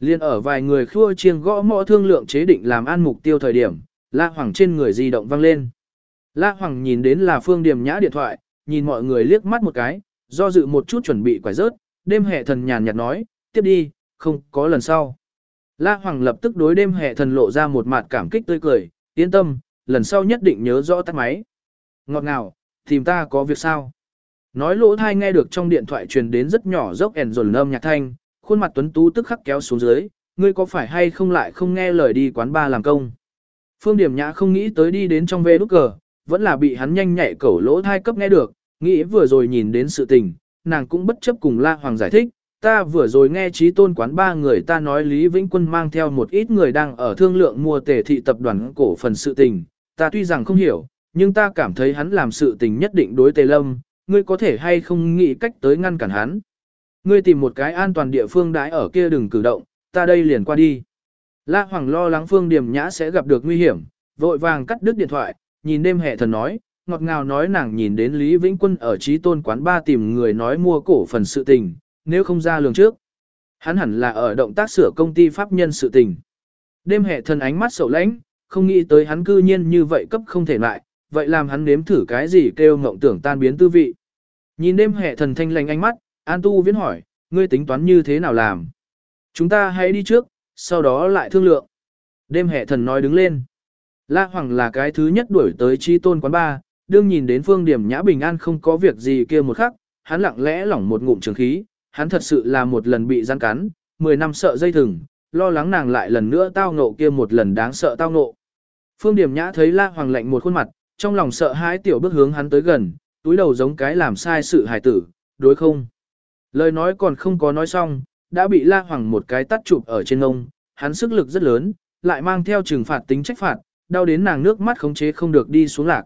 Liên ở vài người khua chiêng gõ mõ thương lượng chế định làm an mục tiêu thời điểm, la hoàng trên người di động vang lên. La hoàng nhìn đến là phương Điềm nhã điện thoại, nhìn mọi người liếc mắt một cái, do dự một chút chuẩn bị quải rớt, đêm hệ thần nhàn nhạt nói, tiếp đi, không có lần sau. La Hoàng lập tức đối đêm hệ thần lộ ra một mặt cảm kích tươi cười, yên tâm, lần sau nhất định nhớ rõ tắt máy. Ngọt ngào, tìm ta có việc sao? Nói lỗ thai nghe được trong điện thoại truyền đến rất nhỏ dốc ẻn rồn âm nhạc thanh, khuôn mặt tuấn tú tức khắc kéo xuống dưới, ngươi có phải hay không lại không nghe lời đi quán ba làm công. Phương Điểm Nhã không nghĩ tới đi đến trong vê nút cờ, vẫn là bị hắn nhanh nhạy cẩu lỗ thai cấp nghe được, nghĩ vừa rồi nhìn đến sự tình, nàng cũng bất chấp cùng La Hoàng giải thích, ta vừa rồi nghe trí tôn quán ba người ta nói Lý Vĩnh Quân mang theo một ít người đang ở thương lượng mua tề thị tập đoàn cổ phần sự tình, ta tuy rằng không hiểu, nhưng ta cảm thấy hắn làm sự tình nhất định đối tề lâm, ngươi có thể hay không nghĩ cách tới ngăn cản hắn. Ngươi tìm một cái an toàn địa phương đãi ở kia đừng cử động, ta đây liền qua đi. La Hoàng lo lắng Phương Điềm Nhã sẽ gặp được nguy hiểm, vội vàng cắt đứt điện thoại, nhìn đêm hệ thần nói, ngọt ngào nói nàng nhìn đến Lý Vĩnh Quân ở trí tôn quán ba tìm người nói mua cổ phần sự tình, nếu không ra lường trước. Hắn hẳn là ở động tác sửa công ty pháp nhân sự tình. Đêm hệ thần ánh mắt sầu lãnh, không nghĩ tới hắn cư nhiên như vậy cấp không thể lại, vậy làm hắn nếm thử cái gì kêu ngộng tưởng tan biến tư vị. Nhìn đêm hệ thần thanh lành ánh mắt, An Tu viễn hỏi, ngươi tính toán như thế nào làm? Chúng ta hãy đi trước, sau đó lại thương lượng. Đêm hệ thần nói đứng lên. La Hoàng là cái thứ nhất đuổi tới chi tôn quán ba, đương nhìn đến phương điểm nhã bình an không có việc gì kia một khắc, hắn lặng lẽ lỏng một ngụm trường khí, hắn thật sự là một lần bị gian cắn, 10 năm sợ dây thừng, lo lắng nàng lại lần nữa tao ngộ kia một lần đáng sợ tao ngộ. Phương điểm nhã thấy la hoàng lạnh một khuôn mặt, trong lòng sợ hãi tiểu bước hướng hắn tới gần, túi đầu giống cái làm sai sự hài tử, đối không? Lời nói còn không có nói xong, đã bị la hoàng một cái tắt chụp ở trên ngông, hắn sức lực rất lớn, lại mang theo trừng phạt tính trách phạt, đau đến nàng nước mắt khống chế không được đi xuống lạc.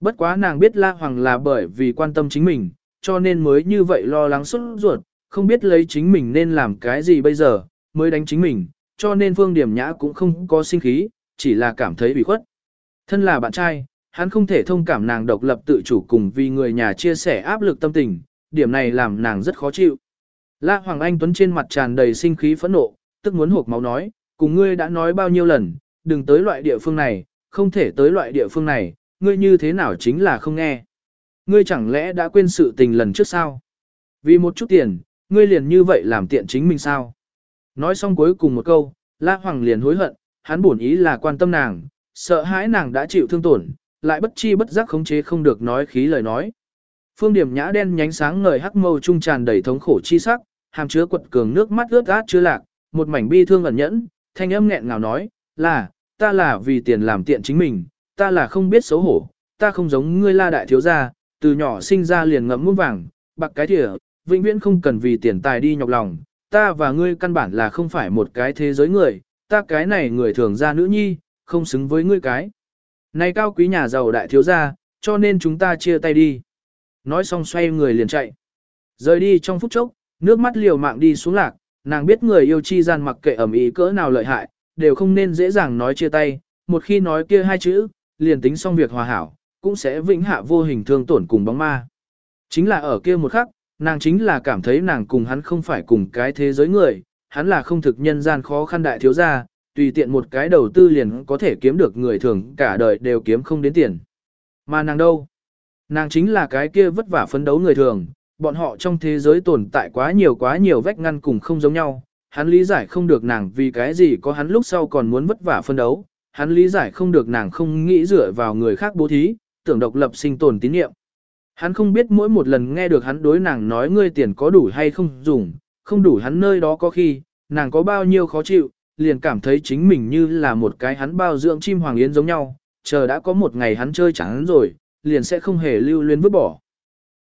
Bất quá nàng biết La Hoàng là bởi vì quan tâm chính mình, cho nên mới như vậy lo lắng xuất ruột, không biết lấy chính mình nên làm cái gì bây giờ, mới đánh chính mình, cho nên Phương Điểm Nhã cũng không có sinh khí, chỉ là cảm thấy bị khuất. Thân là bạn trai, hắn không thể thông cảm nàng độc lập tự chủ cùng vì người nhà chia sẻ áp lực tâm tình, điểm này làm nàng rất khó chịu. La Hoàng Anh Tuấn trên mặt tràn đầy sinh khí phẫn nộ, tức muốn hộp máu nói, cùng ngươi đã nói bao nhiêu lần, đừng tới loại địa phương này, không thể tới loại địa phương này, ngươi như thế nào chính là không nghe. Ngươi chẳng lẽ đã quên sự tình lần trước sao? Vì một chút tiền, ngươi liền như vậy làm tiện chính mình sao? Nói xong cuối cùng một câu, La Hoàng liền hối hận, hắn buồn ý là quan tâm nàng, sợ hãi nàng đã chịu thương tổn, lại bất chi bất giác khống chế không được nói khí lời nói. Phương điểm nhã đen nhánh sáng ngời hắc mâu trung tràn đầy thống khổ chi sắc, hàm chứa quật cường nước mắt ướt át chưa lạc, một mảnh bi thương ẩn nhẫn, thanh âm nghẹn ngào nói, là, ta là vì tiền làm tiện chính mình, ta là không biết xấu hổ, ta không giống ngươi la đại thiếu gia, từ nhỏ sinh ra liền ngậm muôn vàng, bạc cái thỉa, vĩnh viễn không cần vì tiền tài đi nhọc lòng, ta và ngươi căn bản là không phải một cái thế giới người, ta cái này người thường ra nữ nhi, không xứng với ngươi cái. Này cao quý nhà giàu đại thiếu gia, cho nên chúng ta chia tay đi. Nói xong xoay người liền chạy. Rời đi trong phút chốc, Nước mắt liều mạng đi xuống lạc, nàng biết người yêu chi gian mặc kệ ẩm ý cỡ nào lợi hại, đều không nên dễ dàng nói chia tay, một khi nói kia hai chữ, liền tính xong việc hòa hảo, cũng sẽ vĩnh hạ vô hình thương tổn cùng bóng ma. Chính là ở kia một khắc, nàng chính là cảm thấy nàng cùng hắn không phải cùng cái thế giới người, hắn là không thực nhân gian khó khăn đại thiếu gia, tùy tiện một cái đầu tư liền có thể kiếm được người thường cả đời đều kiếm không đến tiền. Mà nàng đâu? Nàng chính là cái kia vất vả phấn đấu người thường, bọn họ trong thế giới tồn tại quá nhiều quá nhiều vách ngăn cùng không giống nhau, hắn lý giải không được nàng vì cái gì có hắn lúc sau còn muốn vất vả phân đấu, hắn lý giải không được nàng không nghĩ dựa vào người khác bố thí, tưởng độc lập sinh tồn tín nhiệm. Hắn không biết mỗi một lần nghe được hắn đối nàng nói ngươi tiền có đủ hay không dùng, không đủ hắn nơi đó có khi, nàng có bao nhiêu khó chịu, liền cảm thấy chính mình như là một cái hắn bao dưỡng chim hoàng yến giống nhau, chờ đã có một ngày hắn chơi chẳng hắn rồi, liền sẽ không hề lưu luyến vứt bỏ.